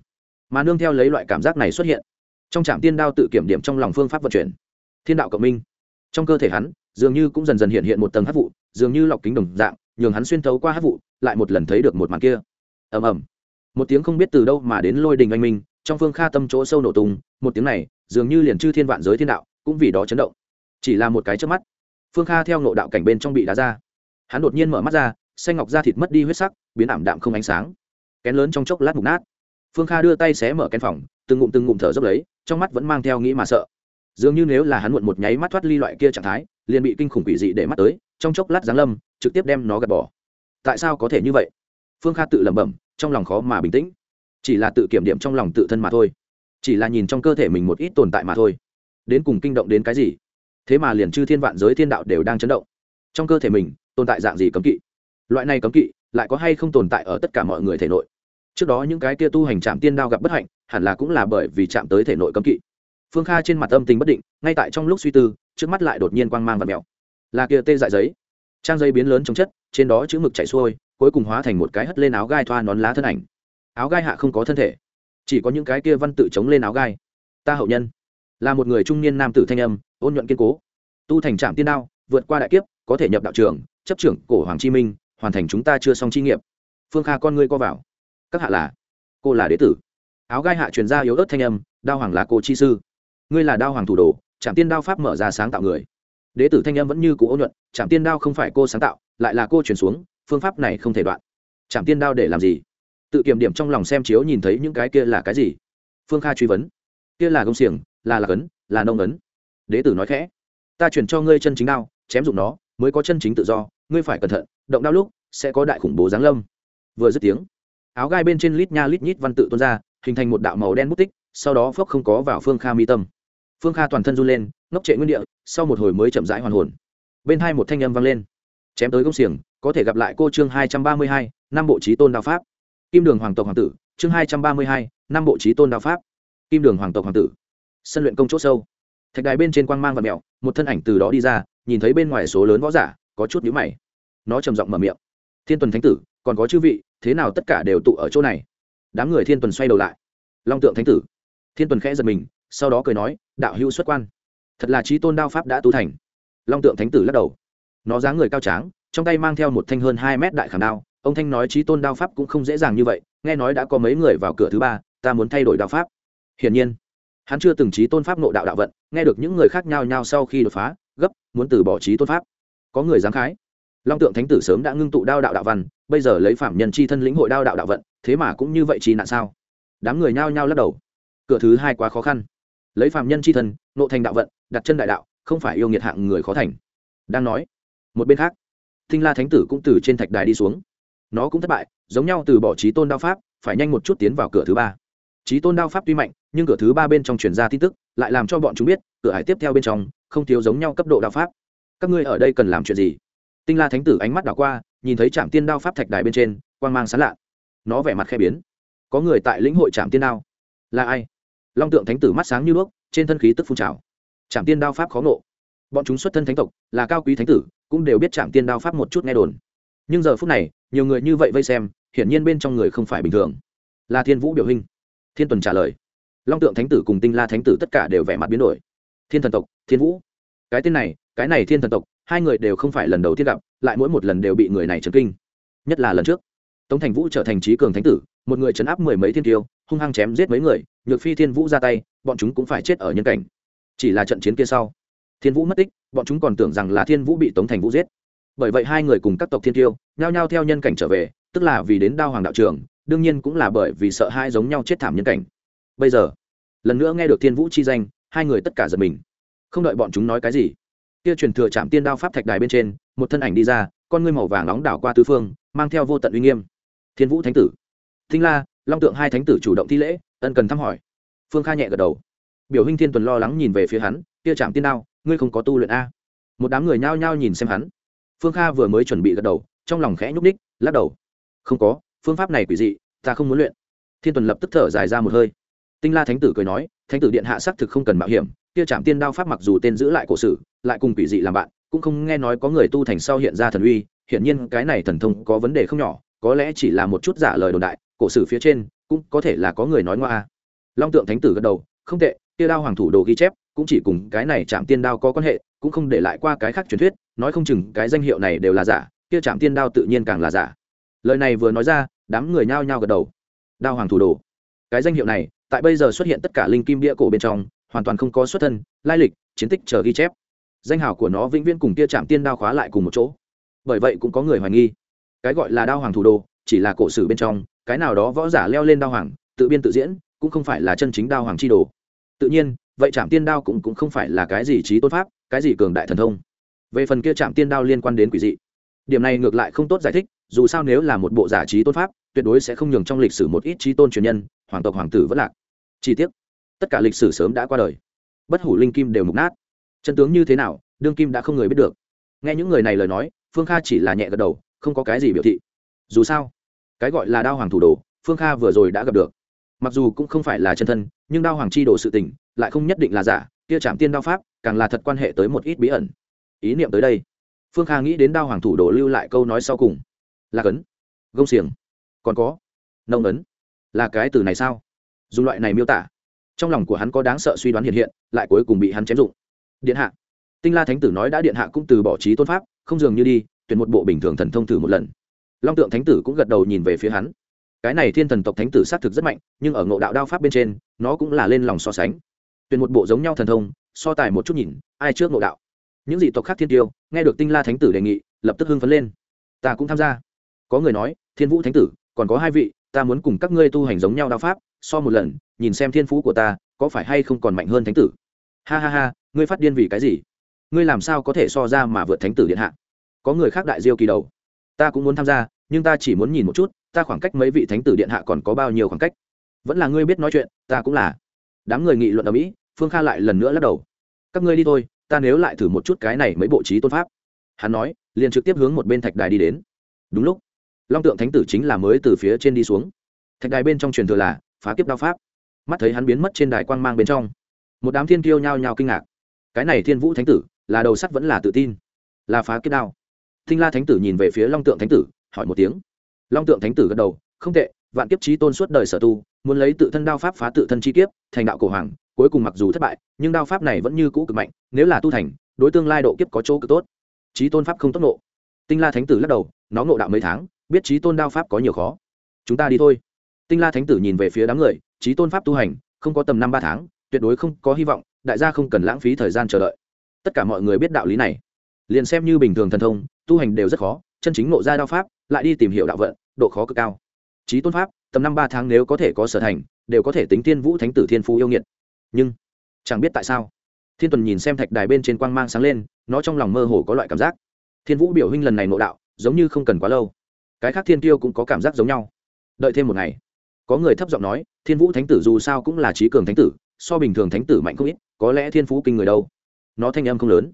Mà nương theo lấy loại cảm giác này xuất hiện trong trạm tiên đao tự kiểm điểm trong lòng phương pháp vận chuyển. Thiên đạo cộng minh. Trong cơ thể hắn, dường như cũng dần dần hiện hiện một tầng hát vụ, dường như lọc kính đồng dạng, nhường hắn xuyên thấu qua hát vụ, lại một lần thấy được một màn kia. Ầm ầm. Một tiếng không biết từ đâu mà đến lôi đình anh minh, trong phương kha tâm chỗ sâu nổ tung, một tiếng này, dường như liền chư thiên vạn giới thiên đạo, cũng vì đó chấn động. Chỉ là một cái trước mắt, phương kha theo nộ đạo cảnh bên trong bị đá ra. Hắn đột nhiên mở mắt ra, xanh ngọc da thịt mất đi huyết sắc, biến ảm đạm không ánh sáng. Kén lớn trong chốc lát mục nát. Phương kha đưa tay xé mở kén phòng từng ngụm từng ngụm thở dốc lấy, trong mắt vẫn mang theo nghĩ mà sợ. Dường như nếu là hắn muộn một nháy mắt thoát ly loại kia trạng thái, liền bị kinh khủng quỷ dị để mắt tới, trong chốc lát giáng lâm, trực tiếp đem nó gạt bỏ. Tại sao có thể như vậy? Phương kha tự lẩm bẩm, trong lòng khó mà bình tĩnh. Chỉ là tự kiểm điểm trong lòng tự thân mà thôi. Chỉ là nhìn trong cơ thể mình một ít tồn tại mà thôi. Đến cùng kinh động đến cái gì? Thế mà liền chư thiên vạn giới thiên đạo đều đang chấn động. Trong cơ thể mình, tồn tại dạng gì cấm kỵ? Loại này cấm kỵ, lại có hay không tồn tại ở tất cả mọi người thể nội? Trước đó những cái kia tu hành trạm tiên đao gặp bất hạnh hẳn là cũng là bởi vì chạm tới thể nội cấm kỵ. Phương kha trên mặt âm tình bất định, ngay tại trong lúc suy tư, trước mắt lại đột nhiên quang mang và mèo. Là kia tê dại giấy. Trang giấy biến lớn trong chất, trên đó chữ mực chảy xuôi, cuối cùng hóa thành một cái hất lên áo gai thoa nón lá thân ảnh. Áo gai hạ không có thân thể, chỉ có những cái kia văn tự chống lên áo gai. Ta hậu nhân. Là một người trung niên nam tử thanh âm, ôn nhuận kiên cố. Tu thành trạm tiên đao, vượt qua đại kiếp, có thể nhập đạo trường, chấp trưởng cổ hoàng chi minh, hoàn thành chúng ta chưa xong chi nghiệp. Phương kha con ngươi co vào. Các hạ là, cô là đế tử áo gai hạ truyền ra yếu ớt thanh âm, đao hoàng là cô chi sư. Ngươi là đao hoàng thủ đồ trạm tiên đao pháp mở ra sáng tạo người. Đế tử thanh âm vẫn như cũ ôn nhuận trạm tiên đao không phải cô sáng tạo, lại là cô chuyển xuống, phương pháp này không thể đoạn. Trạm tiên đao để làm gì? Tự kiểm điểm trong lòng xem chiếu nhìn thấy những cái kia là cái gì? Phương kha truy vấn. Kia là công xiềng, là lạc ấn, là nông ấn. Đế tử nói khẽ. Ta chuyển cho ngươi chân chính đao, chém dụng nó, mới có chân chính tự do, ngươi phải cẩn thận, động đao lúc sẽ có đại khủng bố giáng lâm. Vừa dứt tiếng, áo gai bên trên lít nha lít nhít văn tự tuôn ra hình thành một đạo màu đen bút tích, sau đó phốc không có vào phương kha mi tâm. Phương kha toàn thân run lên, ngốc trệ nguyên địa, sau một hồi mới chậm rãi hoàn hồn. Bên hai một thanh âm vang lên. Chém tới công xiềng, có thể gặp lại cô chương hai trăm ba mươi hai, năm bộ trí tôn đạo pháp. Kim đường hoàng tộc hoàng tử, chương hai trăm ba mươi hai, năm bộ trí tôn đạo pháp. Kim đường hoàng tộc hoàng tử. Sân luyện công c h ỗ sâu. Thạch đài bên trên quang mang và mẹo một thân ảnh từ đó đi ra, nhìn thấy bên ngoài số lớn võ giả, có chút nhữ mày. Nó trầm giọng mở miệng. Thiên tuần thánh tử, còn có chư vị, thế nào tất cả đều tụ ở chỗ này? Đám người thiên tuần xoay đầu lại. Long tượng thánh tử. Thiên tuần khẽ giật mình, sau đó cười nói, đạo hữu xuất quan. Thật là trí tôn đao pháp đã tu thành. Long tượng thánh tử lắc đầu. Nó dáng người cao tráng, trong tay mang theo một thanh hơn hai mét đại khảm đao. Ông thanh nói trí tôn đao pháp cũng không dễ dàng như vậy, nghe nói đã có mấy người vào cửa thứ ba, ta muốn thay đổi đao pháp. Hiển nhiên, hắn chưa từng trí tôn pháp nộ đạo đạo vận, nghe được những người khác nhau nhau sau khi đột phá, gấp, muốn từ bỏ trí tôn pháp. Có người dám khái. Long tượng thánh tử sớm đã ngưng tụ đao đạo đạo văn, bây giờ lấy phạm nhân chi thân lĩnh hội đao đạo đạo vận thế mà cũng như vậy chỉ nạn sao? Đám người nhao nhao lắc đầu. Cửa thứ hai quá khó khăn. Lấy phạm nhân chi thân, nộ thành đạo vận, đặt chân đại đạo, không phải yêu nghiệt hạng người khó thành. Đang nói, một bên khác tinh la thánh tử cũng từ trên thạch đài đi xuống. Nó cũng thất bại, giống nhau từ bỏ trí tôn đao pháp, phải nhanh một chút tiến vào cửa thứ ba. Trí tôn đao pháp tuy mạnh, nhưng cửa thứ ba bên trong truyền ra tin tức, lại làm cho bọn chúng biết, cửa hải tiếp theo bên trong, không thiếu giống nhau cấp độ đao pháp. Các ngươi ở đây cần làm chuyện gì? Tinh la thánh tử ánh mắt đảo qua, nhìn thấy trạm tiên đao pháp thạch đài bên trên, quang mang sán lạ nó vẻ mặt khe biến. Có người tại lĩnh hội trạm tiên đao. Là ai? Long tượng thánh tử mắt sáng như đuốc, trên thân khí tức phun trào. Trạm tiên đao pháp khó ngộ. Bọn chúng xuất thân thánh tộc, là cao quý thánh tử, cũng đều biết trạm tiên đao pháp một chút nghe đồn. Nhưng giờ phút này, nhiều người như vậy vây xem, hiển nhiên bên trong người không phải bình thường. Là thiên vũ biểu hình. Thiên tuần trả lời. Long tượng thánh tử cùng tinh la thánh tử tất cả đều vẻ mặt biến đổi. Thiên thần tộc, thiên vũ. Cái tên này, cái này thiên thần tộc, hai người đều không phải lần đầu tiên gặp, lại mỗi một lần đều bị người này chấn kinh. Nhất là lần trước tống thành vũ trở thành trí cường thánh tử, một người chấn áp mười mấy thiên tiêu hung hăng chém giết mấy người, nhược phi thiên vũ ra tay, bọn chúng cũng phải chết ở nhân cảnh. Chỉ là trận chiến kia sau, thiên vũ mất tích, bọn chúng còn tưởng rằng là thiên vũ bị tống thành vũ giết. Bởi vậy hai người cùng các tộc thiên tiêu nhao nhao theo nhân cảnh trở về, tức là vì đến đao hoàng đạo trường, đương nhiên cũng là bởi vì sợ hai giống nhau chết thảm nhân cảnh. Bây giờ, lần nữa nghe được thiên vũ chi danh, hai người tất cả giật mình. Không đợi bọn chúng nói cái gì, kia truyền thừa chạm tiên đao pháp thạch đài bên trên, một thân ảnh đi ra, con ngươi màu vàng nóng đảo qua tứ phương, mang theo vô tận uy nghiêm thiên vũ thánh tử. Thinh la, long tượng hai thánh tử chủ động thi lễ, ân cần thăm hỏi. Phương kha nhẹ gật đầu. Biểu hình thiên tuần lo lắng nhìn về phía hắn, kia chạm tiên đao, ngươi không có tu luyện a? Một đám người nhao nhao nhìn xem hắn. Phương kha vừa mới chuẩn bị gật đầu, trong lòng khẽ nhúc ních lắc đầu. Không có, phương pháp này quỷ dị, ta không muốn luyện. Thiên tuần lập tức thở dài ra một hơi. Tinh la thánh tử cười nói, thánh tử điện hạ xác thực không cần mạo hiểm, kia chạm tiên đao pháp mặc dù tên giữ lại cổ sử, lại cùng quỷ dị làm bạn, cũng không nghe nói có người tu thành sau hiện ra thần uy hiện nhiên cái này thần thông có vấn đề không nhỏ có lẽ chỉ là một chút giả lời đồn đại, cổ sử phía trên cũng có thể là có người nói ngoa long tượng thánh tử gật đầu, không tệ, kia đao hoàng thủ đồ ghi chép cũng chỉ cùng cái này chạm tiên đao có quan hệ, cũng không để lại qua cái khác truyền thuyết, nói không chừng cái danh hiệu này đều là giả, kia chạm tiên đao tự nhiên càng là giả. Lời này vừa nói ra, đám người nhao nhao gật đầu. Đao hoàng thủ đồ. Cái danh hiệu này, tại bây giờ xuất hiện tất cả linh kim bia cổ bên trong, hoàn toàn không có xuất thân, lai lịch, chiến tích chờ ghi chép. Danh hào của nó vĩnh viễn cùng kia chạm tiên đao khóa lại cùng một chỗ. Bởi vậy cũng có người hoài nghi cái gọi là đao hoàng thủ đồ chỉ là cổ sử bên trong cái nào đó võ giả leo lên đao hoàng tự biên tự diễn cũng không phải là chân chính đao hoàng chi đồ. Tự nhiên vậy Trạm tiên đao cũng, cũng không phải là cái gì trí tôn pháp cái gì cường đại thần thông. Về phần kia Trạm tiên đao liên quan đến quỷ dị điểm này ngược lại không tốt giải thích dù sao nếu là một bộ giả trí tôn pháp tuyệt đối sẽ không nhường trong lịch sử một ít trí tôn truyền nhân hoàng tộc hoàng tử vẫn lạc. Chi tiết tất cả lịch sử sớm đã qua đời. Bất hủ linh kim đều mục nát. Chân tướng như thế nào đương kim đã không người biết được. Nghe những người này lời nói phương kha chỉ là nhẹ gật đầu không có cái gì biểu thị. Dù sao, cái gọi là đao hoàng thủ đồ, phương kha vừa rồi đã gặp được. Mặc dù cũng không phải là chân thân, nhưng đao hoàng chi đồ sự tình lại không nhất định là giả, kia trạm tiên đao pháp càng là thật quan hệ tới một ít bí ẩn. Ý niệm tới đây, phương kha nghĩ đến đao hoàng thủ đồ lưu lại câu nói sau cùng. Là cấn, gông xiềng, còn có, nông ấn. Là cái từ này sao? Dùng loại này miêu tả. Trong lòng của hắn có đáng sợ suy đoán hiện hiện, lại cuối cùng bị hắn chém dụng. Điện hạ, tinh la thánh tử nói đã điện hạ cũng từ bỏ trí tôn pháp, không dường như đi tuyển một bộ bình thường thần thông thử một lần. Long tượng thánh tử cũng gật đầu nhìn về phía hắn. Cái này thiên thần tộc thánh tử xác thực rất mạnh, nhưng ở ngộ đạo đao pháp bên trên, nó cũng là lên lòng so sánh. Tuyển một bộ giống nhau thần thông, so tài một chút nhìn, ai trước ngộ đạo? Những dị tộc khác thiên tiêu, nghe được tinh la thánh tử đề nghị, lập tức hưng phấn lên. Ta cũng tham gia. Có người nói, thiên vũ thánh tử, còn có hai vị, ta muốn cùng các ngươi tu hành giống nhau đao pháp, so một lần, nhìn xem thiên phú của ta, có phải hay không còn mạnh hơn thánh tử? Ha ha ha, ngươi phát điên vì cái gì? Ngươi làm sao có thể so ra mà vượt thánh tử điện hạ? Có người khác đại diêu kỳ đầu. Ta cũng muốn tham gia, nhưng ta chỉ muốn nhìn một chút, ta khoảng cách mấy vị thánh tử điện hạ còn có bao nhiêu khoảng cách? Vẫn là ngươi biết nói chuyện, ta cũng là. Đám người nghị luận ở mỹ, phương kha lại lần nữa lắc đầu. Các ngươi đi thôi, ta nếu lại thử một chút cái này mấy bộ trí tôn pháp. Hắn nói, liền trực tiếp hướng một bên thạch đài đi đến. Đúng lúc, long tượng thánh tử chính là mới từ phía trên đi xuống. Thạch đài bên trong truyền thừa là phá kiếp đao pháp. Mắt thấy hắn biến mất trên đài quang mang bên trong, một đám thiên kiêu nhao nhao kinh ngạc. Cái này thiên vũ thánh tử, là đầu sắt vẫn là tự tin? Là phá kiếp đao thinh la thánh tử nhìn về phía long tượng thánh tử, hỏi một tiếng. Long tượng thánh tử gật đầu, không tệ, vạn kiếp chí tôn suốt đời sở tu, muốn lấy tự thân đao pháp phá tự thân chi kiếp, thành đạo cổ hoàng, cuối cùng mặc dù thất bại, nhưng đao pháp này vẫn như cũ cực mạnh, nếu là tu thành, đối tương lai độ kiếp có chỗ cực tốt. Chí tôn pháp không tốc nộ. Tinh la thánh tử lắc đầu, nó ngộ đạo mấy tháng, biết chí tôn đao pháp có nhiều khó. Chúng ta đi thôi. Tinh la thánh tử nhìn về phía đám người, chí tôn pháp tu hành, không có tầm năm ba tháng, tuyệt đối không có hy vọng, đại gia không cần lãng phí thời gian chờ đợi. Tất cả mọi người biết đạo lý này. Liền xem như bình thường thần thông tu hành đều rất khó, chân chính nộ ra đao pháp, lại đi tìm hiểu đạo vận, độ khó cực cao. Trí tôn pháp, tầm năm ba tháng nếu có thể có sở thành, đều có thể tính tiên vũ thánh tử thiên phú yêu nghiệt. Nhưng, chẳng biết tại sao, thiên tuần nhìn xem thạch đài bên trên quang mang sáng lên, nó trong lòng mơ hồ có loại cảm giác. Thiên vũ biểu huynh lần này nộ đạo, giống như không cần quá lâu. Cái khác thiên tiêu cũng có cảm giác giống nhau. Đợi thêm một ngày, có người thấp giọng nói, thiên vũ thánh tử dù sao cũng là trí cường thánh tử, so bình thường thánh tử mạnh không ít, có lẽ thiên phú kinh người đâu. Nó thanh âm không lớn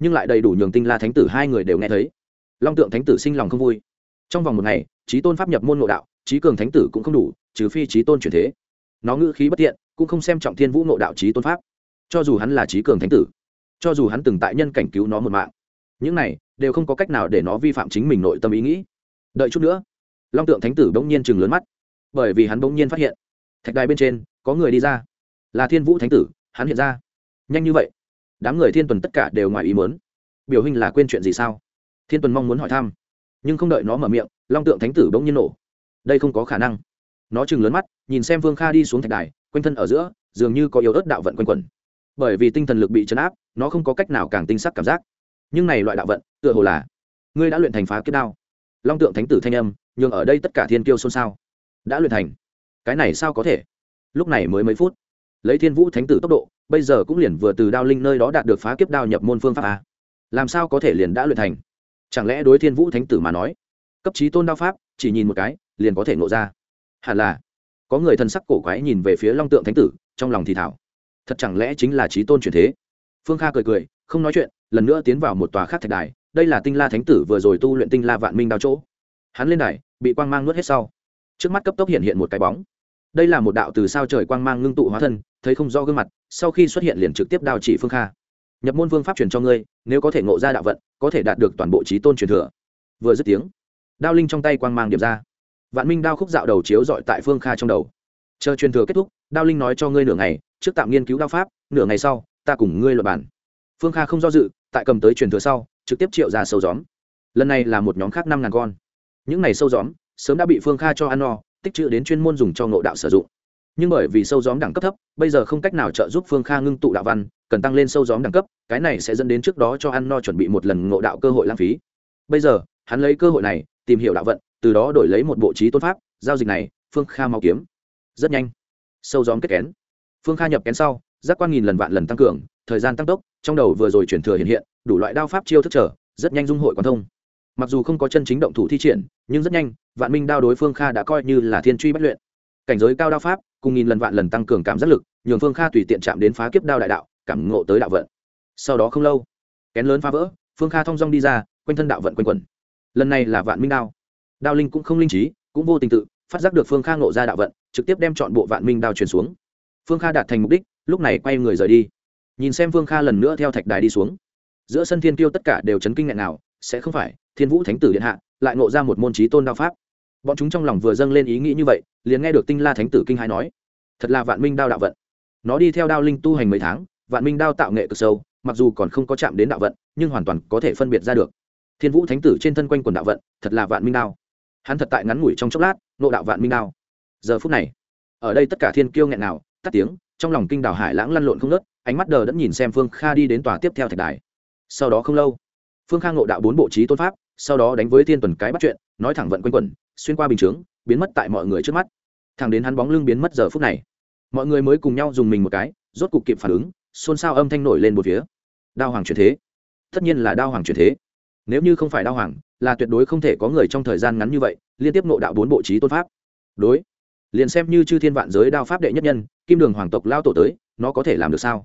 nhưng lại đầy đủ nhường tinh la thánh tử hai người đều nghe thấy. Long tượng thánh tử sinh lòng không vui. Trong vòng một ngày, trí tôn pháp nhập môn ngộ đạo, trí cường thánh tử cũng không đủ, trừ phi trí tôn chuyển thế. Nó ngữ khí bất tiện, cũng không xem trọng thiên vũ ngộ đạo trí tôn pháp. Cho dù hắn là trí cường thánh tử, cho dù hắn từng tại nhân cảnh cứu nó một mạng, những này đều không có cách nào để nó vi phạm chính mình nội tâm ý nghĩ. Đợi chút nữa, long tượng thánh tử bỗng nhiên chừng lớn mắt, bởi vì hắn bỗng nhiên phát hiện, thạch đài bên trên có người đi ra. Là thiên vũ thánh tử, hắn hiện ra. Nhanh như vậy đám người thiên tuần tất cả đều ngoài ý muốn. Biểu hình là quên chuyện gì sao? Thiên tuần mong muốn hỏi thăm, nhưng không đợi nó mở miệng, long tượng thánh tử bỗng nhiên nổ. Đây không có khả năng. Nó chừng lớn mắt, nhìn xem vương kha đi xuống thạch đài, quanh thân ở giữa, dường như có yếu ớt đạo vận quanh quẩn. Bởi vì tinh thần lực bị chấn áp, nó không có cách nào càng tinh sắc cảm giác. Nhưng này loại đạo vận, tựa hồ là, ngươi đã luyện thành phá kiếp đao. Long tượng thánh tử thanh âm, nhường ở đây tất cả thiên kiêu xôn xao. Đã luyện thành. Cái này sao có thể? Lúc này mới mấy phút, lấy thiên vũ thánh tử tốc độ bây giờ cũng liền vừa từ đao linh nơi đó đạt được phá kiếp đao nhập môn phương pháp a. Làm sao có thể liền đã luyện thành? Chẳng lẽ đối thiên vũ thánh tử mà nói, cấp trí tôn đao pháp, chỉ nhìn một cái, liền có thể ngộ ra? Hẳn là, có người thân sắc cổ quái nhìn về phía long tượng thánh tử, trong lòng thì thảo. Thật chẳng lẽ chính là trí tôn truyền thế? Phương kha cười cười, không nói chuyện, lần nữa tiến vào một tòa khác thạch đài, đây là tinh la thánh tử vừa rồi tu luyện tinh la vạn minh đao chỗ. Hắn lên đài, bị quang mang nuốt hết sau. Trước mắt cấp tốc hiện hiện một cái bóng. Đây là một đạo từ sao trời quang mang ngưng tụ hóa thân thấy không rõ gương mặt, sau khi xuất hiện liền trực tiếp đao chỉ phương kha. Nhập môn vương pháp truyền cho ngươi, nếu có thể ngộ ra đạo vận, có thể đạt được toàn bộ trí tôn truyền thừa. Vừa dứt tiếng, đao linh trong tay quang mang điểm ra. Vạn minh đao khúc dạo đầu chiếu dọi tại phương kha trong đầu. Chờ truyền thừa kết thúc, đao linh nói cho ngươi nửa ngày, trước tạm nghiên cứu đao pháp, nửa ngày sau, ta cùng ngươi luật bản phương kha không do dự, tại cầm tới truyền thừa sau, trực tiếp triệu ra sâu gióm. Lần này là một nhóm khác năm ngàn con. Những này sâu gióm, sớm đã bị phương kha cho ăn no, tích trữ đến chuyên môn dùng cho ngộ đạo sử dụng nhưng bởi vì sâu gióm đẳng cấp thấp, bây giờ không cách nào trợ giúp phương kha ngưng tụ đạo văn, cần tăng lên sâu gióm đẳng cấp, cái này sẽ dẫn đến trước đó cho ăn no chuẩn bị một lần ngộ đạo cơ hội lãng phí. Bây giờ, hắn lấy cơ hội này, tìm hiểu đạo vận, từ đó đổi lấy một bộ trí tôn pháp, giao dịch này, phương kha mau kiếm. Rất nhanh. Sâu gióm kết kén. Phương kha nhập kén sau, giác quan nghìn lần vạn lần tăng cường, thời gian tăng tốc, trong đầu vừa rồi chuyển thừa hiện hiện, đủ loại đao pháp chiêu thức trở, rất nhanh dung hội quan thông. Mặc dù không có chân chính động thủ thi triển, nhưng rất nhanh, vạn minh đao đối phương kha đã coi như là thiên truy bất luyện. Cảnh giới cao đao pháp cùng nghìn lần vạn lần tăng cường cảm giác lực, nhường phương kha tùy tiện chạm đến phá kiếp đao đại đạo, cảm ngộ tới đạo vận. Sau đó không lâu, kén lớn phá vỡ, phương kha thong dong đi ra, quanh thân đạo vận quanh quẩn. Lần này là vạn minh đao. Đao linh cũng không linh trí, cũng vô tình tự, phát giác được phương kha ngộ ra đạo vận, trực tiếp đem chọn bộ vạn minh đao truyền xuống. Phương kha đạt thành mục đích, lúc này quay người rời đi. Nhìn xem phương kha lần nữa theo thạch đài đi xuống. Giữa sân thiên tiêu tất cả đều chấn kinh ngại nào sẽ không phải, thiên vũ thánh tử điện hạ, lại ngộ ra một môn trí tôn đao pháp bọn chúng trong lòng vừa dâng lên ý nghĩ như vậy, liền nghe được tinh la thánh tử kinh hai nói, thật là vạn minh đao đạo vận. Nó đi theo đao linh tu hành mấy tháng, vạn minh đao tạo nghệ cực sâu, mặc dù còn không có chạm đến đạo vận, nhưng hoàn toàn có thể phân biệt ra được. Thiên vũ thánh tử trên thân quanh quần đạo vận, thật là vạn minh đao. Hắn thật tại ngắn ngủi trong chốc lát, nộ đạo vạn minh đao. Giờ phút này, ở đây tất cả thiên kiêu nghẹn nào tắt tiếng, trong lòng kinh đảo hải lãng lăn lộn không nớt ánh mắt đờ đẫn nhìn xem phương kha đi đến tòa tiếp theo thạch đài. Sau đó không lâu, phương kha ngộ đạo bốn bộ trí tôn pháp sau đó đánh với thiên tuần cái bắt chuyện, nói thẳng vận quanh quẩn, xuyên qua bình chướng, biến mất tại mọi người trước mắt. Thẳng đến hắn bóng lưng biến mất giờ phút này, mọi người mới cùng nhau dùng mình một cái, rốt cục kịp phản ứng, xôn xao âm thanh nổi lên một phía. Đao hoàng truyền thế. Tất nhiên là đao hoàng truyền thế. Nếu như không phải đao hoàng, là tuyệt đối không thể có người trong thời gian ngắn như vậy, liên tiếp nộ đạo bốn bộ trí tôn pháp. Đối. Liền xem như chư thiên vạn giới đao pháp đệ nhất nhân, kim đường hoàng tộc lao tổ tới, nó có thể làm được sao?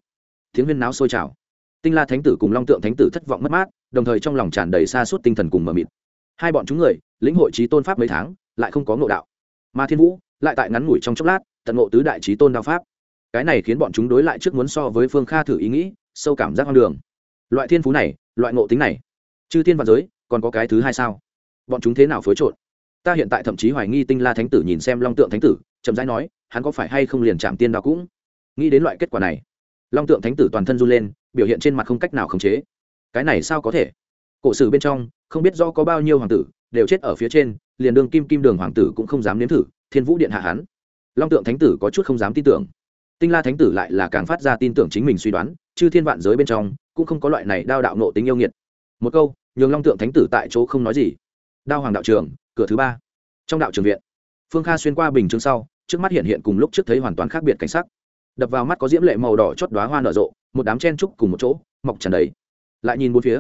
Tiếng huyên náo sôi trào. Tinh la thánh tử cùng long tượng thánh tử thất vọng mất mát đồng thời trong lòng tràn đầy xa suốt tinh thần cùng mờ mịt. Hai bọn chúng người, lĩnh hội trí tôn pháp mấy tháng, lại không có ngộ đạo. Mà thiên vũ, lại tại ngắn ngủi trong chốc lát, tận ngộ tứ đại trí tôn đao pháp. Cái này khiến bọn chúng đối lại trước muốn so với phương kha thử ý nghĩ, sâu cảm giác hoang đường. Loại thiên phú này, loại ngộ tính này, chư thiên vạn giới, còn có cái thứ hai sao? Bọn chúng thế nào phối trộn? Ta hiện tại thậm chí hoài nghi tinh la thánh tử nhìn xem long tượng thánh tử, chậm rãi nói, hắn có phải hay không liền chạm tiên đao cũng? Nghĩ đến loại kết quả này, long tượng thánh tử toàn thân run lên, biểu hiện trên mặt không cách nào khống chế cái này sao có thể? Cổ sử bên trong, không biết do có bao nhiêu hoàng tử, đều chết ở phía trên, liền đường kim kim đường hoàng tử cũng không dám nếm thử, thiên vũ điện hạ hắn. Long tượng thánh tử có chút không dám tin tưởng. Tinh la thánh tử lại là càng phát ra tin tưởng chính mình suy đoán chứ thiên vạn giới bên trong, cũng không có loại này đao đạo nộ tính yêu nghiệt. Một câu, nhường long tượng thánh tử tại chỗ không nói gì. Đao hoàng đạo trường cửa thứ ba. Trong đạo trường viện, phương kha xuyên qua bình chương sau, trước mắt hiện hiện cùng lúc trước thấy hoàn toàn khác biệt cảnh sắc. Đập vào mắt có diễm lệ màu đỏ chót đoá hoa nở rộ, một đám chen trúc cùng một chỗ, mọc tràn đầy lại nhìn bốn phía.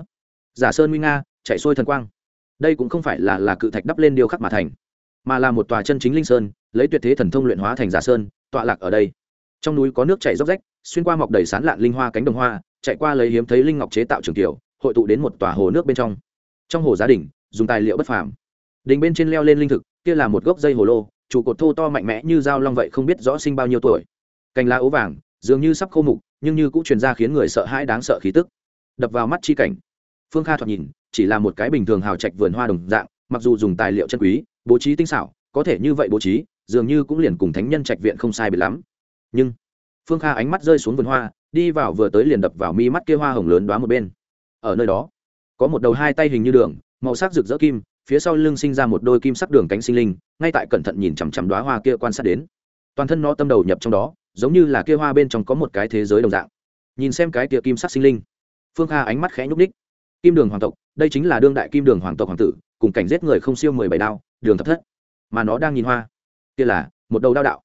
Giả sơn nguy nga chạy xuôi thần quang. Đây cũng không phải là là cự thạch đắp lên điêu khắc mà thành, mà là một tòa chân chính linh sơn, lấy tuyệt thế thần thông luyện hóa thành giả sơn, tọa lạc ở đây. Trong núi có nước chảy róc rách, xuyên qua mọc đầy sán lạn linh hoa cánh đồng hoa, chạy qua lấy hiếm thấy linh ngọc chế tạo trường tiểu, hội tụ đến một tòa hồ nước bên trong. Trong hồ gia đình dùng tài liệu bất phàm. Đình bên trên leo lên linh thực, kia là một gốc dây hồ lô, trụ cột thô to mạnh mẽ như dao long vậy không biết rõ sinh bao nhiêu tuổi. Cành lá ố vàng, dường như sắp khô mục, nhưng như cũng truyền ra khiến người sợ hãi đáng sợ khí tức đập vào mắt chi cảnh. Phương kha thoạt nhìn, chỉ là một cái bình thường hào trạch vườn hoa đồng dạng, mặc dù dùng tài liệu chân quý, bố trí tinh xảo, có thể như vậy bố trí, dường như cũng liền cùng thánh nhân trạch viện không sai biệt lắm. Nhưng, phương kha ánh mắt rơi xuống vườn hoa, đi vào vừa tới liền đập vào mi mắt kia hoa hồng lớn đoá một bên. Ở nơi đó, có một đầu hai tay hình như đường, màu sắc rực rỡ kim, phía sau lưng sinh ra một đôi kim sắc đường cánh sinh linh, ngay tại cẩn thận nhìn chằm chằm đoá hoa kia quan sát đến. Toàn thân nó tâm đầu nhập trong đó, giống như là kia hoa bên trong có một cái thế giới đồng dạng. Nhìn xem cái kia kim sắc sinh linh phương kha ánh mắt khẽ nhúc ních kim đường hoàng tộc, đây chính là đương đại kim đường hoàng tộc hoàng tử, cùng cảnh giết người không siêu mười bảy đao, đường thập thất. Mà nó đang nhìn hoa. Kia là một đầu đao đạo.